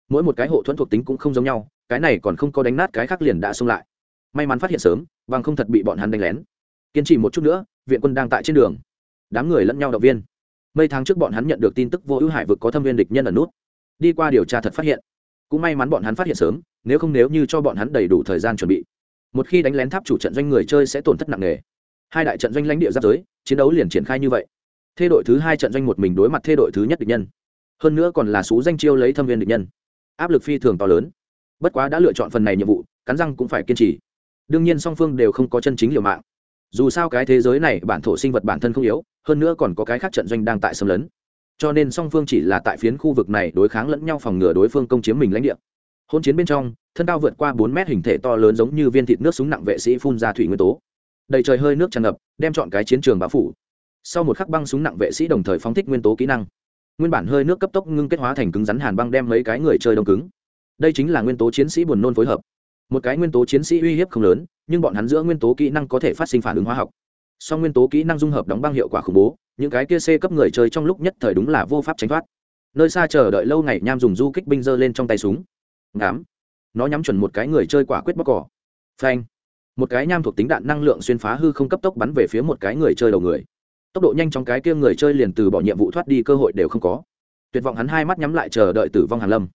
Speaker 1: mỗi một cái hộ thuẫn thuộc tính cũng không giống nhau, cái này còn không có đánh nát cái khác liền đã xông lại may mắn phát hiện sớm, bằng không thật bị bọn hắn đánh lén. Kiên trì một chút nữa, viện quân đang tại trên đường. Đám người lẫn nhau động viên. Mấy tháng trước bọn hắn nhận được tin tức vô ưu hải vực có thâm viên địch nhân ở nút. Đi qua điều tra thật phát hiện. Cũng may mắn bọn hắn phát hiện sớm, nếu không nếu như cho bọn hắn đầy đủ thời gian chuẩn bị. Một khi đánh lén tháp chủ trận doanh người chơi sẽ tổn thất nặng nề. Hai đại trận doanh lãnh địa giáp giới, chiến đấu liền triển khai như vậy. Thê đội thứ hai trận doanh một mình đối mặt thê đội thứ nhất địch nhân. Hơn nữa còn là số danh chiêu lấy thâm viên địch nhân. Áp lực phi thường to lớn. Bất quá đã lựa chọn phần này nhiệm vụ, cắn răng cũng phải kiên trì đương nhiên song phương đều không có chân chính liều mạng. Dù sao cái thế giới này bản thổ sinh vật bản thân không yếu, hơn nữa còn có cái khác trận doanh đang tại xâm lấn. Cho nên song phương chỉ là tại phiến khu vực này đối kháng lẫn nhau phòng ngừa đối phương công chiếm mình lãnh địa. Hôn chiến bên trong, thân cao vượt qua bốn mét hình thể to lớn giống như viên thịt nước súng nặng vệ sĩ phun ra thủy nguyên tố. Đầy trời hơi nước tràn ngập, đem chọn cái chiến trường bão phủ. Sau một khắc băng súng nặng vệ sĩ đồng thời phóng thích nguyên tố kỹ năng. Nguyên bản hơi nước cấp tốc ngưng kết hóa thành cứng rắn hàn băng đem mấy cái người chơi đông cứng. Đây chính là nguyên tố chiến sĩ buồn nôn phối hợp một cái nguyên tố chiến sĩ uy hiếp không lớn, nhưng bọn hắn giữa nguyên tố kỹ năng có thể phát sinh phản ứng hóa học. Song nguyên tố kỹ năng dung hợp đóng băng hiệu quả khủng bố, những cái kia c cấp người chơi trong lúc nhất thời đúng là vô pháp tránh thoát. Nơi xa chờ đợi lâu ngày nham dùng du kích binh giơ lên trong tay súng. Ngắm. nó nhắm chuẩn một cái người chơi quả quyết bóc cỏ. Phanh. Một cái nham thuộc tính đạn năng lượng xuyên phá hư không cấp tốc bắn về phía một cái người chơi đầu người. Tốc độ nhanh trong cái kia người chơi liền từ bỏ nhiệm vụ thoát đi cơ hội đều không có. Tuyệt vọng hắn hai mắt nhắm lại chờ đợi tử vong hàn lâm.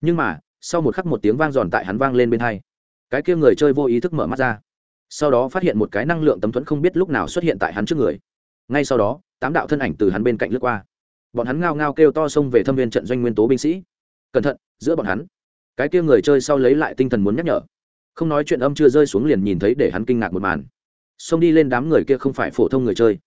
Speaker 1: Nhưng mà, sau một khắc một tiếng vang giòn tại hắn vang lên bên hai cái kia người chơi vô ý thức mở mắt ra. Sau đó phát hiện một cái năng lượng tấm thuẫn không biết lúc nào xuất hiện tại hắn trước người. Ngay sau đó, tám đạo thân ảnh từ hắn bên cạnh lướt qua. Bọn hắn ngao ngao kêu to xông về thâm viên trận doanh nguyên tố binh sĩ. Cẩn thận, giữa bọn hắn. Cái kia người chơi sau lấy lại tinh thần muốn nhắc nhở. Không nói chuyện âm chưa rơi xuống liền nhìn thấy để hắn kinh ngạc một màn. Xông đi lên đám người kia không phải phổ thông người chơi.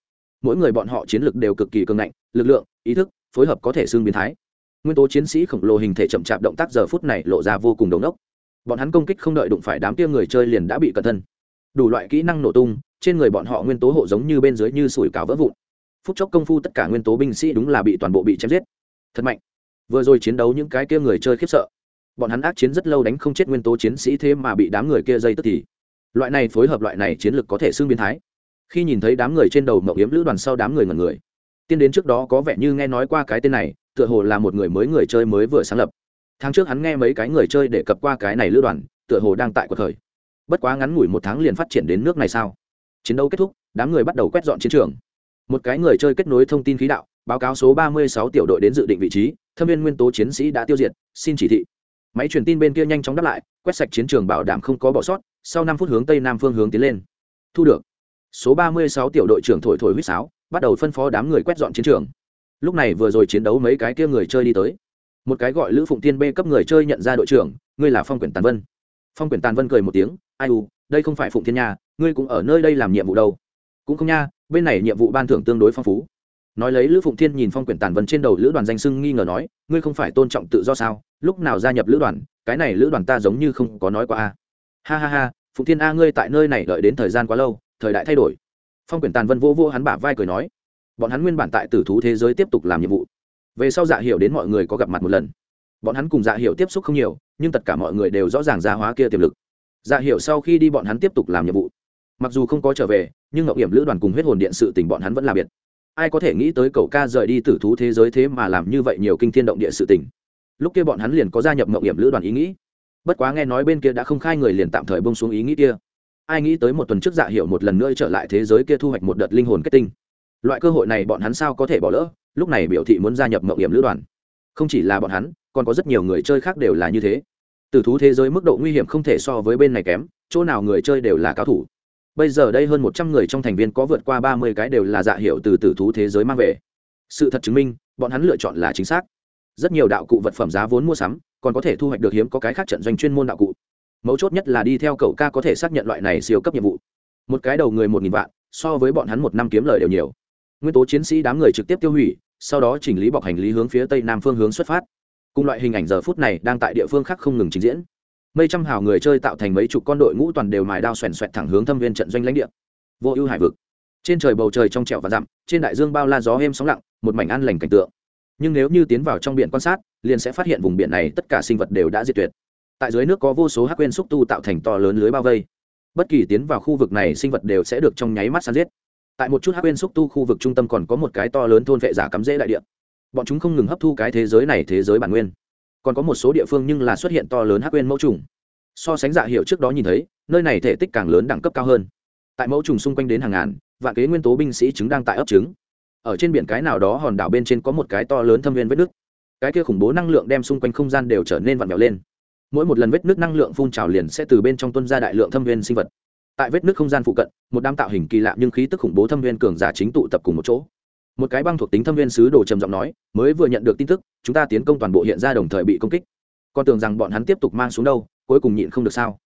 Speaker 1: Mỗi người bọn họ chiến lược đều cực kỳ cường ngạnh, lực lượng, ý thức, phối hợp có thể xương biến thái. Nguyên tố chiến sĩ khổng lồ hình thể chậm chạp động tác giờ phút này lộ ra vô cùng đống đốc bọn hắn công kích không đợi đụng phải đám kia người chơi liền đã bị cẩn thân. Đủ loại kỹ năng nổ tung, trên người bọn họ nguyên tố hộ giống như bên dưới như sủi cảo vỡ vụn. Phút chốc công phu tất cả nguyên tố binh sĩ đúng là bị toàn bộ bị chém giết. Thật mạnh. Vừa rồi chiến đấu những cái kia người chơi khiếp sợ. Bọn hắn ác chiến rất lâu đánh không chết nguyên tố chiến sĩ thế mà bị đám người kia dây tức thì. Loại này phối hợp loại này chiến lược có thể xương biến thái. Khi nhìn thấy đám người trên đầu mậu yếm lữ đoàn sau đám người ngần người. Tiên đến trước đó có vẻ như nghe nói qua cái tên này, tựa hồ là một người mới người chơi mới vừa sáng lập tháng trước hắn nghe mấy cái người chơi để cập qua cái này lữ đoàn, tựa hồ đang tại cuộc thời bất quá ngắn ngủi một tháng liền phát triển đến nước này sao? Chiến đấu kết thúc, đám người bắt đầu quét dọn chiến trường. Một cái người chơi kết nối thông tin khí đạo, báo cáo số ba mươi sáu tiểu đội đến dự định vị trí, thâm viên nguyên tố chiến sĩ đã tiêu diệt, xin chỉ thị. Máy truyền tin bên kia nhanh chóng đáp lại, quét sạch chiến trường bảo đảm không có bỏ sót, sau năm phút hướng tây nam phương hướng tiến lên. Thu được. Số ba mươi sáu tiểu đội trưởng thổi thổi huýt sáo, bắt đầu phân phó đám người quét dọn chiến trường. Lúc này vừa rồi chiến đấu mấy cái kia người chơi đi tới một cái gọi lữ phụng tiên b cấp người chơi nhận ra đội trưởng, ngươi là phong quyển tàn vân. Phong quyển tàn vân cười một tiếng, ai u, đây không phải phụng thiên nha, ngươi cũng ở nơi đây làm nhiệm vụ đâu. Cũng không nha, bên này nhiệm vụ ban thưởng tương đối phong phú. Nói lấy lữ phụng thiên nhìn phong quyển tàn vân trên đầu lữ đoàn danh sưng nghi ngờ nói, ngươi không phải tôn trọng tự do sao? Lúc nào gia nhập lữ đoàn, cái này lữ đoàn ta giống như không có nói qua a. Ha ha ha, phụng thiên a, ngươi tại nơi này đợi đến thời gian quá lâu, thời đại thay đổi. Phong quyển tàn vân vô vô hắn bả vai cười nói, bọn hắn nguyên bản tại tử thú thế giới tiếp tục làm nhiệm vụ về sau dạ hiểu đến mọi người có gặp mặt một lần. Bọn hắn cùng dạ hiểu tiếp xúc không nhiều, nhưng tất cả mọi người đều rõ ràng gia hóa kia tiềm lực. Dạ hiểu sau khi đi bọn hắn tiếp tục làm nhiệm vụ. Mặc dù không có trở về, nhưng ngậu hiểm lữ đoàn cùng huyết hồn điện sự tình bọn hắn vẫn là biệt. Ai có thể nghĩ tới cậu ca rời đi tử thú thế giới thế mà làm như vậy nhiều kinh thiên động địa sự tình. Lúc kia bọn hắn liền có gia nhập ngậu hiểm lữ đoàn ý nghĩ. Bất quá nghe nói bên kia đã không khai người liền tạm thời bông xuống ý nghĩ kia. Ai nghĩ tới một tuần trước dạ hiểu một lần nữa trở lại thế giới kia thu hoạch một đợt linh hồn kết tinh. Loại cơ hội này bọn hắn sao có thể bỏ lỡ? Lúc này biểu thị muốn gia nhập mậu hiểm lữ đoàn. Không chỉ là bọn hắn, còn có rất nhiều người chơi khác đều là như thế. Từ thú thế giới mức độ nguy hiểm không thể so với bên này kém, chỗ nào người chơi đều là cao thủ. Bây giờ đây hơn một trăm người trong thành viên có vượt qua ba mươi cái đều là dạ hiệu từ tử thú thế giới mang về. Sự thật chứng minh, bọn hắn lựa chọn là chính xác. Rất nhiều đạo cụ vật phẩm giá vốn mua sắm, còn có thể thu hoạch được hiếm có cái khác trận doanh chuyên môn đạo cụ. Mấu chốt nhất là đi theo cậu ca có thể xác nhận loại này siêu cấp nhiệm vụ. Một cái đầu người một nghìn vạn, so với bọn hắn một năm kiếm lời đều nhiều. Nguyên tố chiến sĩ đám người trực tiếp tiêu hủy sau đó chỉnh lý bọc hành lý hướng phía tây nam phương hướng xuất phát. Cùng loại hình ảnh giờ phút này đang tại địa phương khác không ngừng trình diễn. Mấy trăm hào người chơi tạo thành mấy chục con đội ngũ toàn đều mài đao xoèn xoẹt thẳng hướng thâm viên trận doanh lãnh địa. Vô ưu hải vực. Trên trời bầu trời trong trẹo và dặm, trên đại dương bao la gió êm sóng lặng, một mảnh an lành cảnh tượng. Nhưng nếu như tiến vào trong biển quan sát, liền sẽ phát hiện vùng biển này tất cả sinh vật đều đã diệt tuyệt. Tại dưới nước có vô số hắc quên xúc tu tạo thành to lớn lưới bao vây. Bất kỳ tiến vào khu vực này sinh vật đều sẽ được trong nháy mắt săn giết tại một chút hắc quên xúc tu khu vực trung tâm còn có một cái to lớn thôn vệ giả cắm rễ đại địa. Bọn chúng không ngừng hấp thu cái thế giới này thế giới bản nguyên. Còn có một số địa phương nhưng là xuất hiện to lớn hắc quên mẫu trùng. So sánh dạ hiệu trước đó nhìn thấy, nơi này thể tích càng lớn đẳng cấp cao hơn. Tại mẫu trùng xung quanh đến hàng ngàn, vạn kế nguyên tố binh sĩ trứng đang tại ấp trứng. Ở trên biển cái nào đó hòn đảo bên trên có một cái to lớn thâm viên vết nước cái kia khủng bố năng lượng đem xung quanh không gian đều trở nên vặn vẹo lên. Mỗi một lần vết nước năng lượng phun trào liền sẽ từ bên trong tuân ra đại lượng thâm viên sinh vật tại vết nước không gian phụ cận, một đám tạo hình kỳ lạ nhưng khí tức khủng bố thâm viên cường giả chính tụ tập cùng một chỗ. Một cái băng thuộc tính thâm viên sứ đồ trầm giọng nói, mới vừa nhận được tin tức, chúng ta tiến công toàn bộ hiện ra đồng thời bị công kích. Con tưởng rằng bọn hắn tiếp tục mang xuống đâu, cuối cùng nhịn không được sao?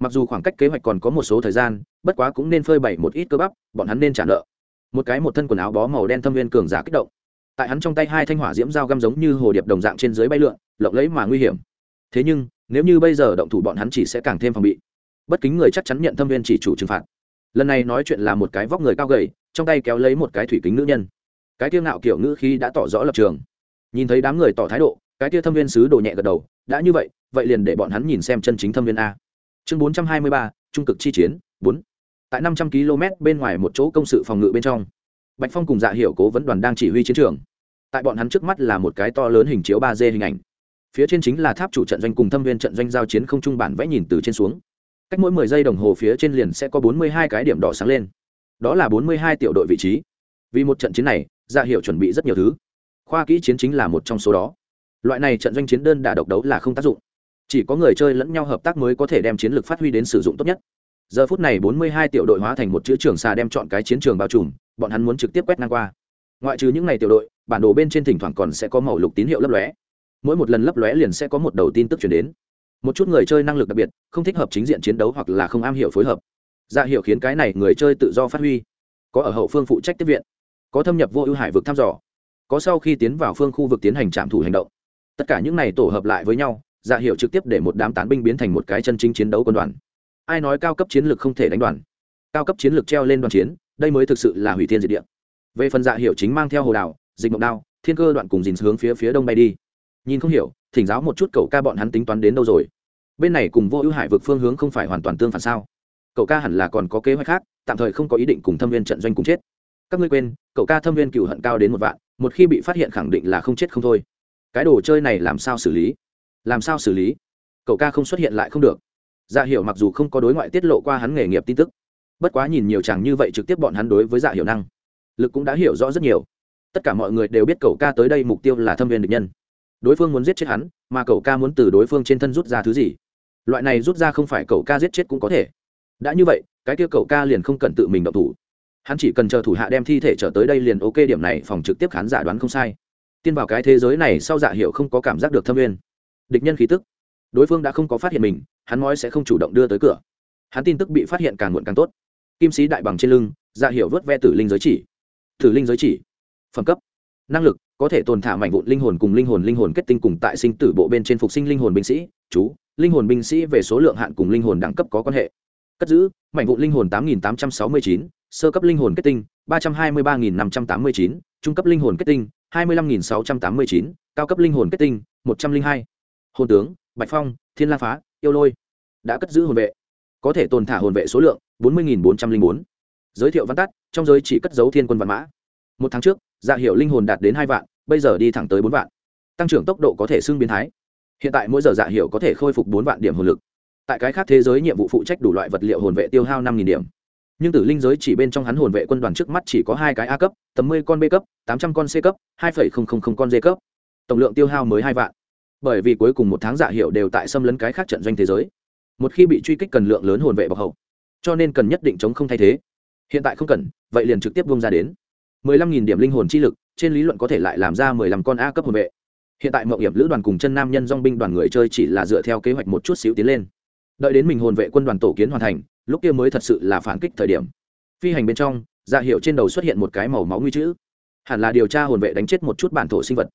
Speaker 1: Mặc dù khoảng cách kế hoạch còn có một số thời gian, bất quá cũng nên phơi bày một ít cơ bắp, bọn hắn nên trả nợ. Một cái một thân quần áo bó màu đen thâm viên cường giả kích động. Tại hắn trong tay hai thanh hỏa diễm dao găm giống như hồ điệp đồng dạng trên dưới bay lượn, lộng lẫy mà nguy hiểm. Thế nhưng, nếu như bây giờ động thủ bọn hắn chỉ sẽ càng thêm phòng bị bất kính người chắc chắn nhận thâm viên chỉ chủ trừng phạt. Lần này nói chuyện là một cái vóc người cao gầy, trong tay kéo lấy một cái thủy kính nữ nhân. Cái tiêu ngạo kiểu ngữ khi đã tỏ rõ lập trường. Nhìn thấy đám người tỏ thái độ, cái tiêu thâm viên sứ đổ nhẹ gật đầu, đã như vậy vậy liền để bọn hắn nhìn xem chân chính thâm viên a. Chương bốn trăm hai mươi ba, trung cực chi chiến, bốn. Tại năm trăm km bên ngoài một chỗ công sự phòng ngự bên trong, bạch phong cùng dạ Hiểu cố vấn đoàn đang chỉ huy chiến trường. Tại bọn hắn trước mắt là một cái to lớn hình chiếu ba d hình ảnh. Phía trên chính là tháp chủ trận doanh cùng thâm viên trận doanh giao chiến không trung bản vẽ nhìn từ trên xuống cách mỗi mười giây đồng hồ phía trên liền sẽ có bốn mươi hai cái điểm đỏ sáng lên. Đó là bốn mươi hai tiểu đội vị trí. Vì một trận chiến này dạ hiệu chuẩn bị rất nhiều thứ. Khoa kỹ chiến chính là một trong số đó. Loại này trận doanh chiến đơn đả độc đấu là không tác dụng. Chỉ có người chơi lẫn nhau hợp tác mới có thể đem chiến lược phát huy đến sử dụng tốt nhất. Giờ phút này bốn mươi hai tiểu đội hóa thành một chữ trường xa đem chọn cái chiến trường bao trùm, bọn hắn muốn trực tiếp quét ngang qua. Ngoại trừ những ngày tiểu đội, bản đồ bên trên thỉnh thoảng còn sẽ có màu lục tín hiệu lấp lóe. Mỗi một lần lấp lóe liền sẽ có một đầu tin tức chuyển đến một chút người chơi năng lực đặc biệt, không thích hợp chính diện chiến đấu hoặc là không am hiểu phối hợp. Dạ Ra hiệu khiến cái này người chơi tự do phát huy. Có ở hậu phương phụ trách tiếp viện, có thâm nhập vô ưu hải vực thăm dò, có sau khi tiến vào phương khu vực tiến hành trạm thủ hành động. Tất cả những này tổ hợp lại với nhau dạ hiệu trực tiếp để một đám tán binh biến thành một cái chân chính chiến đấu quân đoàn. Ai nói cao cấp chiến lược không thể đánh đoàn? Cao cấp chiến lược treo lên đoàn chiến, đây mới thực sự là hủy thiên diệt địa. Về phần dạ hiệu chính mang theo hồ đảo, dịch mộng đao, thiên cơ đoạn cùng dìn hướng phía phía đông bay đi nhìn không hiểu, thỉnh giáo một chút cậu ca bọn hắn tính toán đến đâu rồi. Bên này cùng vô ưu hải vực phương hướng không phải hoàn toàn tương phản sao? Cậu ca hẳn là còn có kế hoạch khác, tạm thời không có ý định cùng thâm viên trận doanh cùng chết. Các ngươi quên, cậu ca thâm viên cựu hận cao đến một vạn, một khi bị phát hiện khẳng định là không chết không thôi. Cái đồ chơi này làm sao xử lý? Làm sao xử lý? Cậu ca không xuất hiện lại không được. Dạ hiểu mặc dù không có đối ngoại tiết lộ qua hắn nghề nghiệp tin tức, bất quá nhìn nhiều chàng như vậy trực tiếp bọn hắn đối với dạ hiểu năng lực cũng đã hiểu rõ rất nhiều. Tất cả mọi người đều biết cậu ca tới đây mục tiêu là thâm viên địch nhân đối phương muốn giết chết hắn, mà cậu ca muốn từ đối phương trên thân rút ra thứ gì? Loại này rút ra không phải cậu ca giết chết cũng có thể. Đã như vậy, cái kia cậu ca liền không cần tự mình động thủ. Hắn chỉ cần chờ thủ hạ đem thi thể trở tới đây liền ok điểm này, phòng trực tiếp khán giả đoán không sai. Tiên vào cái thế giới này sau dạ hiệu không có cảm giác được thâm nguyên địch nhân khí tức. Đối phương đã không có phát hiện mình, hắn nói sẽ không chủ động đưa tới cửa. Hắn tin tức bị phát hiện càng muộn càng tốt. Kim sĩ đại bằng trên lưng dạ hiệu vớt ve tử linh giới chỉ. Tử linh giới chỉ. Phẩm cấp. Năng lực có thể tồn thả mảnh vụn linh hồn cùng linh hồn linh hồn kết tinh cùng tại sinh tử bộ bên trên phục sinh linh hồn binh sĩ chú linh hồn binh sĩ về số lượng hạn cùng linh hồn đẳng cấp có quan hệ cất giữ mảnh vụn linh hồn tám nghìn tám trăm sáu mươi chín sơ cấp linh hồn kết tinh ba trăm hai mươi ba nghìn năm trăm tám mươi chín trung cấp linh hồn kết tinh hai mươi lăm nghìn sáu trăm tám mươi chín cao cấp linh hồn kết tinh một trăm linh hai hồn tướng bạch phong thiên la phá yêu lôi đã cất giữ hồn vệ có thể tồn thả hồn vệ số lượng bốn mươi bốn trăm linh bốn giới thiệu văn tắt trong giới chỉ cất giấu thiên quân văn mã một tháng trước dạ hiệu linh hồn đạt đến hai vạn, bây giờ đi thẳng tới bốn vạn. Tăng trưởng tốc độ có thể xưng biến thái. Hiện tại mỗi giờ dạ hiệu có thể khôi phục bốn vạn điểm hồn lực. Tại cái khác thế giới nhiệm vụ phụ trách đủ loại vật liệu hồn vệ tiêu hao năm điểm. Nhưng tử linh giới chỉ bên trong hắn hồn vệ quân đoàn trước mắt chỉ có hai cái a cấp, tầm mươi con b cấp, tám trăm con c cấp, hai phẩy không không không con d cấp. Tổng lượng tiêu hao mới hai vạn. Bởi vì cuối cùng một tháng dạ hiệu đều tại xâm lấn cái khác trận doanh thế giới. Một khi bị truy kích cần lượng lớn hồn vệ bọc hậu. Cho nên cần nhất định chống không thay thế. Hiện tại không cần, vậy liền trực tiếp bung ra đến mười lăm nghìn điểm linh hồn chi lực, trên lý luận có thể lại làm ra mười lăm con a cấp hồn vệ. Hiện tại mậu hiểm lữ đoàn cùng chân nam nhân dong binh đoàn người chơi chỉ là dựa theo kế hoạch một chút xíu tiến lên. Đợi đến mình hồn vệ quân đoàn tổ kiến hoàn thành, lúc kia mới thật sự là phản kích thời điểm. Phi hành bên trong dạ hiệu trên đầu xuất hiện một cái màu máu nguy chữ. Hẳn là điều tra hồn vệ đánh chết một chút bản thổ sinh vật.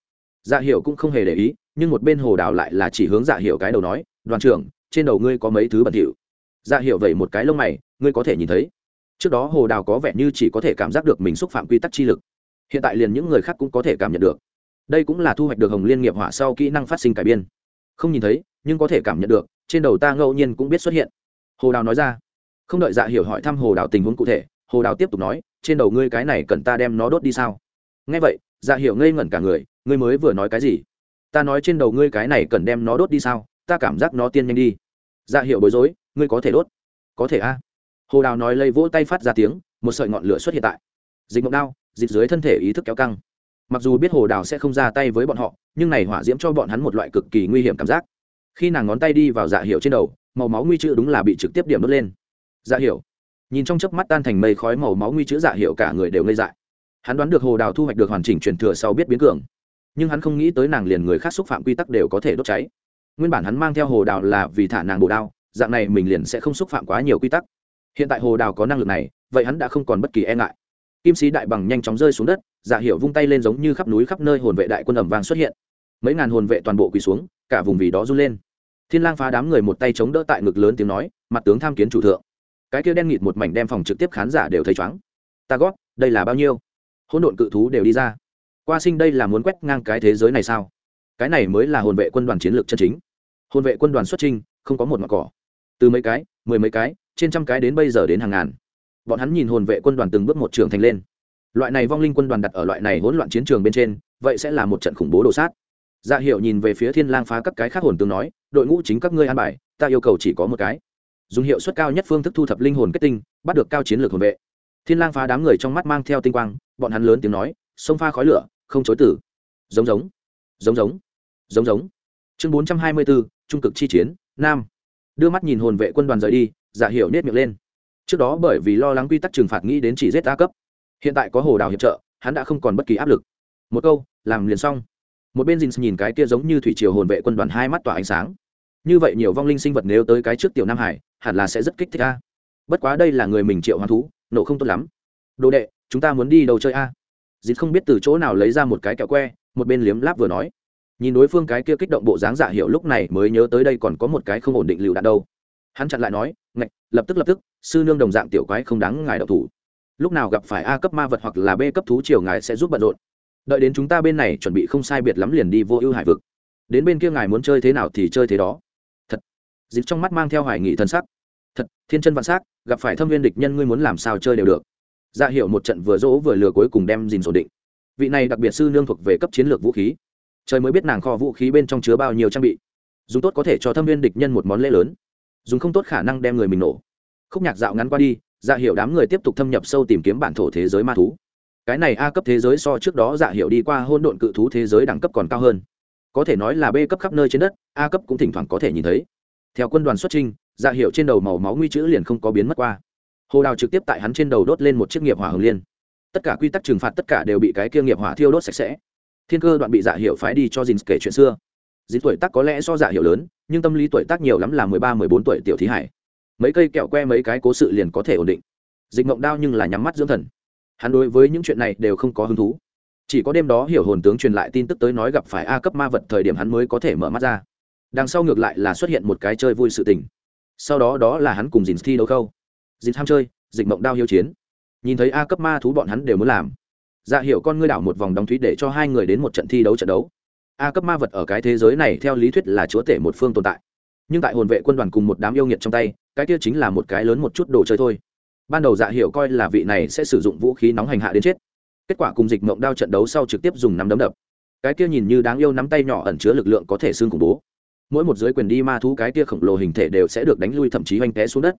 Speaker 1: Dạ hiệu cũng không hề để ý, nhưng một bên hồ đào lại là chỉ hướng dạ hiệu cái đầu nói, đoàn trưởng, trên đầu ngươi có mấy thứ bẩn thỉu? Dạ hiệu vẩy một cái lông mày, ngươi có thể nhìn thấy trước đó hồ đào có vẻ như chỉ có thể cảm giác được mình xúc phạm quy tắc chi lực. Hiện tại liền những người khác cũng có thể cảm nhận được. Đây cũng là thu hoạch được hồng liên nghiệp hỏa sau kỹ năng phát sinh cải biên. Không nhìn thấy, nhưng có thể cảm nhận được, trên đầu ta ngẫu nhiên cũng biết xuất hiện. Hồ đào nói ra. Không đợi dạ hiểu hỏi thăm hồ đào tình huống cụ thể, hồ đào tiếp tục nói, trên đầu ngươi cái này cần ta đem nó đốt đi sao? Nghe vậy dạ hiểu ngây ngẩn cả người, ngươi mới vừa nói cái gì? Ta nói trên đầu ngươi cái này cần đem nó đốt đi sao? Ta cảm giác nó tiên nhanh đi. Dạ hiểu bối rối, ngươi có thể đốt? Có thể a hồ đào nói lây vỗ tay phát ra tiếng, một sợi ngọn lửa xuất hiện tại. Dịch mộng đao, dịch dưới thân thể ý thức kéo căng. Mặc dù biết hồ đào sẽ không ra tay với bọn họ, nhưng này hỏa diễm cho bọn hắn một loại cực kỳ nguy hiểm cảm giác. Khi nàng ngón tay đi vào dạ hiệu trên đầu, màu máu nguy chữ đúng là bị trực tiếp điểm đốt lên. Dạ hiệu nhìn trong chớp mắt tan thành mây khói màu máu nguy chữ dạ hiệu cả người đều ngây dại. Hắn đoán được hồ đào thu hoạch được hoàn chỉnh truyền thừa sau biết biến cường. Nhưng hắn không nghĩ tới nàng liền người khác xúc phạm quy tắc đều có thể đốt cháy. Nguyên bản hắn mang theo hồ đào là vì thả nàng bồ đao, dạng này mình liền sẽ không xúc phạm quá nhiều quy tắc hiện tại hồ đào có năng lực này, vậy hắn đã không còn bất kỳ e ngại. Kim sĩ đại bằng nhanh chóng rơi xuống đất dạ giả hiệu vung tay lên giống như khắp núi khắp nơi hồn vệ đại quân ẩm vàng xuất hiện. Mấy ngàn hồn vệ toàn bộ quỳ xuống, cả vùng vì đó run lên. Thiên lang phá đám người một tay chống đỡ tại ngực lớn tiếng nói, mặt tướng tham kiến chủ thượng. Cái kia đen nghịt một mảnh đem phòng trực tiếp khán giả đều thấy chóng ta gót đây là bao nhiêu? Hỗn độn cự thú đều đi ra. Qua sinh đây là muốn quét ngang cái thế giới này sao? Cái này mới là hồn vệ quân đoàn chiến lược chân chính. Hồn vệ quân đoàn xuất trinh không có một mặt cỏ. Từ mấy cái, mười mấy cái trên trăm cái đến bây giờ đến hàng ngàn. Bọn hắn nhìn hồn vệ quân đoàn từng bước một trường thành lên. Loại này vong linh quân đoàn đặt ở loại này hỗn loạn chiến trường bên trên, vậy sẽ là một trận khủng bố đồ sát. Dạ hiệu nhìn về phía thiên lang phá các cái khác hồn tướng nói, đội ngũ chính các ngươi an bài, ta yêu cầu chỉ có một cái. Dùng hiệu suất cao nhất phương thức thu thập linh hồn kết tinh, bắt được cao chiến lược hồn vệ. Thiên lang phá đám người trong mắt mang theo tinh quang, bọn hắn lớn tiếng nói, sông pha khói lửa, không chối tử. Giống giống. Giống giống. Giống giống. Chương bốn trăm hai mươi bốn trung cực chi chiến, nam đưa mắt nhìn hồn vệ quân đoàn rời đi, giả hiệu nết miệng lên. Trước đó bởi vì lo lắng quy tắc trừng phạt nghĩ đến chỉ giết a cấp. Hiện tại có hồ đào hiệp trợ, hắn đã không còn bất kỳ áp lực. Một câu, làm liền xong. Một bên dinh nhìn cái kia giống như thủy triều hồn vệ quân đoàn hai mắt tỏa ánh sáng. Như vậy nhiều vong linh sinh vật nếu tới cái trước tiểu nam hải, hẳn là sẽ rất kích thích a. Bất quá đây là người mình triệu hoán thú, nổ không tốt lắm. Đồ đệ, chúng ta muốn đi đâu chơi a? Dịp không biết từ chỗ nào lấy ra một cái kẹo que, một bên liếm láp vừa nói nhìn đối phương cái kia kích động bộ dáng dạ giả hiệu lúc này mới nhớ tới đây còn có một cái không ổn định lựu đạn đâu. Hắn chặn lại nói, ngạch, lập tức lập tức, sư nương đồng dạng tiểu quái không đáng ngài độc thủ. Lúc nào gặp phải a cấp ma vật hoặc là b cấp thú triều ngài sẽ giúp bận rộn. Đợi đến chúng ta bên này chuẩn bị không sai biệt lắm liền đi vô ưu hải vực. Đến bên kia ngài muốn chơi thế nào thì chơi thế đó. Thật. Dịp trong mắt mang theo hoài nghị thân sắc. Thật, thiên chân vạn s á c gặp phải thâm viên địch nhân ngươi muốn làm sao chơi đều được. Dạ Ra hiệu một trận vừa dỗ vừa lừa cuối cùng đem dìn ổn định. Vị này đặc biệt sư nương thuộc về cấp chiến lược vũ khí trời mới biết nàng kho vũ khí bên trong chứa bao nhiêu trang bị. Dùng tốt có thể cho thâm viên địch nhân một món lễ lớn. Dùng không tốt khả năng đem người mình nổ. Khúc nhạc dạo ngắn qua đi dạ hiệu đám người tiếp tục thâm nhập sâu tìm kiếm bản thổ thế giới ma thú. Cái này a cấp thế giới so trước đó dạ hiệu đi qua hôn độn cự thú thế giới đẳng cấp còn cao hơn. Có thể nói là b cấp khắp nơi trên đất, a cấp cũng thỉnh thoảng có thể nhìn thấy. Theo quân đoàn xuất trinh dạ hiệu trên đầu màu máu nguy chữ liền không có biến mất qua. Hồ đào trực tiếp tại hắn trên đầu đốt lên một chiếc nghiệp hỏa hồng liên. Tất cả quy tắc trừng phạt tất cả đều bị cái kia nghiệp hỏa thiêu đốt sạch sẽ thiên cơ đoạn bị dạ hiệu phái đi cho dìn kể chuyện xưa. Dìn tuổi tác có lẽ so dạ hiệu lớn, nhưng tâm lý tuổi tác nhiều lắm là mười ba, mười bốn tuổi tiểu thí hải. Mấy cây kẹo que, mấy cái cố sự liền có thể ổn định. Dịch mộng đao nhưng là nhắm mắt dưỡng thần. Hắn đối với những chuyện này đều không có hứng thú. Chỉ có đêm đó hiểu hồn tướng truyền lại tin tức tới nói gặp phải a cấp ma vật thời điểm hắn mới có thể mở mắt ra. Đằng sau ngược lại là xuất hiện một cái chơi vui sự tình. Sau đó đó là hắn cùng dìn thi đấu khâu. Dìn ham chơi, dịch mộng đao hiếu chiến. Nhìn thấy a cấp ma thú bọn hắn đều muốn làm dạ hiệu con ngươi đảo một vòng đóng thúy để cho hai người đến một trận thi đấu trận đấu. A cấp ma vật ở cái thế giới này theo lý thuyết là chúa tể một phương tồn tại. Nhưng tại hồn vệ quân đoàn cùng một đám yêu nghiệt trong tay, cái kia chính là một cái lớn một chút đồ chơi thôi. Ban đầu dạ hiệu coi là vị này sẽ sử dụng vũ khí nóng hành hạ đến chết. Kết quả cùng dịch mộng đao trận đấu sau trực tiếp dùng nắm đấm đập. Cái kia nhìn như đáng yêu nắm tay nhỏ ẩn chứa lực lượng có thể xương khủng bố. Mỗi một giới quyền đi ma thú cái kia khổng lồ hình thể đều sẽ được đánh lui thậm chí oanh té xuống đất.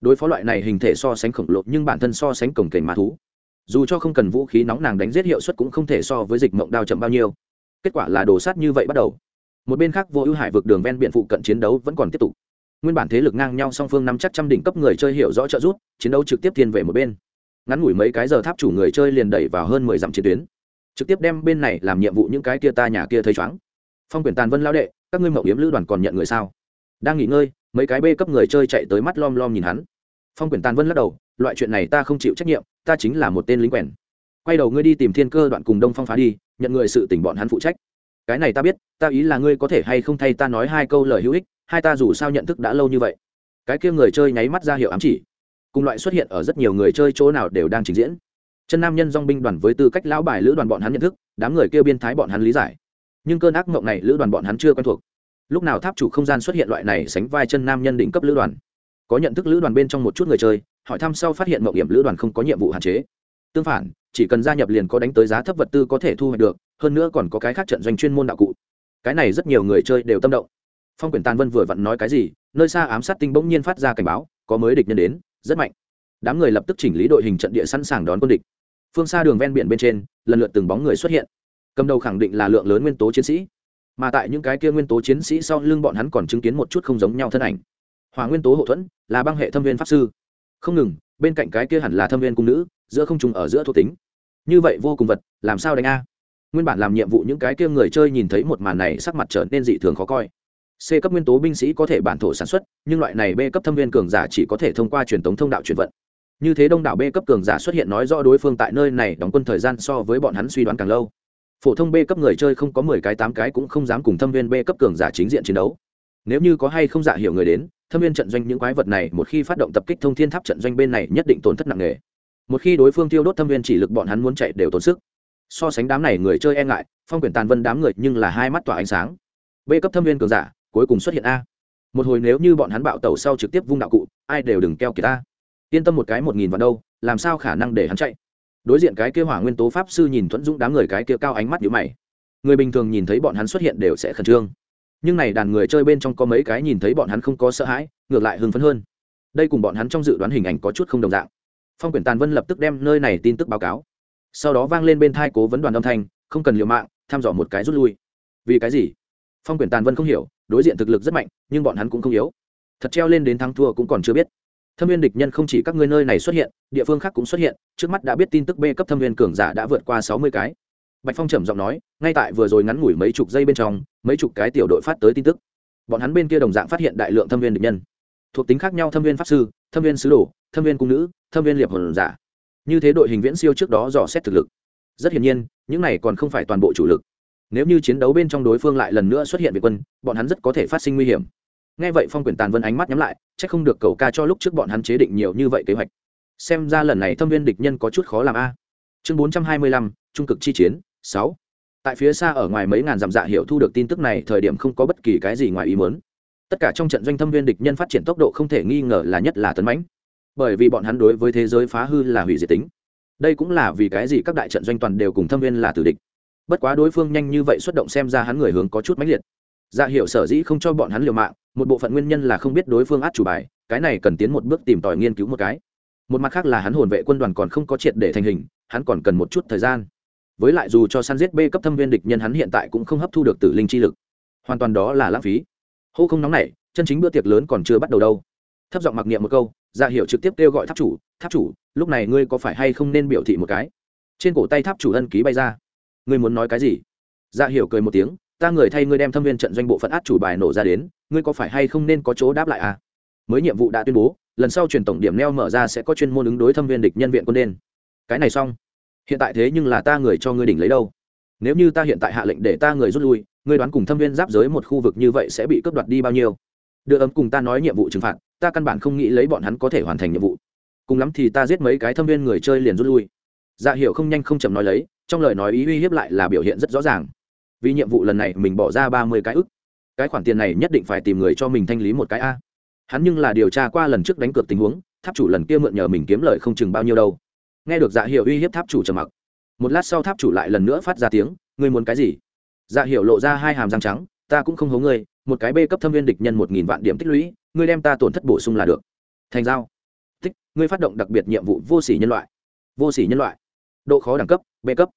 Speaker 1: Đối phó loại này hình thể so sánh khổng lồ nhưng bản thân so sánh cổng kềnh ma thú dù cho không cần vũ khí nóng nàng đánh giết hiệu suất cũng không thể so với dịch mộng đao chậm bao nhiêu. Kết quả là đồ sát như vậy bắt đầu. Một bên khác, vô ưu hải vực đường ven biển phụ cận chiến đấu vẫn còn tiếp tục. Nguyên bản thế lực ngang nhau song phương nắm chắc trăm đỉnh cấp người chơi hiểu rõ trợ rút chiến đấu trực tiếp thiên về một bên. Ngắn ngủi mấy cái giờ tháp chủ người chơi liền đẩy vào hơn mười dặm chiến tuyến. Trực tiếp đem bên này làm nhiệm vụ những cái kia ta nhà kia thấy chóng. Phong quyển tàn vân lao đệ, các ngươi mậu yếm lữ đoàn còn nhận người sao? Đang nghỉ ngơi, mấy cái bê cấp người chơi chạy tới mắt lom lom nhìn hắn. Phong quyển tàn vân lắc đầu, loại chuyện này ta không chịu trách nhiệm ta chính là một tên lính quèn. Quay đầu ngươi đi tìm thiên cơ đoạn cùng đông phong phá đi, nhận người sự tỉnh bọn hắn phụ trách. Cái này ta biết, ta ý là ngươi có thể hay không thay ta nói hai câu lời hữu ích, hai ta dù sao nhận thức đã lâu như vậy. Cái kia người chơi nháy mắt ra hiệu ám chỉ. Cùng loại xuất hiện ở rất nhiều người chơi chỗ nào đều đang trình diễn. Chân nam nhân dong binh đoàn với tư cách lão bài lữ đoàn bọn hắn nhận thức, đám người kêu biên thái bọn hắn lý giải. Nhưng cơn ác mộng này lữ đoàn bọn hắn chưa quen thuộc. Lúc nào tháp chủ không gian xuất hiện loại này sánh vai chân nam nhân đỉnh cấp lữ đoàn. Có nhận thức lữ đoàn bên trong một chút người chơi hỏi thăm sau phát hiện mậu điểm lữ đoàn không có nhiệm vụ hạn chế. Tương phản, chỉ cần gia nhập liền có đánh tới giá thấp vật tư có thể thu hoạch được, hơn nữa còn có cái khác trận doanh chuyên môn đạo cụ. Cái này rất nhiều người chơi đều tâm động. Phong quyển tàn vân vừa vặn nói cái gì, nơi xa ám sát tinh bỗng nhiên phát ra cảnh báo, có mới địch nhân đến, rất mạnh. Đám người lập tức chỉnh lý đội hình trận địa sẵn sàng đón quân địch. Phương xa đường ven biển bên trên, lần lượt từng bóng người xuất hiện. Cầm đầu khẳng định là lượng lớn nguyên tố chiến sĩ. Mà tại những cái kia nguyên tố chiến sĩ sau lưng bọn hắn còn chứng kiến một chút không giống nhau thân ảnh. Hòa nguyên tố hậu thuẫn là băng hệ thâm viên pháp sư không ngừng, bên cạnh cái kia hẳn là thâm viên cung nữ, giữa không trùng ở giữa thuộc tính. Như vậy vô cùng vật, làm sao đánh a? Nguyên bản làm nhiệm vụ những cái kia người chơi nhìn thấy một màn này sắc mặt trở nên dị thường khó coi. C cấp nguyên tố binh sĩ có thể bản thổ sản xuất, nhưng loại này b cấp thâm viên cường giả chỉ có thể thông qua truyền thống thông đạo truyền vận. Như thế đông đảo b cấp cường giả xuất hiện nói rõ đối phương tại nơi này đóng quân thời gian so với bọn hắn suy đoán càng lâu. Phổ thông b cấp người chơi không có mười cái, tám cái cũng không dám cùng thâm viên b cấp cường giả chính diện chiến đấu nếu như có hay không giả hiểu người đến, thâm viên trận doanh những quái vật này một khi phát động tập kích thông thiên tháp trận doanh bên này nhất định tổn thất nặng nề. Một khi đối phương tiêu đốt thâm viên chỉ lực bọn hắn muốn chạy đều tốn sức. So sánh đám này người chơi e ngại, phong quyển tàn vân đám người nhưng là hai mắt tỏa ánh sáng. B cấp thâm viên cường giả, cuối cùng xuất hiện a. Một hồi nếu như bọn hắn bạo tẩu sau trực tiếp vung đạo cụ, ai đều đừng keo kiệt ta yên tâm một cái một nghìn vào đâu, làm sao khả năng để hắn chạy? Đối diện cái kia hỏa nguyên tố pháp sư nhìn thuẫn dũng đám người cái kia cao ánh mắt nhữ mày. Người bình thường nhìn thấy bọn hắn xuất hiện đều sẽ khẩn trương nhưng này đàn người chơi bên trong có mấy cái nhìn thấy bọn hắn không có sợ hãi, ngược lại hưng phấn hơn. Đây cùng bọn hắn trong dự đoán hình ảnh có chút không đồng dạng. Phong quyển tàn vân lập tức đem nơi này tin tức báo cáo. Sau đó vang lên bên thai cố vấn đoàn âm thanh, không cần liều mạng, thăm dò một cái rút lui. Vì cái gì? Phong quyển tàn vân không hiểu, đối diện thực lực rất mạnh, nhưng bọn hắn cũng không yếu. Thật treo lên đến thắng thua cũng còn chưa biết. Thâm viên địch nhân không chỉ các ngươi nơi này xuất hiện, địa phương khác cũng xuất hiện, trước mắt đã biết tin tức b cấp thâm viên cường giả đã vượt qua sáu mươi cái bạch phong trầm giọng nói, ngay tại vừa rồi ngắn ngủi mấy chục giây bên trong, mấy chục cái tiểu đội phát tới tin tức. Bọn hắn bên kia đồng dạng phát hiện đại lượng thâm viên địch nhân. Thuộc tính khác nhau thâm viên pháp sư, thâm viên sứ đồ, thâm viên cung nữ, thâm viên liệp hồn giả. Như thế đội hình viễn siêu trước đó dò xét thực lực. Rất hiển nhiên, những này còn không phải toàn bộ chủ lực. Nếu như chiến đấu bên trong đối phương lại lần nữa xuất hiện việt quân, bọn hắn rất có thể phát sinh nguy hiểm. Nghe vậy phong Quyền tàn vân ánh mắt nhắm lại c h ắ c không được cầu ca cho lúc trước bọn hắn chế định nhiều như vậy kế hoạch. Xem ra lần này thâm viên địch nhân có chút khó làm a. Chương bốn trăm hai mươi lăm, trung cực chi chiến sáu. Tại phía xa ở ngoài mấy ngàn dặm dạ hiệu thu được tin tức này, thời điểm không có bất kỳ cái gì ngoài ý muốn. Tất cả trong trận doanh thâm viên địch nhân phát triển tốc độ không thể nghi ngờ là nhất là tấn mãnh. Bởi vì bọn hắn đối với thế giới phá hư là hủy diệt tính. Đây cũng là vì cái gì các đại trận doanh toàn đều cùng thâm viên là tử địch. Bất quá đối phương nhanh như vậy xuất động xem ra hắn người hướng có chút mãnh liệt. Dạ hiệu sở dĩ không cho bọn hắn liều mạng, một bộ phận nguyên nhân là không biết đối phương át chủ bài, cái này cần tiến một bước tìm tòi nghiên cứu một cái. Một mặt khác là hắn hồn vệ quân đoàn còn không có triệt để thành hình, hắn còn cần một chút thời gian với lại dù cho săn giết b cấp thâm viên địch nhân hắn hiện tại cũng không hấp thu được tử linh chi lực. Hoàn toàn đó là lãng phí. Hô không nóng này chân chính bữa tiệc lớn còn chưa bắt đầu đâu. Thấp giọng mặc niệm một câu dạ hiệu trực tiếp kêu gọi tháp chủ tháp chủ, lúc này ngươi có phải hay không nên biểu thị một cái? Trên cổ tay tháp chủ ân ký bay ra. Ngươi muốn nói cái gì? Dạ hiệu cười một tiếng, ta người thay ngươi đem thâm viên trận doanh bộ phận át chủ bài nổ ra đến, ngươi có phải hay không nên có chỗ đáp lại à? Mới nhiệm vụ đã tuyên bố, lần sau truyền tổng điểm neo mở ra sẽ có chuyên môn ứng đối thâm viên địch nhân viện quân đen. Cái này xong hiện tại thế nhưng là ta người cho ngươi đỉnh lấy đâu? Nếu như ta hiện tại hạ lệnh để ta người rút lui, ngươi đoán cùng thâm viên giáp giới một khu vực như vậy sẽ bị cướp đoạt đi bao nhiêu? Đưa ấm cùng ta nói nhiệm vụ trừng phạt, ta căn bản không nghĩ lấy bọn hắn có thể hoàn thành nhiệm vụ. Cùng lắm thì ta giết mấy cái thâm viên người chơi liền rút lui. Dạ hiệu không nhanh không chậm nói lấy, trong lời nói ý uy hiếp lại là biểu hiện rất rõ ràng. Vì nhiệm vụ lần này mình bỏ ra ba mươi cái ức. Cái khoản tiền này nhất định phải tìm người cho mình thanh lý một cái a. Hắn nhưng là điều tra qua lần trước đánh cược tình huống, tháp chủ lần kia mượn nhờ mình kiếm lời không chừng bao nhiêu đâu nghe được dạ hiệu uy hiếp tháp chủ trầm mặc. Một lát sau tháp chủ lại lần nữa phát ra tiếng, ngươi muốn cái gì? Dạ hiệu lộ ra hai hàm răng trắng, ta cũng không hố ngươi, một cái bê cấp thâm viên địch nhân một nghìn vạn điểm tích lũy, ngươi đem ta tổn thất bổ sung là được. Thành giao. Tích, ngươi phát động đặc biệt nhiệm vụ vô sỉ nhân loại. Vô sỉ nhân loại. Độ khó đẳng cấp b cấp.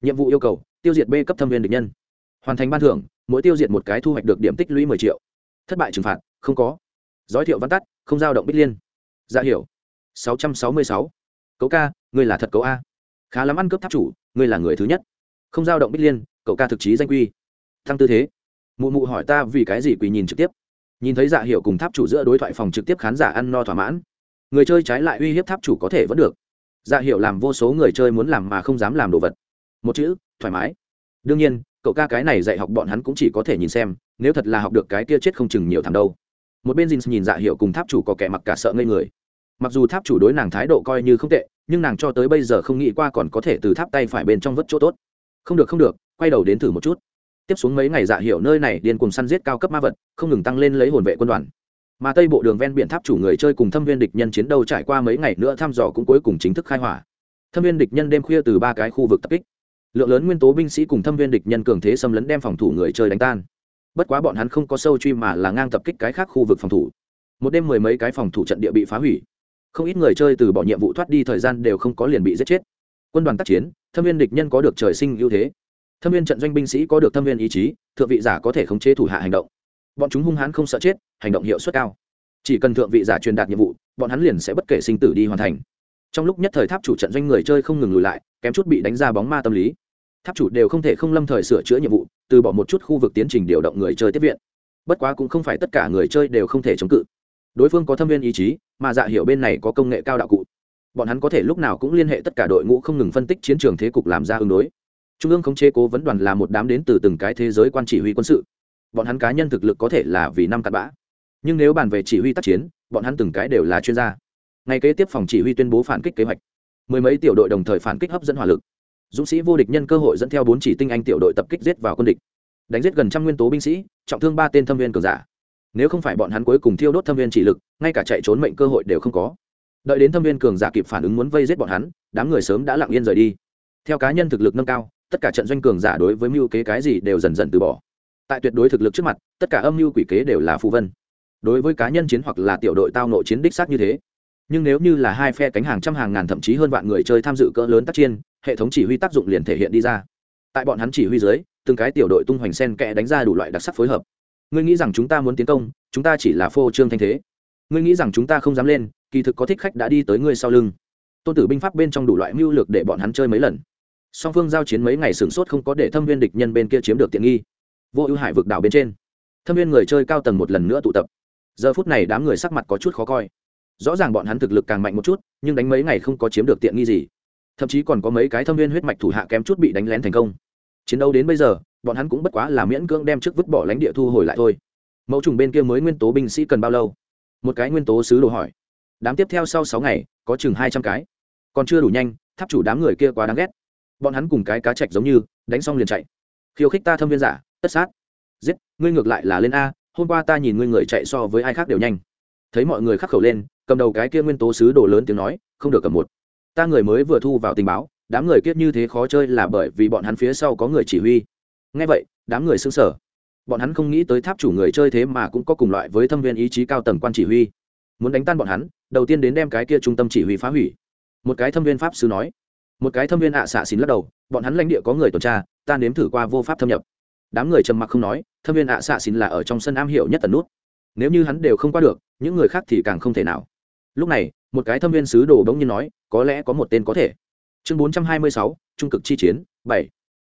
Speaker 1: Nhiệm vụ yêu cầu, tiêu diệt b cấp thâm viên địch nhân. Hoàn thành ban thưởng, mỗi tiêu diệt một cái thu hoạch được điểm tích lũy mười triệu. Thất bại trừng phạt, không có. Giới thiệu văn tắt, không giao động bích liên. Dạ hiểu. Sáu trăm sáu mươi sáu. Cậu ca, ngươi là thật cậu a. Khá lắm ăn cướp tháp chủ, ngươi là người thứ nhất. Không dao động bích liên, cậu ca thực chí danh quy. Thăng tư thế. Mụ mụ hỏi ta vì cái gì quỳ nhìn trực tiếp. Nhìn thấy dạ hiệu cùng tháp chủ giữa đối thoại phòng trực tiếp khán giả ăn no thỏa mãn. Người chơi trái lại uy hiếp tháp chủ có thể vẫn được. Dạ hiệu làm vô số người chơi muốn làm mà không dám làm đồ vật. Một chữ, thoải mái. Đương nhiên, cậu ca cái này dạy học bọn hắn cũng chỉ có thể nhìn xem, nếu thật là học được cái kia chết không chừng nhiều thằng đâu. Một bên jeans nhìn dạ hiệu cùng tháp chủ có kẻ mặc cả sợ ngây người mặc dù tháp chủ đối nàng thái độ coi như không tệ, nhưng nàng cho tới bây giờ không nghĩ qua còn có thể từ tháp tay phải bên trong vất chỗ tốt. Không được không được, quay đầu đến thử một chút. Tiếp xuống mấy ngày dạ hiệu nơi này điên cùng săn giết cao cấp ma vật, không ngừng tăng lên lấy hồn vệ quân đoàn. Mà tây bộ đường ven biển tháp chủ người chơi cùng thâm viên địch nhân chiến đấu trải qua mấy ngày nữa thăm dò cũng cuối cùng chính thức khai hỏa. Thâm viên địch nhân đêm khuya từ ba cái khu vực tập kích. Lượng lớn nguyên tố binh sĩ cùng thâm viên địch nhân cường thế xâm lấn đem phòng thủ người chơi đánh tan. Bất quá bọn hắn không có sâu truy mà là ngang tập kích cái khác khu vực phòng thủ. Một đêm mười mấy cái phòng thủ trận địa bị phá hủy không ít người chơi từ bỏ nhiệm vụ thoát đi thời gian đều không có liền bị giết chết. Quân đoàn tác chiến, thâm viên địch nhân có được trời sinh ưu thế. Thâm viên trận doanh binh sĩ có được thâm viên ý chí, thượng vị giả có thể khống chế thủ hạ hành động. Bọn chúng hung hãn không sợ chết, hành động hiệu suất cao. Chỉ cần thượng vị giả truyền đạt nhiệm vụ, bọn hắn liền sẽ bất kể sinh tử đi hoàn thành. Trong lúc nhất thời tháp chủ trận doanh người chơi không ngừng lùi lại, kém chút bị đánh ra bóng ma tâm lý. Tháp chủ đều không thể không lâm thời sửa chữa nhiệm vụ, từ bỏ một chút khu vực tiến trình điều động người chơi tiếp viện. Bất quá cũng không phải tất cả người chơi đều không thể chống cự đối phương có thâm viên ý chí, mà dạ hiểu bên này có công nghệ cao đạo cụ. Bọn hắn có thể lúc nào cũng liên hệ tất cả đội ngũ không ngừng phân tích chiến trường thế cục làm ra ứng đối. Trung ương khống chế cố vấn đoàn là một đám đến từ từng cái thế giới quan chỉ huy quân sự. Bọn hắn cá nhân thực lực có thể là vì năm cặn bã. Nhưng nếu bàn về chỉ huy tác chiến, bọn hắn từng cái đều là chuyên gia. Ngay kế tiếp phòng chỉ huy tuyên bố phản kích kế hoạch. Mười mấy tiểu đội đồng thời phản kích hấp dẫn hỏa lực. Dũng sĩ vô địch nhân cơ hội dẫn theo bốn chỉ tinh anh tiểu đội tập kích giết vào quân địch. Đánh giết gần trăm nguyên tố binh sĩ, trọng thương ba tên thâm viên cường giả nếu không phải bọn hắn cuối cùng thiêu đốt thâm viên chỉ lực, ngay cả chạy trốn mệnh cơ hội đều không có. Đợi đến thâm viên cường giả kịp phản ứng muốn vây giết bọn hắn, đám người sớm đã lặng yên rời đi. Theo cá nhân thực lực nâng cao, tất cả trận doanh cường giả đối với mưu kế cái gì đều dần dần từ bỏ. Tại tuyệt đối thực lực trước mặt, tất cả âm mưu quỷ kế đều là phù vân. Đối với cá nhân chiến hoặc là tiểu đội tao nội chiến đích xác như thế. Nhưng nếu như là hai phe cánh hàng trăm hàng ngàn thậm chí hơn vạn người chơi tham dự cỡ lớn tác chiến, hệ thống chỉ huy tác dụng liền thể hiện đi ra. Tại bọn hắn chỉ huy dưới, từng cái tiểu đội tung hoành sen kẽ đánh ra đủ loại đặc sắc phối hợp ngươi nghĩ rằng chúng ta muốn tiến công, chúng ta chỉ là phô trương thanh thế. Ngươi nghĩ rằng chúng ta không dám lên, kỳ thực có thích khách đã đi tới ngươi sau lưng. Tôn tử binh pháp bên trong đủ loại mưu lược để bọn hắn chơi mấy lần. Song phương giao chiến mấy ngày sửng sốt không có để thâm viên địch nhân bên kia chiếm được tiện nghi. Vô ưu hải vực đảo bên trên, thâm viên người chơi cao tầng một lần nữa tụ tập. Giờ phút này đám người sắc mặt có chút khó coi. Rõ ràng bọn hắn thực lực càng mạnh một chút, nhưng đánh mấy ngày không có chiếm được tiện nghi gì. Thậm chí còn có mấy cái thâm viên huyết mạch thủ hạ kém chút bị đánh lén thành công chiến đấu đến bây giờ, bọn hắn cũng bất quá là miễn cưỡng đem trước vứt bỏ lãnh địa thu hồi lại thôi. Mẫu trùng bên kia mới nguyên tố binh sĩ cần bao lâu? Một cái nguyên tố sứ đồ hỏi. Đám tiếp theo sau sáu ngày, có chừng hai trăm cái. Còn chưa đủ nhanh, tháp chủ đám người kia quá đáng ghét. Bọn hắn cùng cái cá chạch giống như, đánh xong liền chạy. Khiêu khích ta thâm viên giả, tất sát. Giết, ngươi ngược lại là lên a, hôm qua ta nhìn ngươi người chạy so với ai khác đều nhanh. Thấy mọi người khắc khẩu lên, cầm đầu cái kia nguyên tố sứ đồ lớn tiếng nói, không được cầm một. Ta người mới vừa thu vào tình báo đám người kiết như thế khó chơi là bởi vì bọn hắn phía sau có người chỉ huy. Ngay vậy, đám người xứng sở bọn hắn không nghĩ tới tháp chủ người chơi thế mà cũng có cùng loại với thâm viên ý chí cao tầng quan chỉ huy. Muốn đánh tan bọn hắn, đầu tiên đến đem cái kia trung tâm chỉ huy phá hủy. Một cái thâm viên pháp sư nói. Một cái thâm viên ạ xạ xín lắc đầu, bọn hắn lãnh địa có người tuần tra, ta nếm thử qua vô pháp thâm nhập. Đám người trầm mặc không nói, thâm viên ạ xạ xín là ở trong sân am hiểu nhất tần nút. Nếu như hắn đều không qua được, những người khác thì càng không thể nào. Lúc này, một cái thâm viên sứ đồ bỗng nhiên nói, có lẽ có một tên có thể chương bốn trăm hai mươi sáu, trung cực chi chiến, bảy.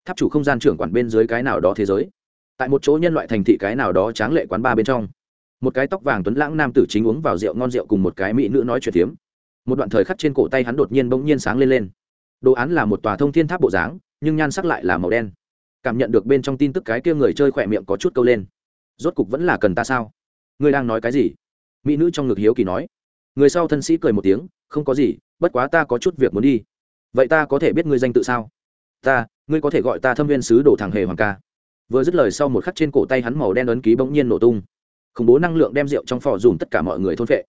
Speaker 1: Tháp chủ không gian trưởng quản bên dưới cái nào đó thế giới. Tại một chỗ nhân loại thành thị cái nào đó tráng lệ quán ba bên trong, một cái tóc vàng tuấn lãng nam tử chính uống vào rượu ngon rượu cùng một cái mỹ nữ nói chuyện tiếm một đoạn thời khắc trên cổ tay hắn đột nhiên bỗng nhiên sáng lên lên. Đồ án là một tòa thông thiên tháp bộ dáng, nhưng nhan sắc lại là màu đen. Cảm nhận được bên trong tin tức cái kia người chơi khỏe miệng có chút câu lên. Rốt cục vẫn là cần ta sao? Ngươi đang nói cái gì? Mỹ nữ trong ngực hiếu kỳ nói. Người sau thân sĩ cười một tiếng, không có gì, bất quá ta có chút việc muốn đi vậy ta có thể biết ngươi danh tự sao? Ta, ngươi có thể gọi ta thâm viên sứ đồ thằng hề hoàng ca. Vừa dứt lời sau một khắc trên cổ tay hắn màu đen ấn ký bỗng nhiên nổ tung. Khủng bố năng lượng đem rượu trong phò dùm tất cả mọi người thôn phệ.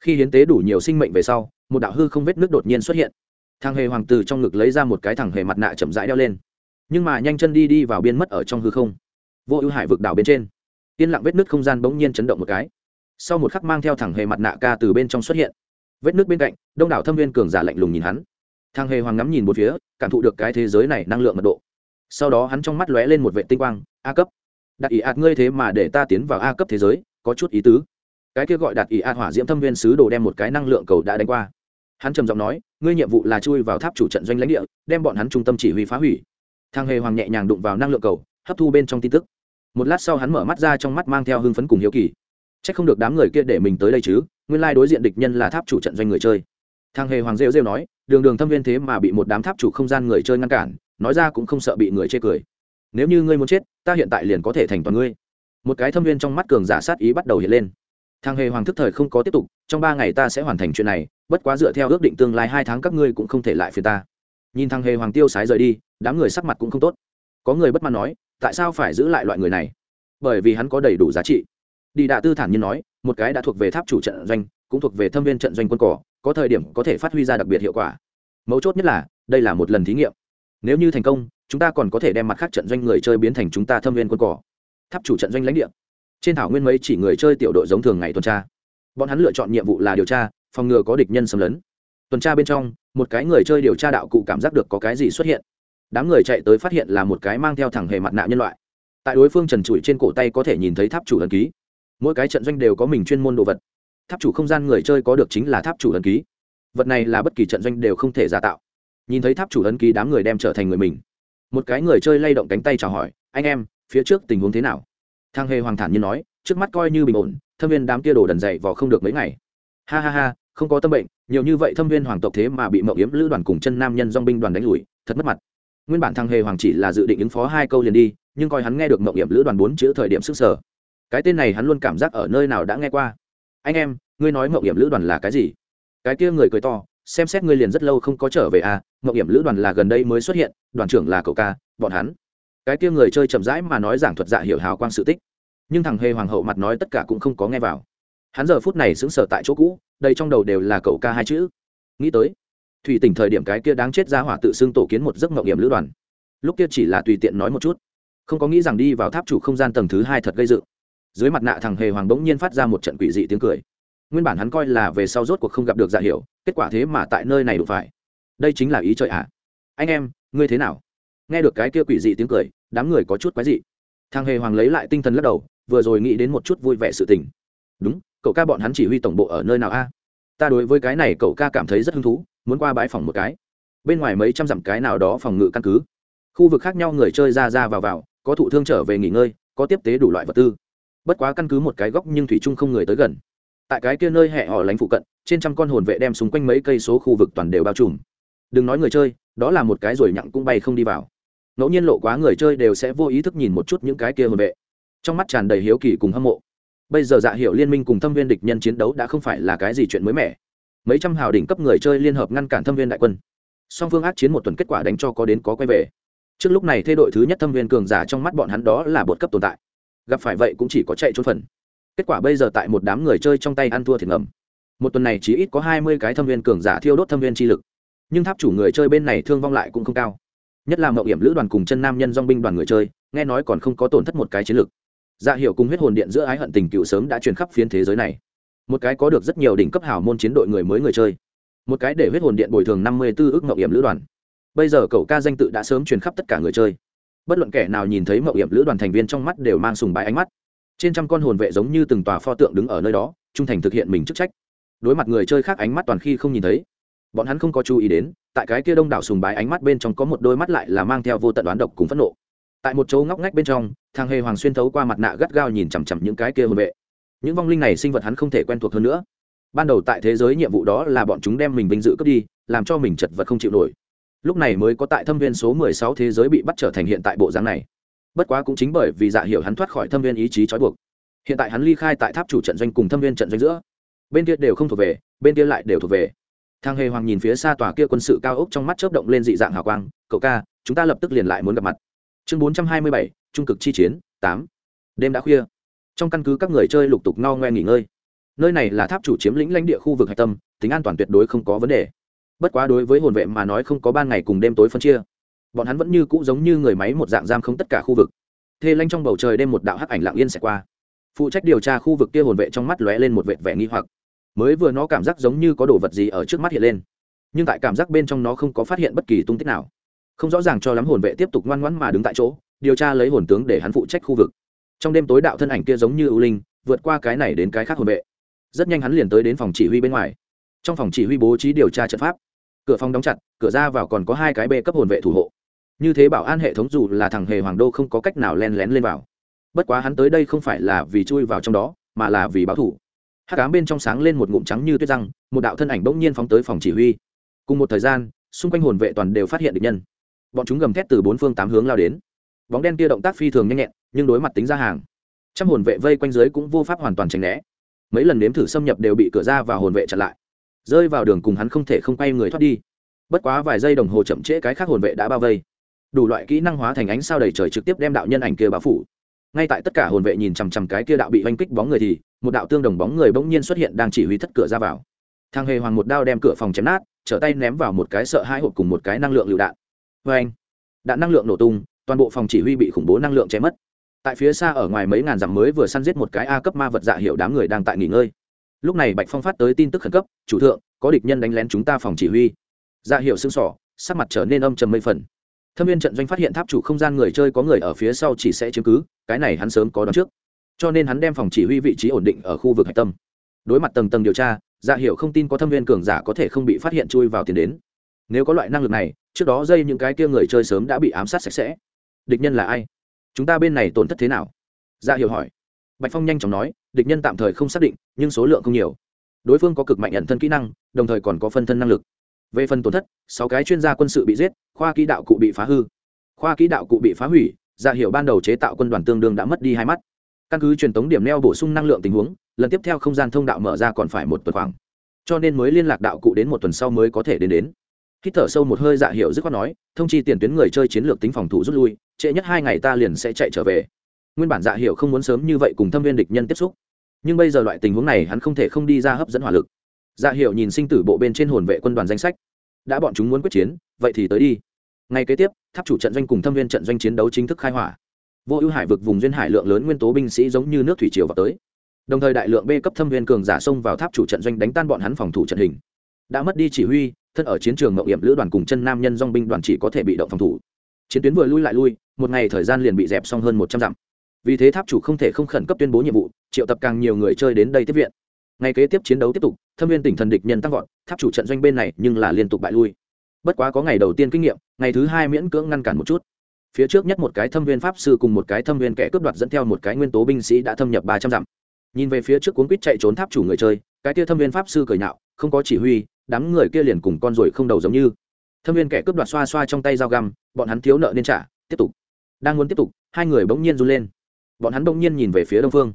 Speaker 1: Khi hiến tế đủ nhiều sinh mệnh về sau, một đạo hư không vết nước đột nhiên xuất hiện. Thằng hề hoàng từ trong ngực lấy ra một cái thằng hề mặt nạ chậm rãi đeo lên. Nhưng mà nhanh chân đi đi vào biên mất ở trong hư không. Vô ưu hải vực đảo bên trên. Yên lặng vết nước không gian bỗng nhiên chấn động một cái. Sau một khắc mang theo thằng hề mặt nạ ca từ bên trong xuất hiện. Vết nước bên cạnh, đông đảo thâm viên cường giả lạnh lùng nhìn hắn thằng hề hoàng ngắm nhìn một phía, cảm thụ được cái thế giới này năng lượng mật độ. Sau đó hắn trong mắt lóe lên một vệ tinh quang, a cấp. Đặt ý ạt ngươi thế mà để ta tiến vào a cấp thế giới, có chút ý tứ. Cái kia gọi đặt ý ạt hỏa diễm thâm viên sứ đồ đem một cái năng lượng cầu đã đánh qua. Hắn trầm giọng nói, ngươi nhiệm vụ là chui vào tháp chủ trận doanh lãnh địa, đem bọn hắn trung tâm chỉ huy phá hủy. Thang hề hoàng nhẹ nhàng đụng vào năng lượng cầu, hấp thu bên trong tin tức. Một lát sau hắn mở mắt ra trong mắt mang theo hưng phấn cùng hiếu kỳ. C h ắ c không được đám người kia để mình tới đây chứ, nguyên lai đối diện địch nhân là tháp chủ trận doanh người chơi. Thang hề hoàng rêu rêu nói đường đường thâm viên thế mà bị một đám tháp chủ không gian người chơi ngăn cản, nói ra cũng không sợ bị người chê cười. Nếu như ngươi muốn chết, ta hiện tại liền có thể thành toàn ngươi. Một cái thâm viên trong mắt cường giả sát ý bắt đầu hiện lên. Thang hề hoàng thức thời không có tiếp tục, trong ba ngày ta sẽ hoàn thành chuyện này, bất quá dựa theo ước định tương lai hai tháng các ngươi cũng không thể lại phiền ta. Nhìn thằng hề hoàng tiêu sái rời đi, đám người sắc mặt cũng không tốt. Có người bất mãn nói, tại sao phải giữ lại loại người này? Bởi vì hắn có đầy đủ giá trị. Đi đạ tư thản nhiên nói, một cái đã thuộc về tháp chủ trận doanh cũng thuộc về thâm viên trận doanh quân cỏ, có thời điểm có thể phát huy ra đặc biệt hiệu quả. Mấu chốt nhất là, đây là một lần thí nghiệm. Nếu như thành công, chúng ta còn có thể đem mặt khác trận doanh người chơi biến thành chúng ta thâm viên quân cỏ. Tháp chủ trận doanh lãnh địa. Trên thảo nguyên mấy chỉ người chơi tiểu đội giống thường ngày tuần tra. Bọn hắn lựa chọn nhiệm vụ là điều tra, phòng ngừa có địch nhân xâm lấn. Tuần tra bên trong, một cái người chơi điều tra đạo cụ cảm giác được có cái gì xuất hiện. Đám người chạy tới phát hiện là một cái mang theo thẳng hề mặt nạ nhân loại. Tại đối phương trần trụi trên cổ tay có thể nhìn thấy tháp chủ thần ký. Mỗi cái trận doanh đều có mình chuyên môn đồ vật tháp chủ không gian người chơi có được chính là tháp chủ ấn ký. Vật này là bất kỳ trận doanh đều không thể giả tạo. Nhìn thấy tháp chủ ấn ký đám người đem trở thành người mình. Một cái người chơi lay động cánh tay chào hỏi, anh em, phía trước tình huống thế nào? Thang hề hoàng thản như nói, trước mắt coi như bình ổn, thâm viên đám kia đổ đần dậy vò không được mấy ngày. Ha ha ha, không có tâm bệnh, nhiều như vậy thâm viên hoàng tộc thế mà bị mậu yếm lữ đoàn cùng chân nam nhân dong binh đoàn đánh lùi, thật mất mặt. Nguyên bản thằng hề hoàng chỉ là dự định ứng phó hai câu liền đi, nhưng coi hắn nghe được mậu yếm lữ đoàn bốn chữ thời điểm sức sở cái tên này hắn luôn cảm giác ở nơi nào đã nghe qua anh em, ngươi nói mậu hiểm lữ đoàn là cái gì? Cái kia người cười to, xem xét ngươi liền rất lâu không có trở về à mậu hiểm lữ đoàn là gần đây mới xuất hiện, đoàn trưởng là cậu ca, bọn hắn. Cái kia người chơi chậm rãi mà nói giảng thuật dạ hiểu hào quang sự tích. Nhưng thằng hề hoàng hậu mặt nói tất cả cũng không có nghe vào. Hắn giờ phút này sững sờ tại chỗ cũ, đây trong đầu đều là cậu ca hai chữ. Nghĩ tới, thủy tỉnh thời điểm cái kia đáng chết ra hỏa tự xưng tổ kiến một giấc mộng hiểm lữ đoàn. Lúc kia chỉ là tùy tiện nói một chút. Không có nghĩ rằng đi vào tháp chủ không gian tầng thứ hai thật gây dựng dưới mặt nạ thằng hề hoàng bỗng nhiên phát ra một trận quỷ dị tiếng cười. Nguyên bản hắn coi là về sau rốt cuộc không gặp được dạ hiểu, kết quả thế mà tại nơi này đủ phải. Đây chính là ý trời ạ. À. anh em, ngươi thế nào? Nghe được cái kia quỷ dị tiếng cười, đám người có chút quái dị. Thằng hề hoàng lấy lại tinh thần lắc đầu, vừa rồi nghĩ đến một chút vui vẻ sự tình. Đúng, cậu ca bọn hắn chỉ huy tổng bộ ở nơi nào a? Ta đối với cái này cậu ca cảm thấy rất hứng thú, muốn qua bãi phòng một cái. Bên ngoài mấy trăm dặm cái nào đó phòng ngự căn cứ. Khu vực khác nhau người chơi ra ra vào vào, có thụ thương trở về nghỉ ngơi, có tiếp tế đủ loại vật tư bất quá căn cứ một cái góc nhưng thủy trung không người tới gần. Tại cái kia nơi hẹ họ lánh phụ cận, trên trăm con hồn vệ đem xung quanh mấy cây số khu vực toàn đều bao trùm. Đừng nói người chơi, đó là một cái rồi nhặng cũng bay không đi vào. Ngẫu nhiên lộ quá người chơi đều sẽ vô ý thức nhìn một chút những cái kia hồn vệ. Trong mắt tràn đầy hiếu kỳ cùng hâm mộ. Bây giờ dạ hiệu liên minh cùng thâm viên địch nhân chiến đấu đã không phải là cái gì chuyện mới mẻ. Mấy trăm hào đỉnh cấp người chơi liên hợp ngăn cản thâm viên đại quân. Song phương át chiến một tuần kết quả đánh cho có đến có quay về. Trước lúc này thay đội thứ nhất thâm viên cường giả trong mắt bọn hắn đó là bột cấp tồn tại gặp phải vậy cũng chỉ có chạy trốn phần. Kết quả bây giờ tại một đám người chơi trong tay ăn thua thiệt ngầm. Một tuần này chỉ ít có hai mươi cái thâm viên cường giả thiêu đốt thâm viên chi lực. Nhưng tháp chủ người chơi bên này thương vong lại cũng không cao. Nhất là mậu hiểm lữ đoàn cùng chân nam nhân dong binh đoàn người chơi, nghe nói còn không có tổn thất một cái chiến lực. dạ hiệu cùng huyết hồn điện giữa ái hận tình cựu sớm đã truyền khắp phiến thế giới này. Một cái có được rất nhiều đỉnh cấp hảo môn chiến đội người mới người chơi. Một cái để huyết hồn điện bồi thường năm mươi 54 ước mậu hiểm lữ đoàn. Bây giờ cậu ca danh tự đã sớm truyền khắp tất cả người chơi bất luận kẻ nào nhìn thấy mậu hiểm lữ đoàn thành viên trong mắt đều mang sùng bái ánh mắt. Trên trăm con hồn vệ giống như từng tòa pho tượng đứng ở nơi đó, trung thành thực hiện mình chức trách. Đối mặt người chơi khác ánh mắt toàn khi không nhìn thấy, bọn hắn không có chú ý đến, tại cái kia đông đảo sùng bái ánh mắt bên trong có một đôi mắt lại là mang theo vô tận đoán độc cùng phẫn nộ. Tại một chỗ ngóc ngách bên trong, thằng hề hoàng xuyên thấu qua mặt nạ gắt gao nhìn chằm chằm những cái kia hồn vệ. Những vong linh này sinh vật hắn không thể quen thuộc hơn nữa. Ban đầu tại thế giới nhiệm vụ đó là bọn chúng đem mình vinh dự cướp đi, làm cho mình chật vật không chịu nổi lúc này mới có tại thâm viên số mười sáu thế giới bị bắt trở thành hiện tại bộ dáng này. Bất quá cũng chính bởi vì dạ hiểu hắn thoát khỏi thâm viên ý chí trói buộc. Hiện tại hắn ly khai tại tháp chủ trận doanh cùng thâm viên trận doanh giữa. Bên kia đều không thuộc về, bên kia lại đều thuộc về. Thang hề hoàng nhìn phía xa tòa kia quân sự cao ốc trong mắt chớp động lên dị dạng hào quang, cậu ca, chúng ta lập tức liền lại muốn gặp mặt. Chương bốn trăm hai mươi bảy, trung cực chi chiến, tám. Đêm đã khuya. Trong căn cứ các người chơi lục tục no ngoe nghỉ ngơi. Nơi này là tháp chủ chiếm lĩnh lãnh địa khu vực hạch tâm, tính an toàn tuyệt đối không có vấn đề bất quá đối với hồn vệ mà nói không có ban ngày cùng đêm tối phân chia. Bọn hắn vẫn như cũ giống như người máy một dạng giam không tất cả khu vực. Thê lanh trong bầu trời đêm một đạo hắc ảnh lặng yên sẽ qua. Phụ trách điều tra khu vực kia hồn vệ trong mắt lóe lên một vệt vẻ nghi hoặc. Mới vừa nó cảm giác giống như có đồ vật gì ở trước mắt hiện lên, nhưng tại cảm giác bên trong nó không có phát hiện bất kỳ tung tích nào. Không rõ ràng cho lắm hồn vệ tiếp tục ngoan ngoãn mà đứng tại chỗ, điều tra lấy hồn tướng để hắn phụ trách khu vực. Trong đêm tối đạo thân ảnh kia giống như ưu linh, vượt qua cái này đến cái khác hồn vệ. Rất nhanh hắn liền tới đến phòng chỉ huy bên ngoài. Trong phòng chỉ huy bố trí điều tra trận pháp cửa phòng đóng chặt, cửa ra vào còn có hai cái bê cấp hồn vệ thủ hộ. Như thế bảo an hệ thống dù là thằng hề hoàng đô không có cách nào len lén lên vào. Bất quá hắn tới đây không phải là vì chui vào trong đó, mà là vì báo thủ. Hát cám bên trong sáng lên một ngụm trắng như tuyết răng, một đạo thân ảnh bỗng nhiên phóng tới phòng chỉ huy. Cùng một thời gian, xung quanh hồn vệ toàn đều phát hiện được nhân. Bọn chúng gầm thét từ bốn phương tám hướng lao đến. Bóng đen kia động tác phi thường nhanh nhẹn, nhưng đối mặt tính ra hàng. Trăm hồn vệ vây quanh dưới cũng vô pháp hoàn toàn tránh né. Mấy lần nếm thử xâm nhập đều bị cửa ra và hồn vệ chặn lại rơi vào đường cùng hắn không thể không quay người thoát đi. Bất quá vài giây đồng hồ chậm trễ cái khác hồn vệ đã bao vây. Đủ loại kỹ năng hóa thành ánh sao đầy trời trực tiếp đem đạo nhân ảnh kia bao phủ. Ngay tại tất cả hồn vệ nhìn chằm chằm cái kia đạo bị oanh kích bóng người thì, một đạo tương đồng bóng người bỗng nhiên xuất hiện đang chỉ huy thất cửa ra vào. Thang hề hoàng một đao đem cửa phòng chém nát, trở tay ném vào một cái sợ hai hộp cùng một cái năng lượng lựu đạn. Vê anh đạn năng lượng nổ tung, toàn bộ phòng chỉ huy bị khủng bố năng lượng chém mất. Tại phía xa ở ngoài mấy ngàn dặm mới vừa săn giết một cái a cấp ma vật dạ hiệu đám người đang tại nghỉ ngơi lúc này bạch phong phát tới tin tức khẩn cấp, chủ thượng, có địch nhân đánh lén chúng ta phòng chỉ huy. Dạ hiệu xương sỏ sắc mặt trở nên âm trầm mây phần. Thâm viên trận doanh phát hiện tháp chủ không gian người chơi có người ở phía sau chỉ sẽ chứng cứ, cái này hắn sớm có đón trước. Cho nên hắn đem phòng chỉ huy vị trí ổn định ở khu vực hạch tâm. Đối mặt tầng tầng điều tra dạ hiệu không tin có thâm viên cường giả có thể không bị phát hiện chui vào tiền đến. Nếu có loại năng lực này, trước đó dây những cái kia người chơi sớm đã bị ám sát sạch sẽ. Địch nhân là ai? Chúng ta bên này tổn thất thế nào? Dạ hiệu hỏi bạch phong nhanh chóng nói, địch nhân tạm thời không xác định, nhưng số lượng không nhiều. Đối phương có cực mạnh nhận thân kỹ năng, đồng thời còn có phân thân năng lực. Về phần tổn thất, sáu cái chuyên gia quân sự bị giết, khoa kỹ đạo cụ bị phá hư. Khoa kỹ đạo cụ bị phá hủy dạ hiệu ban đầu chế tạo quân đoàn tương đương đã mất đi hai mắt. Căn cứ truyền thống điểm neo bổ sung năng lượng tình huống, lần tiếp theo không gian thông đạo mở ra còn phải một tuần khoảng. Cho nên mới liên lạc đạo cụ đến một tuần sau mới có thể đến đến. Hít thở sâu một hơi dạ hiệu dứt khoát nói, thông chi tiền tuyến người chơi chiến lược tính phòng thủ rút lui, trễ nhất hai ngày ta liền sẽ chạy trở về nguyên bản dạ hiệu không muốn sớm như vậy cùng thâm viên địch nhân tiếp xúc. Nhưng bây giờ loại tình huống này hắn không thể không đi ra hấp dẫn hỏa lực. Dạ hiệu nhìn sinh tử bộ bên trên hồn vệ quân đoàn danh sách. Đã bọn chúng muốn quyết chiến, vậy thì tới đi. Ngay kế tiếp, tháp chủ trận doanh cùng thâm viên trận doanh chiến đấu chính thức khai hỏa. Vô ưu hải vực vùng duyên hải lượng lớn nguyên tố binh sĩ giống như nước thủy triều vào tới. Đồng thời đại lượng b cấp thâm viên cường giả xông vào tháp chủ trận doanh đánh tan bọn hắn phòng thủ trận hình. Đã mất đi chỉ huy, thân ở chiến trường mậu hiểm lữ đoàn cùng chân nam nhân dong binh đoàn chỉ có thể bị động phòng thủ. Chiến tuyến vừa lui lại lui, một ngày thời gian liền bị dẹp xong hơn một trăm dặm vì thế tháp chủ không thể không khẩn cấp tuyên bố nhiệm vụ, triệu tập càng nhiều người chơi đến đây tiếp viện. Ngày kế tiếp chiến đấu tiếp tục, thâm viên tỉnh thần địch nhân tăng vọt, tháp chủ trận doanh bên này nhưng là liên tục bại lui. Bất quá có ngày đầu tiên kinh nghiệm, ngày thứ hai miễn cưỡng ngăn cản một chút. Phía trước nhất một cái thâm viên pháp sư cùng một cái thâm viên kẻ cướp đoạt dẫn theo một cái nguyên tố binh sĩ đã thâm nhập ba trăm dặm. Nhìn về phía trước cuốn quýt chạy trốn tháp chủ người chơi, cái kia thâm viên pháp sư cười nhạo, không có chỉ huy, đám người kia liền cùng con ruồi không đầu giống như. Thâm viên kẻ cướp đoạt xoa xoa trong tay dao găm, bọn hắn thiếu nợ nên trả, tiếp tục. Đang muốn tiếp tục, hai người bỗng nhiên run lên bọn hắn đông nhiên nhìn về phía đông phương.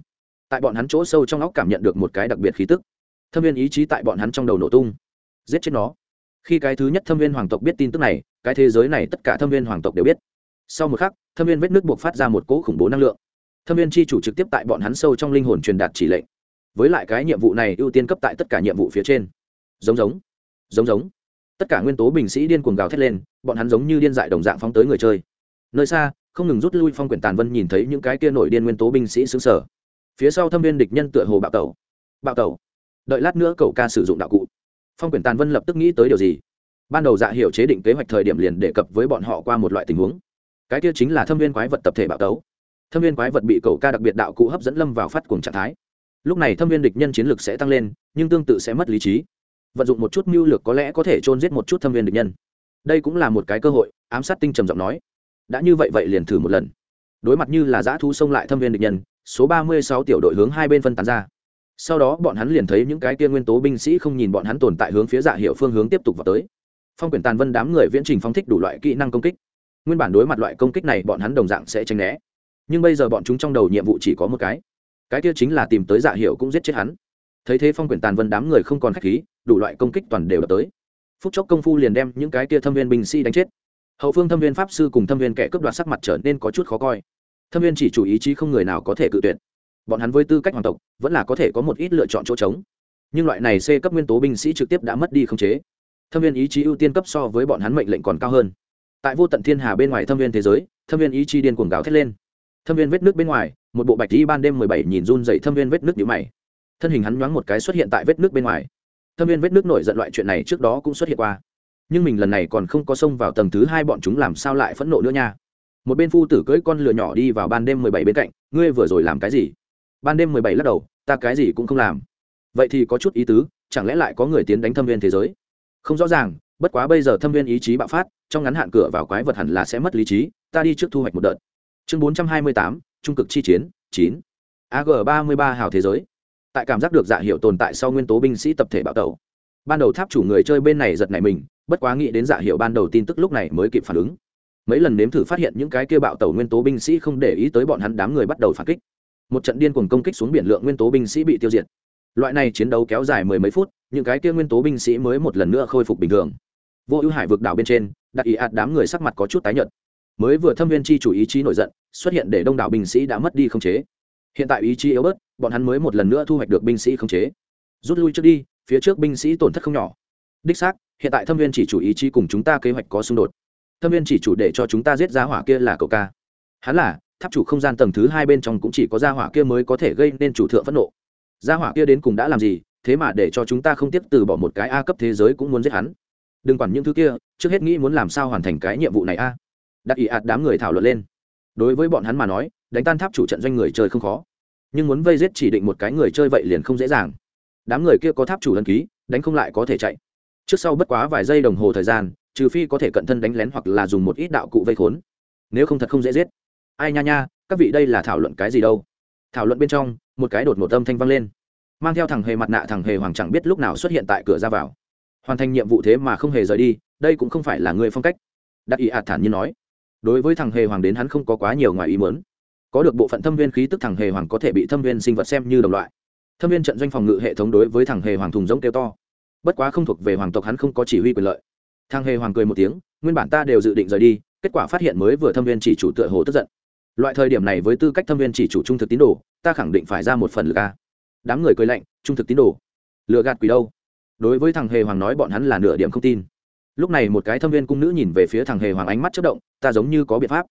Speaker 1: Tại bọn hắn chỗ sâu trong óc cảm nhận được một cái đặc biệt khí tức. Thâm viên ý chí tại bọn hắn trong đầu nổ tung. Giết chết nó. Khi cái thứ nhất thâm viên hoàng tộc biết tin tức này, cái thế giới này tất cả thâm viên hoàng tộc đều biết. Sau một khắc, thâm viên vết nước buộc phát ra một cỗ khủng bố năng lượng. Thâm viên c h i chủ trực tiếp tại bọn hắn sâu trong linh hồn truyền đạt chỉ lệnh. Với lại cái nhiệm vụ này ưu tiên cấp tại tất cả nhiệm vụ phía trên. Giống giống. Giống giống. Tất cả nguyên tố bình sĩ điên cuồng gào thét lên, bọn hắn giống như điên dại đồng dạng phóng tới người chơi. Nơi xa không ngừng rút lui phong quyển tàn vân nhìn thấy những cái kia nổi điên nguyên tố binh sĩ xứng sở. Phía sau thâm viên địch nhân tựa hồ bạo tẩu. Bạo tẩu. Đợi lát nữa cậu ca sử dụng đạo cụ. Phong quyển tàn vân lập tức nghĩ tới điều gì? Ban đầu dạ hiệu chế định kế hoạch thời điểm liền đề cập với bọn họ qua một loại tình huống. Cái kia chính là thâm viên quái vật tập thể bạo tấu thâm viên quái vật bị cậu ca đặc biệt đạo cụ hấp dẫn lâm vào phát cuồng trạng thái. Lúc này thâm viên địch nhân chiến lược sẽ tăng lên, nhưng tương tự sẽ mất lý trí. Vận dụng một chút mưu lược có lẽ có thể trôn giết một chút thâm viên địch nhân. Đây cũng là một cái cơ hội, ám sát tinh trầm giọng nói đã như vậy vậy liền thử một lần. Đối mặt như là giã thu xông lại thâm viên địch nhân, số ba mươi sáu tiểu đội hướng hai bên phân tán ra. Sau đó bọn hắn liền thấy những cái kia nguyên tố binh sĩ không nhìn bọn hắn tồn tại hướng phía dạ hiệu phương hướng tiếp tục vào tới. Phong quyển tàn vân đám người viễn trình phong thích đủ loại kỹ năng công kích. Nguyên bản đối mặt loại công kích này bọn hắn đồng dạng sẽ tránh né. Nhưng bây giờ bọn chúng trong đầu nhiệm vụ chỉ có một cái. Cái kia chính là tìm tới dạ hiệu cũng giết chết hắn. Thấy thế phong quyển tàn vân đám người không còn k h á c h khí, đủ loại công kích toàn đều đập tới. Phúc chốc công phu liền đem những cái kia thâm viên binh sĩ đánh chết hậu phương thâm viên pháp sư cùng thâm viên kẻ cướp đoạt sắc mặt trở nên có chút khó coi. Thâm viên chỉ chủ ý chí không người nào có thể cự tuyệt. Bọn hắn với tư cách hoàng tộc, vẫn là có thể có một ít lựa chọn chỗ trống. Nhưng loại này c cấp nguyên tố binh sĩ trực tiếp đã mất đi khống chế. Thâm viên ý chí ưu tiên cấp so với bọn hắn mệnh lệnh còn cao hơn. Tại vô tận thiên hà bên ngoài thâm viên thế giới, thâm viên ý chí điên cuồng gào thét lên. Thâm viên vết nước bên ngoài, một bộ bạch tí ban đêm mười bảy nhìn run dậy thâm viên vết nước nhũ mày. Thân hình hắn nhoáng một cái xuất hiện tại vết nước bên ngoài. Thâm viên vết nước nổi giận loại chuyện này trước đó cũng xuất hiện qua nhưng mình lần này còn không có xông vào tầng thứ hai bọn chúng làm sao lại phẫn nộ nữa nha. Một bên phu tử cưỡi con lừa nhỏ đi vào ban đêm mười bảy bên cạnh, ngươi vừa rồi làm cái gì? Ban đêm mười bảy lắc đầu, ta cái gì cũng không làm. Vậy thì có chút ý tứ, chẳng lẽ lại có người tiến đánh thâm viên thế giới? Không rõ ràng, bất quá bây giờ thâm viên ý chí bạo phát, trong ngắn hạn cửa vào quái vật hẳn là sẽ mất lý trí, ta đi trước thu hoạch một đợt. Chương bốn trăm hai mươi tám, trung cực chi chiến, chín. Ag ba mươi ba hào thế giới. Tại cảm giác được dạ hiệu tồn tại sau nguyên tố binh sĩ tập thể bạo tẩu. Ban đầu tháp chủ người chơi bên này giật nảy mình bất quá nghĩ đến dạ hiệu ban đầu tin tức lúc này mới kịp phản ứng. Mấy lần nếm thử phát hiện những cái kia bạo tẩu nguyên tố binh sĩ không để ý tới bọn hắn đám người bắt đầu phản kích. Một trận điên cuồng công kích xuống biển lượng nguyên tố binh sĩ bị tiêu diệt. Loại này chiến đấu kéo dài mười mấy phút, những cái kia nguyên tố binh sĩ mới một lần nữa khôi phục bình thường. Vô ưu hải vực đảo bên trên, đặc ý ạt đám người sắc mặt có chút tái nhợt. Mới vừa thâm viên chi chủ ý chí nổi giận, xuất hiện để đông đảo binh sĩ đã mất đi không chế. Hiện tại ý chí yếu bớt, bọn hắn mới một lần nữa thu hoạch được binh sĩ không chế. Rút lui trước đi, phía trước binh sĩ tổn thất không nhỏ đích xác, hiện tại thâm viên chỉ chủ ý chí cùng chúng ta kế hoạch có xung đột. Thâm viên chỉ chủ để cho chúng ta giết giá hỏa kia là cậu ca. Hắn là, tháp chủ không gian tầng thứ hai bên trong cũng chỉ có gia hỏa kia mới có thể gây nên chủ thượng phẫn nộ. Gia hỏa kia đến cùng đã làm gì, thế mà để cho chúng ta không tiếp từ bỏ một cái a cấp thế giới cũng muốn giết hắn. Đừng quản những thứ kia, trước hết nghĩ muốn làm sao hoàn thành cái nhiệm vụ này a. À. đặt ý ạt đám người thảo luận lên. Đối với bọn hắn mà nói, đánh tan tháp chủ trận doanh người chơi không khó. Nhưng muốn vây giết chỉ định một cái người chơi vậy liền không dễ dàng. Đám người kia có tháp chủ đăng ký, đánh không lại có thể chạy trước sau bất quá vài giây đồng hồ thời gian, trừ phi có thể cận thân đánh lén hoặc là dùng một ít đạo cụ vây khốn. Nếu không thật không dễ giết. Ai nha nha, các vị đây là thảo luận cái gì đâu? Thảo luận bên trong, một cái đột một âm thanh vang lên. Mang theo thằng hề mặt nạ thằng hề hoàng chẳng biết lúc nào xuất hiện tại cửa ra vào. Hoàn thành nhiệm vụ thế mà không hề rời đi, đây cũng không phải là người phong cách. Đắc ý ạt thản như nói. Đối với thằng hề hoàng đến hắn không có quá nhiều ngoài ý mớn có được bộ phận thâm viên khí tức thằng hề hoàng có thể bị thâm viên sinh vật xem như đồng loại. Thâm viên trận doanh phòng ngự hệ thống đối với thằng hề hoàng thùng giống kêu to bất quá không thuộc về hoàng tộc hắn không có chỉ huy quyền lợi. Thang hề hoàng cười một tiếng, nguyên bản ta đều dự định rời đi, kết quả phát hiện mới vừa thâm viên chỉ chủ tựa hồ tức giận. Loại thời điểm này với tư cách thâm viên chỉ chủ trung thực tín đồ, ta khẳng định phải ra một phần lừa ga đám người cười lạnh, trung thực tín đồ. Lừa gạt quỷ đâu? Đối với thằng hề hoàng nói bọn hắn là nửa điểm không tin. Lúc này một cái thâm viên cung nữ nhìn về phía thằng hề hoàng ánh mắt chất động, ta giống như có biện pháp.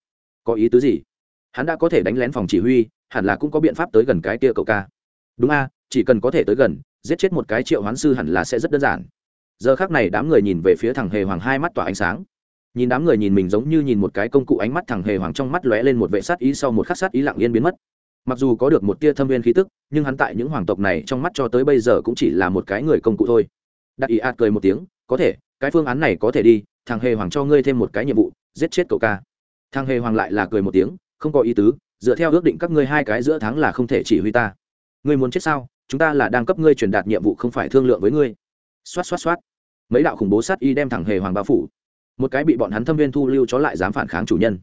Speaker 1: Có ý tứ gì? Hắn đã có thể đánh lén phòng chỉ huy, hẳn là cũng có biện pháp tới gần cái tia cậu ca. Đúng a, chỉ cần có thể tới gần giết chết một cái triệu hoán sư hẳn là sẽ rất đơn giản. Giờ khác này đám người nhìn về phía thằng hề hoàng hai mắt tỏa ánh sáng. Nhìn đám người nhìn mình giống như nhìn một cái công cụ ánh mắt thằng hề hoàng trong mắt lóe lên một vệ sát ý sau một khắc sát ý lặng yên biến mất. Mặc dù có được một tia thâm viên khí tức, nhưng hắn tại những hoàng tộc này trong mắt cho tới bây giờ cũng chỉ là một cái người công cụ thôi. Đặc ý ạt cười một tiếng, có thể, cái phương án này có thể đi, thằng hề hoàng cho ngươi thêm một cái nhiệm vụ, giết chết cậu ca. Thằng hề hoàng lại là cười một tiếng, không có ý tứ, dựa theo ước định các ngươi hai cái giữa tháng là không thể chỉ huy ta. Ngươi muốn chết sao? Chúng ta là đang cấp ngươi truyền đạt nhiệm vụ không phải thương lượng với ngươi. Xoát xoát xoát. Mấy đạo khủng bố sát y đem thẳng hề hoàng bao phủ. Một cái bị bọn hắn thâm viên thu lưu chó lại dám phản kháng chủ nhân.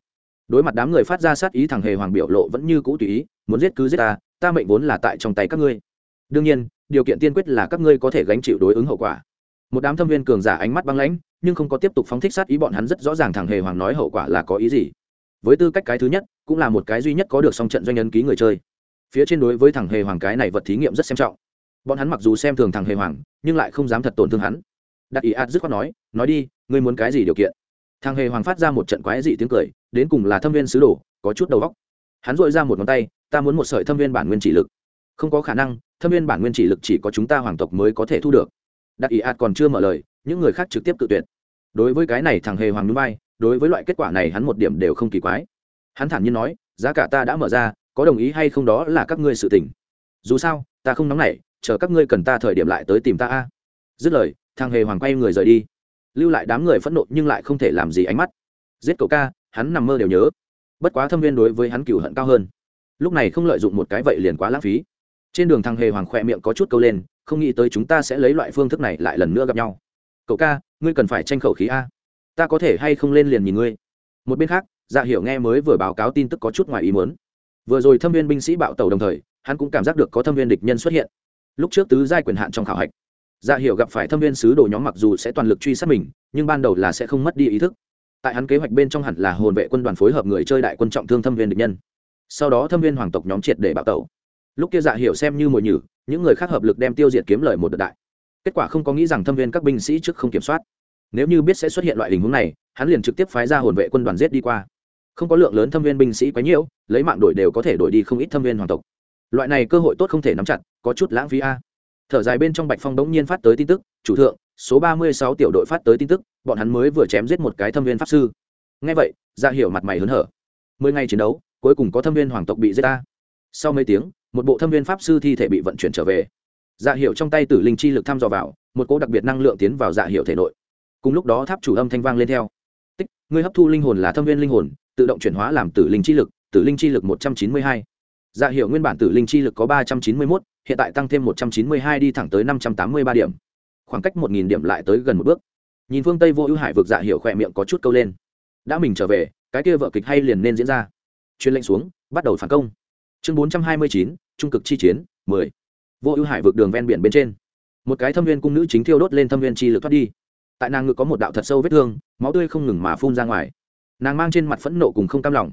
Speaker 1: Đối mặt đám người phát ra sát ý thằng hề hoàng biểu lộ vẫn như cũ tùy ý, muốn giết cứ giết ta ta mệnh vốn là tại trong tay các ngươi. Đương nhiên, điều kiện tiên quyết là các ngươi có thể gánh chịu đối ứng hậu quả. Một đám thâm viên cường giả ánh mắt băng lãnh, nhưng không có tiếp tục phóng thích sát ý bọn hắn rất rõ ràng thằng hề hoàng nói hậu quả là có ý gì. Với tư cách cái thứ nhất, cũng là một cái duy nhất có được song trận doanh nhân ký người chơi phía trên đối với thằng hề hoàng cái này vật thí nghiệm rất xem trọng. Bọn hắn mặc dù xem thường thằng hề hoàng, nhưng lại không dám thật tổn thương hắn. Đặc ý ạt dứt khoát nói nói đi, ngươi muốn cái gì điều kiện? Thằng hề hoàng phát ra một trận quái dị tiếng cười, đến cùng là thâm viên sứ đồ, có chút đầu góc hắn dội ra một ngón tay, ta muốn một sợi thâm viên bản nguyên chỉ lực. Không có khả năng, thâm viên bản nguyên chỉ lực chỉ có chúng ta hoàng tộc mới có thể thu được. Đặc ý ạt còn chưa mở lời, những người khác trực tiếp tự tuyệt. Đối với cái này thằng hề hoàng núi bay đối với loại kết quả này hắn một điểm đều không kỳ quái. Hắn thản nhiên nói, giá cả ta đã mở ra có đồng ý hay không đó là các ngươi sự tình. Dù sao, ta không nóng nảy, chờ các ngươi cần ta thời điểm lại tới tìm ta a. Dứt lời, thằng hề hoàng quay người rời đi. Lưu lại đám người phẫn nộ nhưng lại không thể làm gì ánh mắt. Giết cậu ca, hắn nằm mơ đều nhớ. Bất quá thâm viên đối với hắn cửu hận cao hơn. Lúc này không lợi dụng một cái vậy liền quá lãng phí. Trên đường thằng hề hoàng khỏe miệng có chút câu lên, không nghĩ tới chúng ta sẽ lấy loại phương thức này lại lần nữa gặp nhau. Cậu ca, ngươi cần phải tranh khẩu khí a. Ta có thể hay không lên liền nhìn ngươi. Một bên khác dạ hiểu nghe mới vừa báo cáo tin tức có chút ngoài ý muốn vừa rồi thâm viên binh sĩ bạo tàu đồng thời, hắn cũng cảm giác được có thâm viên địch nhân xuất hiện. Lúc trước tứ giai quyền hạn trong khảo hạch dạ hiểu gặp phải thâm viên sứ đồ nhóm mặc dù sẽ toàn lực truy sát mình, nhưng ban đầu là sẽ không mất đi ý thức. Tại hắn kế hoạch bên trong hẳn là hồn vệ quân đoàn phối hợp người chơi đại quân trọng thương thâm viên địch nhân. Sau đó thâm viên hoàng tộc nhóm triệt để bạo tẩu. Lúc kia dạ hiểu xem như mồi nhử, những người khác hợp lực đem tiêu diệt kiếm lời một đợt đại. Kết quả không có nghĩ rằng thâm viên các binh sĩ trước không kiểm soát. Nếu như biết sẽ xuất hiện loại tình huống này, hắn liền trực tiếp phái ra hồn vệ quân đoàn giết đi qua không có lượng lớn thâm viên binh sĩ quá nhiễu lấy mạng đổi đều có thể đổi đi không ít thâm viên hoàng tộc. Loại này cơ hội tốt không thể nắm chặt, có chút lãng phí a. Thở dài bên trong bạch phong đống nhiên phát tới tin tức, chủ thượng, số ba mươi sáu tiểu đội phát tới tin tức, bọn hắn mới vừa chém giết một cái thâm viên pháp sư. Ngay vậy ra hiểu mặt mày hớn hở. Mười ngày chiến đấu, cuối cùng có thâm viên hoàng tộc bị giết ta. Sau mấy tiếng, một bộ thâm viên pháp sư thi thể bị vận chuyển trở về. Dạ hiệu trong tay tử linh chi lực thăm dò vào, một cỗ đặc biệt năng lượng tiến vào dạ hiệu thể nội. Cùng lúc đó tháp chủ âm thanh vang lên theo. Tích, ngươi hấp thu linh hồn là thâm viên linh hồn tự động chuyển hóa làm tử linh chi lực, tử linh chi lực một trăm chín mươi hai. Dạ hiệu nguyên bản tử linh chi lực có ba trăm chín mươi mốt, hiện tại tăng thêm một trăm chín mươi hai đi thẳng tới năm trăm tám mươi ba điểm. Khoảng cách một nghìn điểm lại tới gần một bước. Nhìn phương tây vô ưu hải vực dạ hiệu khỏe miệng có chút câu lên. Đã mình trở về, cái kia vợ kịch hay liền nên diễn ra. Chuyên lệnh xuống, bắt đầu phản công. Chương bốn trăm hai mươi chín, trung cực chi chiến, mười. Vô ưu hải vực đường ven biển bên trên. Một cái thâm viên cung nữ chính thiêu đốt lên thâm viên chi lực thoát đi. Tại nàng ngực có một đạo thật sâu vết thương, máu tươi không ngừng mà phun ra ngoài nàng mang trên mặt phẫn nộ cùng không cam lòng.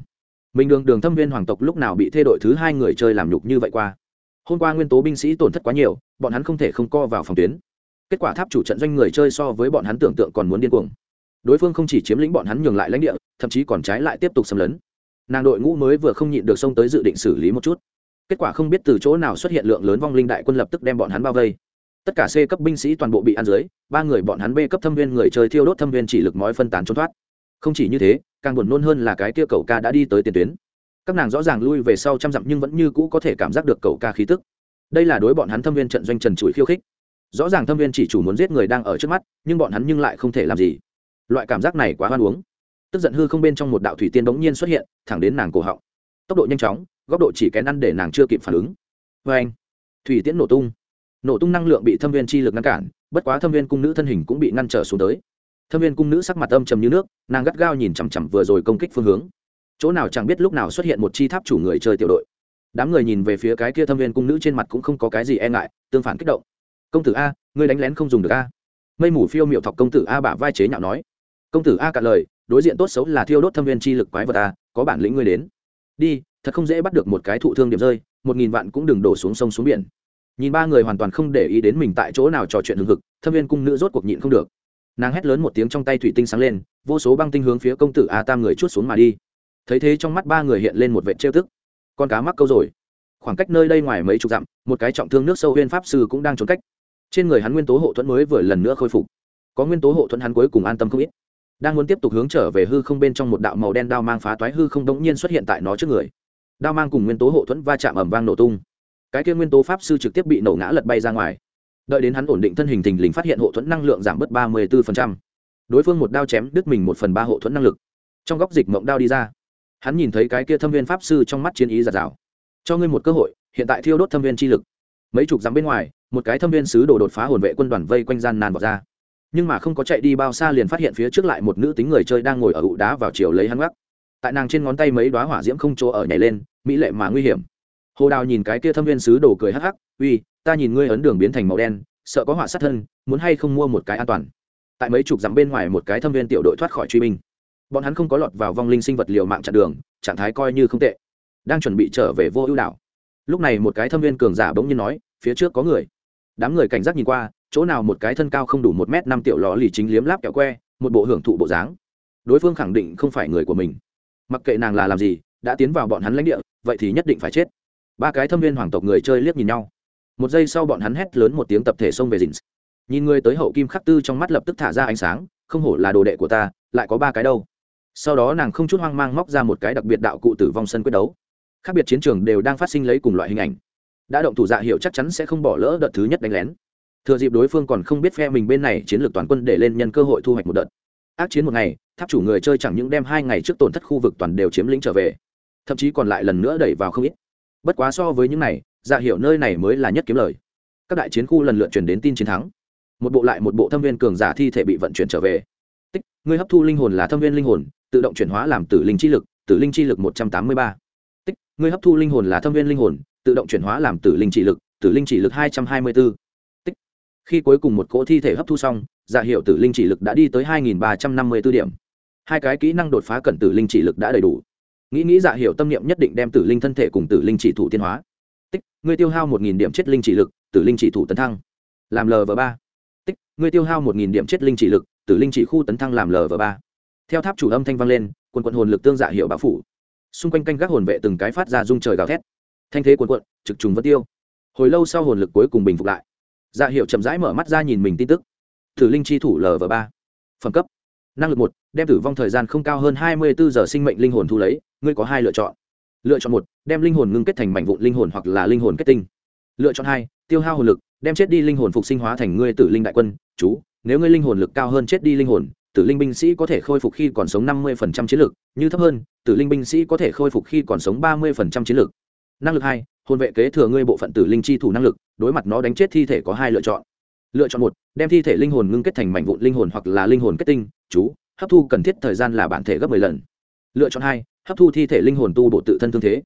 Speaker 1: Mình đường đường thâm viên hoàng tộc lúc nào bị thê đội thứ hai người chơi làm nhục như vậy qua? Hôm qua nguyên tố binh sĩ tổn thất quá nhiều, bọn hắn không thể không co vào phòng tuyến. Kết quả tháp chủ trận doanh người chơi so với bọn hắn tưởng tượng còn muốn điên cuồng. Đối phương không chỉ chiếm lĩnh bọn hắn nhường lại lãnh địa, thậm chí còn trái lại tiếp tục xâm lấn. Nàng đội ngũ mới vừa không nhịn được xông tới dự định xử lý một chút. Kết quả không biết từ chỗ nào xuất hiện lượng lớn vong linh đại quân lập tức đem bọn hắn bao vây. Tất cả c cấp binh sĩ toàn bộ bị ăn dưới, ba người bọn hắn b cấp thâm viên người chơi thiêu đốt thâm viên chỉ lực mói phân tán trốn thoát không chỉ như thế, càng buồn nôn hơn là cái kia cậu ca đã đi tới tiền tuyến. Các nàng rõ ràng lui về sau trăm dặm nhưng vẫn như cũ có thể cảm giác được cậu ca khí tức. Đây là đối bọn hắn thâm viên trận doanh trần chuỗi khiêu khích. Rõ ràng thâm viên chỉ chủ muốn giết người đang ở trước mắt, nhưng bọn hắn nhưng lại không thể làm gì. Loại cảm giác này quá hoan uống. Tức giận hư không bên trong một đạo thủy tiên bỗng nhiên xuất hiện, thẳng đến nàng cổ họng. Tốc độ nhanh chóng, góc độ chỉ kén ăn để nàng chưa kịp phản ứng. Vê anh, thủy tiễn nổ tung. Nổ tung năng lượng bị thâm viên chi lực ngăn cản, bất quá thâm viên cung nữ thân hình cũng bị ngăn trở xuống tới thâm viên cung nữ sắc mặt âm trầm như nước, nàng gắt gao nhìn chằm chằm vừa rồi công kích phương hướng. Chỗ nào chẳng biết lúc nào xuất hiện một chi tháp chủ người chơi tiểu đội. Đám người nhìn về phía cái kia thâm viên cung nữ trên mặt cũng không có cái gì e ngại, tương phản kích động. Công tử a, ngươi đánh lén không dùng được a. Mây mù phiêu miệu thọc công tử a bả vai chế nhạo nói. Công tử a cạn lời, đối diện tốt xấu là thiêu đốt thâm viên chi lực quái vật a, có bản lĩnh ngươi đến. Đi, thật không dễ bắt được một cái thụ thương điểm rơi, một nghìn vạn cũng đừng đổ xuống sông xuống biển. Nhìn ba người hoàn toàn không để ý đến mình tại chỗ nào trò chuyện hừng hực, thâm viên cung nữ rốt cuộc nhịn không được nàng hét lớn một tiếng trong tay thủy tinh sáng lên, vô số băng tinh hướng phía công tử a tam người chút xuống mà đi. Thấy thế trong mắt ba người hiện lên một vệ trêu tức. Con cá mắc câu rồi. Khoảng cách nơi đây ngoài mấy chục dặm, một cái trọng thương nước sâu huyên pháp sư cũng đang trốn cách. Trên người hắn nguyên tố hộ thuẫn mới vừa lần nữa khôi phục. Có nguyên tố hộ thuẫn hắn cuối cùng an tâm không ít. Đang muốn tiếp tục hướng trở về hư không bên trong một đạo màu đen đao mang phá toái hư không đống nhiên xuất hiện tại nó trước người. Đao mang cùng nguyên tố hộ thuẫn va chạm ẩm vang nổ tung. Cái kia nguyên tố pháp sư trực tiếp bị nổ ngã lật bay ra ngoài đợi đến hắn ổn định thân hình thình lình phát hiện hộ thuẫn năng lượng giảm bớt ba mươi bốn đối phương một đao chém đứt mình một phần ba hộ thuẫn năng lực. Trong góc dịch mộng đao đi ra. Hắn nhìn thấy cái kia thâm viên pháp sư trong mắt chiến ý giạt rào. Cho ngươi một cơ hội, hiện tại thiêu đốt thâm viên chi lực. Mấy chục dặm bên ngoài, một cái thâm viên sứ đồ đột phá hồn vệ quân đoàn vây quanh gian nàn vào ra. Nhưng mà không có chạy đi bao xa liền phát hiện phía trước lại một nữ tính người chơi đang ngồi ở ụ đá vào chiều lấy hắn gác. Tại nàng trên ngón tay mấy đoá hỏa diễm không chỗ ở nhảy lên, mỹ lệ mà nguy hiểm. Hồ đào nhìn cái kia thâm viên sứ đồ cười hắc hắc, uy ta nhìn ngươi ấn đường biến thành màu đen, sợ có hỏa sát thân, muốn hay không mua một cái an toàn. Tại mấy chục dặm bên ngoài một cái thâm viên tiểu đội thoát khỏi truy binh. Bọn hắn không có lọt vào vong linh sinh vật liều mạng chặn đường, trạng thái coi như không tệ. Đang chuẩn bị trở về vô ưu đảo. Lúc này một cái thâm viên cường giả bỗng nhiên nói, phía trước có người. Đám người cảnh giác nhìn qua, chỗ nào một cái thân cao không đủ một m năm tiểu lò lì chính liếm láp kẹo que, một bộ hưởng thụ bộ dáng. Đối phương khẳng định không phải người của mình. Mặc kệ nàng là làm gì, đã tiến vào bọn hắn lãnh địa, vậy thì nhất định phải chết. Ba cái thâm viên hoàng tộc người chơi liếc nhìn nhau một giây sau bọn hắn hét lớn một tiếng tập thể xông về dình nhìn người tới hậu kim khắc tư trong mắt lập tức thả ra ánh sáng, không hổ là đồ đệ của ta, lại có ba cái đâu. Sau đó nàng không chút hoang mang móc ra một cái đặc biệt đạo cụ tử vong sân quyết đấu. Khác biệt chiến trường đều đang phát sinh lấy cùng loại hình ảnh. Đã động thủ dạ hiệu chắc chắn sẽ không bỏ lỡ đợt thứ nhất đánh lén. Thừa dịp đối phương còn không biết phe mình bên này chiến lược toàn quân để lên nhân cơ hội thu hoạch một đợt. Ác chiến một ngày, tháp chủ người chơi chẳng những đem hai ngày trước tổn thất khu vực toàn đều chiếm lĩnh trở về, thậm chí còn lại lần nữa đẩy vào không ít. Bất quá so với những này dạ hiểu nơi này mới là nhất kiếm lời. Các đại chiến khu lần lượt chuyển đến tin chiến thắng. Một bộ lại một bộ thâm viên cường giả thi thể bị vận chuyển trở về. Tích người hấp thu linh hồn là thâm viên linh hồn, tự động chuyển hóa làm tử linh chi lực, tử linh chi lực một trăm tám mươi ba. Tích người hấp thu linh hồn là thâm viên linh hồn, tự động chuyển hóa làm tử linh chỉ lực, tử linh chỉ lực hai trăm hai mươi bốn tích, khi cuối cùng một cỗ thi thể hấp thu xong dạ hiệu tử linh chỉ lực đã đi tới hai nghìn ba trăm năm mươi b ố điểm. Hai cái kỹ năng đột phá cận tử linh chỉ lực đã đầy đủ. Nghĩ nghĩ dạ hiệu tâm niệm nhất định đem tử linh thân thể cùng tử linh chỉ thủ tiên hóa tích, ngươi tiêu hao một nghìn điểm chết linh chỉ lực, tử linh chỉ thủ tấn thăng. Làm lv ba. Tích, ngươi tiêu hao một nghìn điểm chết linh chỉ lực, tử linh chỉ khu tấn thăng làm lv ba. Theo tháp chủ âm thanh vang lên, quần quận hồn lực tương dạ hiệu bão phủ. Xung quanh canh gác hồn vệ từng cái phát ra dung trời gào thét. Thanh thế quần quận, trực trùng vân tiêu. Hồi lâu sau hồn lực cuối cùng bình phục lại. Dạ hiệu chậm rãi mở mắt ra nhìn mình tin tức. Tử linh chi thủ lv ba. Phẩm cấp. Năng lực một, đem tử vong thời gian không cao hơn hai mươi bốn giờ sinh mệnh linh hồn thu lấy, ngươi có hai lựa chọn. Lựa chọn một đem linh hồn ngưng kết thành mảnh vụn linh hồn hoặc là linh hồn kết tinh. Lựa chọn hai, tiêu hao hồn lực, đem chết đi linh hồn phục sinh hóa thành ngươi tử linh đại quân. Chú, nếu ngươi linh hồn lực cao hơn chết đi linh hồn, tử linh binh sĩ có thể khôi phục khi còn sống năm mươi chiến lực, như thấp hơn, tử linh binh sĩ có thể khôi phục khi còn sống ba mươi chiến lực. Năng lực hai, hồn vệ kế thừa ngươi bộ phận tử linh chi thủ năng lực, đối mặt nó đánh chết thi thể có hai lựa chọn. Lựa chọn một, đem thi thể linh hồn ngưng kết thành mảnh vụn linh hồn hoặc là linh hồn kết tinh. Chú, hấp thu cần thiết thời gian là bản thể gấp 10 lần. Lựa chọn hai, hấp thu thi thể linh hồn tu bộ tự thân thương thế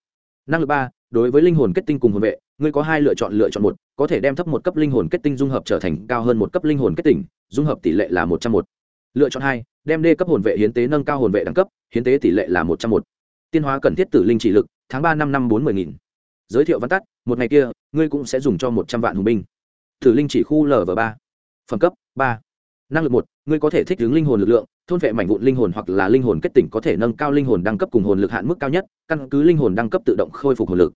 Speaker 1: năng lực ba, đối với linh hồn kết tinh cùng hồn vệ, ngươi có hai lựa chọn lựa chọn một, có thể đem thấp một cấp linh hồn kết tinh dung hợp trở thành cao hơn một cấp linh hồn kết tinh, dung hợp tỷ lệ là một trăm một. Lựa chọn hai, đem đê cấp hồn vệ hiến tế nâng cao hồn vệ đẳng cấp, hiến tế tỷ lệ là một trăm một. Tiên hóa cần thiết tử linh chỉ lực, tháng ba năm năm bốn mươi nghìn. Giới thiệu văn tắt, một ngày kia, ngươi cũng sẽ dùng cho một trăm vạn hùng binh. Tử linh chỉ khu lv ba. Phẩm cấp ba. Năng lực một, ngươi có thể thích ứng linh hồn lực lượng thôn vệ mảnh vụn linh hồn hoặc là linh hồn kết tỉnh có thể nâng cao linh hồn đẳng cấp cùng hồn lực hạn mức cao nhất, căn cứ linh hồn đẳng cấp tự động khôi phục hồn lực.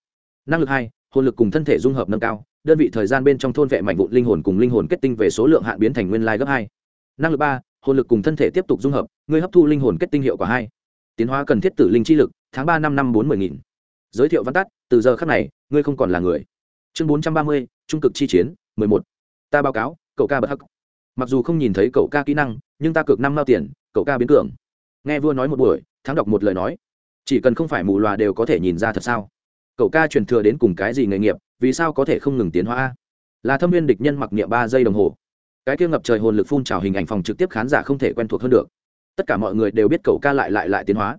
Speaker 1: Năng lực hai, hồn lực cùng thân thể dung hợp nâng cao, đơn vị thời gian bên trong thôn vệ mảnh vụn linh hồn cùng linh hồn kết tinh về số lượng hạn biến thành nguyên lai gấp hai. Năng lực ba, hồn lực cùng thân thể tiếp tục dung hợp ngươi hấp thu linh hồn kết tinh hiệu quả hai. Tiến hóa cần thiết tử linh chi lực, tháng ba năm năm bốn mươi nghìn. Giới thiệu văn tắt, từ giờ khắc này, ngươi không còn là người. Chương bốn trăm ba mươi, trung cực chi chiến, mười một. Ta báo cáo, cậu ca bậc hắc mặc dù không nhìn thấy cậu ca kỹ năng, nhưng ta cược năm mao tiền, cậu ca biến cường. Nghe vua nói một buổi, thắng đọc một lời nói. Chỉ cần không phải mù loà đều có thể nhìn ra thật sao? Cậu ca truyền thừa đến cùng cái gì nghề nghiệp, vì sao có thể không ngừng tiến hóa? Là thâm viên địch nhân mặc niệm ba giây đồng hồ. Cái kia ngập trời hồn lực phun trào hình ảnh phòng trực tiếp khán giả không thể quen thuộc hơn được. Tất cả mọi người đều biết cậu ca lại lại lại tiến hóa.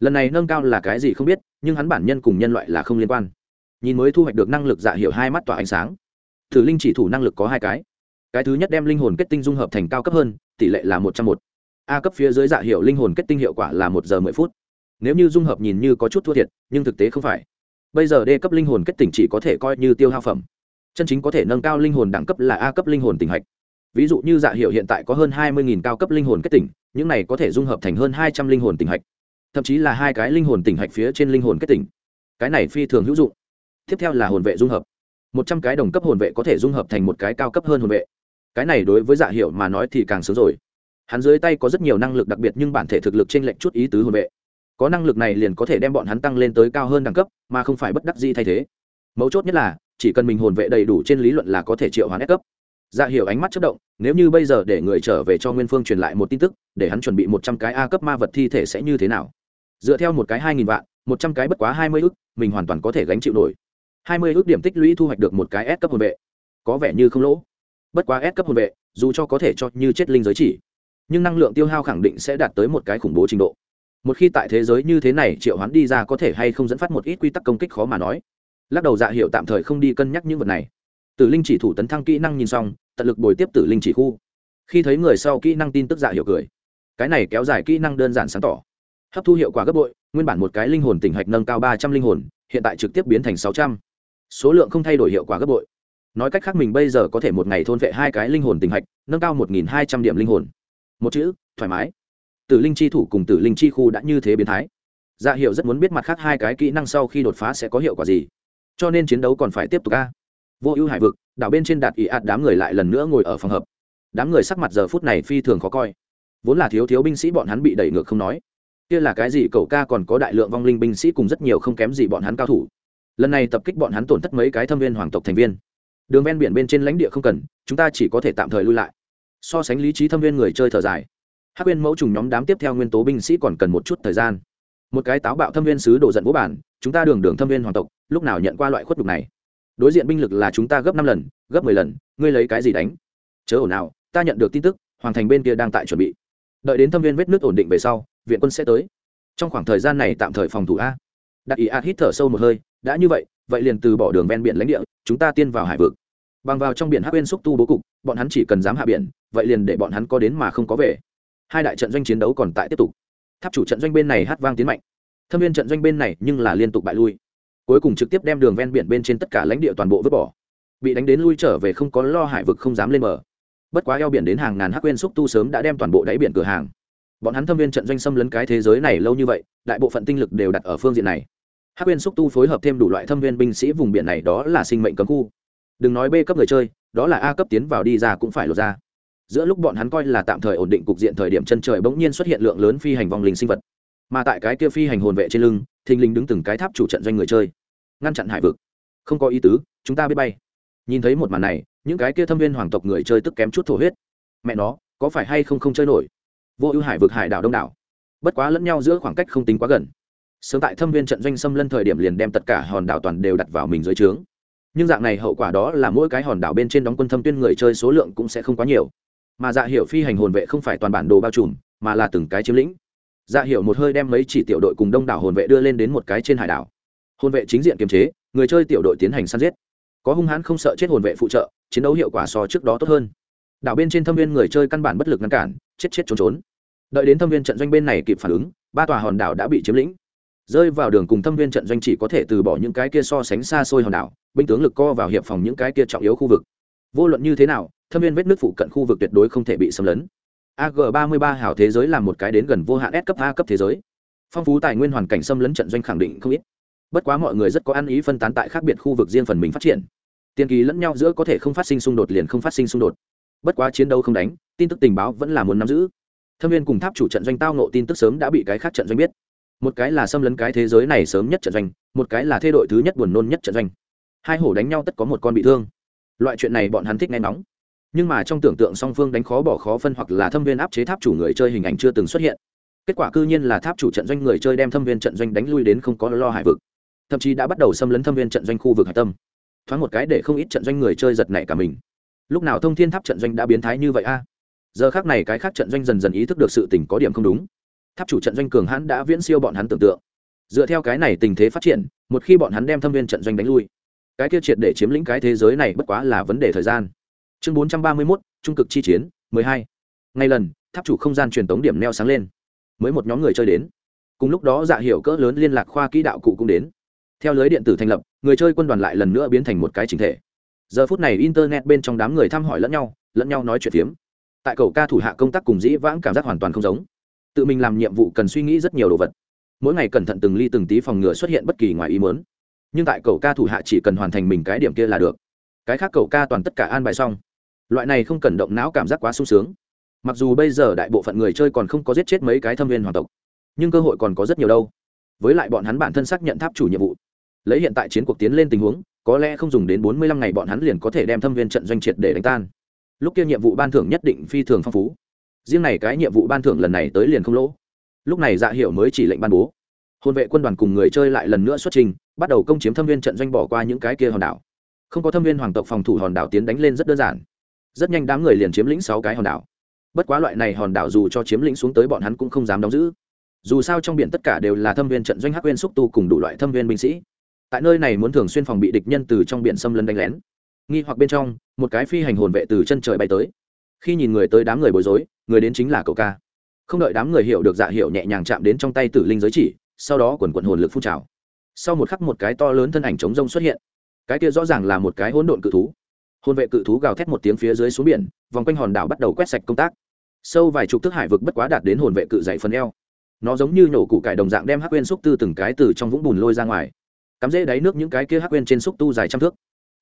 Speaker 1: Lần này nâng cao là cái gì không biết, nhưng hắn bản nhân cùng nhân loại là không liên quan. Nhìn mới thu hoạch được năng lực dạ hiệu hai mắt tỏa ánh sáng. Thử linh chỉ thủ năng lực có hai cái cái thứ nhất đem linh hồn kết tinh dung hợp thành cao cấp hơn, tỷ lệ là một trăm một. A cấp phía dưới dạ hiệu linh hồn kết tinh hiệu quả là một giờ mười phút. Nếu như dung hợp nhìn như có chút thua thiệt, nhưng thực tế không phải. Bây giờ d cấp linh hồn kết tỉnh chỉ có thể coi như tiêu hao phẩm. Chân chính có thể nâng cao linh hồn đẳng cấp là a cấp linh hồn tỉnh hạch. Ví dụ như dạ hiệu hiện tại có hơn hai mươi cao cấp linh hồn kết tỉnh những này có thể dung hợp thành hơn hai trăm linh hồn tỉnh hạch. Thậm chí là hai cái linh hồn tỉnh hạch phía trên linh hồn kết tỉnh cái này phi thường hữu dụng. Tiếp theo là hồn vệ dung hợp. Một trăm cái đồng cấp hồn vệ có thể dung hợp thành một cái cao cấp hơn hồn vệ cái này đối với dạ hiệu mà nói thì càng sớm rồi. Hắn dưới tay có rất nhiều năng lực đặc biệt nhưng bản thể thực lực t r ê n lệch chút ý tứ hồn vệ. Có năng lực này liền có thể đem bọn hắn tăng lên tới cao hơn đẳng cấp, mà không phải bất đắc di thay thế. Mấu chốt nhất là, chỉ cần mình hồn vệ đầy đủ trên lý luận là có thể triệu hoán ép cấp. Dạ hiệu ánh mắt chất động, nếu như bây giờ để người trở về cho nguyên phương truyền lại một tin tức, để hắn chuẩn bị một trăm cái a cấp ma vật thi thể sẽ như thế nào? Dựa theo một cái hai nghìn vạn, một trăm cái bất quá hai mươi ước, mình hoàn toàn có thể gánh chịu nổi. Hai mươi ước điểm tích lũy thu hoạch được một cái S cấp hồn vệ. Có vẻ như không lỗ bất quá S cấp hồn vệ, dù cho có thể cho như chết linh giới chỉ, nhưng năng lượng tiêu hao khẳng định sẽ đạt tới một cái khủng bố trình độ. Một khi tại thế giới như thế này, triệu hoán đi ra có thể hay không dẫn phát một ít quy tắc công kích khó mà nói. Lắc đầu dạ hiệu tạm thời không đi cân nhắc những vật này. Tử linh chỉ thủ tấn thăng kỹ năng nhìn xong, tận lực bồi tiếp tử linh chỉ khu. Khi thấy người sau kỹ năng tin tức dạ hiệu cười. Cái này kéo dài kỹ năng đơn giản sáng tỏ. Hấp thu hiệu quả gấp bội, nguyên bản một cái linh hồn tỉnh hạch nâng cao ba trăm linh hồn, hiện tại trực tiếp biến thành sáu trăm. Số lượng không thay đổi hiệu quả gấp bội nói cách khác mình bây giờ có thể một ngày thôn vệ hai cái linh hồn tình hạch, nâng cao một nghìn hai trăm điểm linh hồn. Một chữ, thoải mái. Tử linh chi thủ cùng tử linh chi khu đã như thế biến thái. Dạ hiệu rất muốn biết mặt khác hai cái kỹ năng sau khi đột phá sẽ có hiệu quả gì. Cho nên chiến đấu còn phải tiếp tục ca vô ưu hải vực, đảo bên trên đạt ý ạt đám người lại lần nữa ngồi ở phòng hợp. Đám người sắc mặt giờ phút này phi thường khó coi. Vốn là thiếu thiếu binh sĩ bọn hắn bị đẩy ngược không nói. Kia là cái gì, cậu ca còn có đại lượng vong linh binh sĩ cùng rất nhiều không kém gì bọn hắn cao thủ. Lần này tập kích bọn hắn tổn thất mấy cái thâm viên hoàng tộc thành viên đường ven biển bên trên lãnh địa không cần, chúng ta chỉ có thể tạm thời lui lại. So sánh lý trí thâm viên người chơi thở dài. Hắc viên mẫu trùng nhóm đám tiếp theo nguyên tố binh sĩ còn cần một chút thời gian. Một cái táo bạo thâm viên sứ đổ giận vũ bản, chúng ta đường đường thâm viên hoàng tộc, lúc nào nhận qua loại khuất đục này? Đối diện binh lực là chúng ta gấp năm lần, gấp mười lần, ngươi lấy cái gì đánh? Chớ ổn nào ta nhận được tin tức, hoàng thành bên kia đang tại chuẩn bị. Đợi đến thâm viên vết nước ổn định về sau, viện quân sẽ tới. Trong khoảng thời gian này tạm thời phòng thủ a. Đại ý a hít thở sâu một hơi, đã như vậy vậy liền từ bỏ đường ven biển lãnh địa, chúng ta tiên vào hải vực. Bằng vào trong biển hắc bên xúc tu bố cục, bọn hắn chỉ cần dám hạ biển, vậy liền để bọn hắn có đến mà không có về. Hai đại trận doanh chiến đấu còn tại tiếp tục. Tháp chủ trận doanh bên này hát vang tiến mạnh. Thâm viên trận doanh bên này nhưng là liên tục bại lui. Cuối cùng trực tiếp đem đường ven biển bên trên tất cả lãnh địa toàn bộ vứt bỏ. Bị đánh đến lui trở về không có lo hải vực không dám lên mở bất quá eo biển đến hàng ngàn hắc quên xúc tu sớm đã đem toàn bộ đáy biển cửa hàng. Bọn hắn thâm viên trận doanh xâm lấn cái thế giới này lâu như vậy, đại bộ phận tinh lực đều đặt ở phương diện này hát viên xúc tu phối hợp thêm đủ loại thâm viên binh sĩ vùng biển này, đó là sinh mệnh cấm khu. Đừng nói b cấp người chơi, đó là a cấp tiến vào đi ra cũng phải lột ra. Giữa lúc bọn hắn coi là tạm thời ổn định cục diện thời điểm chân trời bỗng nhiên xuất hiện lượng lớn phi hành vòng linh sinh vật. Mà tại cái kia phi hành hồn vệ trên lưng, thình linh đứng từng cái tháp chủ trận doanh người chơi. Ngăn chặn hải vực. Không có ý tứ, chúng ta biết bay. Nhìn thấy một màn này, những cái kia thâm viên hoàng tộc người chơi tức kém chút thổ huyết. Mẹ nó, có phải hay không không chơi nổi? Vô ưu hải vực hải đảo đông đảo. Bất quá lẫn nhau giữa khoảng cách không tính quá gần sớm tại thâm viên trận doanh xâm lân thời điểm liền đem tất cả hòn đảo toàn đều đặt vào mình dưới trướng. Nhưng dạng này hậu quả đó là mỗi cái hòn đảo bên trên đóng quân thâm tuyên người chơi số lượng cũng sẽ không quá nhiều. Mà dạ hiệu phi hành hồn vệ không phải toàn bản đồ bao trùm, mà là từng cái chiếm lĩnh. Dạ hiệu một hơi đem mấy chỉ tiểu đội cùng đông đảo hồn vệ đưa lên đến một cái trên hải đảo. Hồn vệ chính diện kiềm chế, người chơi tiểu đội tiến hành săn giết. Có hung hãn không sợ chết hồn vệ phụ trợ, chiến đấu hiệu quả so trước đó tốt hơn. Đảo bên trên thâm viên người chơi căn bản bất lực ngăn cản, chết chết trốn trốn. Đợi đến thâm viên trận doanh bên này kịp phản ứng, ba tòa hòn đảo đã bị chiếm lĩnh rơi vào đường cùng thâm viên trận doanh chỉ có thể từ bỏ những cái kia so sánh xa xôi hòn đảo, binh tướng lực co vào hiệp phòng những cái kia trọng yếu khu vực. Vô luận như thế nào, thâm viên vết nước phụ cận khu vực tuyệt đối không thể bị xâm lấn. Ag ba mươi ba hảo thế giới là một cái đến gần vô hạn s cấp a cấp thế giới. Phong phú tài nguyên hoàn cảnh xâm lấn trận doanh khẳng định không ít. Bất quá mọi người rất có ăn ý phân tán tại khác biệt khu vực riêng phần mình phát triển. Tiền kỳ lẫn nhau giữa có thể không phát sinh xung đột liền không phát sinh xung đột. Bất quá chiến đấu không đánh, tin tức tình báo vẫn là muốn nắm giữ. Thâm viên cùng tháp chủ trận doanh tao nộ tin tức sớm đã bị cái khác trận doanh biết một cái là xâm lấn cái thế giới này sớm nhất trận doanh, một cái là thê đội thứ nhất buồn nôn nhất trận doanh. Hai hổ đánh nhau tất có một con bị thương. Loại chuyện này bọn hắn thích nghe nóng nhưng mà trong tưởng tượng song phương đánh khó bỏ khó phân hoặc là thâm viên áp chế tháp chủ người chơi hình ảnh chưa từng xuất hiện. Kết quả cư nhiên là tháp chủ trận doanh người chơi đem thâm viên trận doanh đánh lui đến không có lo hải vực. Thậm chí đã bắt đầu xâm lấn thâm viên trận doanh khu vực hải tâm. Thoáng một cái để không ít trận doanh người chơi giật nảy cả mình. Lúc nào thông thiên tháp trận doanh đã biến thái như vậy a? Giờ khác này cái khác trận doanh dần dần ý thức được sự tình có điểm không đúng tháp chủ trận doanh cường hãn đã viễn siêu bọn hắn tưởng tượng. Dựa theo cái này tình thế phát triển, một khi bọn hắn đem thâm viên trận doanh đánh lui, cái kia triệt để chiếm lĩnh cái thế giới này bất quá là vấn đề thời gian. Chương bốn trăm ba mươi mốt, trung cực chi chiến, mười hai. Ngay lần, tháp chủ không gian truyền tống điểm neo sáng lên. Mới một nhóm người chơi đến. Cùng lúc đó dạ hiệu cỡ lớn liên lạc khoa kỹ đạo cụ cũng đến. Theo lưới điện tử thành lập, người chơi quân đoàn lại lần nữa biến thành một cái chính thể. Giờ phút này internet bên trong đám người thăm hỏi lẫn nhau lẫn nhau nói chuyện phiếm. Tại cầu ca thủ hạ công tác cùng dĩ vãng cảm giác hoàn toàn không giống tự mình làm nhiệm vụ cần suy nghĩ rất nhiều đồ vật. Mỗi ngày cẩn thận từng ly từng tí phòng ngừa xuất hiện bất kỳ ngoài ý mớn nhưng tại cầu ca thủ hạ chỉ cần hoàn thành mình cái điểm kia là được. Cái khác cầu ca toàn tất cả an bài xong. Loại này không cần động não cảm giác quá sung sướng. Mặc dù bây giờ đại bộ phận người chơi còn không có giết chết mấy cái thâm viên hoàng tộc, nhưng cơ hội còn có rất nhiều đâu. Với lại bọn hắn bản thân xác nhận tháp chủ nhiệm vụ. Lấy hiện tại chiến cuộc tiến lên tình huống, có lẽ không dùng đến bốn mươi lăm ngày bọn hắn liền có thể đem thâm viên trận doanh triệt để đánh tan. Lúc kia nhiệm vụ ban thưởng nhất định phi thường phong phú riêng này cái nhiệm vụ ban thưởng lần này tới liền không lỗ. Lúc này dạ hiệu mới chỉ lệnh ban bố. Hôn vệ quân đoàn cùng người chơi lại lần nữa xuất trình, bắt đầu công chiếm thâm viên trận doanh bỏ qua những cái kia hòn đảo. Không có thâm viên hoàng tộc phòng thủ hòn đảo tiến đánh lên rất đơn giản. Rất nhanh đám người liền chiếm lĩnh sáu cái hòn đảo. Bất quá loại này hòn đảo dù cho chiếm lĩnh xuống tới bọn hắn cũng không dám đóng giữ. Dù sao trong biển tất cả đều là thâm viên trận doanh hắc viên xúc tu cùng đủ loại thâm viên binh sĩ. Tại nơi này muốn thường xuyên phòng bị địch nhân từ trong biển xâm lấn đánh lén. Nghi hoặc bên trong, một cái phi hành hồn vệ từ chân trời bay tới khi nhìn người tới đám người bối rối, người đến chính là cậu ca. Không đợi đám người hiểu được dạ hiệu nhẹ nhàng chạm đến trong tay tử linh giới chỉ, sau đó quần quần hồn lực phun trào. Sau một khắc một cái to lớn thân ảnh chống rông xuất hiện. Cái kia rõ ràng là một cái hỗn độn cự thú. Hồn vệ cự thú gào thét một tiếng phía dưới xuống biển, vòng quanh hòn đảo bắt đầu quét sạch công tác. Sâu vài chục thước hải vực bất quá đạt đến hồn vệ cự dậy phần eo. Nó giống như nổ cụ cải đồng dạng đem hắc quên xúc tư từng cái từ trong vũng bùn lôi ra ngoài. Cắm rễ đáy nước những cái kia hắc quên trên xúc tu dài trăm thước.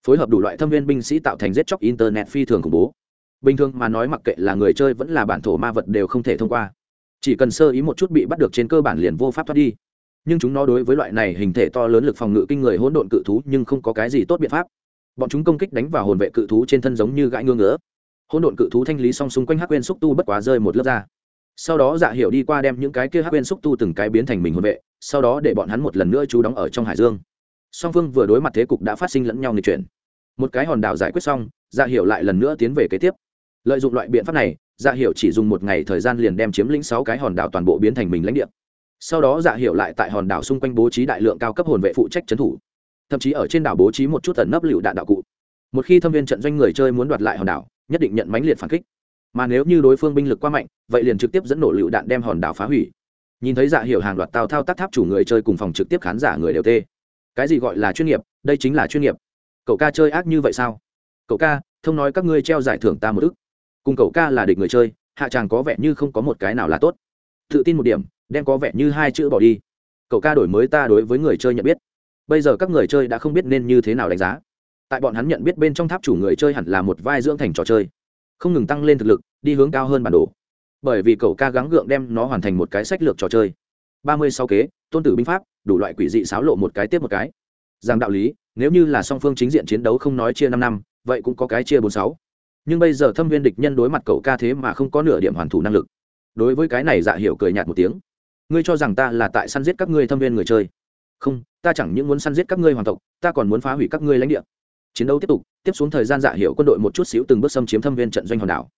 Speaker 1: Phối hợp đủ loại thâm viên binh sĩ tạo thành giết chóc internet phi thường khủng bố bình thường mà nói mặc kệ là người chơi vẫn là bản thổ ma vật đều không thể thông qua. Chỉ cần sơ ý một chút bị bắt được trên cơ bản liền vô pháp thoát đi. Nhưng chúng nó đối với loại này hình thể to lớn lực phòng ngự kinh người hỗn độn cự thú nhưng không có cái gì tốt biện pháp. Bọn chúng công kích đánh vào hồn vệ cự thú trên thân giống như gãi ngưỡng ngứa. Hỗn độn cự thú thanh lý song xung quanh hắc quên xúc tu bất quá rơi một lớp ra. Sau đó dạ hiểu đi qua đem những cái kia hắc quên xúc tu từng cái biến thành mình hồn vệ, sau đó để bọn hắn một lần nữa trú đóng ở trong hải dương. Song phương vừa đối mặt thế cục đã phát sinh lẫn nhau nghịch chuyển. Một cái hòn đảo giải quyết xong dạ hiểu lại lần nữa tiến về kế tiếp lợi dụng loại biện pháp này dạ hiểu chỉ dùng một ngày thời gian liền đem chiếm lĩnh sáu cái hòn đảo toàn bộ biến thành mình lãnh địa. Sau đó dạ hiểu lại tại hòn đảo xung quanh bố trí đại lượng cao cấp hồn vệ phụ trách trấn thủ. Thậm chí ở trên đảo bố trí một chút tần nấp lựu đạn đạo cụ. Một khi thâm viên trận doanh người chơi muốn đoạt lại hòn đảo, nhất định nhận mãnh liệt phản kích. Mà nếu như đối phương binh lực quá mạnh, vậy liền trực tiếp dẫn nổ lựu đạn đem hòn đảo phá hủy. Nhìn thấy dạ hiểu hàng loạt tào thao tác tháp chủ người chơi cùng phòng trực tiếp khán giả người đều tê. Cái gì gọi là chuyên nghiệp? Đây chính là chuyên nghiệp. Cậu ca chơi ác như vậy sao? Cậu ca, thông nói các ngươi treo giải thưởng ta một ức cùng cậu ca là địch người chơi, hạ chàng có vẻ như không có một cái nào là tốt. Tự tin một điểm, đem có vẻ như hai chữ bỏ đi. Cậu ca đổi mới ta đối với người chơi nhận biết. Bây giờ các người chơi đã không biết nên như thế nào đánh giá. Tại bọn hắn nhận biết bên trong tháp chủ người chơi hẳn là một vai dưỡng thành trò chơi. Không ngừng tăng lên thực lực, đi hướng cao hơn bản đồ. Bởi vì cậu ca gắng gượng đem nó hoàn thành một cái sách lược trò chơi. Ba mươi sáu kế, tôn tử binh pháp, đủ loại quỷ dị xáo lộ một cái tiếp một cái. Rằng đạo lý, nếu như là song phương chính diện chiến đấu không nói chia năm năm, vậy cũng có cái chia bốn sáu nhưng bây giờ thâm viên địch nhân đối mặt cậu ca thế mà không có nửa điểm hoàn thủ năng lực. Đối với cái này dạ hiểu cười nhạt một tiếng. Ngươi cho rằng ta là tại săn giết các ngươi thâm viên người chơi? Không, ta chẳng những muốn săn giết các ngươi hoàng tộc, ta còn muốn phá hủy các ngươi lãnh địa. Chiến đấu tiếp tục, tiếp xuống thời gian dạ hiệu quân đội một chút xíu từng bước xâm chiếm thâm viên trận doanh hòn đảo.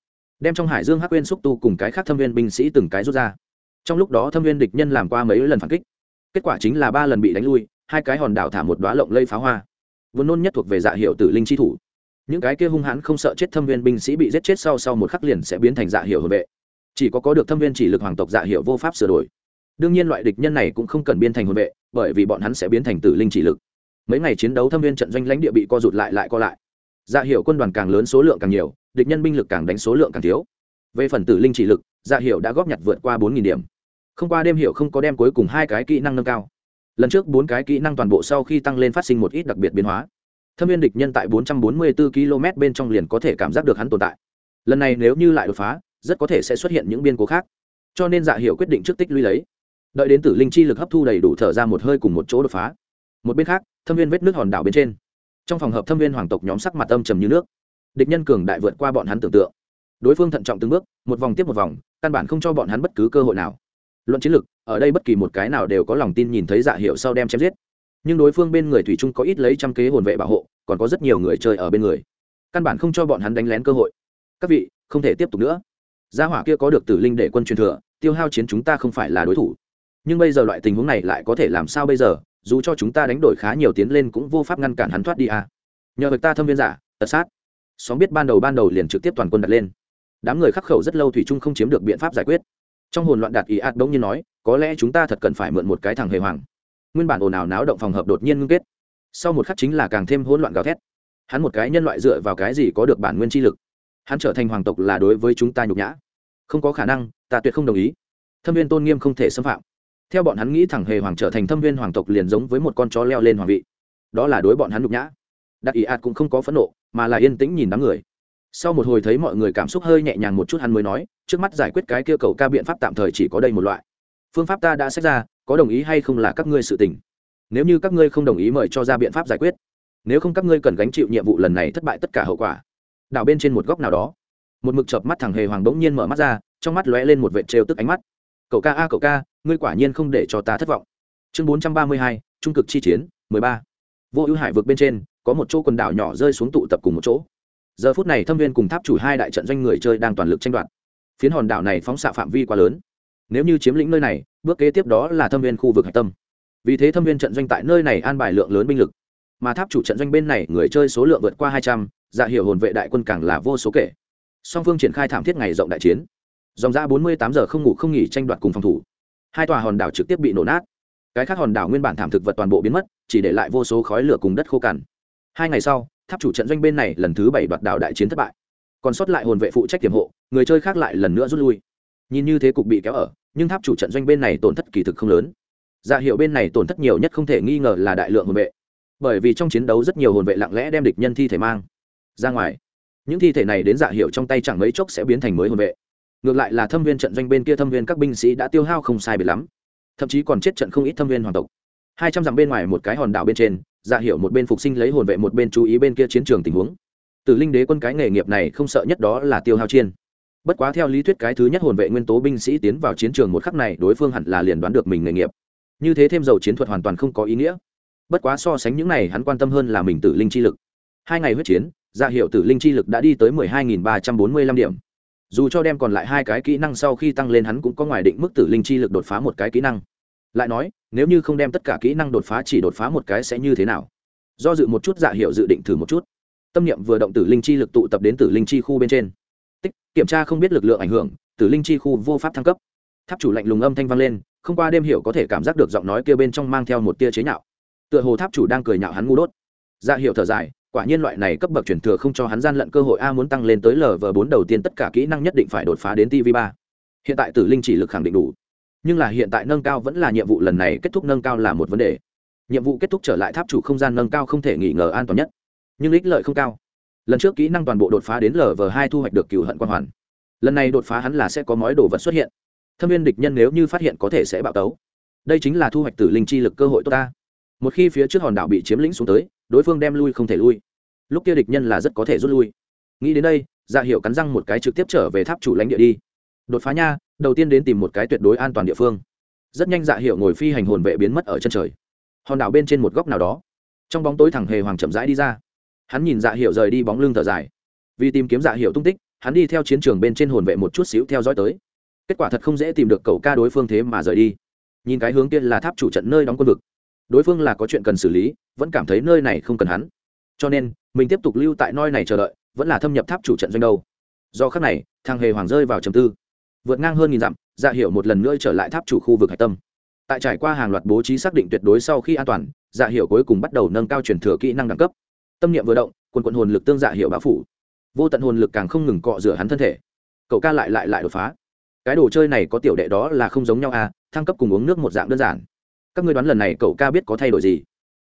Speaker 1: Đem trong hải dương hắc quên xúc tu cùng cái khác thâm viên binh sĩ từng cái rút ra. Trong lúc đó thâm viên địch nhân làm qua mấy lần phản kích. Kết quả chính là ba lần bị đánh lui, hai cái hòn đảo thả một đoá lộng lây pháo hoa. Vốn nôn nhất thuộc về dạ hiệu tử linh chi thủ những cái kia hung hãn không sợ chết thâm viên binh sĩ bị giết chết sau sau một khắc liền sẽ biến thành dạ hiệu hồn vệ. Chỉ có có được thâm viên chỉ lực hoàng tộc dạ hiệu vô pháp sửa đổi. Đương nhiên loại địch nhân này cũng không cần biến thành hồn vệ, bởi vì bọn hắn sẽ biến thành tử linh chỉ lực. Mấy ngày chiến đấu thâm viên trận doanh lãnh địa bị co rụt lại lại co lại. Dạ hiệu quân đoàn càng lớn số lượng càng nhiều, địch nhân binh lực càng đánh số lượng càng thiếu. Về phần tử linh chỉ lực dạ hiệu đã góp nhặt vượt qua bốn nghìn điểm. Không qua đêm hiệu không có đem cuối cùng hai cái kỹ năng nâng cao. Lần trước bốn cái kỹ năng toàn bộ sau khi tăng lên phát sinh một ít đặc biệt biến hóa thâm viên địch nhân tại 444 km bên trong liền có thể cảm giác được hắn tồn tại. Lần này nếu như lại đột phá, rất có thể sẽ xuất hiện những biên cố khác. Cho nên dạ Hiểu quyết định trước tích lũy lấy. Đợi đến tử linh chi lực hấp thu đầy đủ thở ra một hơi cùng một chỗ đột phá. Một bên khác, thâm viên vết nước hòn đảo bên trên. Trong phòng hợp thâm viên hoàng tộc nhóm sắc mặt âm trầm như nước. Địch nhân cường đại vượt qua bọn hắn tưởng tượng. Đối phương thận trọng từng bước, một vòng tiếp một vòng, căn bản không cho bọn hắn bất cứ cơ hội nào. Luận chiến lược ở đây bất kỳ một cái nào đều có lòng tin nhìn thấy dạ hiệu sau đem chém giết. Nhưng đối phương bên người thủy trung có ít lấy trăm kế hồn vệ bảo hộ còn có rất nhiều người chơi ở bên người. Căn bản không cho bọn hắn đánh lén cơ hội. Các vị, không thể tiếp tục nữa. Gia hỏa kia có được tử linh để quân truyền thừa, tiêu hao chiến chúng ta không phải là đối thủ. Nhưng bây giờ loại tình huống này lại có thể làm sao bây giờ? Dù cho chúng ta đánh đổi khá nhiều tiến lên cũng vô pháp ngăn cản hắn thoát đi à. nhờ việc ta thâm viên giả, tật sát. Xóm biết ban đầu ban đầu liền trực tiếp toàn quân đặt lên. Đám người khắc khẩu rất lâu thủy trung không chiếm được biện pháp giải quyết. Trong hồn loạn đạt ý ạt đông như nói, có lẽ chúng ta thật cần phải mượn một cái thằng hề hoàng. Nguyên bản ồn ào náo động phòng hợp đột nhiên ngưng kết sau một khắc chính là càng thêm hỗn loạn gào thét. Hắn một cái nhân loại dựa vào cái gì có được bản nguyên chi lực? Hắn trở thành hoàng tộc là đối với chúng ta nhục nhã. Không có khả năng, ta tuyệt không đồng ý. Thâm viên tôn nghiêm không thể xâm phạm. Theo bọn hắn nghĩ thẳng hề hoàng trở thành thâm viên hoàng tộc liền giống với một con chó leo lên hoàng vị. Đó là đối bọn hắn nhục nhã. Đặc ý ạt cũng không có phẫn nộ, mà là yên tĩnh nhìn đám người. Sau một hồi thấy mọi người cảm xúc hơi nhẹ nhàng một chút hắn mới nói, trước mắt giải quyết cái kia cầu ca biện pháp tạm thời chỉ có đây một loại. Phương pháp ta đã xét ra, có đồng ý hay không là các ngươi sự tình nếu như các ngươi không đồng ý mời cho ra biện pháp giải quyết, nếu không các ngươi cần gánh chịu nhiệm vụ lần này thất bại tất cả hậu quả. Đảo bên trên một góc nào đó, một mực chợp mắt thằng hề hoàng bỗng nhiên mở mắt ra, trong mắt lóe lên một vệt trêu tức ánh mắt. Cậu ca a, cậu ca, ngươi quả nhiên không để cho ta thất vọng. Chương bốn trăm ba mươi hai, trung cực chi chiến, mười ba. Vô ưu hải vực bên trên, có một chỗ quần đảo nhỏ rơi xuống tụ tập cùng một chỗ. Giờ phút này thâm viên cùng tháp chủ hai đại trận doanh người chơi đang toàn lực tranh đoạt. Phiến hòn đảo này phóng xạ phạm vi quá lớn. Nếu như chiếm lĩnh nơi này, bước kế tiếp đó là thâm viên khu vực hạch tâm vì thế thâm viên trận doanh tại nơi này an bài lượng lớn binh lực. Mà tháp chủ trận doanh bên này, người chơi số lượng vượt qua hai trăm dạ hiệu hồn vệ đại quân càng là vô số kể. Song phương triển khai thảm thiết ngày rộng đại chiến. Dòng ra bốn mươi tám giờ không ngủ không nghỉ tranh đoạt cùng phòng thủ. Hai tòa hòn đảo trực tiếp bị nổ nát. Cái khác hòn đảo nguyên bản thảm thực vật toàn bộ biến mất, chỉ để lại vô số khói lửa cùng đất khô cằn. Hai ngày sau, tháp chủ trận doanh bên này lần thứ bảy đoạt đảo đại chiến thất bại. Còn sót lại hồn vệ phụ trách tiềm hộ, người chơi khác lại lần nữa rút lui. Nhìn như thế cục bị kéo ở, nhưng tháp chủ trận doanh bên này tổn thất kỳ thực không lớn dạ hiệu bên này tổn thất nhiều nhất không thể nghi ngờ là đại lượng hồn vệ. Bởi vì trong chiến đấu rất nhiều hồn vệ lặng lẽ đem địch nhân thi thể mang ra ngoài. Những thi thể này đến dạ hiệu trong tay chẳng mấy chốc sẽ biến thành mới hồn vệ. Ngược lại là thâm viên trận doanh bên kia thâm viên các binh sĩ đã tiêu hao không sai biệt lắm. Thậm chí còn chết trận không ít thâm viên hoàng tộc. Hai trăm dặm bên ngoài một cái hòn đảo bên trên dạ hiệu một bên phục sinh lấy hồn vệ một bên chú ý bên kia chiến trường tình huống. Từ linh đế quân cái nghề nghiệp này không sợ nhất đó là tiêu hao chiên. Bất quá theo lý thuyết cái thứ nhất hồn vệ nguyên tố binh sĩ tiến vào chiến trường một khắc này, đối phương hẳn là liền đoán được mình nghề nghiệp như thế thêm dầu chiến thuật hoàn toàn không có ý nghĩa. Bất quá so sánh những này, hắn quan tâm hơn là mình tử linh chi lực. Hai ngày huyết chiến dạ hiệu tử linh chi lực đã đi tới mười hai nghìn ba trăm bốn mươi lăm điểm. Dù cho đem còn lại hai cái kỹ năng sau khi tăng lên, hắn cũng có ngoài định mức tử linh chi lực đột phá một cái kỹ năng. Lại nói, nếu như không đem tất cả kỹ năng đột phá, chỉ đột phá một cái sẽ như thế nào? Do dự một chút dạ hiệu dự định thử một chút. Tâm niệm vừa động, tử linh chi lực tụ tập đến tử linh chi khu bên trên. Tích, kiểm tra không biết lực lượng ảnh hưởng, tử linh chi khu vô pháp thăng cấp. Tháp chủ lạnh lùng âm thanh vang lên không qua đêm hiểu có thể cảm giác được giọng nói kia bên trong mang theo một tia chế nhạo. Tựa hồ tháp chủ đang cười nhạo hắn ngu đốt. Dạ hiệu thở dài, quả nhiên loại này cấp bậc chuyển thừa không cho hắn gian lận cơ hội a muốn tăng lên tới lv bốn đầu tiên tất cả kỹ năng nhất định phải đột phá đến tv ba. Hiện tại tử linh chỉ lực khẳng định đủ. Nhưng là hiện tại nâng cao vẫn là nhiệm vụ lần này kết thúc nâng cao là một vấn đề. Nhiệm vụ kết thúc trở lại tháp chủ không gian nâng cao không thể nghỉ ngờ an toàn nhất. Nhưng ích lợi không cao. Lần trước kỹ năng toàn bộ đột phá đến lv hai thu hoạch được cựu hận quan hoàn. Lần này đột phá hắn là sẽ có mối đồ vật xuất hiện thâm viên địch nhân nếu như phát hiện có thể sẽ bạo tấu. Đây chính là thu hoạch tử linh chi lực cơ hội tốt ta. Một khi phía trước hòn đảo bị chiếm lĩnh xuống tới, đối phương đem lui không thể lui. Lúc kia địch nhân là rất có thể rút lui. Nghĩ đến đây dạ hiệu cắn răng một cái trực tiếp trở về tháp chủ lãnh địa đi. Đột phá nha, đầu tiên đến tìm một cái tuyệt đối an toàn địa phương. Rất nhanh dạ hiệu ngồi phi hành hồn vệ biến mất ở chân trời. Hòn đảo bên trên một góc nào đó. Trong bóng tối thẳng hề hoàng chậm rãi đi ra. Hắn nhìn dạ hiệu rời đi bóng lưng thở dài. Vì tìm kiếm dạ hiệu tung tích, hắn đi theo chiến trường bên trên hồn vệ một chút xíu theo dõi tới kết quả thật không dễ tìm được cậu ca đối phương thế mà rời đi. Nhìn cái hướng kia là tháp chủ trận nơi đóng quân vực. Đối phương là có chuyện cần xử lý, vẫn cảm thấy nơi này không cần hắn. Cho nên, mình tiếp tục lưu tại nơi này chờ đợi, vẫn là thâm nhập tháp chủ trận doanh đâu. Do khắc này thằng hề hoàng rơi vào trầm tư. Vượt ngang hơn nghìn dặm dạ hiểu một lần nữa trở lại tháp chủ khu vực hạch tâm. Tại trải qua hàng loạt bố trí xác định tuyệt đối sau khi an toàn dạ hiểu cuối cùng bắt đầu nâng cao truyền thừa kỹ năng đẳng cấp. Tâm niệm vừa động, quần quận hồn lực tương dạ hiểu bão phủ. Vô tận hồn lực càng không ngừng cọ rửa hắn thân thể. Cậu ca lại lại lại đột phá cái đồ chơi này có tiểu đệ đó là không giống nhau à thăng cấp cùng uống nước một dạng đơn giản. Các ngươi đoán lần này cậu ca biết có thay đổi gì?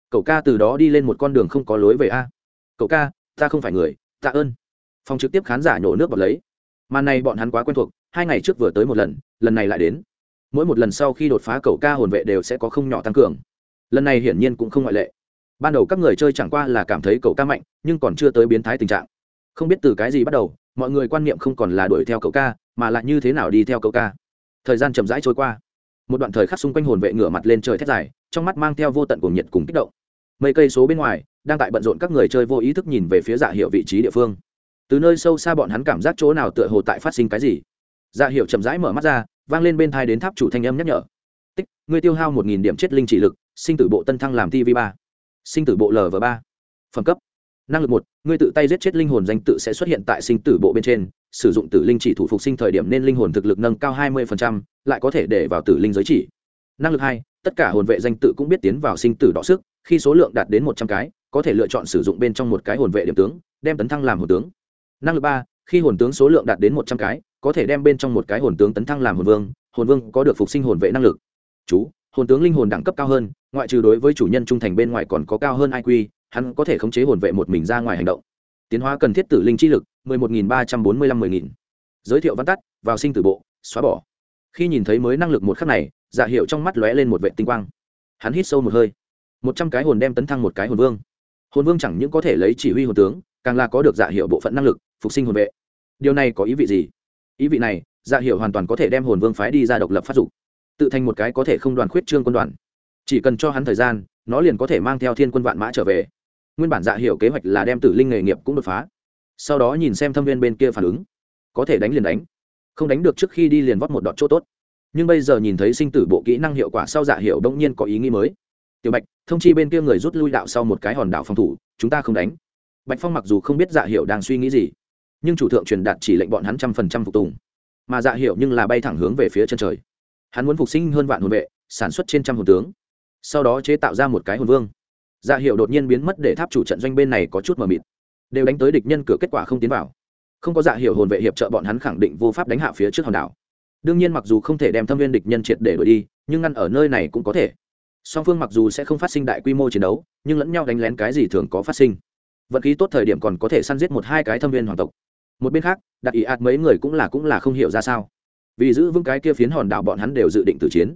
Speaker 1: Cậu ca từ đó đi lên một con đường không có lối về a. À? cậu ca, ta không phải người, tạ ơn. Phòng trực tiếp khán giả nhổ nước vào lấy. Màn này bọn hắn quá quen thuộc, hai ngày trước vừa tới một lần lần này lại đến. Mỗi một lần sau khi đột phá cậu ca hồn vệ đều sẽ có không nhỏ tăng cường. Lần này hiển nhiên cũng không ngoại lệ. Ban đầu các người chơi chẳng qua là cảm thấy cậu ca mạnh, nhưng còn chưa tới biến thái tình trạng. Không biết từ cái gì bắt đầu, mọi người quan niệm không còn là đuổi theo cậu ca mà lại như thế nào đi theo cậu ca? Thời gian chậm rãi trôi qua. Một đoạn thời khắc xung quanh hồn vệ ngửa mặt lên trời thét dài, trong mắt mang theo vô tận cuồng nhiệt cùng kích động. Mấy cây số bên ngoài, đang tại bận rộn các người chơi vô ý thức nhìn về phía dạ hiệu vị trí địa phương. Từ nơi sâu xa bọn hắn cảm giác chỗ nào tựa hồ tại phát sinh cái gì. Dạ hiệu chậm rãi mở mắt ra, vang lên bên thai đến tháp chủ thanh âm nhắc nhở. Tích, ngươi tiêu hao một nghìn điểm chết linh chỉ lực, sinh tử bộ tân thăng làm tv ba. Sinh tử bộ lv ba. Phẩm cấp. Năng lực một, ngươi tự tay giết chết linh hồn danh tự sẽ xuất hiện tại sinh tử bộ bên trên sử dụng tử linh chỉ thủ phục sinh thời điểm nên linh hồn thực lực nâng cao hai mươi lại có thể để vào tử linh giới chỉ. Năng lực hai, tất cả hồn vệ danh tự cũng biết tiến vào sinh tử đọ sức, khi số lượng đạt đến một trăm cái, có thể lựa chọn sử dụng bên trong một cái hồn vệ điểm tướng, đem tấn thăng làm hồn tướng. Năng lực ba, khi hồn tướng số lượng đạt đến một trăm cái, có thể đem bên trong một cái hồn tướng tấn thăng làm hồn vương hồn vương có được phục sinh hồn vệ năng lực. Chú, hồn tướng linh hồn đẳng cấp cao hơn, ngoại trừ đối với chủ nhân trung thành bên ngoài còn có cao hơn iq hắn có thể khống chế hồn vệ một mình ra ngoài hành động. Tiến hóa cần thiết tử linh chi lực mười một nghìn ba trăm bốn mươi lăm mười nghìn. Giới thiệu văn tắt, vào sinh tử bộ, xóa bỏ. Khi nhìn thấy mới năng lực một khắc này dạ hiệu trong mắt lóe lên một vệ tinh quang. Hắn hít sâu một hơi. Một trăm cái hồn đem tấn thăng một cái hồn vương. Hồn vương chẳng những có thể lấy chỉ huy hồn tướng, càng là có được dạ hiệu bộ phận năng lực, phục sinh hồn vệ. Điều này có ý vị gì? Ý vị này dạ hiệu hoàn toàn có thể đem hồn vương phái đi ra độc lập phát dục. Tự thành một cái có thể không đoàn khuyết trương quân đoàn. Chỉ cần cho hắn thời gian, nó liền có thể mang theo thiên quân vạn mã trở về. Nguyên bản dạ hiệu kế hoạch là đem tử linh nghề nghiệp cũng đột phá sau đó nhìn xem thâm viên bên kia phản ứng. Có thể đánh liền đánh. Không đánh được trước khi đi liền vót một đọt chỗ tốt. Nhưng bây giờ nhìn thấy sinh tử bộ kỹ năng hiệu quả sau dạ hiệu đông nhiên có ý nghĩ mới. Tiểu bạch, thông chi bên kia người rút lui đạo sau một cái hòn đảo phòng thủ, chúng ta không đánh. Bạch phong mặc dù không biết dạ hiệu đang suy nghĩ gì, nhưng chủ thượng truyền đạt chỉ lệnh bọn hắn trăm phần trăm phục tùng. Mà dạ hiệu nhưng là bay thẳng hướng về phía chân trời. Hắn muốn phục sinh hơn vạn hồn vệ, sản xuất trên trăm hồn tướng. Sau đó chế tạo ra một cái hồn vương. Dạ hiệu đột nhiên biến mất để tháp chủ trận doanh bên này có chút mờ mịt đều đánh tới địch nhân cửa kết quả không tiến vào. Không có dạ hiểu hồn vệ hiệp trợ bọn hắn khẳng định vô pháp đánh hạ phía trước hòn đảo. Đương nhiên mặc dù không thể đem thâm viên địch nhân triệt để đuổi đi, nhưng ngăn ở nơi này cũng có thể. Song phương mặc dù sẽ không phát sinh đại quy mô chiến đấu, nhưng lẫn nhau đánh lén cái gì thường có phát sinh. Vận khí tốt thời điểm còn có thể săn giết một hai cái thâm viên hoàng tộc. Một bên khác đặt ý ạt mấy người cũng là cũng là không hiểu ra sao. Vì giữ vững cái kia phiến hòn đảo bọn hắn đều dự định tử chiến.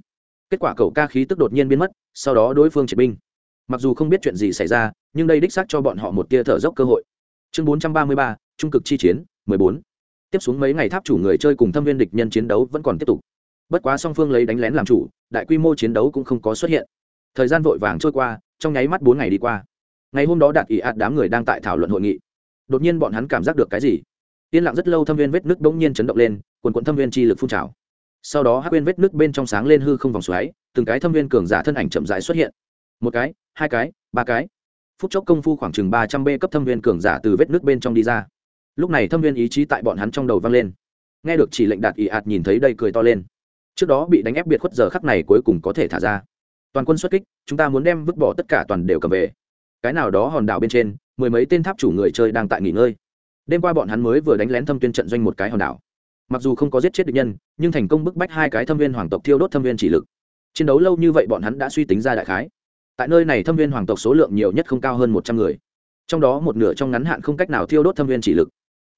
Speaker 1: Kết quả cầu ca khí tức đột nhiên biến mất, sau đó đối phương triệt binh. Mặc dù không biết chuyện gì xảy ra, nhưng đây đích xác cho bọn họ một tia thở dốc cơ hội chương bốn trăm ba mươi ba, trung cực chi chiến, mười bốn. Tiếp xuống mấy ngày tháp chủ người chơi cùng thâm viên địch nhân chiến đấu vẫn còn tiếp tục. Bất quá song phương lấy đánh lén làm chủ, đại quy mô chiến đấu cũng không có xuất hiện. Thời gian vội vàng trôi qua, trong nháy mắt bốn ngày đi qua. Ngày hôm đó đạt ý ạt đám người đang tại thảo luận hội nghị. Đột nhiên bọn hắn cảm giác được cái gì? Yên lặng rất lâu thâm viên vết nước bỗng nhiên chấn động lên, quần quận thâm viên chi lực phun trào. Sau đó hắc viên vết nước bên trong sáng lên hư không vòng xoáy, từng cái thâm viên cường giả thân ảnh chậm rãi xuất hiện. Một cái, hai cái, ba cái phút chốc công phu khoảng chừng ba trăm b cấp thâm viên cường giả từ vết nước bên trong đi ra. Lúc này thâm viên ý chí tại bọn hắn trong đầu vang lên. Nghe được chỉ lệnh đạt ỷ ạt nhìn thấy đây cười to lên. Trước đó bị đánh ép biệt khuất giờ khắc này cuối cùng có thể thả ra. Toàn quân xuất kích, chúng ta muốn đem vứt bỏ tất cả toàn đều cầm về. Cái nào đó hòn đảo bên trên, mười mấy tên tháp chủ người chơi đang tại nghỉ ngơi. Đêm qua bọn hắn mới vừa đánh lén thâm tuyên trận doanh một cái hòn đảo. Mặc dù không có giết chết địch nhân, nhưng thành công bức bách hai cái thâm viên hoàng tộc thiêu đốt thâm viên chỉ lực. Chiến đấu lâu như vậy bọn hắn đã suy tính ra đại khái tại nơi này thâm viên hoàng tộc số lượng nhiều nhất không cao hơn một trăm người. Trong đó một nửa trong ngắn hạn không cách nào thiêu đốt thâm viên chỉ lực.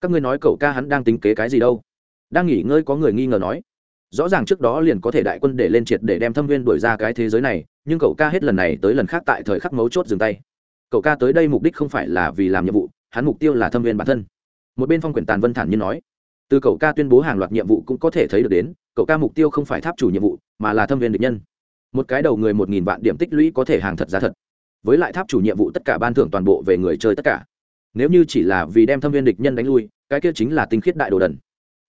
Speaker 1: Các ngươi nói cậu ca hắn đang tính kế cái gì đâu? Đang nghỉ ngơi có người nghi ngờ nói. Rõ ràng trước đó liền có thể đại quân để lên triệt để đem thâm viên đuổi ra cái thế giới này, nhưng cậu ca hết lần này tới lần khác tại thời khắc mấu chốt dừng tay. Cậu ca tới đây mục đích không phải là vì làm nhiệm vụ, hắn mục tiêu là thâm viên bản thân. Một bên phong quyển tàn vân thản nhiên nói. Từ cậu ca tuyên bố hàng loạt nhiệm vụ cũng có thể thấy được đến, cậu ca mục tiêu không phải tháp chủ nhiệm vụ, mà là thâm viên địch nhân một cái đầu người một nghìn vạn điểm tích lũy có thể hàng thật giá thật. Với lại tháp chủ nhiệm vụ tất cả ban thưởng toàn bộ về người chơi tất cả. Nếu như chỉ là vì đem thâm viên địch nhân đánh lui, cái kia chính là tinh khiết đại đồ đần.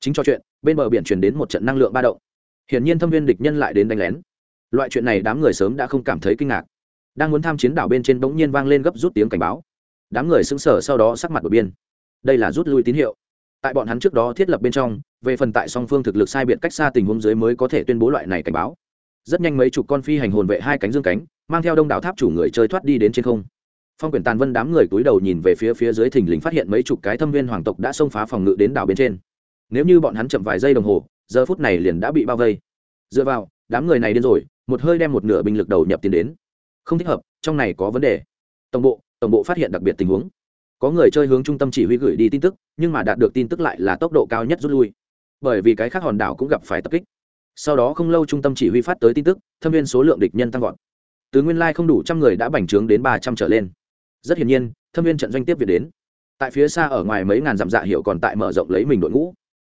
Speaker 1: Chính cho chuyện, bên bờ biển chuyển đến một trận năng lượng ba động. Hiển nhiên thâm viên địch nhân lại đến đánh lén. Loại chuyện này đám người sớm đã không cảm thấy kinh ngạc. Đang muốn tham chiến đảo bên trên bỗng nhiên vang lên gấp rút tiếng cảnh báo. Đám người sững sờ sau đó sắc mặt đổi biên đây là rút lui tín hiệu. Tại bọn hắn trước đó thiết lập bên trong, về phần tại song phương thực lực sai biệt cách xa tình huống dưới mới có thể tuyên bố loại này cảnh báo rất nhanh mấy chục con phi hành hồn vệ hai cánh dương cánh, mang theo đông đảo tháp chủ người chơi thoát đi đến trên không. Phong quyển tàn vân đám người túi đầu nhìn về phía phía dưới thình lình phát hiện mấy chục cái thâm viên hoàng tộc đã xông phá phòng ngự đến đảo bên trên. Nếu như bọn hắn chậm vài giây đồng hồ, giờ phút này liền đã bị bao vây. Dựa vào, đám người này điên rồi, một hơi đem một nửa binh lực đầu nhập tiền đến. Không thích hợp, trong này có vấn đề. Tổng bộ tổng bộ phát hiện đặc biệt tình huống. Có người chơi hướng trung tâm chỉ huy gửi đi tin tức, nhưng mà đạt được tin tức lại là tốc độ cao nhất rút lui. Bởi vì cái khác hòn đảo cũng gặp phải tập kích sau đó không lâu trung tâm chỉ huy phát tới tin tức, thâm viên số lượng địch nhân tăng vọt. Từ nguyên lai không đủ trăm người đã bành trướng đến ba trăm trở lên. Rất hiển nhiên, thâm viên trận doanh tiếp việt đến. Tại phía xa ở ngoài mấy ngàn dặm dạ hiệu còn tại mở rộng lấy mình đội ngũ.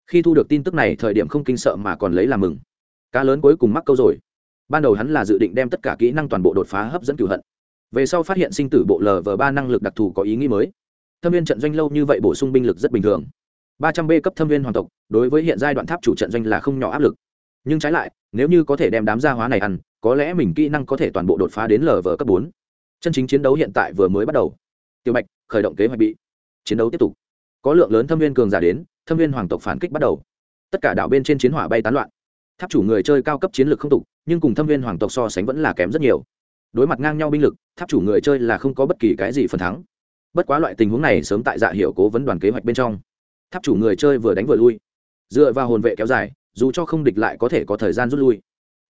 Speaker 1: Khi thu được tin tức này, thời điểm không kinh sợ mà còn lấy làm mừng. Cá lớn cuối cùng mắc câu rồi. Ban đầu hắn là dự định đem tất cả kỹ năng toàn bộ đột phá hấp dẫn cửu hận. Về sau phát hiện sinh tử bộ lv ba năng lực đặc thù có ý nghĩ mới. Thâm viên trận doanh lâu như vậy bổ sung binh lực rất bình thường. ba trăm b cấp thâm viên hoàng tộc, đối với hiện giai đoạn tháp chủ trận doanh là không nhỏ áp lực nhưng trái lại, nếu như có thể đem đám gia hóa này ăn, có lẽ mình kỹ năng có thể toàn bộ đột phá đến lv cấp bốn. Chân chính chiến đấu hiện tại vừa mới bắt đầu. Tiểu bạch, khởi động kế hoạch bị. Chiến đấu tiếp tục. Có lượng lớn thâm viên cường giả đến, thâm viên hoàng tộc phản kích bắt đầu. Tất cả đảo bên trên chiến hỏa bay tán loạn. Tháp chủ người chơi cao cấp chiến lược không tục, nhưng cùng thâm viên hoàng tộc so sánh vẫn là kém rất nhiều. Đối mặt ngang nhau binh lực, tháp chủ người chơi là không có bất kỳ cái gì phần thắng. Bất quá loại tình huống này sớm tại dạ hiệu cố vấn đoàn kế hoạch bên trong. Tháp chủ người chơi vừa đánh vừa lui. Dựa vào hồn vệ kéo dài dù cho không địch lại có thể có thời gian rút lui.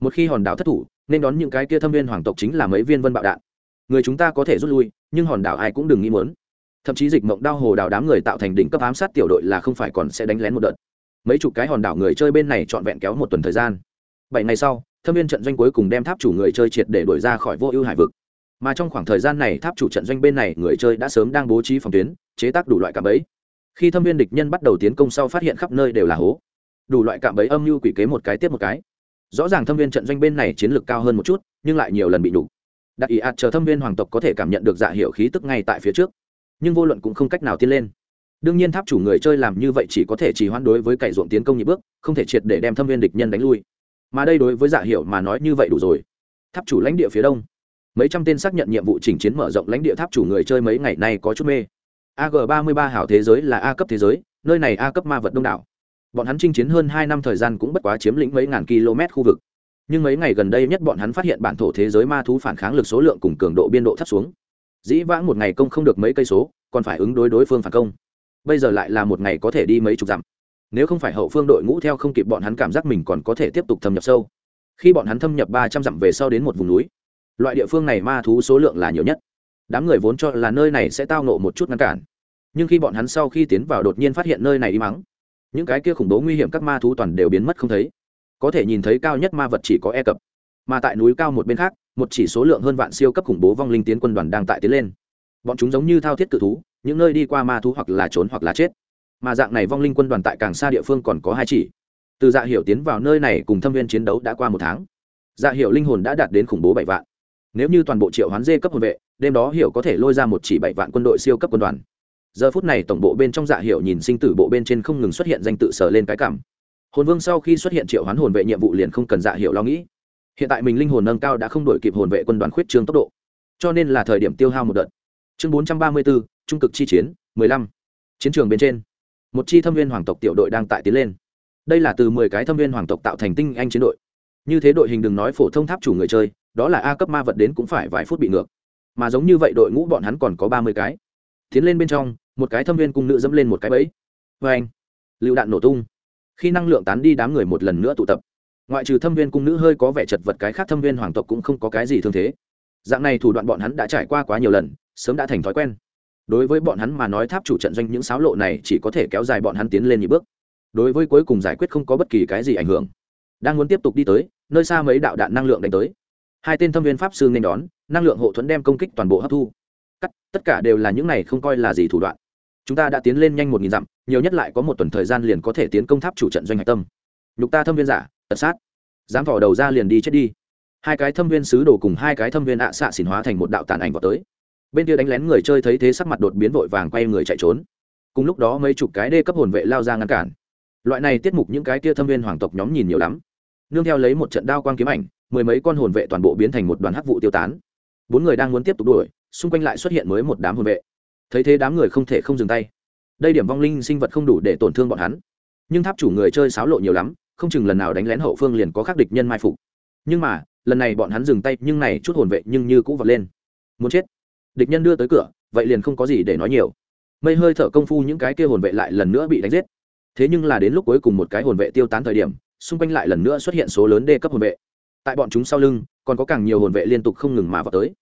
Speaker 1: Một khi hòn đảo thất thủ, nên đón những cái kia thâm viên hoàng tộc chính là mấy viên vân bạo đạn. Người chúng ta có thể rút lui, nhưng hòn đảo ai cũng đừng nghĩ muốn. Thậm chí dịch mộng đao hồ đảo đám người tạo thành đỉnh cấp ám sát tiểu đội là không phải còn sẽ đánh lén một đợt. Mấy chục cái hòn đảo người chơi bên này trọn vẹn kéo một tuần thời gian. Bảy ngày sau, thâm viên trận doanh cuối cùng đem tháp chủ người chơi triệt để đổi ra khỏi vô ưu hải vực. Mà trong khoảng thời gian này, tháp chủ trận doanh bên này người chơi đã sớm đang bố trí phòng tuyến, chế tác đủ loại cả bẫy. Khi thâm viên địch nhân bắt đầu tiến công sau phát hiện khắp nơi đều là hố đủ loại cạm bẫy âm mưu quỷ kế một cái tiếp một cái. Rõ ràng thâm viên trận doanh bên này chiến lược cao hơn một chút, nhưng lại nhiều lần bị đủ đặc ý ạt chờ thâm viên hoàng tộc có thể cảm nhận được dạ hiệu khí tức ngay tại phía trước. Nhưng vô luận cũng không cách nào tiến lên. Đương nhiên tháp chủ người chơi làm như vậy chỉ có thể chỉ hoãn đối với cày ruộng tiến công nhị bước, không thể triệt để đem thâm viên địch nhân đánh lui. Mà đây đối với dạ hiệu mà nói như vậy đủ rồi. Tháp chủ lãnh địa phía đông. Mấy trăm tên xác nhận nhiệm vụ chỉnh chiến mở rộng lãnh địa tháp chủ người chơi mấy ngày nay có chút mê. Ag ba mươi ba hảo thế giới là a cấp thế giới, nơi này a cấp ma vật đông đảo bọn hắn chinh chiến hơn hai năm thời gian cũng bất quá chiếm lĩnh mấy ngàn km khu vực. Nhưng mấy ngày gần đây nhất bọn hắn phát hiện bản thổ thế giới ma thú phản kháng lực số lượng cùng cường độ biên độ thấp xuống. Dĩ vãng một ngày công không được mấy cây số, còn phải ứng đối đối phương phản công. Bây giờ lại là một ngày có thể đi mấy chục dặm. Nếu không phải hậu phương đội ngũ theo không kịp bọn hắn cảm giác mình còn có thể tiếp tục thâm nhập sâu. Khi bọn hắn thâm nhập ba trăm dặm về sau đến một vùng núi, loại địa phương này ma thú số lượng là nhiều nhất. Đám người vốn cho là nơi này sẽ tao nộ một chút ngăn cản. Nhưng khi bọn hắn sau khi tiến vào đột nhiên phát hiện nơi này đi mắng những cái kia khủng bố nguy hiểm các ma thú toàn đều biến mất không thấy. Có thể nhìn thấy cao nhất ma vật chỉ có e cập, mà tại núi cao một bên khác, một chỉ số lượng hơn vạn siêu cấp khủng bố vong linh tiến quân đoàn đang tại tiến lên. Bọn chúng giống như thao thiết cự thú, những nơi đi qua ma thú hoặc là trốn hoặc là chết. Mà dạng này vong linh quân đoàn tại càng xa địa phương còn có hai chỉ. Từ dạ hiệu tiến vào nơi này cùng thâm viên chiến đấu đã qua một tháng. Dạ hiệu linh hồn đã đạt đến khủng bố bảy vạn. Nếu như toàn bộ triệu hoán dê cấp hồn vệ, đêm đó hiểu có thể lôi ra một chỉ bảy vạn quân đội siêu cấp quân đoàn giờ phút này tổng bộ bên trong dạ hiệu nhìn sinh tử bộ bên trên không ngừng xuất hiện danh tự sở lên cái cảm. Hồn vương sau khi xuất hiện triệu hoán hồn vệ nhiệm vụ liền không cần dạ hiệu lo nghĩ. Hiện tại mình linh hồn nâng cao đã không đổi kịp hồn vệ quân đoàn khuyết trương tốc độ. Cho nên là thời điểm tiêu hao một đợt. Chương bốn trăm ba mươi bốn trung cực chi chiến, mười lăm. Chiến trường bên trên, một chi thâm viên hoàng tộc tiểu đội đang tại tiến lên. Đây là từ mười cái thâm viên hoàng tộc tạo thành tinh anh chiến đội. Như thế đội hình đừng nói phổ thông tháp chủ người chơi, đó là a cấp ma vật đến cũng phải vài phút bị ngược. Mà giống như vậy đội ngũ bọn hắn còn có ba mươi cái tiến lên bên trong, một cái thâm viên cung nữ dẫm lên một cái bẫy. Vê anh, lựu đạn nổ tung. Khi năng lượng tán đi, đám người một lần nữa tụ tập. Ngoại trừ thâm viên cung nữ hơi có vẻ chật vật, cái khác thâm viên hoàng tộc cũng không có cái gì thương thế. Dạng này thủ đoạn bọn hắn đã trải qua quá nhiều lần, sớm đã thành thói quen. Đối với bọn hắn mà nói, tháp chủ trận doanh những sáo lộ này chỉ có thể kéo dài bọn hắn tiến lên những bước. Đối với cuối cùng giải quyết không có bất kỳ cái gì ảnh hưởng. Đang muốn tiếp tục đi tới, nơi xa mấy đạo đạn năng lượng đánh tới. Hai tên thâm viên pháp sư nên đón, năng lượng hộ thuẫn đem công kích toàn bộ hấp thu cắt, tất cả đều là những này không coi là gì thủ đoạn. Chúng ta đã tiến lên nhanh một nghìn dặm, nhiều nhất lại có một tuần thời gian liền có thể tiến công tháp chủ trận doanh hạch tâm. Nhục ta thâm viên giả, tật sát. Dám thỏ đầu ra liền đi chết đi. Hai cái thâm viên sứ đồ cùng hai cái thâm viên ạ xạ xỉn hóa thành một đạo tàn ảnh vào tới. Bên kia đánh lén người chơi thấy thế sắc mặt đột biến vội vàng quay người chạy trốn. Cùng lúc đó mấy chục cái đê cấp hồn vệ lao ra ngăn cản. Loại này tiết mục những cái kia thâm viên hoàng tộc nhóm nhìn nhiều lắm. Nương theo lấy một trận đao quang kiếm ảnh, mười mấy con hồn vệ toàn bộ biến thành một đoàn hắc vụ tiêu tán. Bốn người đang muốn tiếp tục đuổi xung quanh lại xuất hiện mới một đám hồn vệ. Thấy thế đám người không thể không dừng tay. Đây điểm vong linh sinh vật không đủ để tổn thương bọn hắn. Nhưng tháp chủ người chơi xáo lộ nhiều lắm, không chừng lần nào đánh lén hậu phương liền có khắc địch nhân mai phục. Nhưng mà, lần này bọn hắn dừng tay, nhưng này chút hồn vệ nhưng như cũ vật lên. Muốn chết. Địch nhân đưa tới cửa, vậy liền không có gì để nói nhiều. Mây hơi thở công phu những cái kia hồn vệ lại lần nữa bị đánh giết. Thế nhưng là đến lúc cuối cùng một cái hồn vệ tiêu tán thời điểm, xung quanh lại lần nữa xuất hiện số lớn đê cấp hồn vệ. Tại bọn chúng sau lưng, còn có càng nhiều hồn vệ liên tục không ngừng mà vào tới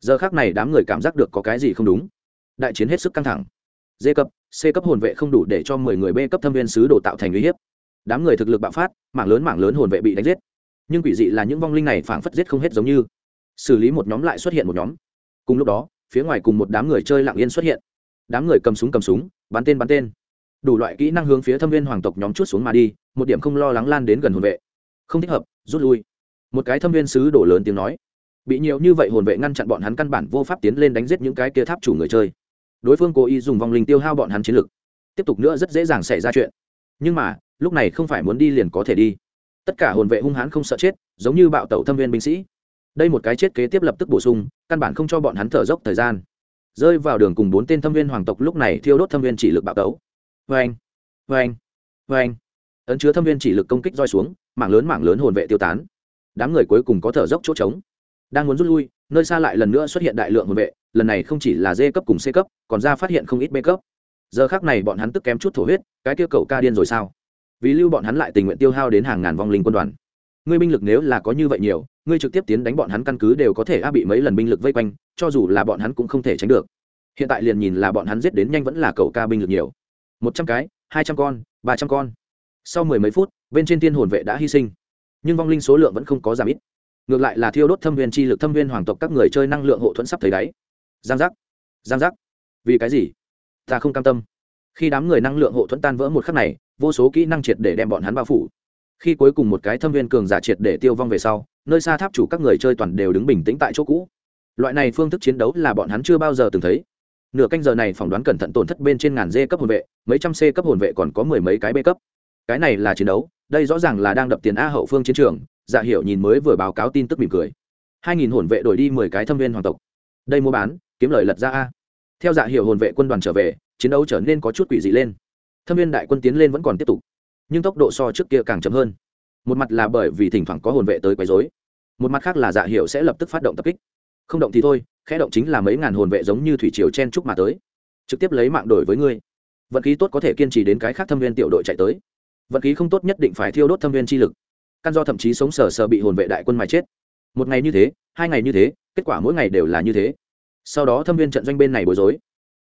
Speaker 1: giờ khác này đám người cảm giác được có cái gì không đúng. Đại chiến hết sức căng thẳng. D cấp, c cấp hồn vệ không đủ để cho mười người b cấp thâm viên sứ đồ tạo thành uy hiếp. Đám người thực lực bạo phát, mảng lớn mảng lớn hồn vệ bị đánh giết. Nhưng quỷ dị là những vong linh này phảng phất giết không hết giống như. Xử lý một nhóm lại xuất hiện một nhóm. Cùng lúc đó, phía ngoài cùng một đám người chơi lặng yên xuất hiện. Đám người cầm súng cầm súng, bắn tên bắn tên. Đủ loại kỹ năng hướng phía thâm viên hoàng tộc nhóm chút xuống mà đi, một điểm không lo lắng lan đến gần hồn vệ. Không thích hợp, rút lui. Một cái thâm viên sứ đổ lớn tiếng nói bị nhiều như vậy hồn vệ ngăn chặn bọn hắn căn bản vô pháp tiến lên đánh giết những cái kia tháp chủ người chơi. Đối phương cố ý dùng vong linh tiêu hao bọn hắn chiến lực. Tiếp tục nữa rất dễ dàng xảy ra chuyện. Nhưng mà, lúc này không phải muốn đi liền có thể đi. Tất cả hồn vệ hung hãn không sợ chết, giống như bạo tẩu thâm viên binh sĩ. Đây một cái chết kế tiếp lập tức bổ sung, căn bản không cho bọn hắn thở dốc thời gian. Rơi vào đường cùng bốn tên thâm viên hoàng tộc lúc này thiêu đốt thâm viên chỉ lực bạo tấu vê anh vê anh vê anh ấn chứa thâm viên chỉ lực công kích roi xuống, mảng lớn mảng lớn hồn vệ tiêu tán. Đám người cuối cùng có thở dốc chỗ trống đang muốn rút lui, nơi xa lại lần nữa xuất hiện đại lượng hồn vệ, lần này không chỉ là d cấp cùng c cấp, còn ra phát hiện không ít b cấp. Giờ khác này bọn hắn tức kém chút thổ huyết, cái kia cậu ca điên rồi sao? Vì lưu bọn hắn lại tình nguyện tiêu hao đến hàng ngàn vong linh quân đoàn. Ngươi binh lực nếu là có như vậy nhiều, ngươi trực tiếp tiến đánh bọn hắn căn cứ đều có thể áp bị mấy lần binh lực vây quanh, cho dù là bọn hắn cũng không thể tránh được. Hiện tại liền nhìn là bọn hắn giết đến nhanh vẫn là cậu ca binh lực nhiều. Một trăm cái, hai trăm con, ba trăm con. Sau mười mấy phút, bên trên thiên hồn vệ đã hy sinh. Nhưng vong linh số lượng vẫn không có giảm ít ngược lại là thiêu đốt thâm viên chi lực, thâm viên hoàng tộc các người chơi năng lượng hộ thuẫn sắp thấy đáy. Giang giác giang giác. Vì cái gì? Ta không cam tâm. Khi đám người năng lượng hộ thuẫn tan vỡ một khắc này, vô số kỹ năng triệt để đem bọn hắn bao phủ. Khi cuối cùng một cái thâm viên cường giả triệt để tiêu vong về sau, nơi xa tháp chủ các người chơi toàn đều đứng bình tĩnh tại chỗ cũ. Loại này phương thức chiến đấu là bọn hắn chưa bao giờ từng thấy. Nửa canh giờ này phỏng đoán cẩn thận tổn thất bên trên ngàn d cấp hồn vệ, mấy trăm c cấp hồn vệ còn có mười mấy cái b cấp. Cái này là chiến đấu, đây rõ ràng là đang đập tiền a hậu phương chiến trường dạ hiệu nhìn mới vừa báo cáo tin tức mỉm cười. Hai nghìn hồn vệ đổi đi mười cái thâm viên hoàng tộc. Đây mua bán, kiếm lời lật ra a. Theo dạ hiệu hồn vệ quân đoàn trở về, chiến đấu trở nên có chút quỷ dị lên. Thâm viên đại quân tiến lên vẫn còn tiếp tục, nhưng tốc độ so trước kia càng chậm hơn. Một mặt là bởi vì thỉnh thoảng có hồn vệ tới quấy dối một mặt khác là dạ hiệu sẽ lập tức phát động tập kích. Không động thì thôi, khẽ động chính là mấy ngàn hồn vệ giống như thủy triều chen trúc mà tới. Trực tiếp lấy mạng đổi với ngươi. Vận khí tốt có thể kiên trì đến cái khác thâm viên tiểu đội chạy tới. Vận khí không tốt nhất định phải thiêu đốt thâm viên chi lực căn do thậm chí sống sờ sờ bị hồn vệ đại quân mà chết. Một ngày như thế, hai ngày như thế, kết quả mỗi ngày đều là như thế. Sau đó thâm viên trận doanh bên này bối rối.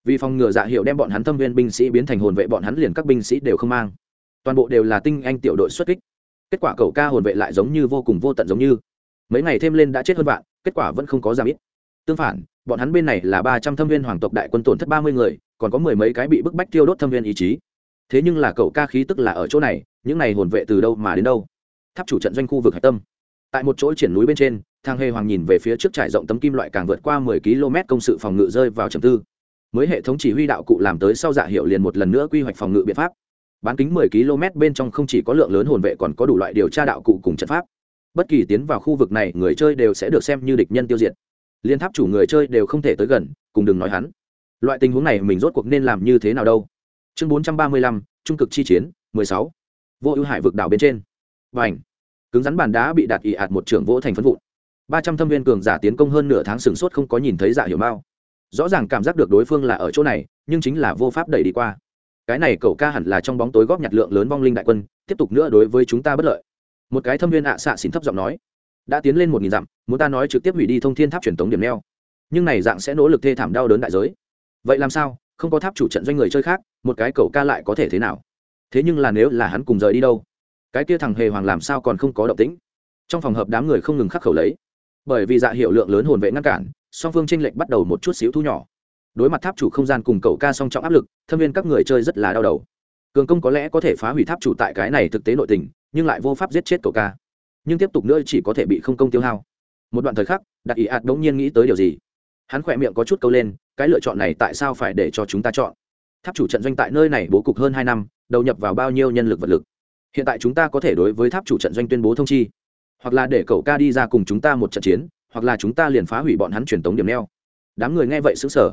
Speaker 1: Vì phòng ngừa dạ hiệu đem bọn hắn thâm viên binh sĩ biến thành hồn vệ, bọn hắn liền các binh sĩ đều không mang. Toàn bộ đều là tinh anh tiểu đội xuất kích. Kết quả cầu ca hồn vệ lại giống như vô cùng vô tận giống như. Mấy ngày thêm lên đã chết hơn vạn, kết quả vẫn không có giảm ít. Tương phản, bọn hắn bên này là ba trăm thâm viên hoàng tộc đại quân tổn thất ba mươi người, còn có mười mấy cái bị bức bách tiêu đốt thâm viên ý chí. Thế nhưng là cậu ca khí tức là ở chỗ này, những này hồn vệ từ đâu mà đến đâu? Tháp chủ trận doanh khu vực hạch tâm. Tại một chỗ triển núi bên trên, thang hề hoàng nhìn về phía trước trải rộng tấm kim loại càng vượt qua mười km công sự phòng ngự rơi vào trầm tư. Mới hệ thống chỉ huy đạo cụ làm tới sau dạ hiệu liền một lần nữa quy hoạch phòng ngự biện pháp. Bán kính mười km bên trong không chỉ có lượng lớn hồn vệ còn có đủ loại điều tra đạo cụ cùng trận pháp. Bất kỳ tiến vào khu vực này, người chơi đều sẽ được xem như địch nhân tiêu diệt. Liên tháp chủ người chơi đều không thể tới gần, cùng đừng nói hắn. Loại tình huống này mình rốt cuộc nên làm như thế nào đâu? Chương bốn trăm ba mươi lăm, trung cực chi chiến, mười sáu. Vô ưu hải vực đảo bên trên và ảnh cứng rắn bàn đá bị đạt ị ạt một trưởng vỗ thành phân vụn. Ba trăm thâm viên cường giả tiến công hơn nửa tháng sửng sốt không có nhìn thấy dạ hiểu mao. Rõ ràng cảm giác được đối phương là ở chỗ này, nhưng chính là vô pháp đẩy đi qua. Cái này cậu ca hẳn là trong bóng tối góp nhặt lượng lớn vong linh đại quân, tiếp tục nữa đối với chúng ta bất lợi. Một cái thâm viên ạ xạ xỉn thấp giọng nói. Đã tiến lên một nghìn dặm, muốn ta nói trực tiếp hủy đi thông thiên tháp truyền tống điểm neo. Nhưng này dạng sẽ nỗ lực thê thảm đau đớn đại giới. Vậy làm sao? Không có tháp chủ trận doanh người chơi khác, một cái cậu ca lại có thể thế nào? Thế nhưng là nếu là hắn cùng rời đi đâu? Cái kia thằng hề hoàng làm sao còn không có động tĩnh? Trong phòng hợp đám người không ngừng khắc khẩu lấy. Bởi vì dạ hiệu lượng lớn hồn vệ ngăn cản, song phương tranh lệch bắt đầu một chút xíu thu nhỏ. Đối mặt tháp chủ không gian cùng cậu ca song trọng áp lực, thâm viên các người chơi rất là đau đầu. Cường công có lẽ có thể phá hủy tháp chủ tại cái này thực tế nội tình, nhưng lại vô pháp giết chết cậu ca. Nhưng tiếp tục nữa chỉ có thể bị không công tiêu hao. Một đoạn thời khắc đặc ý ạt đống nhiên nghĩ tới điều gì? Hắn khỏe miệng có chút câu lên, cái lựa chọn này tại sao phải để cho chúng ta chọn? Tháp chủ trận doanh tại nơi này bố cục hơn hai năm, đầu nhập vào bao nhiêu nhân lực vật lực? Hiện tại chúng ta có thể đối với tháp chủ trận doanh tuyên bố thông chi. Hoặc là để cậu ca đi ra cùng chúng ta một trận chiến, hoặc là chúng ta liền phá hủy bọn hắn truyền tống điểm neo. Đám người nghe vậy xứng sở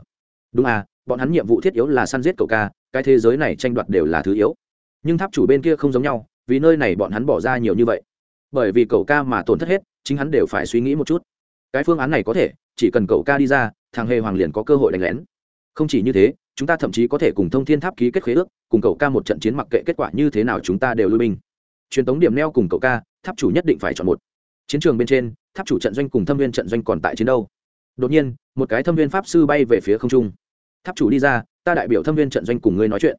Speaker 1: đúng à bọn hắn nhiệm vụ thiết yếu là săn giết cậu ca, cái thế giới này tranh đoạt đều là thứ yếu. Nhưng tháp chủ bên kia không giống nhau, vì nơi này bọn hắn bỏ ra nhiều như vậy. Bởi vì cậu ca mà tổn thất hết, chính hắn đều phải suy nghĩ một chút. Cái phương án này có thể, chỉ cần cậu ca đi ra, thằng hề hoàng liền có cơ hội đánh lén. Không chỉ như thế, chúng ta thậm chí có thể cùng thông thiên tháp ký kết khế ước cùng cậu ca một trận chiến mặc kệ kết quả như thế nào chúng ta đều lui binh. Truyền tống điểm neo cùng cậu ca, tháp chủ nhất định phải chọn một. Chiến trường bên trên, tháp chủ trận doanh cùng thâm viên trận doanh còn tại chiến đâu. Đột nhiên, một cái thâm viên pháp sư bay về phía không trung. Tháp chủ đi ra, ta đại biểu thâm viên trận doanh cùng ngươi nói chuyện.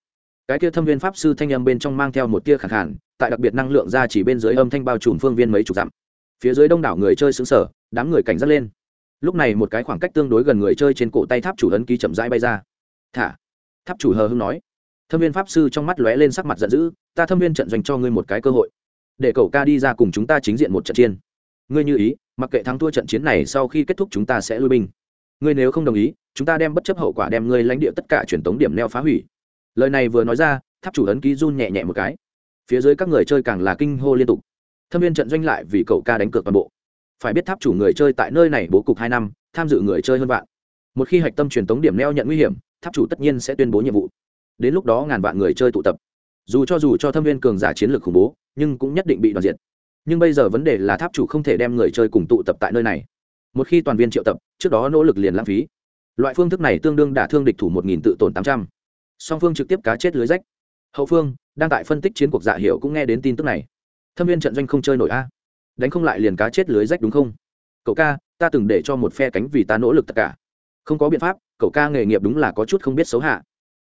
Speaker 1: Cái kia thâm viên pháp sư thanh âm bên trong mang theo một tia khẳng hẳn tại đặc biệt năng lượng ra chỉ bên dưới âm thanh bao trùm phương viên mấy chục dặm. Phía dưới đông đảo người chơi xứng sở đám người cảnh giác lên. Lúc này một cái khoảng cách tương đối gần người chơi trên cổ tay tháp chủ ấn ký chậm rãi bay ra. Thả. Tháp chủ hờ hưng nói thâm viên pháp sư trong mắt lóe lên sắc mặt giận dữ, ta thâm viên trận dành cho ngươi một cái cơ hội, để cậu ca đi ra cùng chúng ta chính diện một trận chiến. Ngươi như ý, mặc kệ thắng thua trận chiến này sau khi kết thúc chúng ta sẽ lui binh. Ngươi nếu không đồng ý, chúng ta đem bất chấp hậu quả đem ngươi lãnh địa tất cả truyền tống điểm neo phá hủy. Lời này vừa nói ra, tháp chủ ấn ký run nhẹ nhẹ một cái. Phía dưới các người chơi càng là kinh hô liên tục. Thâm viên trận doanh lại vì cậu ca đánh cược toàn bộ. Phải biết tháp chủ người chơi tại nơi này bố cục hai năm, tham dự người chơi hơn vạn. Một khi hạch tâm truyền tống điểm neo nhận nguy hiểm, tháp chủ tất nhiên sẽ tuyên bố nhiệm vụ đến lúc đó ngàn vạn người chơi tụ tập. Dù cho dù cho thâm viên cường giả chiến lược khủng bố, nhưng cũng nhất định bị đoàn diệt. Nhưng bây giờ vấn đề là tháp chủ không thể đem người chơi cùng tụ tập tại nơi này. Một khi toàn viên triệu tập, trước đó nỗ lực liền lãng phí. Loại phương thức này tương đương đả thương địch thủ một nghìn tự tổn tám trăm. Song phương trực tiếp cá chết lưới rách. Hậu phương, đang tại phân tích chiến cuộc dạ hiệu cũng nghe đến tin tức này. Thâm viên trận doanh không chơi nổi a. Đánh không lại liền cá chết lưới rách đúng không? Cậu ca, ta từng để cho một phe cánh vì ta nỗ lực tất cả. Không có biện pháp, cậu ca nghề nghiệp đúng là có chút không biết xấu hạ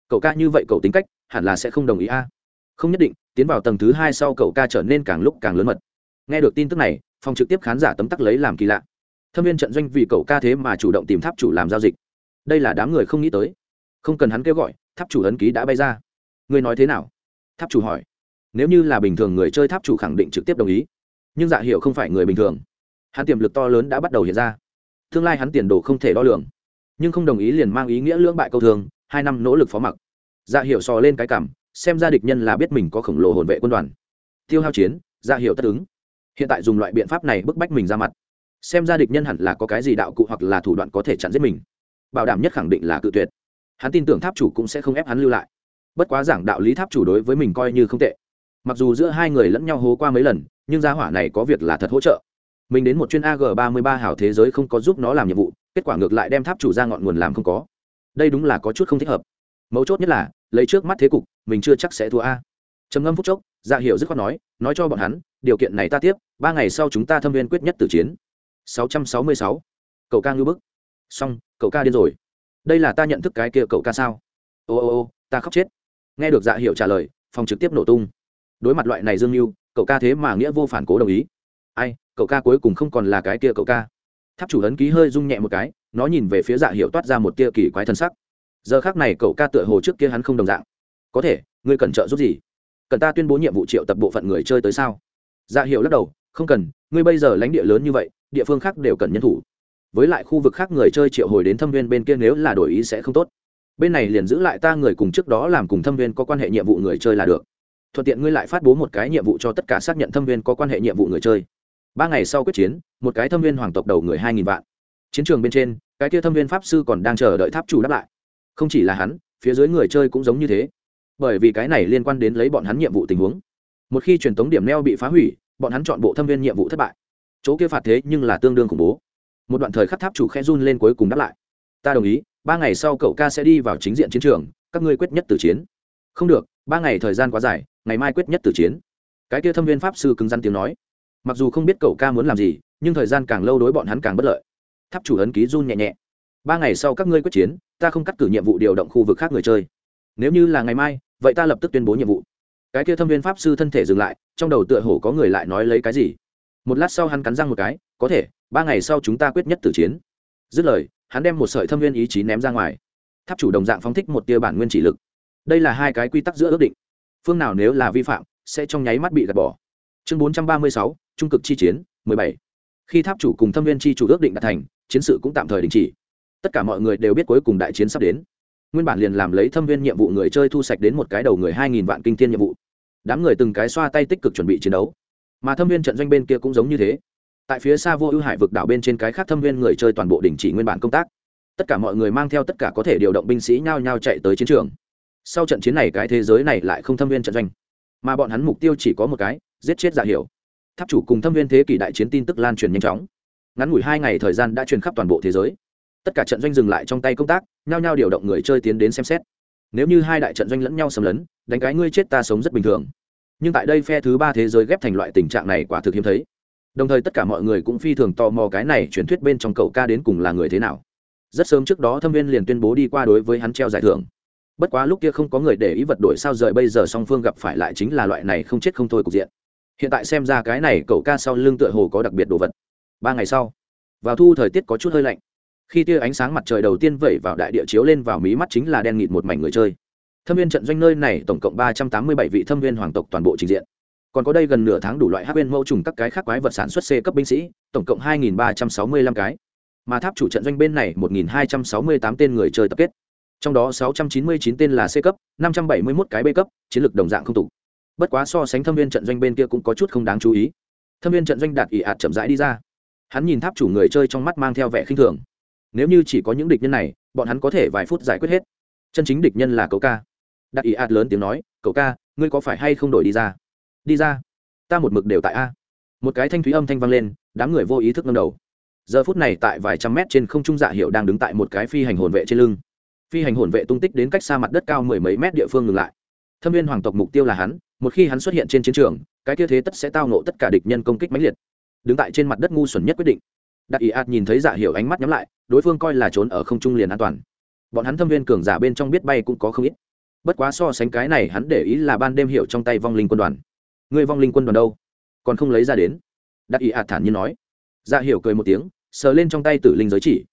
Speaker 1: cậu ca như vậy cậu tính cách, hẳn là sẽ không đồng ý a. Không nhất định, tiến vào tầng thứ hai sau cậu ca trở nên càng lúc càng lớn mật. Nghe được tin tức này, phòng trực tiếp khán giả tấm tắc lấy làm kỳ lạ. Thâm viên trận doanh vì cậu ca thế mà chủ động tìm tháp chủ làm giao dịch. Đây là đám người không nghĩ tới. Không cần hắn kêu gọi, tháp chủ ấn ký đã bay ra. Ngươi nói thế nào? Tháp chủ hỏi. Nếu như là bình thường người chơi tháp chủ khẳng định trực tiếp đồng ý. Nhưng dạ hiệu không phải người bình thường. Hắn tiềm lực to lớn đã bắt đầu hiện ra. Tương lai hắn tiền đồ không thể đo lường. Nhưng không đồng ý liền mang ý nghĩa lưỡng bại câu thường hai năm nỗ lực phó mặc. Dạ hiệu sò lên cái cảm, xem ra địch nhân là biết mình có khổng lồ hồn vệ quân đoàn. Tiêu hao chiến dạ hiệu tất ứng. Hiện tại dùng loại biện pháp này bức bách mình ra mặt. Xem ra địch nhân hẳn là có cái gì đạo cụ hoặc là thủ đoạn có thể chặn giết mình. Bảo đảm nhất khẳng định là cự tuyệt. Hắn tin tưởng tháp chủ cũng sẽ không ép hắn lưu lại. Bất quá giảng đạo lý tháp chủ đối với mình coi như không tệ. Mặc dù giữa hai người lẫn nhau hố qua mấy lần, nhưng gia hỏa này có việc là thật hỗ trợ. Mình đến một chuyên ag ba mươi ba hảo thế giới không có giúp nó làm nhiệm vụ, kết quả ngược lại đem tháp chủ ra ngọn nguồn làm không có đây đúng là có chút không thích hợp. Mấu chốt nhất là, lấy trước mắt thế cục, mình chưa chắc sẽ thua a. Trầm ngâm phút chốc dạ hiệu dứt khoát nói nói cho bọn hắn, điều kiện này ta tiếp, ba ngày sau chúng ta thâm viên quyết nhất tử chiến. 666. cậu ca ngư bức. Xong, cậu ca điên rồi. Đây là ta nhận thức cái kia cậu ca sao? Ô ô ô, ta khóc chết. Nghe được dạ hiệu trả lời, phòng trực tiếp nổ tung. Đối mặt loại này dương mưu cậu ca thế mà nghĩa vô phản cố đồng ý. Ai, cậu ca cuối cùng không còn là cái kia cậu ca. Tháp chủ ấn ký hơi rung nhẹ một cái nó nhìn về phía dạ hiệu toát ra một tia kỳ quái thân sắc. Giờ khác này cậu ca tựa hồ trước kia hắn không đồng dạng. Có thể, ngươi cần trợ giúp gì? Cần ta tuyên bố nhiệm vụ triệu tập bộ phận người chơi tới sao? Dạ hiệu lắc đầu, không cần, ngươi bây giờ lãnh địa lớn như vậy, địa phương khác đều cần nhân thủ. Với lại khu vực khác người chơi triệu hồi đến thâm viên bên kia nếu là đổi ý sẽ không tốt. Bên này liền giữ lại ta người cùng trước đó làm cùng thâm viên có quan hệ nhiệm vụ người chơi là được. Thuận tiện ngươi lại phát bố một cái nhiệm vụ cho tất cả xác nhận thâm viên có quan hệ nhiệm vụ người chơi. Ba ngày sau quyết chiến, một cái thâm viên hoàng tộc đầu người hai nghìn vạn chiến trường bên trên, cái kia thâm viên pháp sư còn đang chờ đợi tháp chủ đáp lại. Không chỉ là hắn, phía dưới người chơi cũng giống như thế. Bởi vì cái này liên quan đến lấy bọn hắn nhiệm vụ tình huống. Một khi truyền thống điểm neo bị phá hủy, bọn hắn chọn bộ thâm viên nhiệm vụ thất bại. Chỗ kia phạt thế nhưng là tương đương khủng bố. Một đoạn thời khắc tháp chủ khe run lên cuối cùng đáp lại. Ta đồng ý, ba ngày sau cậu ca sẽ đi vào chính diện chiến trường, các ngươi quyết nhất tử chiến. Không được, ba ngày thời gian quá dài, ngày mai quyết nhất tử chiến. Cái kia thâm viên pháp sư cứng rắn tiếng nói. Mặc dù không biết cậu ca muốn làm gì, nhưng thời gian càng lâu đối bọn hắn càng bất lợi tháp chủ ấn ký run nhẹ nhẹ. Ba ngày sau các ngươi quyết chiến, ta không cắt cử nhiệm vụ điều động khu vực khác người chơi. Nếu như là ngày mai, vậy ta lập tức tuyên bố nhiệm vụ. Cái kia thâm viên pháp sư thân thể dừng lại, trong đầu tựa hổ có người lại nói lấy cái gì. Một lát sau hắn cắn răng một cái, có thể, ba ngày sau chúng ta quyết nhất tử chiến. Dứt lời, hắn đem một sợi thâm viên ý chí ném ra ngoài. Tháp chủ đồng dạng phóng thích một tia bản nguyên chỉ lực. Đây là hai cái quy tắc giữa ước định. Phương nào nếu là vi phạm, sẽ trong nháy mắt bị gạt bỏ. Chương bốn trăm ba mươi sáu, trung cực chi chiến, mười bảy khi tháp chủ cùng thâm viên chi chủ ước định đạt thành, chiến sự cũng tạm thời đình chỉ. Tất cả mọi người đều biết cuối cùng đại chiến sắp đến. Nguyên bản liền làm lấy thâm viên nhiệm vụ người chơi thu sạch đến một cái đầu người hai nghìn vạn kinh thiên nhiệm vụ. Đám người từng cái xoa tay tích cực chuẩn bị chiến đấu. Mà thâm viên trận doanh bên kia cũng giống như thế. Tại phía xa vô ưu hải vực đảo bên trên cái khác thâm viên người chơi toàn bộ đình chỉ nguyên bản công tác. Tất cả mọi người mang theo tất cả có thể điều động binh sĩ nhao nhao chạy tới chiến trường. Sau trận chiến này cái thế giới này lại không thâm viên trận doanh. Mà bọn hắn mục tiêu chỉ có một cái, giết chết giả hiểu tháp chủ cùng thâm viên thế kỷ đại chiến tin tức lan truyền nhanh chóng. Ngắn ngủi hai ngày thời gian đã truyền khắp toàn bộ thế giới. Tất cả trận doanh dừng lại trong tay công tác, nhao nhao điều động người chơi tiến đến xem xét. Nếu như hai đại trận doanh lẫn nhau xâm lấn, đánh cái ngươi chết ta sống rất bình thường. Nhưng tại đây phe thứ ba thế giới ghép thành loại tình trạng này quả thực hiếm thấy. Đồng thời tất cả mọi người cũng phi thường tò mò cái này truyền thuyết bên trong cậu ca đến cùng là người thế nào. Rất sớm trước đó thâm viên liền tuyên bố đi qua đối với hắn treo giải thưởng. Bất quá lúc kia không có người để ý vật đổi sao rời bây giờ song phương gặp phải lại chính là loại này không chết không thôi cục diện hiện tại xem ra cái này cậu ca sau lưng tựa hồ có đặc biệt đồ vật. Ba ngày sau, vào thu thời tiết có chút hơi lạnh. Khi tia ánh sáng mặt trời đầu tiên vẩy vào đại địa chiếu lên vào mí mắt chính là đen nghịt một mảnh người chơi. Thâm viên trận doanh nơi này tổng cộng ba trăm tám mươi bảy vị thâm viên hoàng tộc toàn bộ trình diện. Còn có đây gần nửa tháng đủ loại hát viên mẫu trùng các cái khác quái vật sản xuất c cấp binh sĩ, tổng cộng hai ba trăm sáu mươi lăm cái. Mà tháp chủ trận doanh bên này một hai trăm sáu mươi tám tên người chơi tập kết. Trong đó sáu trăm chín mươi chín tên là c cấp, năm trăm bảy mươi một cái b cấp, chiến lược đồng dạng không tục bất quá so sánh thâm viên trận doanh bên kia cũng có chút không đáng chú ý. Thâm viên trận doanh đạt ỉ ạt chậm rãi đi ra. Hắn nhìn tháp chủ người chơi trong mắt mang theo vẻ khinh thường. Nếu như chỉ có những địch nhân này, bọn hắn có thể vài phút giải quyết hết. Chân chính địch nhân là cậu ca. Đạt ỉ ạt lớn tiếng nói, cậu ca, ngươi có phải hay không đổi đi ra? Đi ra. Ta một mực đều tại a. Một cái thanh thúy âm thanh vang lên, đám người vô ý thức ngâm đầu. Giờ phút này tại vài trăm mét trên không trung dạ hiệu đang đứng tại một cái phi hành hồn vệ trên lưng. Phi hành hồn vệ tung tích đến cách xa mặt đất cao mười mấy mét địa phương ngừng lại thâm viên hoàng tộc mục tiêu là hắn, một khi hắn xuất hiện trên chiến trường, cái kia thế tất sẽ tao nộ tất cả địch nhân công kích mãnh liệt. Đứng tại trên mặt đất ngu xuẩn nhất quyết định. Đặc ý ạt nhìn thấy dạ hiểu ánh mắt nhắm lại, đối phương coi là trốn ở không trung liền an toàn. Bọn hắn thâm viên cường giả bên trong biết bay cũng có không ít. Bất quá so sánh cái này, hắn để ý là ban đêm hiểu trong tay vong linh quân đoàn. Người vong linh quân đoàn đâu? Còn không lấy ra đến. Đặc ý ạt thản nhiên nói. Dạ hiểu cười một tiếng, sờ lên trong tay tử linh giới chỉ.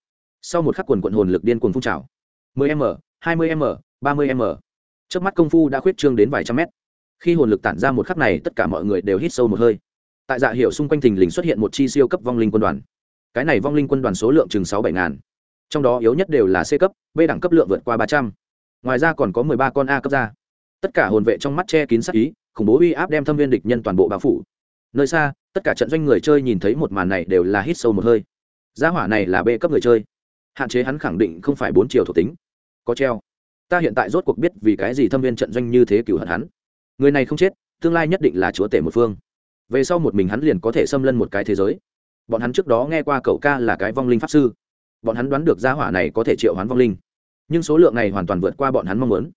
Speaker 1: Sau một khắc quần quận hồn lực điên cuồng phun trào. 10 m 20 m 30 m trước mắt công phu đã khuyết trương đến vài trăm mét. Khi hồn lực tản ra một khắc này, tất cả mọi người đều hít sâu một hơi. Tại dạ hiệu xung quanh thình lình xuất hiện một chi siêu cấp vong linh quân đoàn. Cái này vong linh quân đoàn số lượng chừng sáu bảy ngàn. Trong đó yếu nhất đều là c cấp, b đẳng cấp lượng vượt qua ba trăm. Ngoài ra còn có mười ba con a cấp ra tất cả hồn vệ trong mắt che kín sắc ý, khủng bố uy áp đem thâm viên địch nhân toàn bộ bao phủ. Nơi xa, tất cả trận doanh người chơi nhìn thấy một màn này đều là hít sâu một hơi. Gia hỏa này là b cấp người chơi. Hạn chế hắn khẳng định không phải bốn chiều thuộc tính. Có treo ta hiện tại rốt cuộc biết vì cái gì thâm viên trận doanh như thế cửu hận hắn. Người này không chết, tương lai nhất định là chúa tể một phương. Về sau một mình hắn liền có thể xâm lân một cái thế giới. Bọn hắn trước đó nghe qua cậu ca là cái vong linh pháp sư. Bọn hắn đoán được gia hỏa này có thể triệu hoán vong linh. Nhưng số lượng này hoàn toàn vượt qua bọn hắn mong muốn.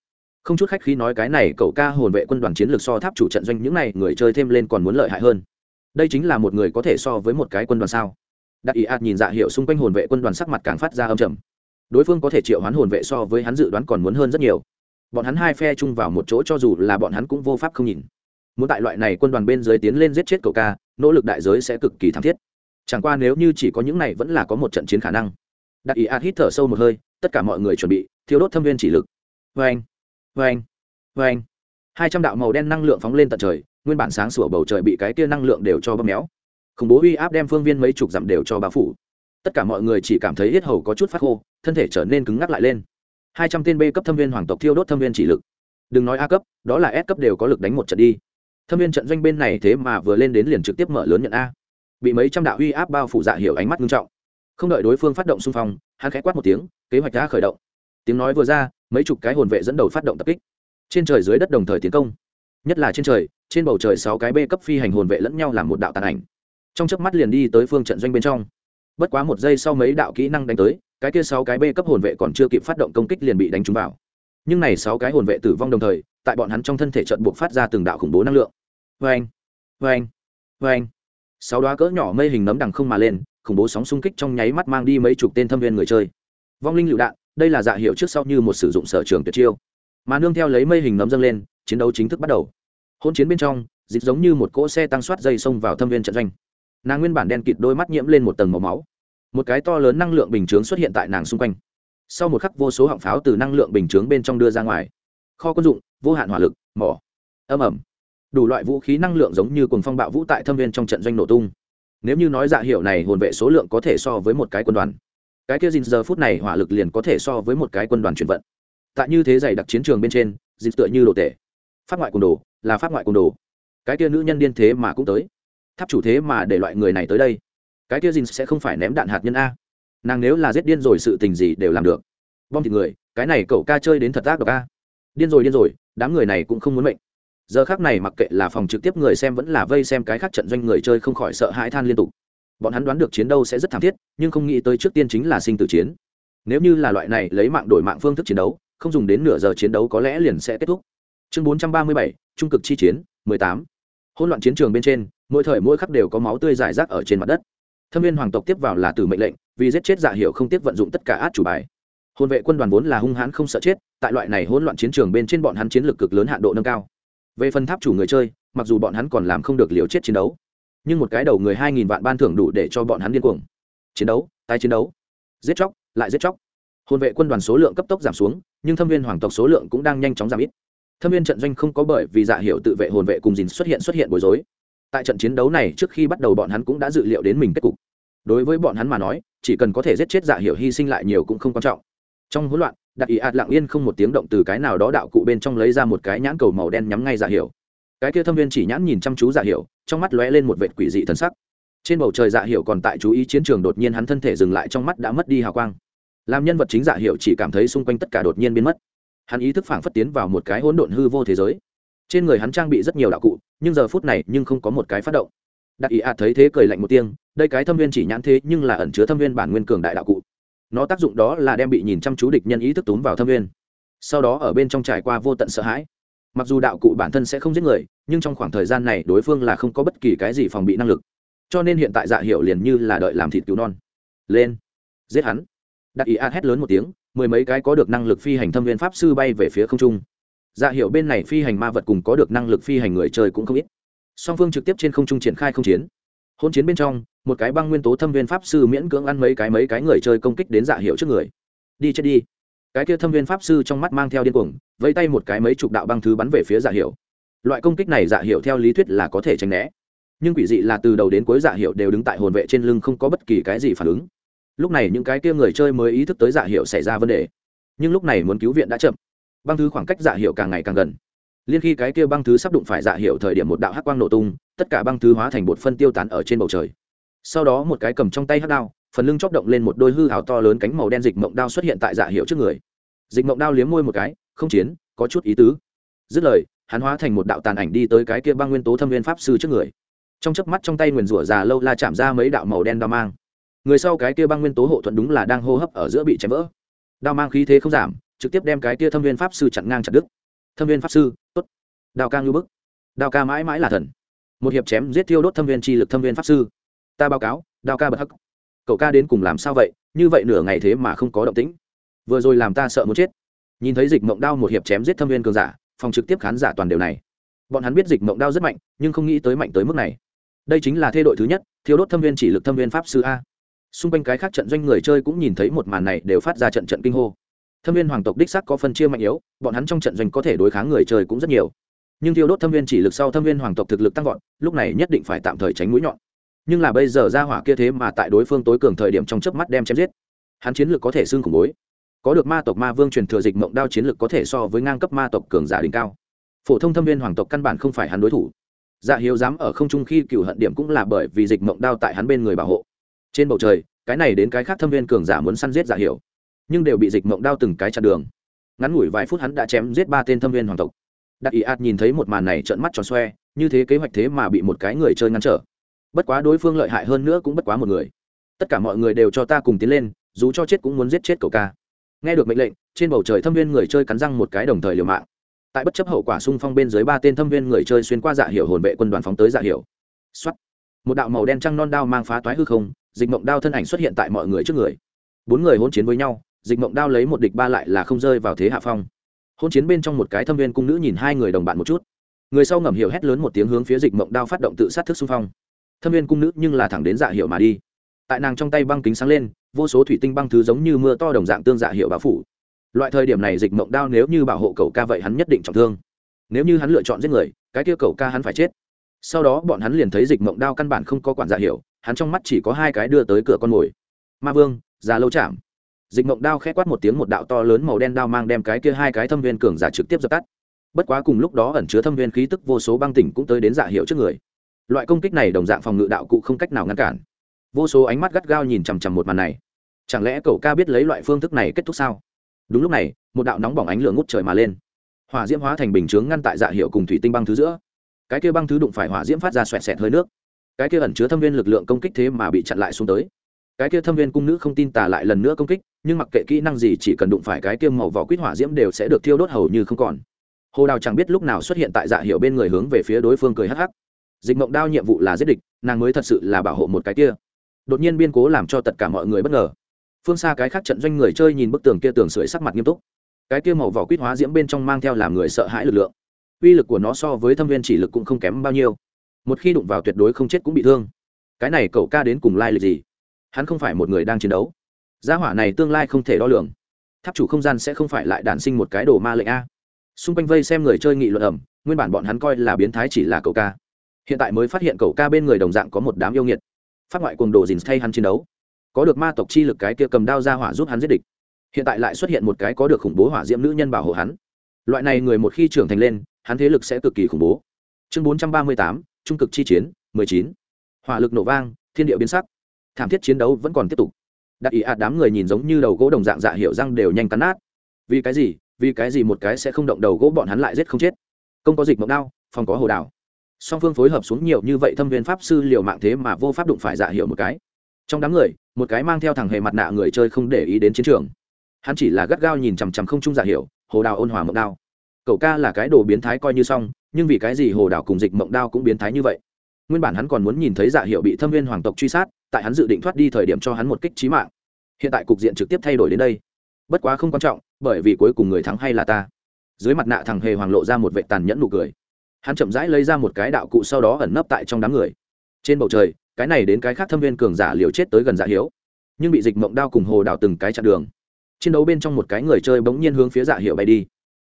Speaker 1: Không chút khách khí nói cái này, cậu ca hồn vệ quân đoàn chiến lược so tháp chủ trận doanh những này người chơi thêm lên còn muốn lợi hại hơn. Đây chính là một người có thể so với một cái quân đoàn sao? Đặc ý ạt nhìn dạ hiệu xung quanh hồn vệ quân đoàn sắc mặt càng phát ra âm trầm đối phương có thể triệu hoán hồn vệ so với hắn dự đoán còn muốn hơn rất nhiều. Bọn hắn hai phe chung vào một chỗ cho dù là bọn hắn cũng vô pháp không nhìn. Muốn tại loại này quân đoàn bên dưới tiến lên giết chết cậu ca, nỗ lực đại giới sẽ cực kỳ thảm thiết. Chẳng qua nếu như chỉ có những này vẫn là có một trận chiến khả năng. Đặc ý ạt hít thở sâu một hơi, tất cả mọi người chuẩn bị thiếu đốt thâm viên chỉ lực. Vê anh vê anh vê anh hai trăm đạo màu đen năng lượng phóng lên tận trời, nguyên bản sáng sủa bầu trời bị cái kia năng lượng đều cho bấm méo. Khủng bố uy áp đem phương viên mấy chục dặm đều cho bao phủ. Tất cả mọi người chỉ cảm thấy hết hầu có chút phát khô thân thể trở nên cứng ngắc lại lên. Hai trăm tên b cấp thâm viên hoàng tộc thiêu đốt thâm viên chỉ lực. Đừng nói a cấp, đó là s cấp đều có lực đánh một trận đi. Thâm viên trận doanh bên này thế mà vừa lên đến liền trực tiếp mở lớn nhận a. Bị mấy trăm đạo uy áp bao phủ dạ hiểu ánh mắt nghiêm trọng. Không đợi đối phương phát động xung phong, hắn khẽ quát một tiếng, kế hoạch đã khởi động. Tiếng nói vừa ra, mấy chục cái hồn vệ dẫn đầu phát động tập kích. Trên trời dưới đất đồng thời tiến công. Nhất là trên trời, trên bầu trời sáu cái b cấp phi hành hồn vệ lẫn nhau làm một đạo tàn ảnh. Trong chớp mắt liền đi tới phương trận doanh bên trong. Bất quá một giây sau mấy đạo kỹ năng đánh tới cái kia sáu cái b cấp hồn vệ còn chưa kịp phát động công kích liền bị đánh trúng vào. Nhưng này sáu cái hồn vệ tử vong đồng thời, tại bọn hắn trong thân thể trận buộc phát ra từng đạo khủng bố năng lượng. Vê anh vê anh vê anh sáu đoá cỡ nhỏ mây hình nấm đằng không mà lên, khủng bố sóng xung kích trong nháy mắt mang đi mấy chục tên thâm viên người chơi. Vong linh lựu đạn, đây là dạ hiệu trước sau như một sử dụng sở trường tuyệt chiêu. Mà nương theo lấy mây hình nấm dâng lên, chiến đấu chính thức bắt đầu. Hôn chiến bên trong, dịch giống như một cỗ xe tăng soát dây xông vào thâm viên trận doanh. Nàng nguyên bản đen kịt đôi mắt nhiễm lên một tầng màu máu một cái to lớn năng lượng bình chướng xuất hiện tại nàng xung quanh. Sau một khắc, vô số họng pháo từ năng lượng bình chướng bên trong đưa ra ngoài. Kho quân dụng, vô hạn hỏa lực, mỏ. Âm ẩm đủ loại vũ khí năng lượng giống như cùng phong bạo vũ tại thâm viên trong trận doanh nổ tung. Nếu như nói dạ hiệu này hồn vệ số lượng có thể so với một cái quân đoàn, cái kia dìn giờ phút này hỏa lực liền có thể so với một cái quân đoàn chuyển vận. Tại như thế dày đặc chiến trường bên trên dìn tựa như đồ tể. Phát ngoại côn đồ, là phát ngoại côn đồ. Cái kia nữ nhân điên thế mà cũng tới. Tháp chủ thế mà để loại người này tới đây cái kia dìn sẽ không phải ném đạn hạt nhân a. Nàng nếu là giết điên rồi sự tình gì đều làm được. Bom thịt người cái này cậu ca chơi đến thật ác độc a. Điên rồi điên rồi đám người này cũng không muốn mệnh. Giờ khác này mặc kệ là phòng trực tiếp người xem vẫn là vây xem cái khác trận doanh người chơi không khỏi sợ hãi than liên tục. Bọn hắn đoán được chiến đấu sẽ rất thảm thiết nhưng không nghĩ tới trước tiên chính là sinh tử chiến. Nếu như là loại này lấy mạng đổi mạng phương thức chiến đấu không dùng đến nửa giờ chiến đấu có lẽ liền sẽ kết thúc. Chương 437, trung cực chi chiến mười tám. Hôn loạn chiến trường bên trên mỗi thời mỗi khắc đều có máu tươi rải rác ở trên mặt đất thâm viên hoàng tộc tiếp vào là từ mệnh lệnh, vì giết chết dạ hiệu không tiếp vận dụng tất cả át chủ bài. Hôn vệ quân đoàn vốn là hung hãn không sợ chết, tại loại này hỗn loạn chiến trường bên trên bọn hắn chiến lược cực lớn hạn độ nâng cao. Về phần tháp chủ người chơi, mặc dù bọn hắn còn làm không được liều chết chiến đấu, nhưng một cái đầu người hai nghìn vạn ban thưởng đủ để cho bọn hắn điên cuồng. Chiến đấu, tái chiến đấu. Giết chóc, lại giết chóc. Hôn vệ quân đoàn số lượng cấp tốc giảm xuống, nhưng thâm viên hoàng tộc số lượng cũng đang nhanh chóng giảm ít. Thâm viên trận doanh không có bởi vì dạ hiệu tự vệ hồn vệ cùng dìn xuất hiện xuất hiện bối rối tại trận chiến đấu này trước khi bắt đầu bọn hắn cũng đã dự liệu đến mình kết cục. Đối với bọn hắn mà nói chỉ cần có thể giết chết dạ Hiểu, hy sinh lại nhiều cũng không quan trọng. Trong hỗn loạn đặc ý ạt lặng yên không một tiếng động từ cái nào đó đạo cụ bên trong lấy ra một cái nhãn cầu màu đen nhắm ngay dạ Hiểu. cái kia thâm viên chỉ nhãn nhìn chăm chú dạ Hiểu, trong mắt lóe lên một vệt quỷ dị thần sắc. Trên bầu trời dạ Hiểu còn tại chú ý chiến trường đột nhiên hắn thân thể dừng lại trong mắt đã mất đi hào quang. Làm nhân vật chính dạ Hiểu chỉ cảm thấy xung quanh tất cả đột nhiên biến mất. Hắn ý thức phảng phất tiến vào một cái hỗn độn hư vô thế giới trên người hắn trang bị rất nhiều đạo cụ, nhưng giờ phút này nhưng không có một cái phát động. Đặc ý ạt thấy thế cười lạnh một tiếng, đây cái thâm viên chỉ nhãn thế nhưng là ẩn chứa thâm viên bản nguyên cường đại đạo cụ. Nó tác dụng đó là đem bị nhìn chăm chú địch nhân ý thức túm vào thâm viên. Sau đó ở bên trong trải qua vô tận sợ hãi. Mặc dù đạo cụ bản thân sẽ không giết người, nhưng trong khoảng thời gian này đối phương là không có bất kỳ cái gì phòng bị năng lực. Cho nên hiện tại dạ hiệu liền như là đợi làm thịt cứu non. Lên. Giết hắn. Đặc ý a hét lớn một tiếng, mười mấy cái có được năng lực phi hành thâm viên pháp sư bay về phía không trung dạ hiệu bên này phi hành ma vật cùng có được năng lực phi hành người chơi cũng không ít. Song phương trực tiếp trên không trung triển khai không chiến. Hôn chiến bên trong, một cái băng nguyên tố thâm viên pháp sư miễn cưỡng ăn mấy cái mấy cái người chơi công kích đến dạ hiệu trước người. Đi chết đi. Cái kia thâm viên pháp sư trong mắt mang theo điên cuồng, vẫy tay một cái mấy chục đạo băng thứ bắn về phía dạ hiệu loại công kích này dạ hiệu theo lý thuyết là có thể tránh né. Nhưng quỷ dị là từ đầu đến cuối dạ hiệu đều đứng tại hồn vệ trên lưng không có bất kỳ cái gì phản ứng. Lúc này những cái kia người chơi mới ý thức tới dạ hiệu xảy ra vấn đề. Nhưng lúc này muốn cứu viện đã chậm băng thứ khoảng cách dạ hiệu càng ngày càng gần. Liên khi cái kia băng thứ sắp đụng phải dạ hiệu thời điểm một đạo hắc quang nổ tung, tất cả băng thứ hóa thành bột phân tiêu tán ở trên bầu trời. Sau đó một cái cầm trong tay hắc đao, phần lưng chóc động lên một đôi hư hào to lớn cánh màu đen dịch mộng đao xuất hiện tại dạ hiệu trước người. Dịch mộng đao liếm môi một cái, không chiến, có chút ý tứ. Dứt lời, hắn hóa thành một đạo tàn ảnh đi tới cái kia băng nguyên tố thâm viên pháp sư trước người. Trong chớp mắt trong tay nguyền rủa già lâu la chạm ra mấy đạo màu đen đao mang. Người sau cái kia băng nguyên tố hộ thuận đúng là đang hô hấp ở giữa bị chém vỡ. Đao mang khí thế không giảm trực tiếp đem cái kia thâm viên pháp sư chặn ngang chặt đứt. Thâm viên pháp sư, tốt. Đào ca ngưu bức. Đào ca mãi mãi là thần. Một hiệp chém giết thiêu đốt thâm viên chi lực thâm viên pháp sư. Ta báo cáo, đào ca bật hắc. Cậu ca đến cùng làm sao vậy? Như vậy nửa ngày thế mà không có động tĩnh. Vừa rồi làm ta sợ muốn chết. Nhìn thấy dịch mộng đao một hiệp chém giết thâm viên cường giả, phòng trực tiếp khán giả toàn đều này. Bọn hắn biết dịch mộng đao rất mạnh, nhưng không nghĩ tới mạnh tới mức này. Đây chính là thê đội thứ nhất thiếu đốt thâm viên chỉ lực thâm viên pháp sư a. Xung quanh cái khác trận doanh người chơi cũng nhìn thấy một màn này đều phát ra trận trận kinh hô thâm viên hoàng tộc đích sắc có phân chia mạnh yếu, bọn hắn trong trận doanh có thể đối kháng người trời cũng rất nhiều. Nhưng thiêu đốt thâm viên chỉ lực sau thâm viên hoàng tộc thực lực tăng vọt, lúc này nhất định phải tạm thời tránh mũi nhọn. Nhưng là bây giờ ra hỏa kia thế mà tại đối phương tối cường thời điểm trong chớp mắt đem chém giết. Hắn chiến lược có thể xưng khủng bối có được ma tộc ma vương truyền thừa dịch mộng đao chiến lược có thể so với ngang cấp ma tộc cường giả đỉnh cao. Phổ thông thâm viên hoàng tộc căn bản không phải hắn đối thủ. Dạ hiếu dám ở không trung khi cựu hận điểm cũng là bởi vì dịch mộng đao tại hắn bên người bảo hộ. Trên bầu trời, cái này đến cái khác thâm viên cường giả muốn săn giết dạ hiểu nhưng đều bị dịch mộng đao từng cái chặt đường. Ngắn ngủi vài phút hắn đã chém giết ba tên thâm viên hoàng tộc. Đặc ý ạt nhìn thấy một màn này trợn mắt tròn xoe, như thế kế hoạch thế mà bị một cái người chơi ngăn trở. Bất quá đối phương lợi hại hơn nữa cũng bất quá một người. Tất cả mọi người đều cho ta cùng tiến lên, dù cho chết cũng muốn giết chết cậu ca. Nghe được mệnh lệnh, trên bầu trời thâm viên người chơi cắn răng một cái đồng thời liều mạng. Tại bất chấp hậu quả xung phong bên dưới ba tên thâm viên người chơi xuyên qua dạ hiệu hồn vệ quân đoàn phóng tới dạ hiệu xuất một đạo màu đen trăng non đao mang phá toái hư không, dịch mộng đao thân ảnh xuất hiện tại mọi người trước người. Bốn người hỗn chiến với nhau dịch mộng đao lấy một địch ba lại là không rơi vào thế hạ phong. Hôn chiến bên trong một cái thâm viên cung nữ nhìn hai người đồng bạn một chút. Người sau ngầm hiểu hét lớn một tiếng hướng phía dịch mộng đao phát động tự sát thức xung phong. Thâm viên cung nữ nhưng là thẳng đến dạ hiệu mà đi. Tại nàng trong tay băng kính sáng lên, vô số thủy tinh băng thứ giống như mưa to đồng dạng tương dạ hiệu báo phủ. Loại thời điểm này dịch mộng đao nếu như bảo hộ cậu ca vậy hắn nhất định trọng thương. Nếu như hắn lựa chọn giết người, cái kia cậu ca hắn phải chết. Sau đó bọn hắn liền thấy dịch mộng đao căn bản không có quản dạ hiệu, hắn trong mắt chỉ có hai cái đưa tới cửa con mồi. Ma vương, già lâu chạm dịch mộng đao khẽ quát một tiếng một đạo to lớn màu đen đao mang đem cái kia hai cái thâm viên cường giả trực tiếp dập tắt. Bất quá cùng lúc đó ẩn chứa thâm viên khí tức vô số băng tỉnh cũng tới đến dạ hiệu trước người. Loại công kích này đồng dạng phòng ngự đạo cụ không cách nào ngăn cản. Vô số ánh mắt gắt gao nhìn chằm chằm một màn này. Chẳng lẽ cậu ca biết lấy loại phương thức này kết thúc sao? Đúng lúc này, một đạo nóng bỏng ánh lửa ngút trời mà lên. Hỏa diễm hóa thành bình chướng ngăn tại dạ hiệu cùng thủy tinh băng thứ giữa. Cái kia băng thứ đụng phải hỏa diễm phát ra xoẹt xẹt hơi nước. Cái kia ẩn chứa thâm viên lực lượng công kích thế mà bị chặn lại xuống tới cái kia thâm viên cung nữ không tin tà lại lần nữa công kích, nhưng mặc kệ kỹ năng gì chỉ cần đụng phải cái kia màu vỏ quýt hỏa diễm đều sẽ được thiêu đốt hầu như không còn. Hồ đào chẳng biết lúc nào xuất hiện tại dạ hiệu bên người hướng về phía đối phương cười hắc hắc. Dịch mộng đao nhiệm vụ là giết địch, nàng mới thật sự là bảo hộ một cái kia. Đột nhiên biên cố làm cho tất cả mọi người bất ngờ. Phương xa cái khác trận doanh người chơi nhìn bức tường kia tường sưởi sắc mặt nghiêm túc. Cái kia màu vỏ quýt hóa diễm bên trong mang theo làm người sợ hãi lực lượng. Uy lực của nó so với thâm viên chỉ lực cũng không kém bao nhiêu. Một khi đụng vào tuyệt đối không chết cũng bị thương. Cái này cậu ca đến cùng lai lịch gì? Hắn không phải một người đang chiến đấu. Gia hỏa này tương lai không thể đo lường. Tháp chủ không gian sẽ không phải lại đản sinh một cái đồ ma lệnh a. Xung quanh vây xem người chơi nghị luận ẩm, nguyên bản bọn hắn coi là biến thái chỉ là cậu ca. Hiện tại mới phát hiện cậu ca bên người đồng dạng có một đám yêu nghiệt. Phát ngoại cuồng đồ dình thay hắn chiến đấu. Có được ma tộc chi lực cái kia cầm đao ra hỏa giúp hắn giết địch. Hiện tại lại xuất hiện một cái có được khủng bố hỏa diễm nữ nhân bảo hộ hắn. Loại này người một khi trưởng thành lên, hắn thế lực sẽ cực kỳ khủng bố. Chương bốn trăm ba mươi tám, trung cực chi chiến, mười chín. Hỏa lực nổ vang, thiên địa biến sắc thảm thiết chiến đấu vẫn còn tiếp tục. Đặc ý ạt đám người nhìn giống như đầu gỗ đồng dạng dạ hiệu răng đều nhanh cắn nát. Vì cái gì? Vì cái gì một cái sẽ không động đầu gỗ bọn hắn lại giết không chết? Không có dịch mộng đao, phòng có hồ đào. song phương phối hợp xuống nhiều như vậy thâm viên pháp sư liều mạng thế mà vô pháp đụng phải dạ hiệu một cái. Trong đám người, một cái mang theo thằng hề mặt nạ người chơi không để ý đến chiến trường. Hắn chỉ là gắt gao nhìn chằm chằm không trung dạ hiệu hồ đào ôn hòa mộng đao. Cậu ca là cái đồ biến thái coi như xong, nhưng vì cái gì hồ đào cùng dịch mộng đao cũng biến thái như vậy? Nguyên bản hắn còn muốn nhìn thấy dạ hiệu bị thâm viên hoàng tộc truy sát, tại hắn dự định thoát đi thời điểm cho hắn một kích trí mạng. Hiện tại cục diện trực tiếp thay đổi đến đây. Bất quá không quan trọng, bởi vì cuối cùng người thắng hay là ta. Dưới mặt nạ thằng hề hoàng lộ ra một vệ tàn nhẫn nụ cười. Hắn chậm rãi lấy ra một cái đạo cụ sau đó ẩn nấp tại trong đám người. Trên bầu trời, cái này đến cái khác thâm viên cường giả liều chết tới gần dạ hiếu nhưng bị dịch mộng đao cùng hồ đào từng cái chặn đường. Chiến đấu bên trong một cái người chơi bỗng nhiên hướng phía dạ hiệu bay đi.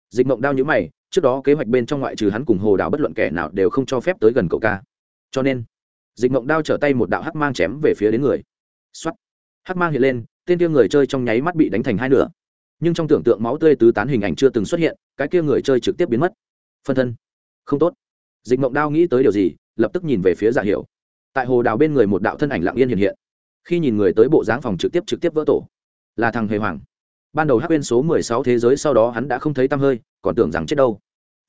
Speaker 1: Dịch mộng đao nhữ mày, trước đó kế hoạch bên trong ngoại trừ hắn cùng hồ đào bất luận kẻ nào đều không cho phép tới gần cậu ca cho nên, dịch mộng đao trở tay một đạo hắc mang chém về phía đến người. Xuất hắc mang hiện lên, tên kia người chơi trong nháy mắt bị đánh thành hai nửa. Nhưng trong tưởng tượng máu tươi tứ tán hình ảnh chưa từng xuất hiện, cái kia người chơi trực tiếp biến mất. Phân thân. Không tốt. Dịch mộng đao nghĩ tới điều gì, lập tức nhìn về phía giả hiểu. Tại hồ đào bên người một đạo thân ảnh lặng yên hiện hiện. Khi nhìn người tới bộ dáng phòng trực tiếp trực tiếp vỡ tổ, là thằng hề hoàng. Ban đầu hắc bên số mười sáu thế giới sau đó hắn đã không thấy tăm hơi, còn tưởng rằng chết đâu.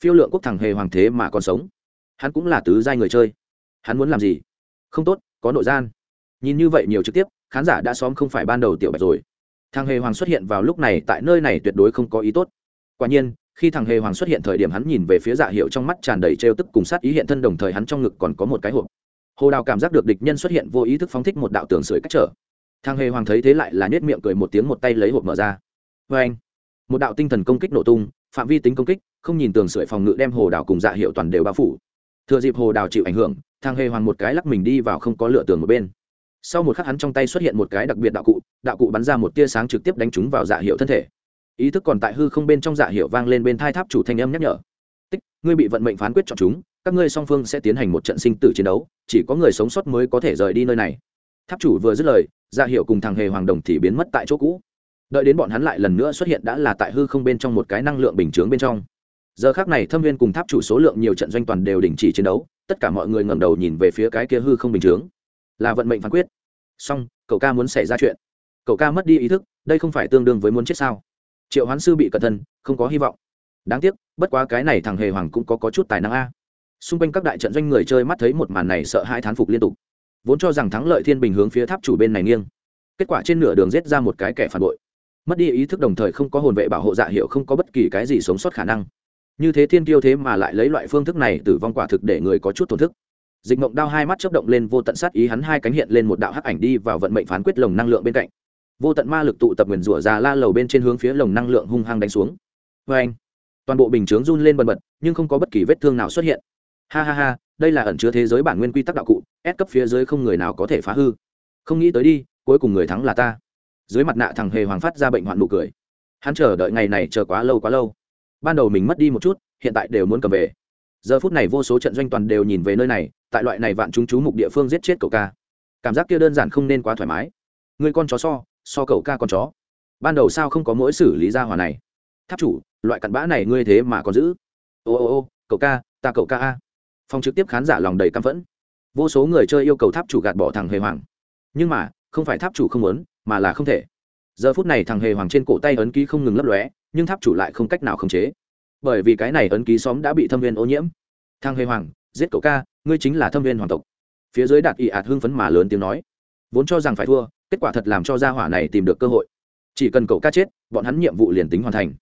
Speaker 1: Phiêu lượng quốc thằng hề hoàng thế mà còn sống. Hắn cũng là tứ giai người chơi hắn muốn làm gì? Không tốt, có nội gian. Nhìn như vậy nhiều trực tiếp, khán giả đã xóm không phải ban đầu tiểu bạch rồi. Thằng hề hoàng xuất hiện vào lúc này tại nơi này tuyệt đối không có ý tốt. Quả nhiên, khi thằng hề hoàng xuất hiện thời điểm hắn nhìn về phía dạ hiệu trong mắt tràn đầy trêu tức cùng sát ý hiện thân đồng thời hắn trong ngực còn có một cái hộp. Hồ đào cảm giác được địch nhân xuất hiện vô ý thức phóng thích một đạo tường sưởi cách trở. Thằng hề hoàng thấy thế lại là nhét miệng cười một tiếng một tay lấy hộp mở ra. Vê anh. Một đạo tinh thần công kích nổ tung, phạm vi tính công kích, không nhìn tường sưởi phòng ngự đem hồ đào cùng dạ hiệu toàn đều bao phủ thừa dịp hồ đào chịu ảnh hưởng, thang hề hoàng một cái lắc mình đi vào không có lựa tường một bên. Sau một khắc hắn trong tay xuất hiện một cái đặc biệt đạo cụ đạo cụ bắn ra một tia sáng trực tiếp đánh trúng vào dạ hiệu thân thể. Ý thức còn tại hư không bên trong dạ hiệu vang lên bên thai tháp chủ thanh âm nhắc nhở. Tích, ngươi bị vận mệnh phán quyết chọn chúng, các ngươi song phương sẽ tiến hành một trận sinh tử chiến đấu, chỉ có người sống sót mới có thể rời đi nơi này. Tháp chủ vừa dứt lời dạ hiệu cùng thằng hề hoàng đồng thì biến mất tại chỗ cũ. Đợi đến bọn hắn lại lần nữa xuất hiện đã là tại hư không bên trong một cái năng lượng bình chướng bên trong giờ khác này thâm viên cùng tháp chủ số lượng nhiều trận doanh toàn đều đình chỉ chiến đấu tất cả mọi người ngẩng đầu nhìn về phía cái kia hư không bình chướng. Là vận mệnh phán quyết. Song cậu ca muốn xảy ra chuyện. Cậu ca mất đi ý thức đây không phải tương đương với muốn chết sao? Triệu hoán sư bị cẩn thân không có hy vọng. Đáng tiếc bất quá cái này thằng hề hoàng cũng có, có chút tài năng a. Xung quanh các đại trận doanh người chơi mắt thấy một màn này sợ hai thán phục liên tục. Vốn cho rằng thắng lợi thiên bình hướng phía tháp chủ bên này nghiêng. Kết quả trên nửa đường rết ra một cái kẻ phản bội. Mất đi ý thức đồng thời không có hồn vệ bảo hộ dạ hiệu không có bất kỳ cái gì sống sót khả năng như thế thiên tiêu thế mà lại lấy loại phương thức này, tử vong quả thực để người có chút tổn thức. Dịch mộng đao hai mắt chấp động lên, vô tận sát ý hắn hai cánh hiện lên một đạo hắc ảnh đi vào vận mệnh phán quyết lồng năng lượng bên cạnh. Vô tận ma lực tụ tập nguyền rủa ra la lầu bên trên hướng phía lồng năng lượng hung hăng đánh xuống. Vê anh, toàn bộ bình chướng run lên bần bật, nhưng không có bất kỳ vết thương nào xuất hiện. Ha ha ha, đây là ẩn chứa thế giới bản nguyên quy tắc đạo cụ, ép cấp phía dưới không người nào có thể phá hư. Không nghĩ tới đi, cuối cùng người thắng là ta. Dưới mặt nạ thằng hề hoàng phát ra bệnh hoạn nụ cười. Hắn chờ đợi ngày này chờ quá lâu quá lâu ban đầu mình mất đi một chút, hiện tại đều muốn cầm về. Giờ phút này vô số trận doanh toàn đều nhìn về nơi này, tại loại này vạn chúng chú mục địa phương giết chết cậu ca. Cảm giác kia đơn giản không nên quá thoải mái. Người con chó so so cậu ca con chó. Ban đầu sao không có mỗi xử lý ra hòa này? Tháp chủ, loại cặn bã này ngươi thế mà còn giữ. Ô ô ô, cậu ca, ta cậu ca a. Phòng trực tiếp khán giả lòng đầy căm phẫn. Vô số người chơi yêu cầu tháp chủ gạt bỏ thằng hề hoàng. Nhưng mà, không phải tháp chủ không muốn, mà là không thể. Giờ phút này thằng hề hoàng trên cổ tay ấn ký không ngừng lấp lóe nhưng tháp chủ lại không cách nào khống chế. Bởi vì cái này ấn ký xóm đã bị thâm viên ô nhiễm. Thang hề hoàng, giết cậu ca, ngươi chính là thâm viên hoàng tộc. Phía dưới đạt ị ạt hưng phấn mà lớn tiếng nói. Vốn cho rằng phải thua, kết quả thật làm cho gia hỏa này tìm được cơ hội. Chỉ cần cậu ca chết, bọn hắn nhiệm vụ liền tính hoàn thành.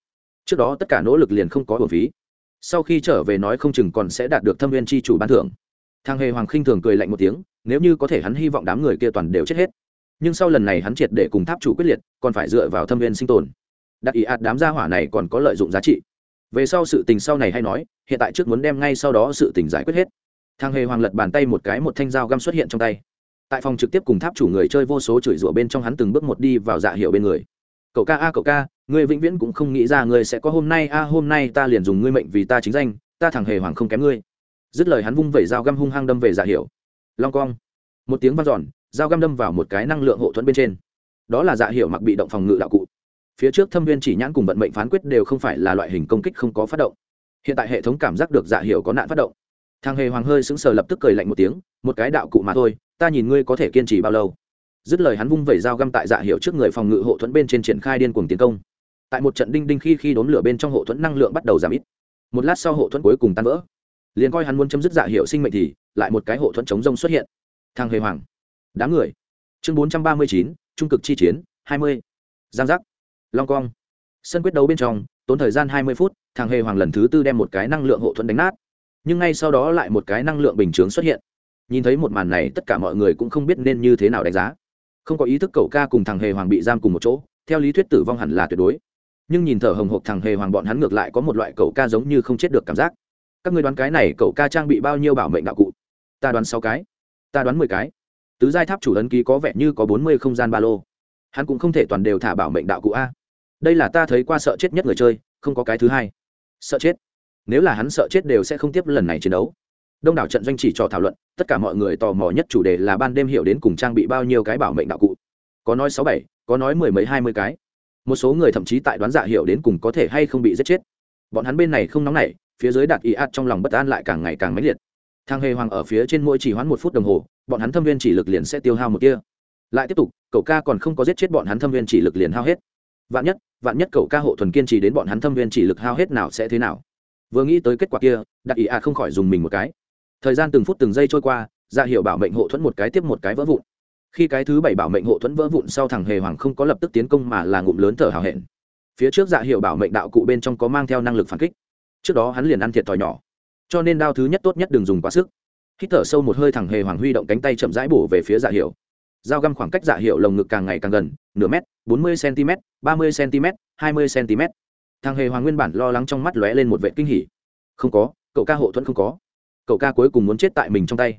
Speaker 1: Trước đó tất cả nỗ lực liền không có hồn phí. Sau khi trở về nói không chừng còn sẽ đạt được thâm viên tri chủ ban thưởng. Thang hề hoàng khinh thường cười lạnh một tiếng, nếu như có thể hắn hy vọng đám người kia toàn đều chết hết. Nhưng sau lần này hắn triệt để cùng tháp chủ quyết liệt, còn phải dựa vào thâm viên sinh tồn đặc ý ạt đám gia hỏa này còn có lợi dụng giá trị. Về sau sự tình sau này hay nói, hiện tại trước muốn đem ngay sau đó sự tình giải quyết hết. Thang hề hoàng lật bàn tay một cái một thanh dao găm xuất hiện trong tay. Tại phòng trực tiếp cùng tháp chủ người chơi vô số chửi rủa bên trong hắn từng bước một đi vào dạ hiệu bên người. Cậu ca a, cậu ca người vĩnh viễn cũng không nghĩ ra người sẽ có hôm nay, a, hôm nay ta liền dùng ngươi mệnh vì ta chính danh, ta thằng hề hoàng không kém ngươi. Dứt lời hắn vung vẩy dao găm hung hăng đâm về dạ hiệu. Long cong. Một tiếng vang giòn dao găm đâm vào một cái năng lượng hộ thuẫn bên trên. Đó là dạ hiệu mặc bị động phòng ngự đạo cụ phía trước thâm viên chỉ nhãn cùng vận mệnh phán quyết đều không phải là loại hình công kích không có phát động. Hiện tại hệ thống cảm giác được dạ hiệu có nạn phát động. Thằng hề hoàng hơi sững sờ lập tức cười lạnh một tiếng, một cái đạo cụ mà thôi, ta nhìn ngươi có thể kiên trì bao lâu. Dứt lời hắn vung vẩy dao găm tại dạ hiệu trước người phòng ngự hộ thuẫn bên trên triển khai điên cuồng tiến công. Tại một trận đinh đinh khi khi đốn lửa bên trong hộ thuẫn năng lượng bắt đầu giảm ít. Một lát sau hộ thuẫn cuối cùng tan vỡ. Liền coi hắn muốn chấm dứt dạ hiệu sinh mệnh thì, lại một cái hộ thuẫn chống rông xuất hiện. Thang hề hoàng, đám người. Chương bốn trăm ba mươi chín, trung cực chi chiến, hai mươi. Giang giác long cong sân quyết đấu bên trong, tốn thời gian hai mươi phút, thằng hề hoàng lần thứ tư đem một cái năng lượng hộ thuẫn đánh nát. Nhưng ngay sau đó lại một cái năng lượng bình chướng xuất hiện. Nhìn thấy một màn này, tất cả mọi người cũng không biết nên như thế nào đánh giá. Không có ý thức cậu ca cùng thằng hề hoàng bị giam cùng một chỗ, theo lý thuyết tử vong hẳn là tuyệt đối. Nhưng nhìn thở hồng hộc thằng hề hoàng bọn hắn ngược lại có một loại cậu ca giống như không chết được cảm giác. Các người đoán cái này cậu ca trang bị bao nhiêu bảo mệnh đạo cụ? Ta đoán sáu cái. Ta đoán mười cái. Tứ giai tháp chủ ấn ký có vẻ như có bốn mươi không gian ba lô. Hắn cũng không thể toàn đều thả bảo mệnh đạo cụ a đây là ta thấy qua sợ chết nhất người chơi, không có cái thứ hai. Sợ chết. Nếu là hắn sợ chết đều sẽ không tiếp lần này chiến đấu. Đông đảo trận doanh chỉ trò thảo luận, tất cả mọi người tò mò nhất chủ đề là ban đêm hiểu đến cùng trang bị bao nhiêu cái bảo mệnh đạo cụ. Có nói sáu bảy, có nói mười mấy hai mươi cái. Một số người thậm chí tại đoán dạ hiểu đến cùng có thể hay không bị giết chết. Bọn hắn bên này không nóng nảy, phía dưới đạt ý ạt trong lòng bất an lại càng ngày càng mãnh liệt. Thang hề hoàng ở phía trên mỗi chỉ hoãn một phút đồng hồ, bọn hắn thâm viên chỉ lực liền sẽ tiêu hao một kia lại tiếp tục, cậu ca còn không có giết chết bọn hắn thâm viên chỉ lực liền hao hết vạn nhất vạn nhất cậu ca hộ thuần kiên trì đến bọn hắn thâm viên chỉ lực hao hết nào sẽ thế nào? Vừa nghĩ tới kết quả kia đặc ý a không khỏi dùng mình một cái. Thời gian từng phút từng giây trôi qua dạ ra hiệu bảo mệnh hộ thuẫn một cái tiếp một cái vỡ vụn. Khi cái thứ bảy bảo mệnh hộ thuẫn vỡ vụn sau thằng hề hoàng không có lập tức tiến công mà là ngụm lớn thở hào hẹn. Phía trước dạ hiệu bảo mệnh đạo cụ bên trong có mang theo năng lực phản kích. Trước đó hắn liền ăn thiệt thòi nhỏ. Cho nên đao thứ nhất tốt nhất đừng dùng quá sức. Hít thở sâu một hơi thằng hề hoàng huy động cánh tay chậm rãi bổ về phía dạ hiệu dao găm khoảng cách dạ hiệu lồng ngực càng ngày càng gần, nửa mét, bốn mươi cm ba mươi cm hai mươi cm thằng hề hoàng nguyên bản lo lắng trong mắt lóe lên một vệ kinh hỉ. Không có, cậu ca hộ thuẫn không có. Cậu ca cuối cùng muốn chết tại mình trong tay.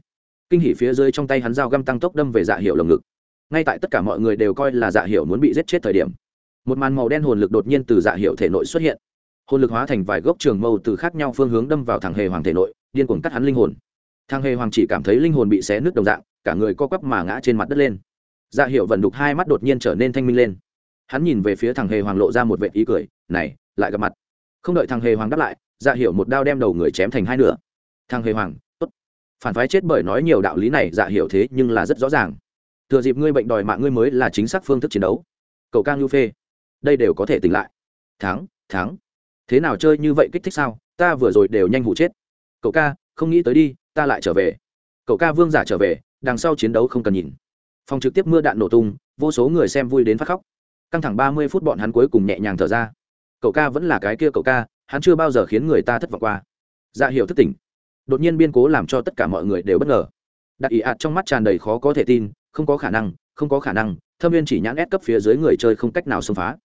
Speaker 1: Kinh hỉ phía dưới trong tay hắn dao găm tăng tốc đâm về dạ hiệu lồng ngực. Ngay tại tất cả mọi người đều coi là dạ hiệu muốn bị giết chết thời điểm, một màn màu đen hồn lực đột nhiên từ dạ hiệu thể nội xuất hiện. Hồn lực hóa thành vài gốc trường mâu từ khác nhau phương hướng đâm vào thằng hề hoàng thể nội, điên cuồng cắt hắn linh hồn. Thằng hề hoàng chỉ cảm thấy linh hồn bị xé nứt đồng dạng cả người co quắp mà ngã trên mặt đất lên. Dạ hiệu vận đục hai mắt đột nhiên trở nên thanh minh lên. Hắn nhìn về phía thằng hề hoàng lộ ra một vệ ý cười, này, lại gặp mặt. Không đợi thằng hề hoàng đáp lại dạ hiệu một đao đem đầu người chém thành hai nửa. Thằng hề hoàng, tốt. Phản phái chết bởi nói nhiều đạo lý này dạ Hiệu thế nhưng là rất rõ ràng. Thừa dịp ngươi bệnh đòi mạng ngươi mới là chính xác phương thức chiến đấu. Cậu ca ngưu phê. Đây đều có thể tỉnh lại. Thắng thắng. Thế nào chơi như vậy kích thích sao? Ta vừa rồi đều nhanh hụ chết. Cậu ca, không nghĩ tới đi, ta lại trở về. Cậu ca vương giả trở về đằng sau chiến đấu không cần nhìn. Phòng trực tiếp mưa đạn nổ tung, vô số người xem vui đến phát khóc. Căng thẳng ba mươi phút bọn hắn cuối cùng nhẹ nhàng thở ra. Cậu ca vẫn là cái kia cậu ca, hắn chưa bao giờ khiến người ta thất vọng qua. Dạ hiệu thất tỉnh. Đột nhiên biên cố làm cho tất cả mọi người đều bất ngờ. Đặc ý ạt trong mắt tràn đầy khó có thể tin, không có khả năng, không có khả năng, thâm viên chỉ nhãn ép cấp phía dưới người chơi không cách nào xông phá.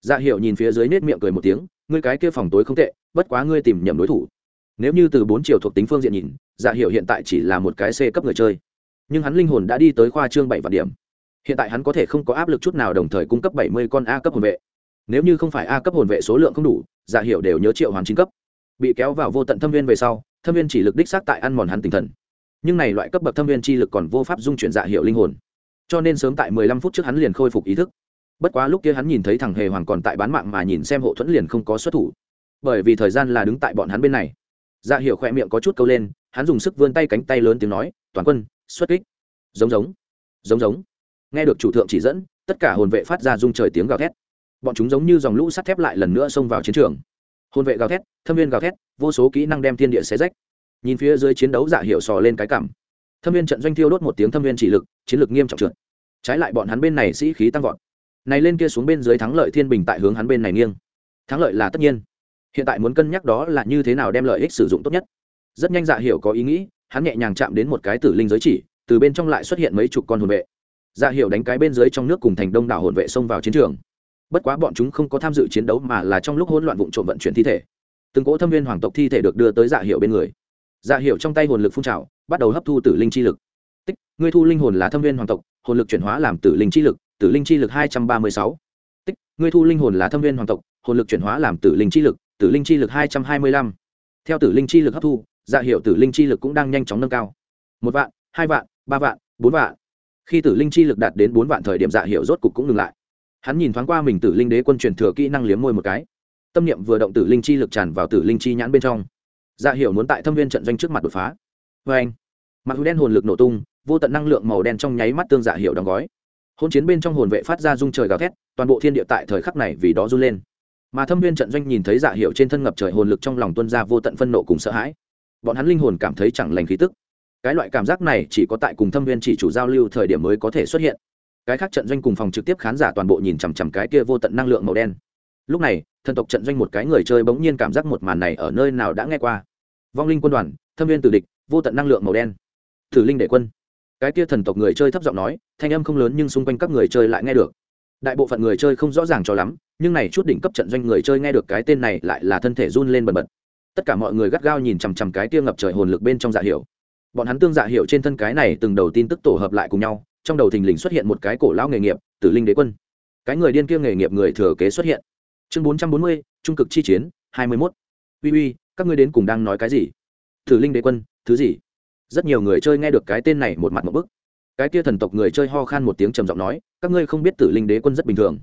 Speaker 1: Dạ hiệu nhìn phía dưới nết miệng cười một tiếng, ngươi cái kia phòng tối không tệ, bất quá ngươi tìm nhầm đối thủ. Nếu như từ bốn chiều thuộc tính phương diện nhìn dạ hiệu hiện tại chỉ là một cái c cấp người chơi nhưng hắn linh hồn đã đi tới khoa trương bảy vạn điểm. Hiện tại hắn có thể không có áp lực chút nào đồng thời cung cấp bảy mươi con a cấp hồn vệ. Nếu như không phải a cấp hồn vệ số lượng không đủ dạ hiểu đều nhớ triệu hoàn chín cấp. Bị kéo vào vô tận thâm viên về sau, thâm viên chỉ lực đích xác tại ăn mòn hắn tinh thần. Nhưng này loại cấp bậc thâm viên chi lực còn vô pháp dung chuyển dạ hiệu linh hồn. Cho nên sớm tại mười lăm phút trước hắn liền khôi phục ý thức. Bất quá lúc kia hắn nhìn thấy thằng hề hoàng còn tại bán mạng mà nhìn xem hộ thuẫn liền không có xuất thủ. Bởi vì thời gian là đứng tại bọn hắn bên này. Dạ hiệu khỏe miệng có chút câu lên, hắn dùng sức vươn tay cánh tay lớn tiếng nói, toàn quân xuất kích. Giống giống. Giống giống. Nghe được chủ thượng chỉ dẫn, tất cả hồn vệ phát ra dung trời tiếng gào thét. Bọn chúng giống như dòng lũ sắt thép lại lần nữa xông vào chiến trường. Hồn vệ gào thét, thâm viên gào thét, vô số kỹ năng đem thiên địa xé rách. Nhìn phía dưới chiến đấu giả hiệu sò lên cái cảm. Thâm viên trận doanh thiêu đốt một tiếng thâm viên chỉ lực, chiến lực nghiêm trọng trượt. Trái lại bọn hắn bên này sĩ khí tăng vọt. Này lên kia xuống bên dưới thắng lợi thiên bình tại hướng hắn bên này nghiêng. Thắng lợi là tất nhiên. Hiện tại muốn cân nhắc đó là như thế nào đem lợi ích sử dụng tốt nhất. Rất nhanh dạ hiểu có ý nghĩ hắn nhẹ nhàng chạm đến một cái tử linh giới chỉ, từ bên trong lại xuất hiện mấy chục con hồn vệ. Dạ hiệu đánh cái bên dưới trong nước cùng thành đông đảo hồn vệ xông vào chiến trường. Bất quá bọn chúng không có tham dự chiến đấu mà là trong lúc hỗn loạn vụ trộm vận chuyển thi thể. Từng cỗ thâm viên hoàng tộc thi thể được đưa tới dạ hiệu bên người. Dạ hiệu trong tay hồn lực phun trào, bắt đầu hấp thu tử linh chi lực. Tích, ngươi thu linh hồn là thâm viên hoàng tộc, hồn lực chuyển hóa làm tử linh chi lực, tử linh chi lực hai trăm ba mươi sáu. Tích, ngươi thu linh hồn là thâm viên hoàng tộc, hồn lực chuyển hóa làm tử linh chi lực, tử linh chi lực hai trăm hai mươi lăm. Theo tử linh chi lực hấp thu dạ hiệu tử linh chi lực cũng đang nhanh chóng nâng cao. Một vạn, hai vạn, ba vạn, bốn vạn. Khi tử linh chi lực đạt đến bốn vạn thời điểm dạ hiệu rốt cục cũng ngừng lại. Hắn nhìn thoáng qua mình tử linh đế quân truyền thừa kỹ năng liếm môi một cái. Tâm niệm vừa động tử linh chi lực tràn vào tử linh chi nhãn bên trong. Dạ hiểu muốn tại thâm viên trận doanh trước mặt đột phá. Vê anh mặc đen hồn lực nổ tung, vô tận năng lượng màu đen trong nháy mắt tương dạ hiểu đóng gói. Hôn chiến bên trong hồn vệ phát ra rung trời gào thét, toàn bộ thiên địa tại thời khắc này vì đó run lên. Mà thâm viên trận doanh nhìn thấy dạ hiệu trên thân ngập trời hồn lực trong lòng tuân ra vô tận phân nộ cùng sợ hãi bọn hắn linh hồn cảm thấy chẳng lành khí tức. Cái loại cảm giác này chỉ có tại cùng thâm viên chỉ chủ giao lưu thời điểm mới có thể xuất hiện. Cái khác trận doanh cùng phòng trực tiếp khán giả toàn bộ nhìn chằm chằm cái kia vô tận năng lượng màu đen. Lúc này, thần tộc trận doanh một cái người chơi bỗng nhiên cảm giác một màn này ở nơi nào đã nghe qua. Vong linh quân đoàn, thâm viên tử địch, vô tận năng lượng màu đen. Thử linh đệ quân. Cái kia thần tộc người chơi thấp giọng nói, thanh âm không lớn nhưng xung quanh các người chơi lại nghe được. Đại bộ phận người chơi không rõ ràng cho lắm, nhưng này chút đỉnh cấp trận doanh người chơi nghe được cái tên này lại là thân thể run lên bần bật tất cả mọi người gắt gao nhìn chằm chằm cái tia ngập trời hồn lực bên trong dạ hiểu. Bọn hắn tương dạ hiểu trên thân cái này từng đầu tin tức tổ hợp lại cùng nhau, trong đầu thình lình xuất hiện một cái cổ lão nghề nghiệp, tử linh đế quân. Cái người điên kia nghề nghiệp người thừa kế xuất hiện. Chương bốn trăm bốn mươi, trung cực chi chiến, hai mươi mốt. Uy uy, các ngươi đến cùng đang nói cái gì? Tử linh đế quân, thứ gì? Rất nhiều người chơi nghe được cái tên này một mặt một bức. Cái kia thần tộc người chơi ho khan một tiếng trầm giọng nói, các ngươi không biết tử linh đế quân rất bình thường.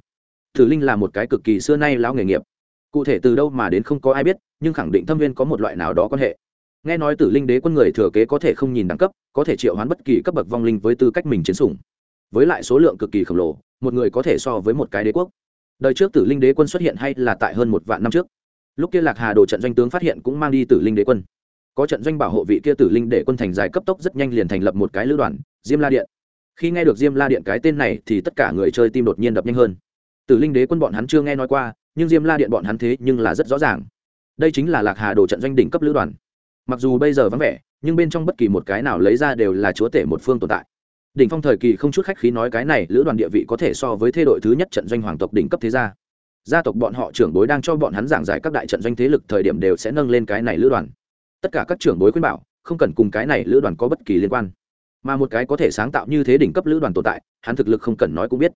Speaker 1: Tử linh là một cái cực kỳ xưa nay lão nghề nghiệp cụ thể từ đâu mà đến không có ai biết, nhưng khẳng định thâm viên có một loại nào đó quan hệ. Nghe nói tử linh đế quân người thừa kế có thể không nhìn đẳng cấp, có thể triệu hoán bất kỳ cấp bậc vong linh với tư cách mình chiến sủng. Với lại số lượng cực kỳ khổng lồ, một người có thể so với một cái đế quốc. Đời trước tử linh đế quân xuất hiện hay là tại hơn một vạn năm trước. Lúc kia lạc hà đồ trận doanh tướng phát hiện cũng mang đi tử linh đế quân. Có trận doanh bảo hộ vị kia tử linh để quân thành dài cấp tốc rất nhanh liền thành lập một cái lữ đoàn, diêm la điện. Khi nghe được diêm la điện cái tên này thì tất cả người chơi tim đột nhiên đập nhanh hơn. Tử linh đế quân bọn hắn chưa nghe nói qua nhưng diêm la điện bọn hắn thế nhưng là rất rõ ràng đây chính là lạc hà đồ trận doanh đỉnh cấp lữ đoàn mặc dù bây giờ vắng vẻ nhưng bên trong bất kỳ một cái nào lấy ra đều là chúa tể một phương tồn tại đỉnh phong thời kỳ không chút khách khí nói cái này lữ đoàn địa vị có thể so với thế đội thứ nhất trận doanh hoàng tộc đỉnh cấp thế gia gia tộc bọn họ trưởng bối đang cho bọn hắn giảng giải các đại trận doanh thế lực thời điểm đều sẽ nâng lên cái này lữ đoàn tất cả các trưởng bối khuyên bảo không cần cùng cái này lữ đoàn có bất kỳ liên quan mà một cái có thể sáng tạo như thế đỉnh cấp lữ đoàn tồn tại hắn thực lực không cần nói cũng biết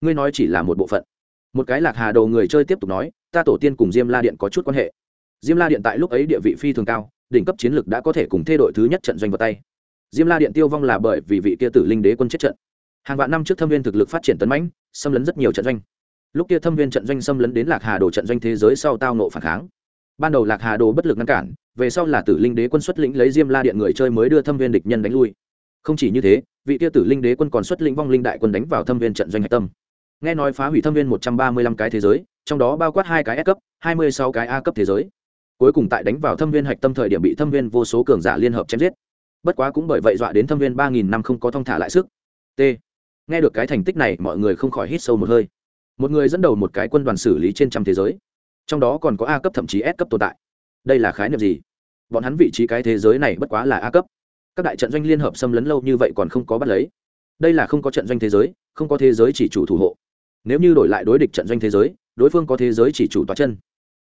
Speaker 1: ngươi nói chỉ là một bộ phận một cái lạc hà đầu người chơi tiếp tục nói, ta tổ tiên cùng diêm la điện có chút quan hệ. Diêm la điện tại lúc ấy địa vị phi thường cao, đỉnh cấp chiến lược đã có thể cùng thay đổi thứ nhất trận doanh vào tay. Diêm la điện tiêu vong là bởi vì vị kia tử linh đế quân chết trận. Hàng vạn năm trước thâm viên thực lực phát triển tấn mãnh, xâm lấn rất nhiều trận doanh. Lúc kia thâm viên trận doanh xâm lấn đến lạc hà đồ trận doanh thế giới sau tao nộ phản kháng. Ban đầu lạc hà đồ bất lực ngăn cản, về sau là tử linh đế quân xuất lĩnh lấy diêm la điện người chơi mới đưa thâm viên địch nhân đánh lui. Không chỉ như thế, vị kia tử linh đế quân còn xuất lĩnh vong linh đại quân đánh vào thâm viên trận doanh hạch tâm nghe nói phá hủy thâm viên một trăm ba mươi lăm cái thế giới, trong đó bao quát hai cái S cấp, hai mươi sáu cái a cấp thế giới. Cuối cùng tại đánh vào thâm viên hạch tâm thời điểm bị thâm viên vô số cường giả liên hợp chém giết. Bất quá cũng bởi vậy dọa đến thâm viên ba nghìn năm không có thong thả lại sức. T. Nghe được cái thành tích này, mọi người không khỏi hít sâu một hơi. Một người dẫn đầu một cái quân đoàn xử lý trên trăm thế giới. Trong đó còn có a cấp thậm chí s cấp tồn tại. Đây là khái niệm gì? Bọn hắn vị trí cái thế giới này bất quá là a cấp. Các đại trận doanh liên hợp xâm lấn lâu như vậy còn không có bắt lấy. Đây là không có trận doanh thế giới, không có thế giới chỉ chủ thủ hộ nếu như đổi lại đối địch trận doanh thế giới, đối phương có thế giới chỉ chủ tòa chân.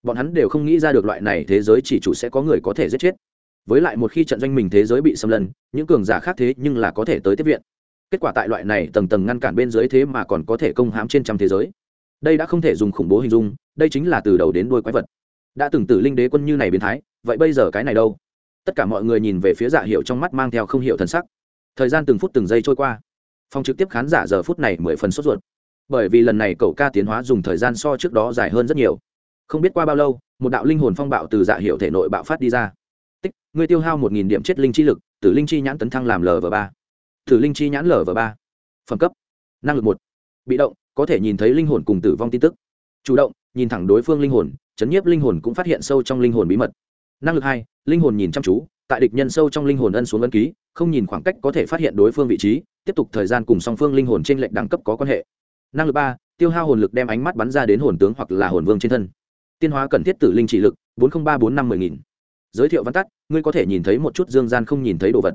Speaker 1: Bọn hắn đều không nghĩ ra được loại này thế giới chỉ chủ sẽ có người có thể giết chết. Với lại một khi trận doanh mình thế giới bị xâm lấn, những cường giả khác thế nhưng là có thể tới tiếp viện. Kết quả tại loại này tầng tầng ngăn cản bên dưới thế mà còn có thể công hãm trên trăm thế giới. Đây đã không thể dùng khủng bố hình dung, đây chính là từ đầu đến đuôi quái vật. Đã từng tử linh đế quân như này biến thái, vậy bây giờ cái này đâu? Tất cả mọi người nhìn về phía dạ hiệu trong mắt mang theo không hiểu thần sắc. Thời gian từng phút từng giây trôi qua. Phòng trực tiếp khán giả giờ phút này mười phần sốt ruột bởi vì lần này cậu ca tiến hóa dùng thời gian so trước đó dài hơn rất nhiều. Không biết qua bao lâu, một đạo linh hồn phong bạo từ dạ hiệu thể nội bạo phát đi ra. Tích, ngươi tiêu hao một nghìn điểm chết linh chi lực, tử linh chi nhãn tấn thăng làm lv ba. Tử linh chi nhãn lv ba. Phẩm cấp. Năng lực một. Bị động, có thể nhìn thấy linh hồn cùng tử vong tin tức. Chủ động, nhìn thẳng đối phương linh hồn, chấn nhiếp linh hồn cũng phát hiện sâu trong linh hồn bí mật. Năng lực hai, linh hồn nhìn chăm chú, tại địch nhân sâu trong linh hồn ân xuống ân ký, không nhìn khoảng cách có thể phát hiện đối phương vị trí, tiếp tục thời gian cùng song phương linh hồn trên lệnh đẳng cấp có quan hệ năng lực ba, tiêu hao hồn lực đem ánh mắt bắn ra đến hồn tướng hoặc là hồn vương trên thân. Tiên hóa cần thiết tử linh chỉ lực, bốn nghìn ba bốn năm mười nghìn. Giới thiệu văn tắt, ngươi có thể nhìn thấy một chút dương gian không nhìn thấy đồ vật.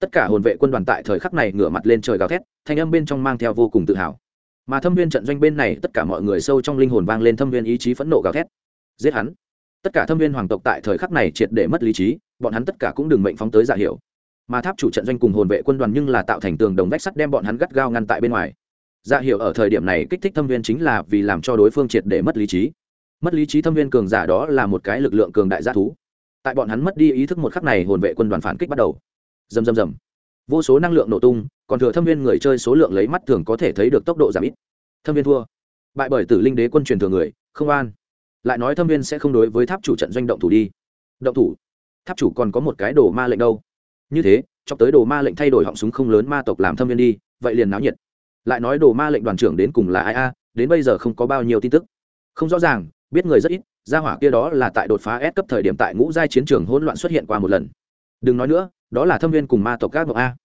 Speaker 1: Tất cả hồn vệ quân đoàn tại thời khắc này ngửa mặt lên trời gào thét, thanh âm bên trong mang theo vô cùng tự hào. Mà thâm viên trận doanh bên này, tất cả mọi người sâu trong linh hồn vang lên thâm viên ý chí phẫn nộ gào thét. Giết hắn. Tất cả thâm viên hoàng tộc tại thời khắc này triệt để mất lý trí, bọn hắn tất cả cũng đừng mệnh phóng tới giả hiểu mà tháp chủ trận doanh cùng hồn vệ quân đoàn nhưng là tạo thành tường đồng vách sắt đem bọn hắn gắt gao ngăn tại bên ngoài dạ hiểu ở thời điểm này kích thích thâm viên chính là vì làm cho đối phương triệt để mất lý trí. Mất lý trí thâm viên cường giả đó là một cái lực lượng cường đại gia thú. Tại bọn hắn mất đi ý thức một khắc này, hồn vệ quân đoàn phản kích bắt đầu. Dầm dầm dầm vô số năng lượng nổ tung, còn thừa thâm viên người chơi số lượng lấy mắt thường có thể thấy được tốc độ giảm ít. Thâm viên thua. Bại bởi tử linh đế quân truyền thừa người, không an. Lại nói thâm viên sẽ không đối với tháp chủ trận doanh động thủ đi. Động thủ. Tháp chủ còn có một cái đồ ma lệnh đâu. Như thế cho tới đồ ma lệnh thay đổi họng súng không lớn ma tộc làm thâm viên đi, vậy liền náo nhiệt lại nói đồ ma lệnh đoàn trưởng đến cùng là ai a, đến bây giờ không có bao nhiêu tin tức. Không rõ ràng, biết người rất ít, gia hỏa kia đó là tại đột phá S cấp thời điểm tại ngũ giai chiến trường hỗn loạn xuất hiện qua một lần. Đừng nói nữa, đó là thâm viên cùng ma tộc các ngọc a.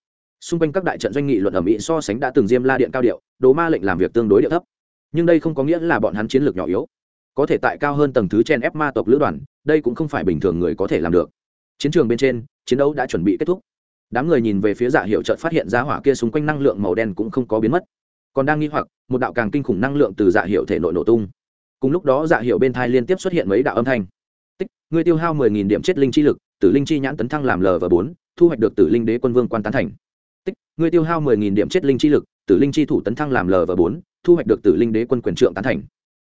Speaker 1: Xung quanh các đại trận doanh nghị luận ở mỹ so sánh đã từng diêm la điện cao điệu, đồ ma lệnh làm việc tương đối điệu thấp. Nhưng đây không có nghĩa là bọn hắn chiến lược nhỏ yếu. Có thể tại cao hơn tầng thứ chen ép ma tộc lữ đoàn, đây cũng không phải bình thường người có thể làm được. Chiến trường bên trên, chiến đấu đã chuẩn bị kết thúc đám người nhìn về phía dạ hiệu trợt phát hiện ra hỏa kia xung quanh năng lượng màu đen cũng không có biến mất. Còn đang nghi hoặc, một đạo càng kinh khủng năng lượng từ dạ hiệu thể nội nổ tung. Cùng lúc đó dạ hiệu bên thai liên tiếp xuất hiện mấy đạo âm thanh. Tích người tiêu hao mười nghìn điểm chết linh chi lực, tử linh chi nhãn tấn thăng làm l và bốn, thu hoạch được tử linh đế quân vương quan tán thành. Tích người tiêu hao mười nghìn điểm chết linh chi lực, tử linh chi thủ tấn thăng làm l và bốn, thu hoạch được tử linh đế quân quyền trượng tán thành.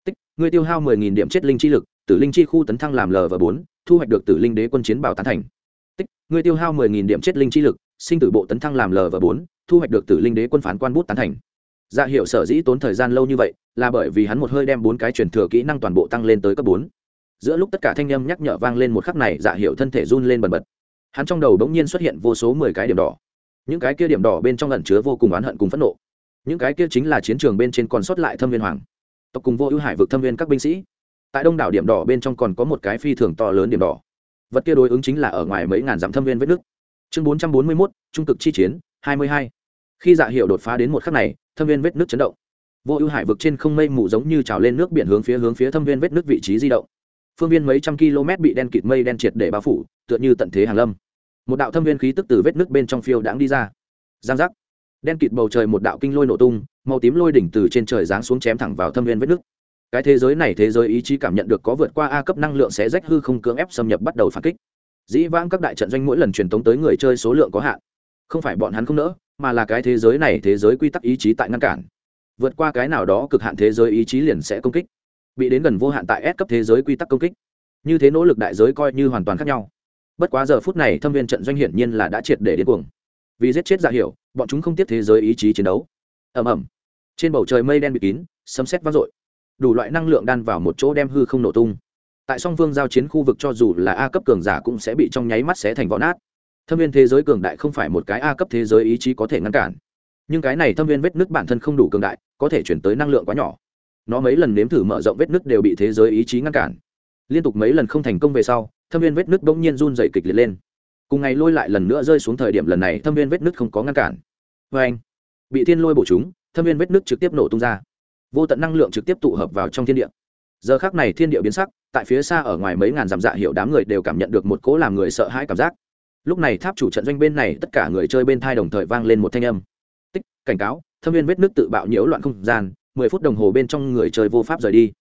Speaker 1: Tích người tiêu hao mười nghìn điểm chết linh chi lực, tử linh chi khu tấn thăng làm l và bốn, thu hoạch được tử linh đế quân chiến bảo tán thành. Ngươi tiêu hao mười nghìn điểm chết linh chi lực, sinh tử bộ tấn thăng làm l và bốn, thu hoạch được tử linh đế quân phán quan bút tán thành. Dạ hiệu sở dĩ tốn thời gian lâu như vậy, là bởi vì hắn một hơi đem bốn cái truyền thừa kỹ năng toàn bộ tăng lên tới cấp bốn. Giữa lúc tất cả thanh â m nhắc nhở vang lên một khắc này dạ hiệu thân thể run lên bần bật. Hắn trong đầu đ n g nhiên xuất hiện vô số mười cái điểm đỏ. Những cái kia điểm đỏ bên trong lẩn chứa vô cùng oán hận cùng phẫn nộ. Những cái kia chính là chiến trường bên trên còn sót lại thâm viên hoàng. Tộc cùng vô ưu hải vực thâm viên các binh sĩ. Tại đông đảo điểm đỏ bên trong còn có một cái phi thường to lớn điểm đỏ vật kia đối ứng chính là ở ngoài mấy ngàn dặm thâm viên vết nước chương bốn trăm bốn mươi mốt, trung cực chi chiến, hai mươi hai. Khi dạ hiệu đột phá đến một khắc này, thâm viên vết nước chấn động. Vô ưu hải vực trên không mây mù giống như trào lên nước biển hướng phía hướng phía thâm viên vết nước vị trí di động. Phương viên mấy trăm km bị đen kịt mây đen triệt để bao phủ, tựa như tận thế hàn lâm. Một đạo thâm viên khí tức từ vết nước bên trong phiêu đãng đi ra. Giang giác. Đen kịt bầu trời một đạo kinh lôi nổ tung, màu tím lôi đỉnh từ trên trời giáng xuống chém thẳng vào thâm viên vết nước cái thế giới này thế giới ý chí cảm nhận được có vượt qua a cấp năng lượng sẽ rách hư không cưỡng ép xâm nhập bắt đầu phản kích. Dĩ vãng các đại trận doanh mỗi lần truyền tống tới người chơi số lượng có hạn. Không phải bọn hắn không nỡ, mà là cái thế giới này thế giới quy tắc ý chí tại ngăn cản. Vượt qua cái nào đó cực hạn thế giới ý chí liền sẽ công kích. Bị đến gần vô hạn tại S cấp thế giới quy tắc công kích. Như thế nỗ lực đại giới coi như hoàn toàn khác nhau. Bất quá giờ phút này thâm viên trận doanh hiển nhiên là đã triệt để điên cuồng. Vì giết chết giả hiểu, bọn chúng không tiếp thế giới ý chí chiến đấu. Ầm ầm. Trên bầu trời mây đen bị kín, sấm sét vang dội đủ loại năng lượng đan vào một chỗ đem hư không nổ tung. Tại song phương giao chiến khu vực cho dù là a cấp cường giả cũng sẽ bị trong nháy mắt xé thành võ nát. Thâm viên thế giới cường đại không phải một cái a cấp thế giới ý chí có thể ngăn cản. Nhưng cái này thâm viên vết nứt bản thân không đủ cường đại, có thể chuyển tới năng lượng quá nhỏ. Nó mấy lần nếm thử mở rộng vết nứt đều bị thế giới ý chí ngăn cản. Liên tục mấy lần không thành công về sau, thâm viên vết nứt bỗng nhiên run dày kịch liệt lên. Cùng ngày lôi lại lần nữa rơi xuống thời điểm lần này thâm viên vết nứt không có ngăn cản. Vê anh bị thiên lôi bổ chúng, thâm viên vết nứt trực tiếp nổ tung ra vô tận năng lượng trực tiếp tụ hợp vào trong thiên địa. Giờ khác này thiên địa biến sắc, tại phía xa ở ngoài mấy ngàn dặm dạ hiệu đám người đều cảm nhận được một cố làm người sợ hãi cảm giác. Lúc này tháp chủ trận doanh bên này tất cả người chơi bên thai đồng thời vang lên một thanh âm. Tích, cảnh cáo, thâm viên vết nước tự bạo nhiễu loạn không gian, mười phút đồng hồ bên trong người chơi vô pháp rời đi.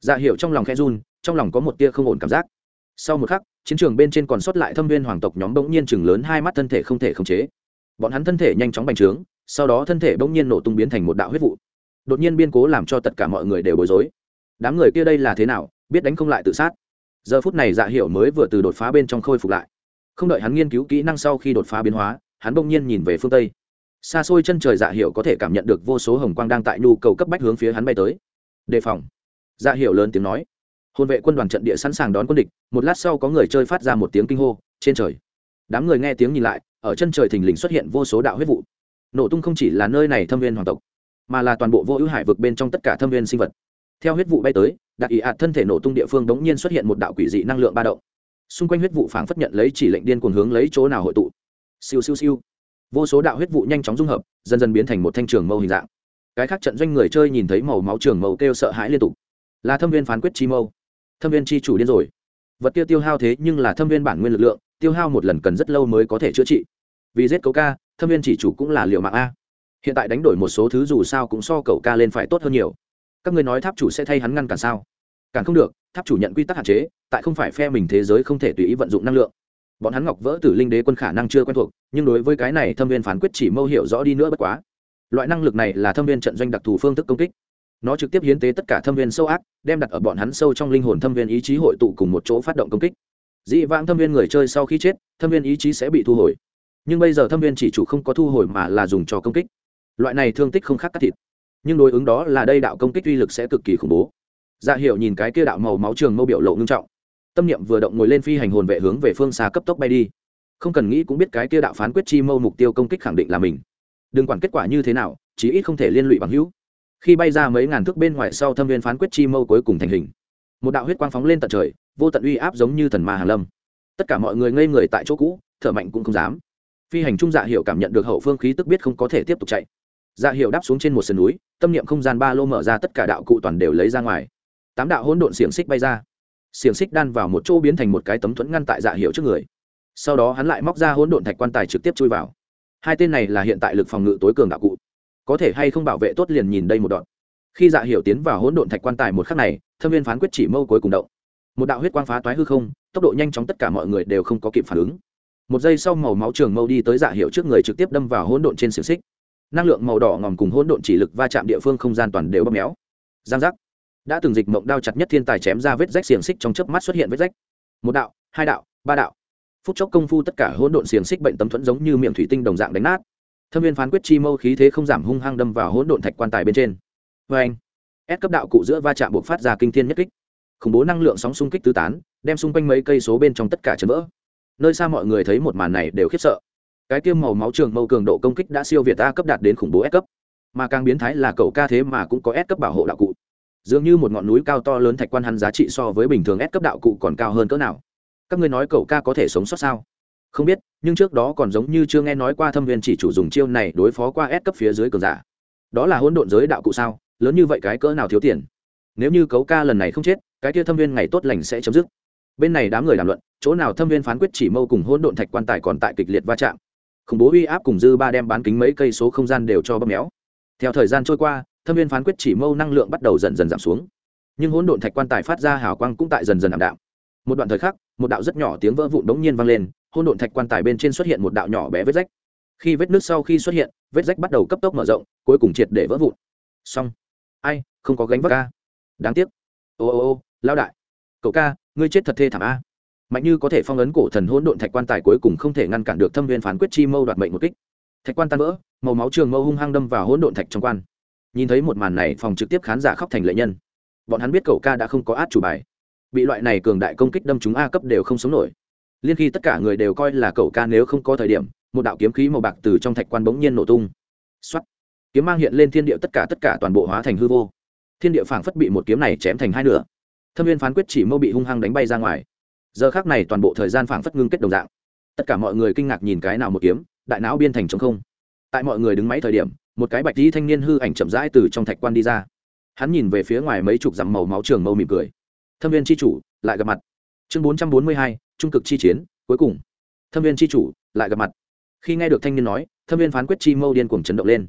Speaker 1: Dạ hiệu trong lòng khe run, trong lòng có một tia không ổn cảm giác. Sau một khắc, chiến trường bên trên còn sót lại thâm viên hoàng tộc nhóm bỗng nhiên chừng lớn hai mắt thân thể không thể khống chế. Bọn hắn thân thể nhanh chóng bành trướng, sau đó thân thể bỗng nhiên nổ tung biến thành một đạo huyết vụ đột nhiên biên cố làm cho tất cả mọi người đều bối rối. Đám người kia đây là thế nào, biết đánh không lại tự sát. Giờ phút này dạ hiểu mới vừa từ đột phá bên trong khôi phục lại. Không đợi hắn nghiên cứu kỹ năng sau khi đột phá biến hóa, hắn bỗng nhiên nhìn về phương tây. Xa xôi chân trời dạ hiểu có thể cảm nhận được vô số hồng quang đang tại nhu cầu cấp bách hướng phía hắn bay tới. Đề phòng. Dạ hiểu lớn tiếng nói. Hôn vệ quân đoàn trận địa sẵn sàng đón quân địch, một lát sau có người chơi phát ra một tiếng kinh hô, trên trời. Đám người nghe tiếng nhìn lại, ở chân trời thình lình xuất hiện vô số đạo huyết vụ. Nổ tung không chỉ là nơi này thâm viên hoàng tộc mà là toàn bộ vô ưu hải vực bên trong tất cả thâm viên sinh vật. Theo huyết vụ bay tới, đặc ý ạt thân thể nổ tung địa phương đống nhiên xuất hiện một đạo quỷ dị năng lượng ba động. Xung quanh huyết vụ phảng phất nhận lấy chỉ lệnh điên cuồng hướng lấy chỗ nào hội tụ. Siêu siêu siêu. Vô số đạo huyết vụ nhanh chóng dung hợp, dần dần biến thành một thanh trường mâu hình dạng. Cái khác trận doanh người chơi nhìn thấy màu máu trường mâu kêu sợ hãi liên tục. Là thâm viên phán quyết chi mâu. Thâm viên chi chủ điên rồi. Vật kia tiêu hao thế nhưng là thâm viên bản nguyên lực lượng, tiêu hao một lần cần rất lâu mới có thể chữa trị. Vì giết cấu ca, thâm viên chỉ chủ cũng là liệu mạng a hiện tại đánh đổi một số thứ dù sao cũng so cậu ca lên phải tốt hơn nhiều. Các ngươi nói tháp chủ sẽ thay hắn ngăn cản sao? Càng không được, tháp chủ nhận quy tắc hạn chế, tại không phải phe mình thế giới không thể tùy ý vận dụng năng lượng. Bọn hắn ngọc vỡ tử linh đế quân khả năng chưa quen thuộc, nhưng đối với cái này thâm viên phán quyết chỉ mâu hiểu rõ đi nữa bất quá. Loại năng lực này là thâm viên trận doanh đặc thù phương thức công kích. Nó trực tiếp hiến tế tất cả thâm viên sâu ác, đem đặt ở bọn hắn sâu trong linh hồn thâm viên ý chí hội tụ cùng một chỗ phát động công kích. Dị vãng thâm viên người chơi sau khi chết, thâm viên ý chí sẽ bị thu hồi. Nhưng bây giờ thâm viên chỉ chủ không có thu hồi mà là dùng cho công kích loại này thương tích không khác cắt thịt. Nhưng đối ứng đó là đây đạo công kích uy lực sẽ cực kỳ khủng bố. Dạ hiệu nhìn cái kia đạo màu máu trường mâu biểu lộ ngưng trọng. Tâm niệm vừa động ngồi lên phi hành hồn vệ hướng về phương xa cấp tốc bay đi. Không cần nghĩ cũng biết cái kia đạo phán quyết chi mâu mục tiêu công kích khẳng định là mình. Đừng quản kết quả như thế nào, chí ít không thể liên lụy bằng hữu. Khi bay ra mấy ngàn thước bên ngoài sau thâm viên phán quyết chi mâu cuối cùng thành hình. Một đạo huyết quang phóng lên tận trời, vô tận uy áp giống như thần ma hàn lâm. Tất cả mọi người ngây người tại chỗ cũ, thở mạnh cũng không dám. Phi hành trung dạ hiệu cảm nhận được hậu phương khí tức biết không có thể tiếp tục chạy dạ hiệu đáp xuống trên một sườn núi, tâm niệm không gian ba lô mở ra tất cả đạo cụ toàn đều lấy ra ngoài. Tám đạo hỗn độn xiềng xích bay ra. Xiềng xích đan vào một chỗ biến thành một cái tấm thuẫn ngăn tại dạ hiệu trước người. Sau đó hắn lại móc ra hỗn độn thạch quan tài trực tiếp chui vào. Hai tên này là hiện tại lực phòng ngự tối cường đạo cụ. Có thể hay không bảo vệ tốt liền nhìn đây một đoạn. Khi dạ hiệu tiến vào hỗn độn thạch quan tài một khắc này, thâm viên phán quyết chỉ mâu cuối cùng động. Một đạo huyết quang phá toái hư không, tốc độ nhanh chóng tất cả mọi người đều không có kịp phản ứng. Một giây sau màu máu trường mâu đi tới dạ hiệu trước người trực tiếp đâm vào hỗn độn trên xiềng xích năng lượng màu đỏ ngòm cùng hỗn độn chỉ lực va chạm địa phương không gian toàn đều bóp méo. Giang giác. Đã từng dịch mộng đao chặt nhất thiên tài chém ra vết rách xiềng xích trong chớp mắt xuất hiện vết rách. Một đạo, hai đạo, ba đạo. Phút chốc công phu tất cả hỗn độn xiềng xích bệnh tấm thuẫn giống như miệng thủy tinh đồng dạng đánh nát. Thâm viên phán quyết chi mâu khí thế không giảm hung hăng đâm vào hỗn độn thạch quan tài bên trên. Vê anh ép cấp đạo cụ giữa va chạm buộc phát ra kinh thiên nhất kích. Khủng bố năng lượng sóng xung kích tứ tán, đem xung quanh mấy cây số bên trong tất cả chấn vỡ. Nơi xa mọi người thấy một màn này đều khiếp sợ cái tiêm màu máu trường mâu cường độ công kích đã siêu việt a cấp đạt đến khủng bố s cấp. Mà càng biến thái là cậu ca thế mà cũng có s cấp bảo hộ đạo cụ. Dường như một ngọn núi cao to lớn thạch quan hắn giá trị so với bình thường s cấp đạo cụ còn cao hơn cỡ nào. Các ngươi nói cậu ca có thể sống sót sao? Không biết, nhưng trước đó còn giống như chưa nghe nói qua thâm viên chỉ chủ dùng chiêu này đối phó qua S cấp phía dưới cường giả. Đó là hỗn độn giới đạo cụ sao? Lớn như vậy cái cỡ nào thiếu tiền? Nếu như cấu ca lần này không chết, cái kia thâm viên ngày tốt lành sẽ chấm dứt. Bên này đám người đàm luận, chỗ nào thâm viên phán quyết chỉ mâu cùng hỗn độn thạch quan tài còn tại kịch liệt va chạm? Khủng bố uy áp cùng dư ba đem bán kính mấy cây số không gian đều cho bóp méo. Theo thời gian trôi qua, thâm viên phán quyết chỉ mâu năng lượng bắt đầu dần dần giảm xuống. Nhưng hỗn độn thạch quan tài phát ra hào quang cũng tại dần dần ảm đạm. Một đoạn thời khắc, một đạo rất nhỏ tiếng vỡ vụn đống nhiên vang lên, hỗn độn thạch quan tài bên trên xuất hiện một đạo nhỏ bé vết rách. Khi vết nước sau khi xuất hiện, vết rách bắt đầu cấp tốc mở rộng, cuối cùng triệt để vỡ vụn. Xong. Ai, không có gánh vác ca. Đáng tiếc. Ô ô ô lao đại. Cậu ca, ngươi chết thật thê thảm a mạnh như có thể phong ấn cổ thần hỗn độn thạch quan tài cuối cùng không thể ngăn cản được thâm viên phán quyết chi mâu đoạt mệnh một kích. Thạch quan tan vỡ, màu máu trường mâu hung hăng đâm vào hỗn độn thạch trong quan. Nhìn thấy một màn này, phòng trực tiếp khán giả khóc thành lệ nhân. Bọn hắn biết cậu ca đã không có át chủ bài. Bị loại này cường đại công kích đâm chúng a cấp đều không sống nổi. Liên khi tất cả người đều coi là cậu ca nếu không có thời điểm, một đạo kiếm khí màu bạc từ trong thạch quan bỗng nhiên nổ tung. Xuất kiếm mang hiện lên thiên địa tất cả tất cả toàn bộ hóa thành hư vô. Thiên địa phảng phất bị một kiếm này chém thành hai nửa. Thâm viên phán quyết chỉ mâu bị hung hăng đánh bay ra ngoài giờ khác này toàn bộ thời gian phảng phất ngưng kết đồng dạng. Tất cả mọi người kinh ngạc nhìn cái nào một kiếm, đại não biên thành trống không. Tại mọi người đứng máy thời điểm, một cái bạch dĩ thanh niên hư ảnh chậm rãi từ trong thạch quan đi ra. Hắn nhìn về phía ngoài mấy chục dặm màu máu trường mâu mỉm cười. Thâm viên c h i chủ, lại gặp mặt. Chương bốn trăm bốn mươi hai, trung cực chi chiến, cuối cùng. Thâm viên chi chủ, lại gặp mặt. Khi nghe được thanh niên nói, thâm viên phán quyết chi mâu điên cuồng chấn động lên.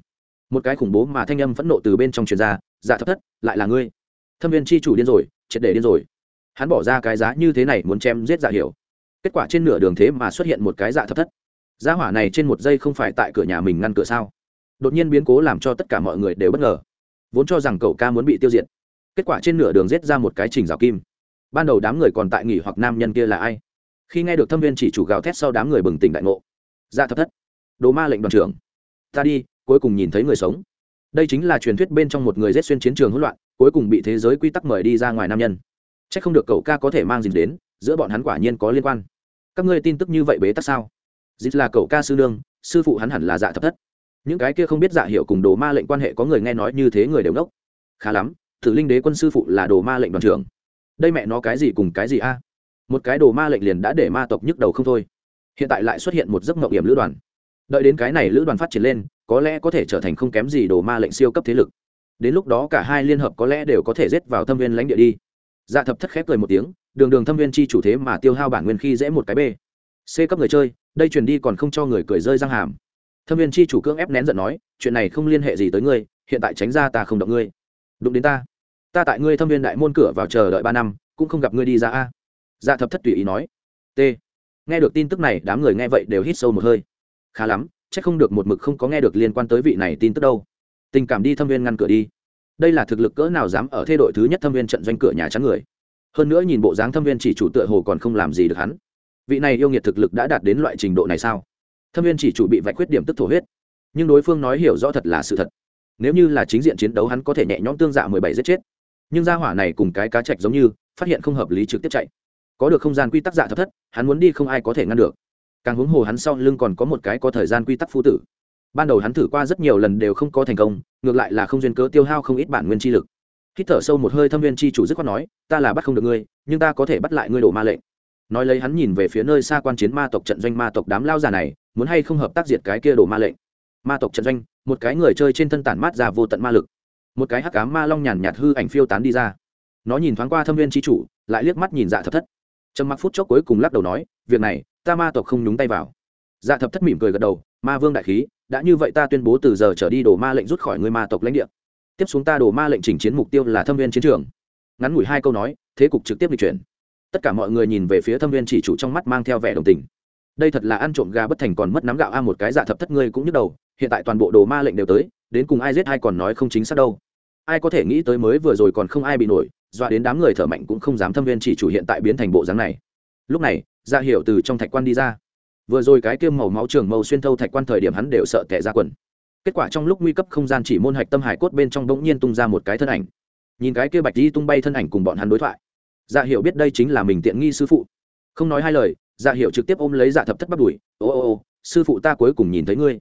Speaker 1: Một cái khủng bố mà thanh âm phẫn nộ từ bên trong truyền ra dạ thấp thất, lại là ngươi. Thâm viên chi chủ điên rồi, triệt để điên rồi hắn bỏ ra cái giá như thế này muốn chém giết dạ hiểu. Kết quả trên nửa đường thế mà xuất hiện một cái dạ thấp thất. Giá hỏa này trên một giây không phải tại cửa nhà mình ngăn cửa sao? Đột nhiên biến cố làm cho tất cả mọi người đều bất ngờ. Vốn cho rằng cậu ca muốn bị tiêu diệt. Kết quả trên nửa đường giết ra một cái trình rào kim. Ban đầu đám người còn tại nghỉ hoặc nam nhân kia là ai? Khi nghe được thâm viên chỉ chủ gào thét sau đám người bừng tỉnh đại ngộ. Dạ thập thất. Đồ ma lệnh đoàn trưởng. Ta đi, cuối cùng nhìn thấy người sống. Đây chính là truyền thuyết bên trong một người rết xuyên chiến trường hỗn loạn, cuối cùng bị thế giới quy tắc mời đi ra ngoài nam nhân c h ắ c không được cậu ca có thể mang dịp đến, giữa bọn hắn quả nhiên có liên quan. Các ngươi tin tức như vậy bế tắc sao? Dịp là cậu ca sư nương, sư phụ hắn hẳn là dạ thập thất. Những cái kia không biết dạ hiệu cùng đồ ma lệnh quan hệ có người nghe nói như thế người đều ngốc. Khá lắm thử linh đế quân sư phụ là đồ ma lệnh đoàn trưởng. Đây mẹ nó cái gì cùng cái gì a? Một cái đồ ma lệnh liền đã để ma tộc nhức đầu không thôi. Hiện tại lại xuất hiện một giấc mộng điểm lữ đoàn. Đợi đến cái này lữ đoàn phát triển lên, có lẽ có thể trở thành không kém gì đồ ma lệnh siêu cấp thế lực. Đến lúc đó cả hai liên hợp có lẽ đều có thể rết vào thâm viên lãnh địa đi dạ thập thất khép cười một tiếng, đường đường thâm viên chi chủ thế mà tiêu hao bản nguyên khi dễ một cái b. C cấp người chơi, đây truyền đi còn không cho người cười rơi răng hàm. Thâm viên chi chủ cưỡng ép nén giận nói, chuyện này không liên hệ gì tới ngươi, hiện tại tránh ra ta không động ngươi. Đụng đến ta. Ta tại ngươi thâm viên đại môn cửa vào chờ đợi ba năm, cũng không gặp ngươi đi ra a. Dạ thập thất tùy ý nói. T. Nghe được tin tức này, đám người nghe vậy đều hít sâu một hơi. Khá lắm c h ắ c không được một mực không có nghe được liên quan tới vị này tin tức đâu. Tình cảm đi thâm viên ngăn cửa đi đây là thực lực cỡ nào dám ở thế đội thứ nhất thâm viên trận doanh cửa nhà trắng người? Hơn nữa nhìn bộ dáng thâm viên chỉ chủ tựa hồ còn không làm gì được hắn. Vị này yêu nghiệt thực lực đã đạt đến loại trình độ này sao? Thâm viên chỉ chủ bị vạch khuyết điểm tức thổ huyết. Nhưng đối phương nói hiểu rõ thật là sự thật. Nếu như là chính diện chiến đấu hắn có thể nhẹ nhõm tương dạ mười bảy giết chết. Nhưng gia hỏa này cùng cái cá chạch giống như, phát hiện không hợp lý trực tiếp chạy. Có được không gian quy tắc dạ thấp thất, hắn muốn đi không ai có thể ngăn được. Càng huống hồ hắn sau lưng còn có một cái có thời gian quy tắc phu tử ban đầu hắn thử qua rất nhiều lần đều không có thành công, ngược lại là không duyên cớ tiêu hao không ít bản nguyên chi lực. Hít thở sâu một hơi thâm viên chi chủ dứt khoát nói, ta là bắt không được ngươi, nhưng ta có thể bắt lại ngươi đổ ma lệnh. Nói lấy hắn nhìn về phía nơi xa quan chiến ma tộc trận doanh ma tộc đám lao già này, muốn hay không hợp tác diệt cái kia đổ ma lệnh. Ma tộc trận doanh, một cái người chơi trên thân tản mát ra vô tận ma lực. Một cái hắc ám ma long nhàn nhạt hư ảnh phiêu tán đi ra. Nó nhìn thoáng qua thâm viên chi chủ, lại liếc mắt nhìn dạ thập thất. Trầm mặc phút chốc cuối cùng lắc đầu nói, việc này, ta ma tộc không nhúng tay vào. Dạ thập thất mỉm cười gật đầu, ma vương đại khí đã như vậy ta tuyên bố từ giờ trở đi đổ ma lệnh rút khỏi người ma tộc lãnh địa. Tiếp xuống ta đổ ma lệnh chỉnh chiến mục tiêu là thâm viên chiến trường. Ngắn ngủi hai câu nói, thế cục trực tiếp lịch chuyển. Tất cả mọi người nhìn về phía thâm viên chỉ chủ trong mắt mang theo vẻ đồng tình. Đây thật là ăn trộm gà bất thành còn mất nắm gạo a, một cái dạ thập thất ngươi cũng nhức đầu, hiện tại toàn bộ đồ ma lệnh đều tới, đến cùng ai giết ai còn nói không chính xác đâu. Ai có thể nghĩ tới mới vừa rồi còn không ai bị nổi, dọa đến đám người thở mạnh cũng không dám thâm viên chỉ chủ hiện tại biến thành bộ dáng này. Lúc này ra dạ hiểu từ trong thạch quan đi ra vừa rồi cái kiêm màu máu trường màu xuyên thâu thạch quan thời điểm hắn đều sợ tẻ ra quần. Kết quả trong lúc nguy cấp không gian chỉ môn hạch tâm hải cốt bên trong bỗng nhiên tung ra một cái thân ảnh. Nhìn cái kia bạch đi tung bay thân ảnh cùng bọn hắn đối thoại. Dạ hiệu biết đây chính là mình tiện nghi sư phụ. Không nói hai lời dạ hiệu trực tiếp ôm lấy dạ thập thất bắt đùi ô ô ô, sư phụ ta cuối cùng nhìn thấy ngươi.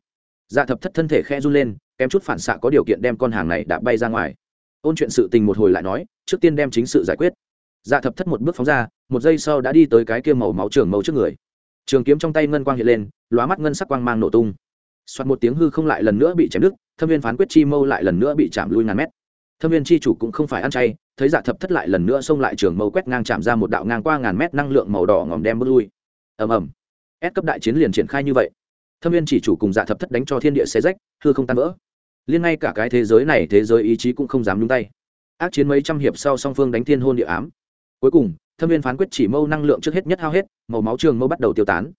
Speaker 1: Dạ thập thất thân thể khe run lên, kém chút phản xạ có điều kiện đem con hàng này đã bay ra ngoài. Ôn chuyện sự tình một hồi lại nói, trước tiên đem chính sự giải quyết. Dạ thập thất một bước phóng ra, một giây sau đã đi tới cái kia màu máu trường màu trước người trường kiếm trong tay ngân quang hiện lên, lóa mắt ngân sắc quang mang nổ tung. Soạt một tiếng hư không lại lần nữa bị chém đứt, thâm viên phán quyết chi mâu lại lần nữa bị chạm lui ngàn mét. Thâm viên chi chủ cũng không phải ăn chay, thấy dạ thập thất lại lần nữa xông lại trường mâu quét ngang chạm ra một đạo ngang qua ngàn mét năng lượng màu đỏ ngòm đem bước lui. Ầm ầm. Ép cấp đại chiến liền triển khai như vậy. Thâm viên chỉ chủ cùng dạ thập thất đánh cho thiên địa xé rách, hư không tan vỡ. Liên ngay cả cái thế giới này, thế giới ý chí cũng không dám nhúng tay. Ác chiến mấy trăm hiệp sau song phương đánh thiên hôn địa ám. Cuối cùng thâm viên phán quyết chỉ mâu năng lượng trước hết nhất hao hết, màu máu trường mâu bắt đầu tiêu tán.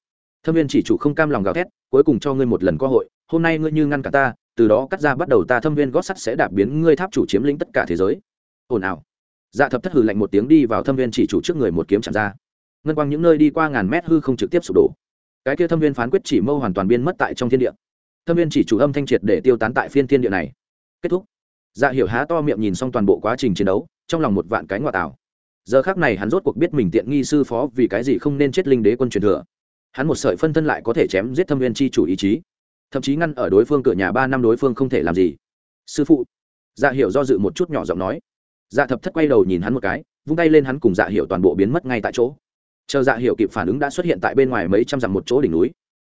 Speaker 1: Thâm viên chỉ chủ không cam lòng gào thét, cuối cùng cho ngươi một lần cơ hội, hôm nay ngươi như ngăn cả ta, từ đó cắt ra bắt đầu ta thâm viên gót sắt sẽ đạp biến ngươi tháp chủ chiếm lĩnh tất cả thế giới. Ồn ào. Dạ thập thất hừ lạnh một tiếng đi vào thâm viên chỉ chủ trước người một kiếm chạm ra. Ngân quang những nơi đi qua ngàn mét hư không trực tiếp sụp đổ. Cái kia thâm viên phán quyết chỉ mâu hoàn toàn biến mất tại trong thiên địa. Thâm viên chỉ chủ âm thanh triệt để tiêu tán tại phiên thiên địa này. Kết thúc. Dạ hiểu há to miệng nhìn xong toàn bộ quá trình chiến đấu, trong lòng một vạn cái ngoại tảo giờ khác này hắn rốt cuộc biết mình tiện nghi sư phó vì cái gì không nên chết linh đế quân truyền thừa. Hắn một sợi phân thân lại có thể chém giết thâm viên chi chủ ý chí. Thậm chí ngăn ở đối phương cửa nhà ba năm đối phương không thể làm gì. Sư phụ. Dạ hiểu do dự một chút nhỏ giọng nói. Dạ thập thất quay đầu nhìn hắn một cái, vung tay lên hắn cùng dạ hiểu toàn bộ biến mất ngay tại chỗ. Chờ dạ hiểu kịp phản ứng đã xuất hiện tại bên ngoài mấy trăm dặm một chỗ đỉnh núi.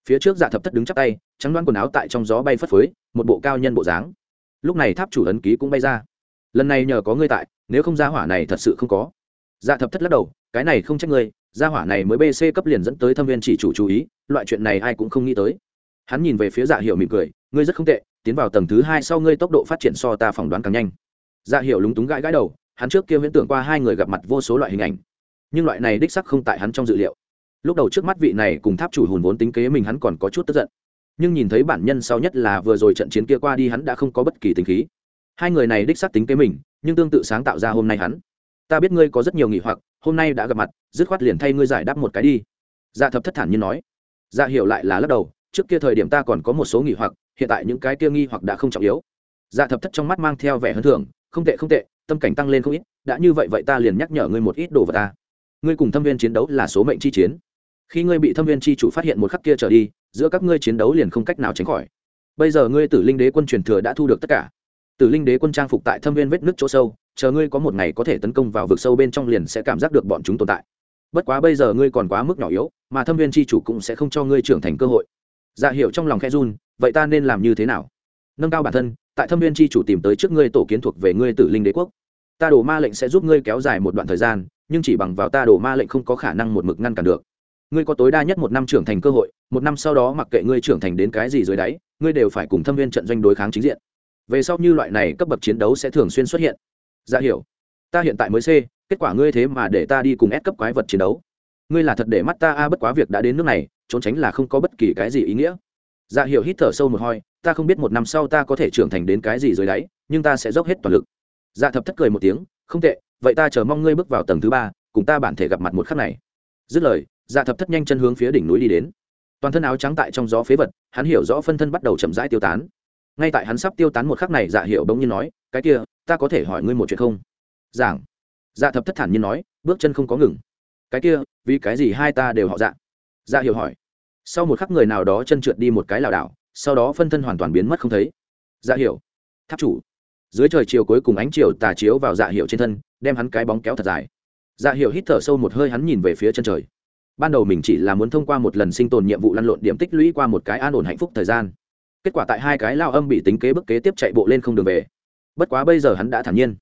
Speaker 1: Phía trước dạ thập thất đứng chắc tay, trắng đoán quần áo tại trong gió bay phất phới, một bộ cao nhân bộ dáng. Lúc này tháp chủ ấn ký cũng bay ra. Lần này nhờ có ngươi tại, nếu không ra hỏa này thật sự không có dạ thập thất lắc đầu, cái này không trách ngươi, gia hỏa này mới bc cấp liền dẫn tới thâm viên chỉ chủ chú ý, loại chuyện này ai cũng không nghĩ tới. Hắn nhìn về phía dạ hiệu mỉm cười, ngươi rất không tệ, tiến vào tầng thứ hai sau ngươi tốc độ phát triển so ta phỏng đoán càng nhanh. Dạ hiệu lúng túng gãi gãi đầu, hắn trước kia huyễn tưởng qua hai người gặp mặt vô số loại hình ảnh, nhưng loại này đích sắc không tại hắn trong dự liệu. Lúc đầu trước mắt vị này cùng tháp chủ hùn vốn tính kế mình hắn còn có chút tức giận, nhưng nhìn thấy bản nhân sau nhất là vừa rồi trận chiến kia qua đi hắn đã không có bất kỳ tính khí. Hai người này đích sắc tính kế mình, nhưng tương tự sáng tạo ra hôm nay hắn ta biết ngươi có rất nhiều nghỉ hoặc, hôm nay đã gặp mặt, dứt khoát liền thay ngươi giải đáp một cái đi. Dạ thập thất thản như nói. Dạ hiểu lại là lắc đầu, trước kia thời điểm ta còn có một số nghỉ hoặc, hiện tại những cái kia nghi hoặc đã không trọng yếu. Dạ thập thất trong mắt mang theo vẻ hơn thường không tệ không tệ, tâm cảnh tăng lên không ít, đã như vậy vậy ta liền nhắc nhở ngươi một ít đồ vật ta. Ngươi cùng thâm viên chiến đấu là số mệnh chi chiến. Khi ngươi bị thâm viên chi chủ phát hiện một khắc kia trở đi, giữa các ngươi chiến đấu liền không cách nào tránh khỏi. Bây giờ ngươi tử linh đế quân truyền thừa đã thu được tất cả. Tử linh đế quân trang phục tại thâm viên vết nước chỗ sâu chờ ngươi có một ngày có thể tấn công vào vực sâu bên trong liền sẽ cảm giác được bọn chúng tồn tại. Bất quá bây giờ ngươi còn quá mức nhỏ yếu, mà thâm viên c h i chủ cũng sẽ không cho ngươi trưởng thành cơ hội. Dạ hiệu trong lòng khe run, vậy ta nên làm như thế nào? Nâng cao bản thân, tại thâm viên c h i chủ tìm tới trước ngươi tổ kiến thuộc về ngươi tử linh đế quốc. Ta đổ ma lệnh sẽ giúp ngươi kéo dài một đoạn thời gian, nhưng chỉ bằng vào ta đổ ma lệnh không có khả năng một mực ngăn cản được. Ngươi có tối đa nhất một năm trưởng thành cơ hội, một năm sau đó mặc kệ ngươi trưởng thành đến cái gì dưới đáy, ngươi đều phải cùng thâm viên trận doanh đối kháng chính diện. Về sau như loại này cấp bậc chiến đấu sẽ thường xuyên xuất hiện dạ hiểu. Ta hiện tại mới c kết quả ngươi thế mà để ta đi cùng ép cấp quái vật chiến đấu. Ngươi là thật để mắt ta, a, bất quá việc đã đến nước này, trốn tránh là không có bất kỳ cái gì ý nghĩa. Dạ hiểu hít thở sâu một hoi ta không biết một năm sau ta có thể trưởng thành đến cái gì dưới đáy, nhưng ta sẽ dốc hết toàn lực. Dạ thập thất cười một tiếng, không tệ, vậy ta chờ mong ngươi bước vào tầng thứ ba, cùng ta bản thể gặp mặt một khắc này. Dứt lời dạ thập thất nhanh chân hướng phía đỉnh núi đi đến. Toàn thân áo trắng tại trong gió phế vật, hắn hiểu rõ phân thân bắt đầu chậm rãi tiêu tán ngay tại hắn sắp tiêu tán một khắc này dạ Hiệu bỗng nhiên nói, cái kia, ta có thể hỏi ngươi một chuyện không? Giảng. Dạ thập thất thản nhiên nói, bước chân không có ngừng. Cái kia, vì cái gì hai ta đều họ dạ? Dạ Hiệu hỏi. Sau một khắc người nào đó chân trượt đi một cái lảo đảo, sau đó phân thân hoàn toàn biến mất không thấy. Dạ Hiệu tháp chủ. Dưới trời chiều cuối cùng ánh chiều tà chiếu vào dạ hiệu trên thân, đem hắn cái bóng kéo thật dài. Dạ hiệu hít thở sâu một hơi, hắn nhìn về phía chân trời. Ban đầu mình chỉ là muốn thông qua một lần sinh tồn nhiệm vụ lăn lộn điểm tích lũy qua một cái an ổn hạnh phúc thời gian kết quả tại hai cái lao âm bị tính kế bức kế tiếp chạy bộ lên không đường về. Bất quá bây giờ hắn đã thản nhiên.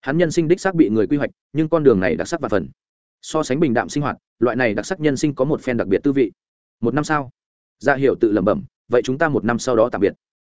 Speaker 1: Hắn nhân sinh đích xác bị người quy hoạch, nhưng con đường này đặc sắc và phần. So sánh bình đạm sinh hoạt, loại này đặc sắc nhân sinh có một phen đặc biệt tư vị. Một năm sau. Dạ hiệu tự lẩm bẩm, vậy chúng ta một năm sau đó tạm biệt.